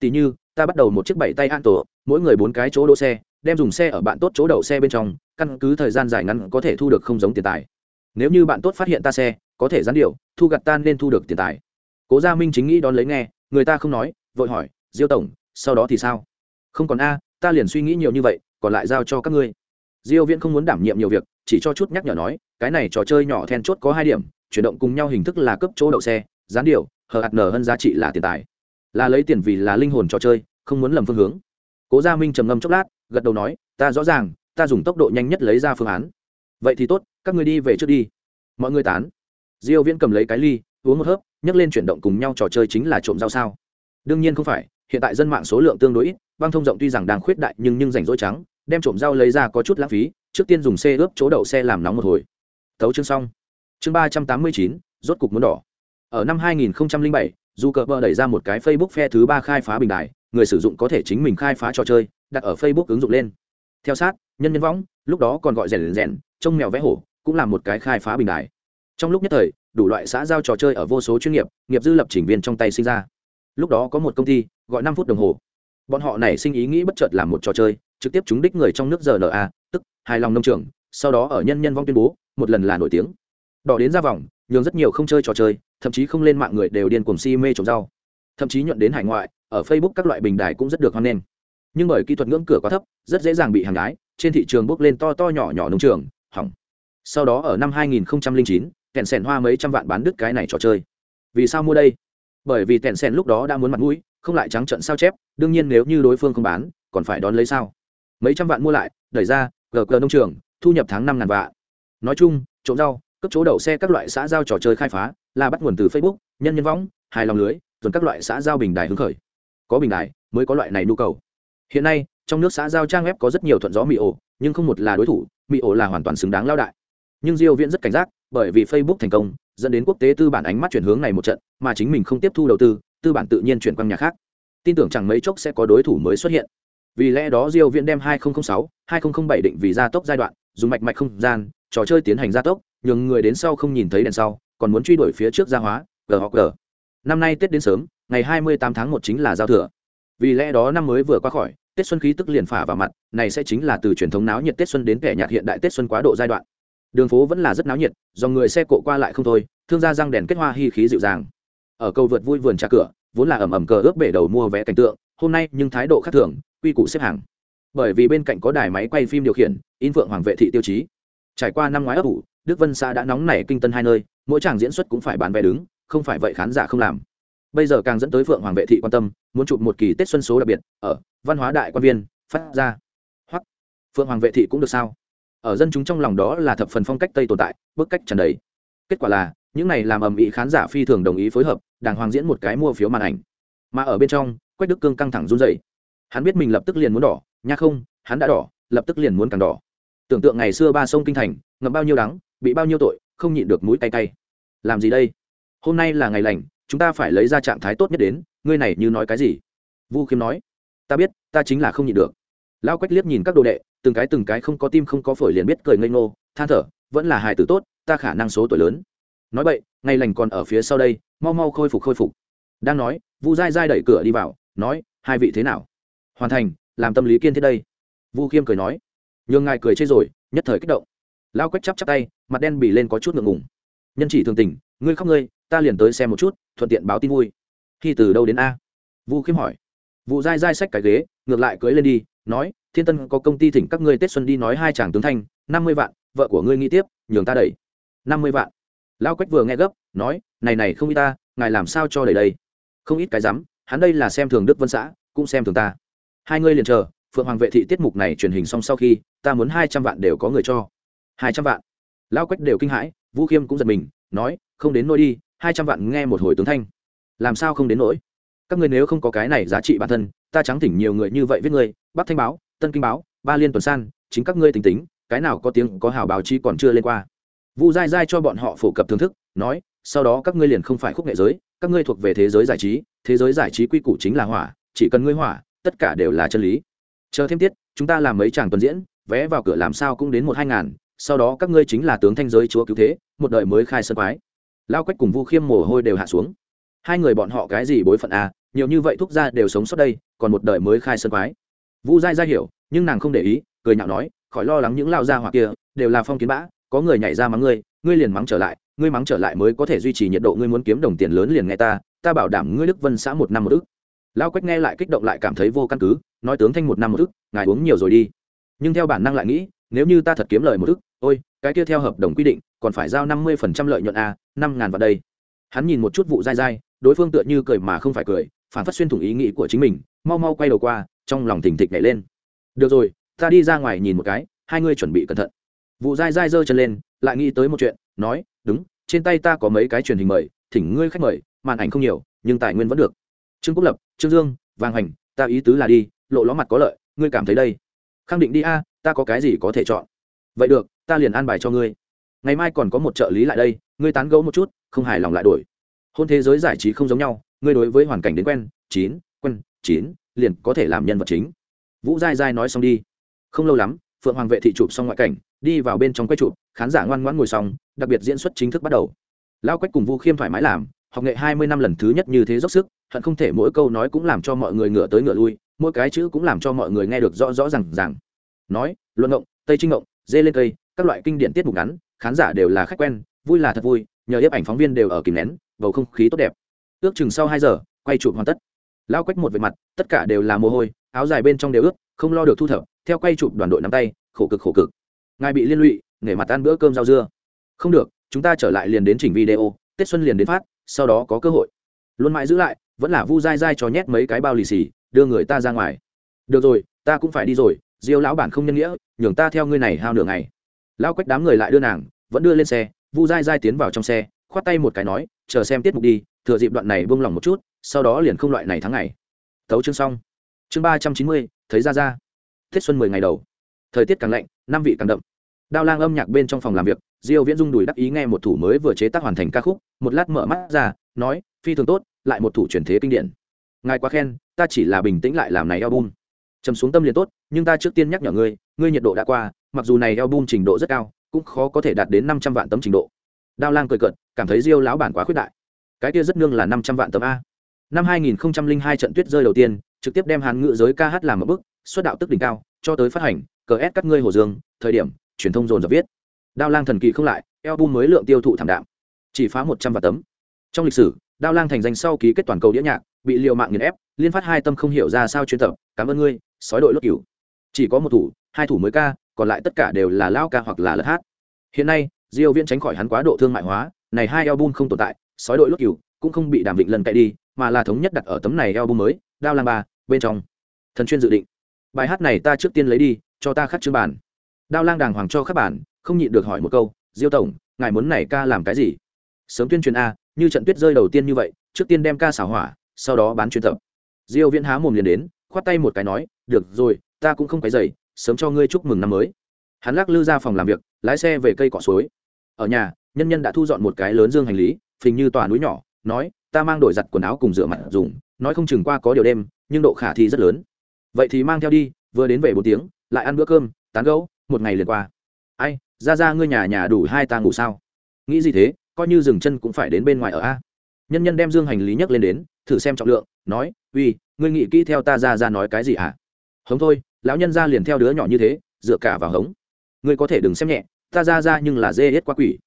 Tỷ như, ta bắt đầu một chiếc bảy tay an tổ, mỗi người bốn cái chỗ đỗ xe, đem dùng xe ở bạn tốt chỗ đậu xe bên trong, căn cứ thời gian dài ngắn có thể thu được không giống tiền tài. Nếu như bạn tốt phát hiện ta xe, có thể gián điệu, thu gặt tan nên thu được tiền tài. Cố gia minh chính nghĩ đón lấy nghe, người ta không nói, vội hỏi, diêu tổng, sau đó thì sao? Không còn a, ta liền suy nghĩ nhiều như vậy, còn lại giao cho các ngươi. Diêu viễn không muốn đảm nhiệm nhiều việc chỉ cho chút nhắc nhở nói, cái này trò chơi nhỏ then chốt có hai điểm, chuyển động cùng nhau hình thức là cấp chỗ đậu xe gián điều, hờ hạt nở hơn giá trị là tiền tài. Là lấy tiền vì là linh hồn trò chơi, không muốn lầm phương hướng. Cố gia minh trầm ngâm chốc lát, gật đầu nói, ta rõ ràng, ta dùng tốc độ nhanh nhất lấy ra phương án. Vậy thì tốt, các người đi về trước đi. Mọi người tán. Diêu viễn cầm lấy cái ly, uống một hớp, nhấc lên chuyển động cùng nhau trò chơi chính là trộm rau sao. Đương nhiên không phải, hiện tại dân mạng số lượng tương đối ít, băng thông rộng tuy rằng đang khuyết đại nhưng nhưng rảnh rỗi trắng, đem trộm rau lấy ra có chút lãng phí trước tiên dùng xe ướp chỗ đậu xe làm nóng một hồi. Thấu chương xong. Chương ba trăm tám mươi chín rốt cục muốn đỏ. Ở năm 2007, dù cờ bờ đẩy ra một cái facebook phe thứ ba khai phá bình đài người sử dụng có thể chính mình khai phá trò chơi đặt ở facebook ứng dụng lên. Theo sát nhân nhân võng lúc đó còn gọi rèn rèn trông mèo vẽ hổ cũng là một cái khai phá bình đài. Trong lúc nhất thời đủ loại xã giao trò chơi ở vô số chuyên nghiệp nghiệp dư lập trình viên trong tay sinh ra. Lúc đó có một công ty gọi năm phút đồng hồ. Bọn họ nảy sinh ý nghĩ bất chợt làm một trò chơi trực tiếp trúng đích người trong nước giờ rna tức hài lòng nông trường sau đó ở nhân nhân vong tuyên bố một lần là nổi tiếng. Đỏ đến ra vòng nhường rất nhiều không chơi trò chơi thậm chí không lên mạng người đều điên cuồng si mê trồng rau. Thậm chí nhuận đến hải ngoại ở facebook các loại bình đài cũng rất được hoan nghênh. Nhưng bởi kỹ thuật ngưỡng cửa quá thấp rất dễ dàng bị hàng gái trên thị trường bốc lên to to nhỏ nhỏ nông trường hỏng. Sau đó ở năm 2009, kẹn sẻn hoa mấy trăm vạn bán đứt cái này trò chơi. Vì sao mua đây? Bởi vì kẹn sẻn lúc đó đã muốn mặt mũi không lại trắng trận sao chép đương nhiên nếu như đối phương không bán còn phải đón lấy sao? Mấy trăm vạn mua lại, đẩy ra gờ gờ nông trường, thu nhập tháng năm ngàn vạn. Nói chung, trộm rau cấp chỗ đậu xe các loại xã giao trò chơi khai phá, là bắt nguồn từ facebook, nhân nhân võng, hài lòng lưới dồn các loại xã giao bình đài hứng khởi. Có bình đài, mới có loại này nhu cầu. Hiện nay, trong nước xã giao trang web có rất nhiều thuận gió mỹ ổ, nhưng không một là đối thủ mỹ ổ là hoàn toàn xứng đáng lao đại. Nhưng diêu viễn rất cảnh giác, bởi vì facebook thành công, dẫn đến quốc tế tư bản ánh mắt chuyển hướng này một trận, mà chính mình không tiếp thu đầu tư tư bản tự nhiên chuyển quang nhà khác. Tin tưởng chẳng mấy chốc sẽ có đối thủ mới xuất hiện vì lẽ đó diêu viễn đem 2006 2007 định vì gia tốc giai đoạn, dùng mạch mạch không gian, trò chơi tiến hành gia tốc, nhường người đến sau không nhìn thấy đèn sau, còn muốn truy đuổi phía trước gia hóa gờ gờ. năm nay tết đến sớm, ngày 28 tháng 1 chính là giao thừa. Vì lẽ đó năm mới vừa qua khỏi, tết xuân khí tức liền phả vào mặt, này sẽ chính là từ truyền thống náo nhiệt tết xuân đến kẻ nhạt hiện đại tết xuân quá độ giai đoạn. Đường phố vẫn là rất náo nhiệt do người xe cộ qua lại không thôi, thương gia răng đèn kết hoa hy khí dịu dàng. Ở cầu vượt vui vườn trà cửa, vốn là ẩm ẩm cờ ướp bể đầu mua vé cảnh tượng, hôm nay nhưng thái độ khác thường quy củ xếp hàng. Bởi vì bên cạnh có đài máy quay phim điều khiển, in phượng hoàng vệ thị tiêu chí. Trải qua năm ngoái ấp ủ, đức vân xã đã nóng nảy kinh tân hai nơi, mỗi chàng diễn xuất cũng phải bán vé đứng, không phải vậy khán giả không làm. Bây giờ càng dẫn tới phượng hoàng vệ thị quan tâm, muốn chụp một kỳ tết xuân số đặc biệt, ở văn hóa đại quan viên, phát ra. Hoặc, phượng hoàng vệ thị cũng được sao? Ở dân chúng trong lòng đó là thập phần phong cách tây tồn tại, bức cách trần đấy kết quả là, những này làm ầm ĩ khán giả phi thường đồng ý phối hợp, đàng hoàng diễn một cái mua phiếu màn ảnh. Mà ở bên trong, quách đức cương căng thẳng run dậy hắn biết mình lập tức liền muốn đỏ, nha không, hắn đã đỏ, lập tức liền muốn càng đỏ. Tưởng tượng ngày xưa ba sông kinh thành ngậm bao nhiêu đắng, bị bao nhiêu tội, không nhịn được mũi cay cay. Làm gì đây? Hôm nay là ngày lành, chúng ta phải lấy ra trạng thái tốt nhất đến, ngươi này như nói cái gì? Vu khiêm nói. Ta biết, ta chính là không nhịn được. Lão quách liếc nhìn các đồ đệ, từng cái từng cái không có tim không có phổi liền biết cười ngây ngô, than thở, vẫn là hài tử tốt, ta khả năng số tuổi lớn. Nói vậy, ngày lành còn ở phía sau đây, mau mau khôi phục khôi phục. Đang nói, vu dai dai đẩy cửa đi vào, nói, hai vị thế nào? Hoàn thành, làm tâm lý kiên thiết đây. Vu khiêm cười nói. Nhường ngài cười chê rồi, nhất thời kích động. Lao quách chắp chắp tay, mặt đen bỉ lên có chút ngượng ngùng. Nhân chỉ thường tình, ngươi khóc ngươi, ta liền tới xem một chút, thuận tiện báo tin vui. Khi từ đâu đến a? Vu khiêm hỏi. Vụ dai dai xách cái ghế, ngược lại cưới lên đi, nói, thiên tân có công ty thỉnh các ngươi tết xuân đi nói hai chàng tướng thanh, năm mươi vạn, vợ của ngươi nghĩ tiếp, nhường ta đẩy. Năm mươi vạn. Lao quách vừa nghe gấp, nói, này này không y ta, ngài làm sao cho đẩy đây? Không ít cái rắm, hắn đây là xem thường đức vân xã, cũng xem thường ta hai ngươi liền chờ, phượng hoàng vệ thị tiết mục này truyền hình xong sau khi, ta muốn hai trăm vạn đều có người cho. Hai trăm vạn? Lao quách đều kinh hãi, vũ khiêm cũng giật mình, nói, không đến nỗi đi, hai trăm vạn nghe một hồi tướng thanh. Làm sao không đến nỗi? Các ngươi nếu không có cái này giá trị bản thân, ta trắng thỉnh nhiều người như vậy viết ngươi, bắc thanh báo, tân kinh báo, ba liên tuần san, chính các ngươi tính tính, cái nào có tiếng, có hào báo chí còn chưa lên qua. Vu dai dai cho bọn họ phổ cập thưởng thức, nói, sau đó các ngươi liền không phải khúc nghệ giới, các ngươi thuộc về thế giới giải trí, thế giới giải trí quy củ chính là hỏa, chỉ cần ngươi hỏa tất cả đều là chân lý. Chờ thêm tiết, chúng ta làm mấy chàng tuần diễn, vé vào cửa làm sao cũng đến một hai ngàn, sau đó các ngươi chính là tướng thanh giới chúa cứu thế, một đời mới khai sân quái. Lao quách cùng vu khiêm mồ hôi đều hạ xuống. Hai người bọn họ cái gì bối phận à nhiều như vậy thúc ra đều sống sót đây, còn một đời mới khai sân quái. Vu dai ra hiểu, nhưng nàng không để ý, cười nhạo nói, khỏi lo lắng những lao gia hoặc kia, đều là phong kiến bã, có người nhảy ra mắng ngươi ngươi liền mắng trở lại, ngươi mắng trở lại mới có thể duy trì nhiệt độ, ngươi muốn kiếm đồng tiền lớn liền nghe ta ta bảo đảm ngươi đức vân xã một năm một ức lao quách nghe lại kích động lại cảm thấy vô căn cứ nói tướng thanh một năm một thức ngài uống nhiều rồi đi. Nhưng theo bản năng lại nghĩ nếu như ta thật kiếm lời một thức ôi cái kia theo hợp đồng quy định còn phải giao năm mươi phần trăm lợi nhuận a à, năm ngàn vào đây. Hắn nhìn một chút vụ dai dai đối phương tựa như cười mà không phải cười phản phát xuyên thủng ý nghĩ của chính mình mau mau quay đầu qua trong lòng thỉnh thịch nhảy lên. Được rồi ta đi ra ngoài nhìn một cái hai ngươi chuẩn bị cẩn thận. Vụ dai dai giơ chân lên lại nghĩ tới một chuyện nói đúng trên tay ta có mấy cái truyền hình mời thỉnh ngươi khách mời màn ảnh không nhiều nhưng tài nguyên vẫn được trương quốc lập, trương dương, vàng hành, ta ý tứ là đi, lộ ló mặt có lợi, ngươi cảm thấy đây. Khẳng định đi a, ta có cái gì có thể chọn? Vậy được, ta liền an bài cho ngươi. Ngày mai còn có một trợ lý lại đây, ngươi tán gẫu một chút, không hài lòng lại đổi. Hôn thế giới giải trí không giống nhau, ngươi đối với hoàn cảnh đến quen, chín quen, chín, liền có thể làm nhân vật chính. Vũ dai dai nói xong đi. Không lâu lắm, phượng hoàng vệ thị chụp xong ngoại cảnh, đi vào bên trong quay chụp, khán giả ngoan ngoãn ngồi xong, đặc biệt diễn xuất chính thức bắt đầu. Lao quách cùng vu khiêm thoải mái làm, học nghệ hai mươi năm lần thứ nhất như thế dốc sức hận không thể mỗi câu nói cũng làm cho mọi người ngửa tới ngửa lui, mỗi cái chữ cũng làm cho mọi người nghe được rõ rõ r à n g rằng nói, luận ngộng, tây trinh ngộng, dê lên cây, các loại kinh điển tiết mục ngắn, khán giả đều là khách quen, vui là thật vui, nhờ hiếp ảnh phóng viên đều ở kìm nén, bầu không khí tốt đẹp. Ước chừng sau hai giờ, quay chụp hoàn tất. Lao quách một về mặt, tất cả đều là mồ hôi, áo dài bên trong đều ướt, không lo được thu thập, theo quay chụp đoàn đội nắm tay, khổ cực khổ cực. Ngài bị liên lụy nể mặt ăn bữa cơm rau dưa. Không được, chúng ta trở lại liền đến chỉnh video, tết xuân liền đến phát, sau đó có cơ hội. Luôn mãi giữ lại vẫn là vu dai dai cho nhét mấy cái bao lì xì, đưa người ta ra ngoài. Được rồi, ta cũng phải đi rồi, diêu lão bản không nhân nghĩa, nhường ta theo ngươi này hao nửa ngày. Lão quách đám người lại đưa nàng, vẫn đưa lên xe, vu dai dai tiến vào trong xe, khoát tay một cái nói, chờ xem tiết mục đi, thừa dịp đoạn này buông lỏng một chút, sau đó liền không loại này tháng ngày. Thấu chương xong. Chương ba trăm chín mươi, thấy ra ra tết xuân mười ngày đầu. Thời tiết càng lạnh, năm vị càng đậm. Đao lang âm nhạc bên trong phòng làm việc, diêu viễn dung đùi đắc ý nghe một thủ mới vừa chế tác hoàn thành ca khúc, một lát mở mắt ra, nói, phi thường tốt lại một thủ truyền thế kinh điển. Ngài quá khen, ta chỉ là bình tĩnh lại làm này album. Trầm xuống tâm liền tốt, nhưng ta trước tiên nhắc nhở ngươi ngươi nhiệt độ đã qua, mặc dù này album trình độ rất cao, cũng khó có thể đạt đến năm trăm vạn tấm trình độ. Đao lang cười cợt, cảm thấy diêu lão bản quá khuyết đại. Cái kia rất nương là năm trăm vạn tấm a. Năm hai nghìn hai trận tuyết rơi đầu tiên, trực tiếp đem hàn ngự giới ca hát làm một bức xuất đạo tức đỉnh cao, cho tới phát hành, cờ ép các ngươi hồ dương, thời điểm, truyền thông dồn dập viết. Đao lang thần kỳ không lại, album mới lượng tiêu thụ thảm đạm, chỉ phá một trăm vạn tấm. Trong lịch sử đao lang thành danh sau ký kết toàn cầu đĩa nhạc, bị liều mạng nghiền ép, liên phát hai tâm không hiểu ra sao chuyên tập, cảm ơn ngươi, sói đội lốt cửu chỉ có một thủ, hai thủ mới ca, còn lại tất cả đều là lao ca hoặc là lật hát. Hiện nay, diêu viễn tránh khỏi hắn quá độ thương mại hóa, này hai album không tồn tại, sói đội lốt cửu cũng không bị đàm vịnh lần cậy đi, mà là thống nhất đặt ở tấm này album mới, đao lang ba, bên trong. Thần chuyên dự định. Bài hát này ta trước tiên lấy đi, cho ta khắc chữ bản. Đao lang đàng hoàng cho khắc bản, không nhịn được hỏi một câu, diêu tổng, ngài muốn này ca làm cái gì? Sớm tuyên truyền a như trận tuyết rơi đầu tiên như vậy, trước tiên đem ca xảo hỏa, sau đó bán chuyên tập. Diêu viễn há mồm liền đến, khoát tay một cái nói, được rồi, ta cũng không phải dậy sớm cho ngươi chúc mừng năm mới. Hắn lắc lư ra phòng làm việc, lái xe về cây cỏ suối. Ở nhà, nhân nhân đã thu dọn một cái lớn dương hành lý, phình như tòa núi nhỏ, nói, ta mang đổi giặt quần áo cùng rửa mặt dùng, nói không chừng qua có điều đêm, nhưng độ khả thi rất lớn. Vậy thì mang theo đi, vừa đến về bốn tiếng, lại ăn bữa cơm, tán gẫu, một ngày liền qua. Ai, ra ra ngươi nhà nhà đủ hai ta ngủ sao? Nghĩ gì thế? Coi như dừng chân cũng phải đến bên ngoài ở a. Nhân nhân đem dương hành lý nhấc lên đến, thử xem trọng lượng, nói, uy, ngươi nghĩ kỹ theo ta ra ra nói cái gì hả? Hống thôi, lão nhân ra liền theo đứa nhỏ như thế, dựa cả vào hống. Ngươi có thể đừng xem nhẹ, ta ra ra nhưng là dê hết quá quỷ.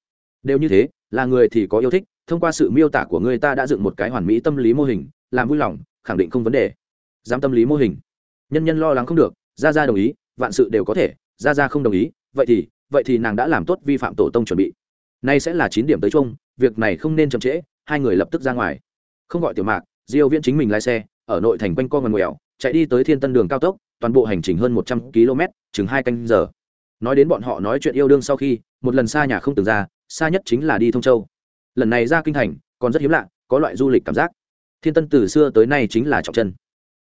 Đều như thế, là người thì có yêu thích, thông qua sự miêu tả của ngươi ta đã dựng một cái hoàn mỹ tâm lý mô hình, làm vui lòng, khẳng định không vấn đề. Dám tâm lý mô hình? Nhân nhân lo lắng không được, ra ra đồng ý, vạn sự đều có thể, ra ra không đồng ý, vậy thì vậy thì nàng đã làm tốt vi phạm tổ tông chuẩn bị nay sẽ là chín điểm tới chung, việc này không nên chậm trễ, hai người lập tức ra ngoài. Không gọi tiểu mạc, diêu viễn chính mình lái xe, ở nội thành quanh co ngần ngoèo, chạy đi tới thiên tân đường cao tốc, toàn bộ hành trình hơn 100 km, chừng hai canh giờ. Nói đến bọn họ nói chuyện yêu đương sau khi, một lần xa nhà không từng ra, xa nhất chính là đi thông châu. Lần này ra kinh thành, còn rất hiếm lạ, có loại du lịch cảm giác. Thiên tân từ xưa tới nay chính là trọng chân.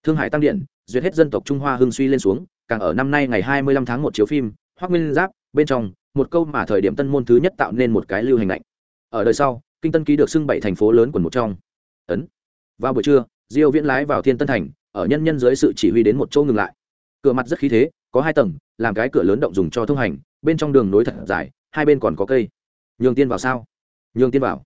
Thương hải tăng điện, duyệt hết dân tộc trung hoa hưng suy lên xuống, càng ở năm nay ngày 25 tháng một chiếu phim, hoác nguyên giáp, bên trong một câu mà thời điểm tân môn thứ nhất tạo nên một cái lưu hành lạnh. Ở đời sau, kinh tân ký được xưng bảy thành phố lớn quần một trong. Ấn. Vào buổi trưa, diêu viễn lái vào thiên tân thành, ở nhân nhân dưới sự chỉ huy đến một chỗ ngừng lại. Cửa mặt rất khí thế, có hai tầng, làm cái cửa lớn động dùng cho thông hành, bên trong đường nối thật dài, hai bên còn có cây. Nhường tiên vào sao? Nhường tiên vào.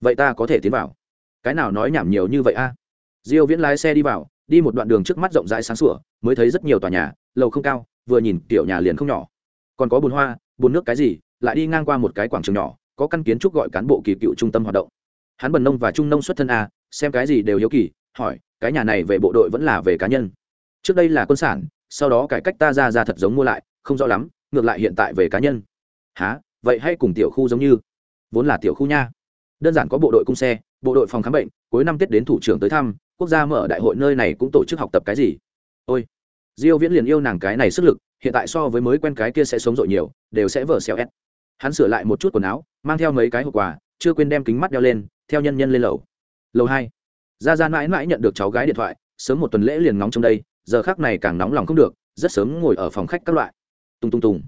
Vậy ta có thể tiến vào. Cái nào nói nhảm nhiều như vậy a? Diêu viễn lái xe đi vào, đi một đoạn đường trước mắt rộng rãi sáng sủa, mới thấy rất nhiều tòa nhà, lầu không cao, vừa nhìn tiểu nhà liền không nhỏ. Còn có bồn hoa buồn nước cái gì, lại đi ngang qua một cái quảng trường nhỏ, có căn kiến trúc gọi cán bộ kỳ cựu trung tâm hoạt động. Hắn bần nông và trung nông xuất thân a, xem cái gì đều hiếu kỳ, hỏi, cái nhà này về bộ đội vẫn là về cá nhân? Trước đây là quân sản, sau đó cải cách ta ra ra thật giống mua lại, không rõ lắm, ngược lại hiện tại về cá nhân. Há vậy hay cùng tiểu khu giống như? Vốn là tiểu khu nha. Đơn giản có bộ đội cung xe, bộ đội phòng khám bệnh, cuối năm tết đến thủ trưởng tới thăm, quốc gia mở đại hội nơi này cũng tổ chức học tập cái gì? Ôi diêu viễn liền yêu nàng cái này sức lực, hiện tại so với mới quen cái kia sẽ sống dội nhiều, đều sẽ vở xéo ép hắn sửa lại một chút quần áo, mang theo mấy cái hộp quà, chưa quên đem kính mắt đeo lên, theo nhân nhân lên lầu. Lầu hai. Gia gia mãi mãi nhận được cháu gái điện thoại, sớm một tuần lễ liền nóng trong đây, giờ khác này càng nóng lòng không được, rất sớm ngồi ở phòng khách các loại. Tung tung tùng.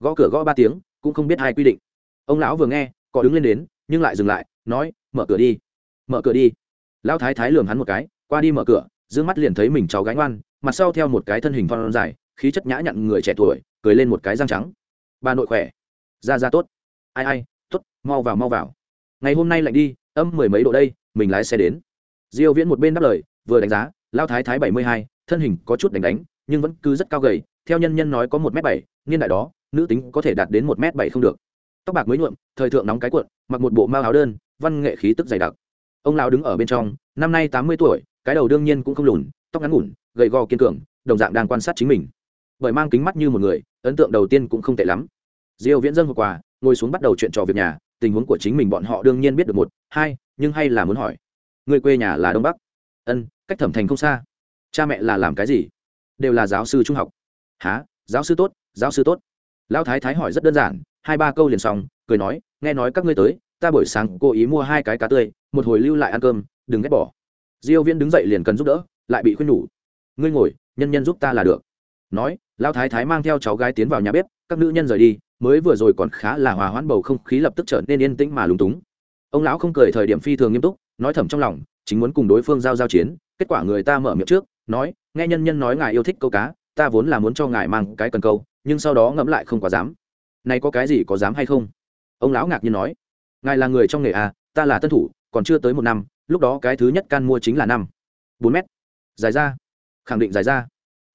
Gõ cửa gõ ba tiếng, cũng không biết hai quy định. Ông lão vừa nghe có đứng lên đến, nhưng lại dừng lại, nói, mở cửa đi. Mở cửa đi. Lão thái thái lườm hắn một cái, qua đi mở cửa d ư ơ n g mắt liền thấy mình cháu gái ngoan mặt sau theo một cái thân hình phong dài, khí chất nhã nhặn người trẻ tuổi, cười lên một cái răng trắng. Bà nội khỏe. Ra ra tốt. Ai ai t ố t mau vào mau vào. Ngày hôm nay lạnh đi, âm mười mấy độ đây, mình lái xe đến. Diêu viễn một bên đáp lời, vừa đánh giá, lao thái thái bảy mươi hai, thân hình có chút đánh đánh, nhưng vẫn cứ rất cao gầy, theo nhân nhân nói có một m bảy, niên đại đó, nữ tính có thể đạt đến một m bảy không được. Tóc bạc mới nhuộm, thời thượng nóng cái cuộn, mặc một bộ mao áo đơn, văn nghệ khí tức dày đặc. Ông lão đứng ở bên trong, năm nay tám mươi tuổi, cái đầu đương nhiên cũng không lùn, tóc ngắn ngủn gầy gò kiên cường, đồng dạng đang quan sát chính mình. Bởi mang kính mắt như một người, ấn tượng đầu tiên cũng không tệ lắm. Diêu viễn dân hôm quà ngồi xuống bắt đầu chuyện trò việc nhà, tình huống của chính mình bọn họ đương nhiên biết được một, hai, nhưng hay là muốn hỏi. Người quê nhà là đông bắc. Ân, cách thẩm thành không xa. Cha mẹ là làm cái gì? Đều là giáo sư trung học. Há giáo sư tốt, giáo sư tốt. Lão thái thái hỏi rất đơn giản, hai ba câu liền xong, cười nói, nghe nói các ngươi tới, ta buổi sáng cố ý mua hai cái cá tươi, một hồi lưu lại ăn cơm, đừng ghét bỏ. Diêu viễn đứng dậy liền cần giúp đỡ, lại bị khuyên nhủ ngươi ngồi, nhân nhân giúp ta là được. Nói, lão thái thái mang theo cháu gái tiến vào nhà bếp, các nữ nhân rời đi, mới vừa rồi còn khá là hòa hoãn bầu không khí lập tức trở nên yên tĩnh mà lúng túng. Ông lão không cười thời điểm phi thường nghiêm túc, nói thầm trong lòng, chính muốn cùng đối phương giao giao chiến, kết quả người ta mở miệng trước, nói, nghe nhân nhân nói ngài yêu thích câu cá, ta vốn là muốn cho ngài mang cái cần câu, nhưng sau đó ngẫm lại không quá dám. Này có cái gì có dám hay không? Ông lão ngạc nhiên nói, ngài là người trong nghề à ta là tân thủ, còn chưa tới một năm, lúc đó cái thứ nhất can mua chính là năm. Bốn mét. Dài ra khẳng định dài ra.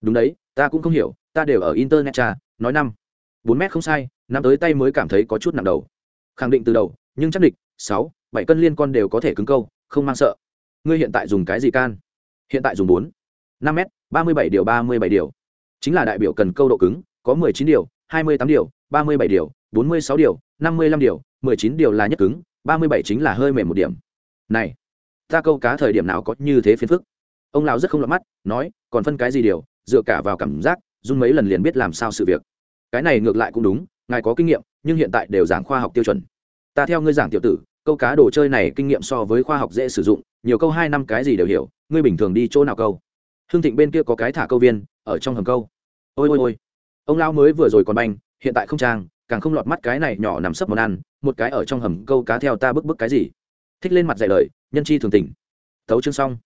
Đúng đấy, ta cũng không hiểu, ta đều ở internet trà, nói năm. Bốn mét không sai, năm tới tay mới cảm thấy có chút nặng đầu. Khẳng định từ đầu, nhưng chắc địch, sáu, bảy cân liên con đều có thể cứng câu, không mang sợ. Ngươi hiện tại dùng cái gì can? Hiện tại dùng bốn. Năm m ba mươi bảy điều, ba mươi bảy điều. Chính là đại biểu cần câu độ cứng, có mười chín điều, hai mươi tám điều, ba mươi bảy điều, bốn mươi sáu điều, năm mươi lăm điều, mười chín điều là nhất cứng, ba mươi bảy chính là hơi mềm một điểm. Này, ta câu cá thời điểm nào có như thế phiền phức? Ông lão rất không lọt mắt, nói, còn phân cái gì điều, dựa cả vào cảm giác run mấy lần liền biết làm sao sự việc. Cái này ngược lại cũng đúng, ngài có kinh nghiệm, nhưng hiện tại đều giảng khoa học tiêu chuẩn. Ta theo ngươi giảng tiểu tử, câu cá đồ chơi này kinh nghiệm so với khoa học dễ sử dụng, nhiều câu hai năm cái gì đều hiểu, ngươi bình thường đi chỗ nào câu? Hương thịnh bên kia có cái thả câu viên, ở trong hầm câu. Ôi ôi ôi. Ông lão mới vừa rồi còn banh, hiện tại không trang, càng không lọt mắt cái này nhỏ nằm sấp món ăn, một cái ở trong hầm câu cá theo ta bức bức cái gì. Thích lên mặt dạy lời, nhân chi thường tình. Thấu chương xong.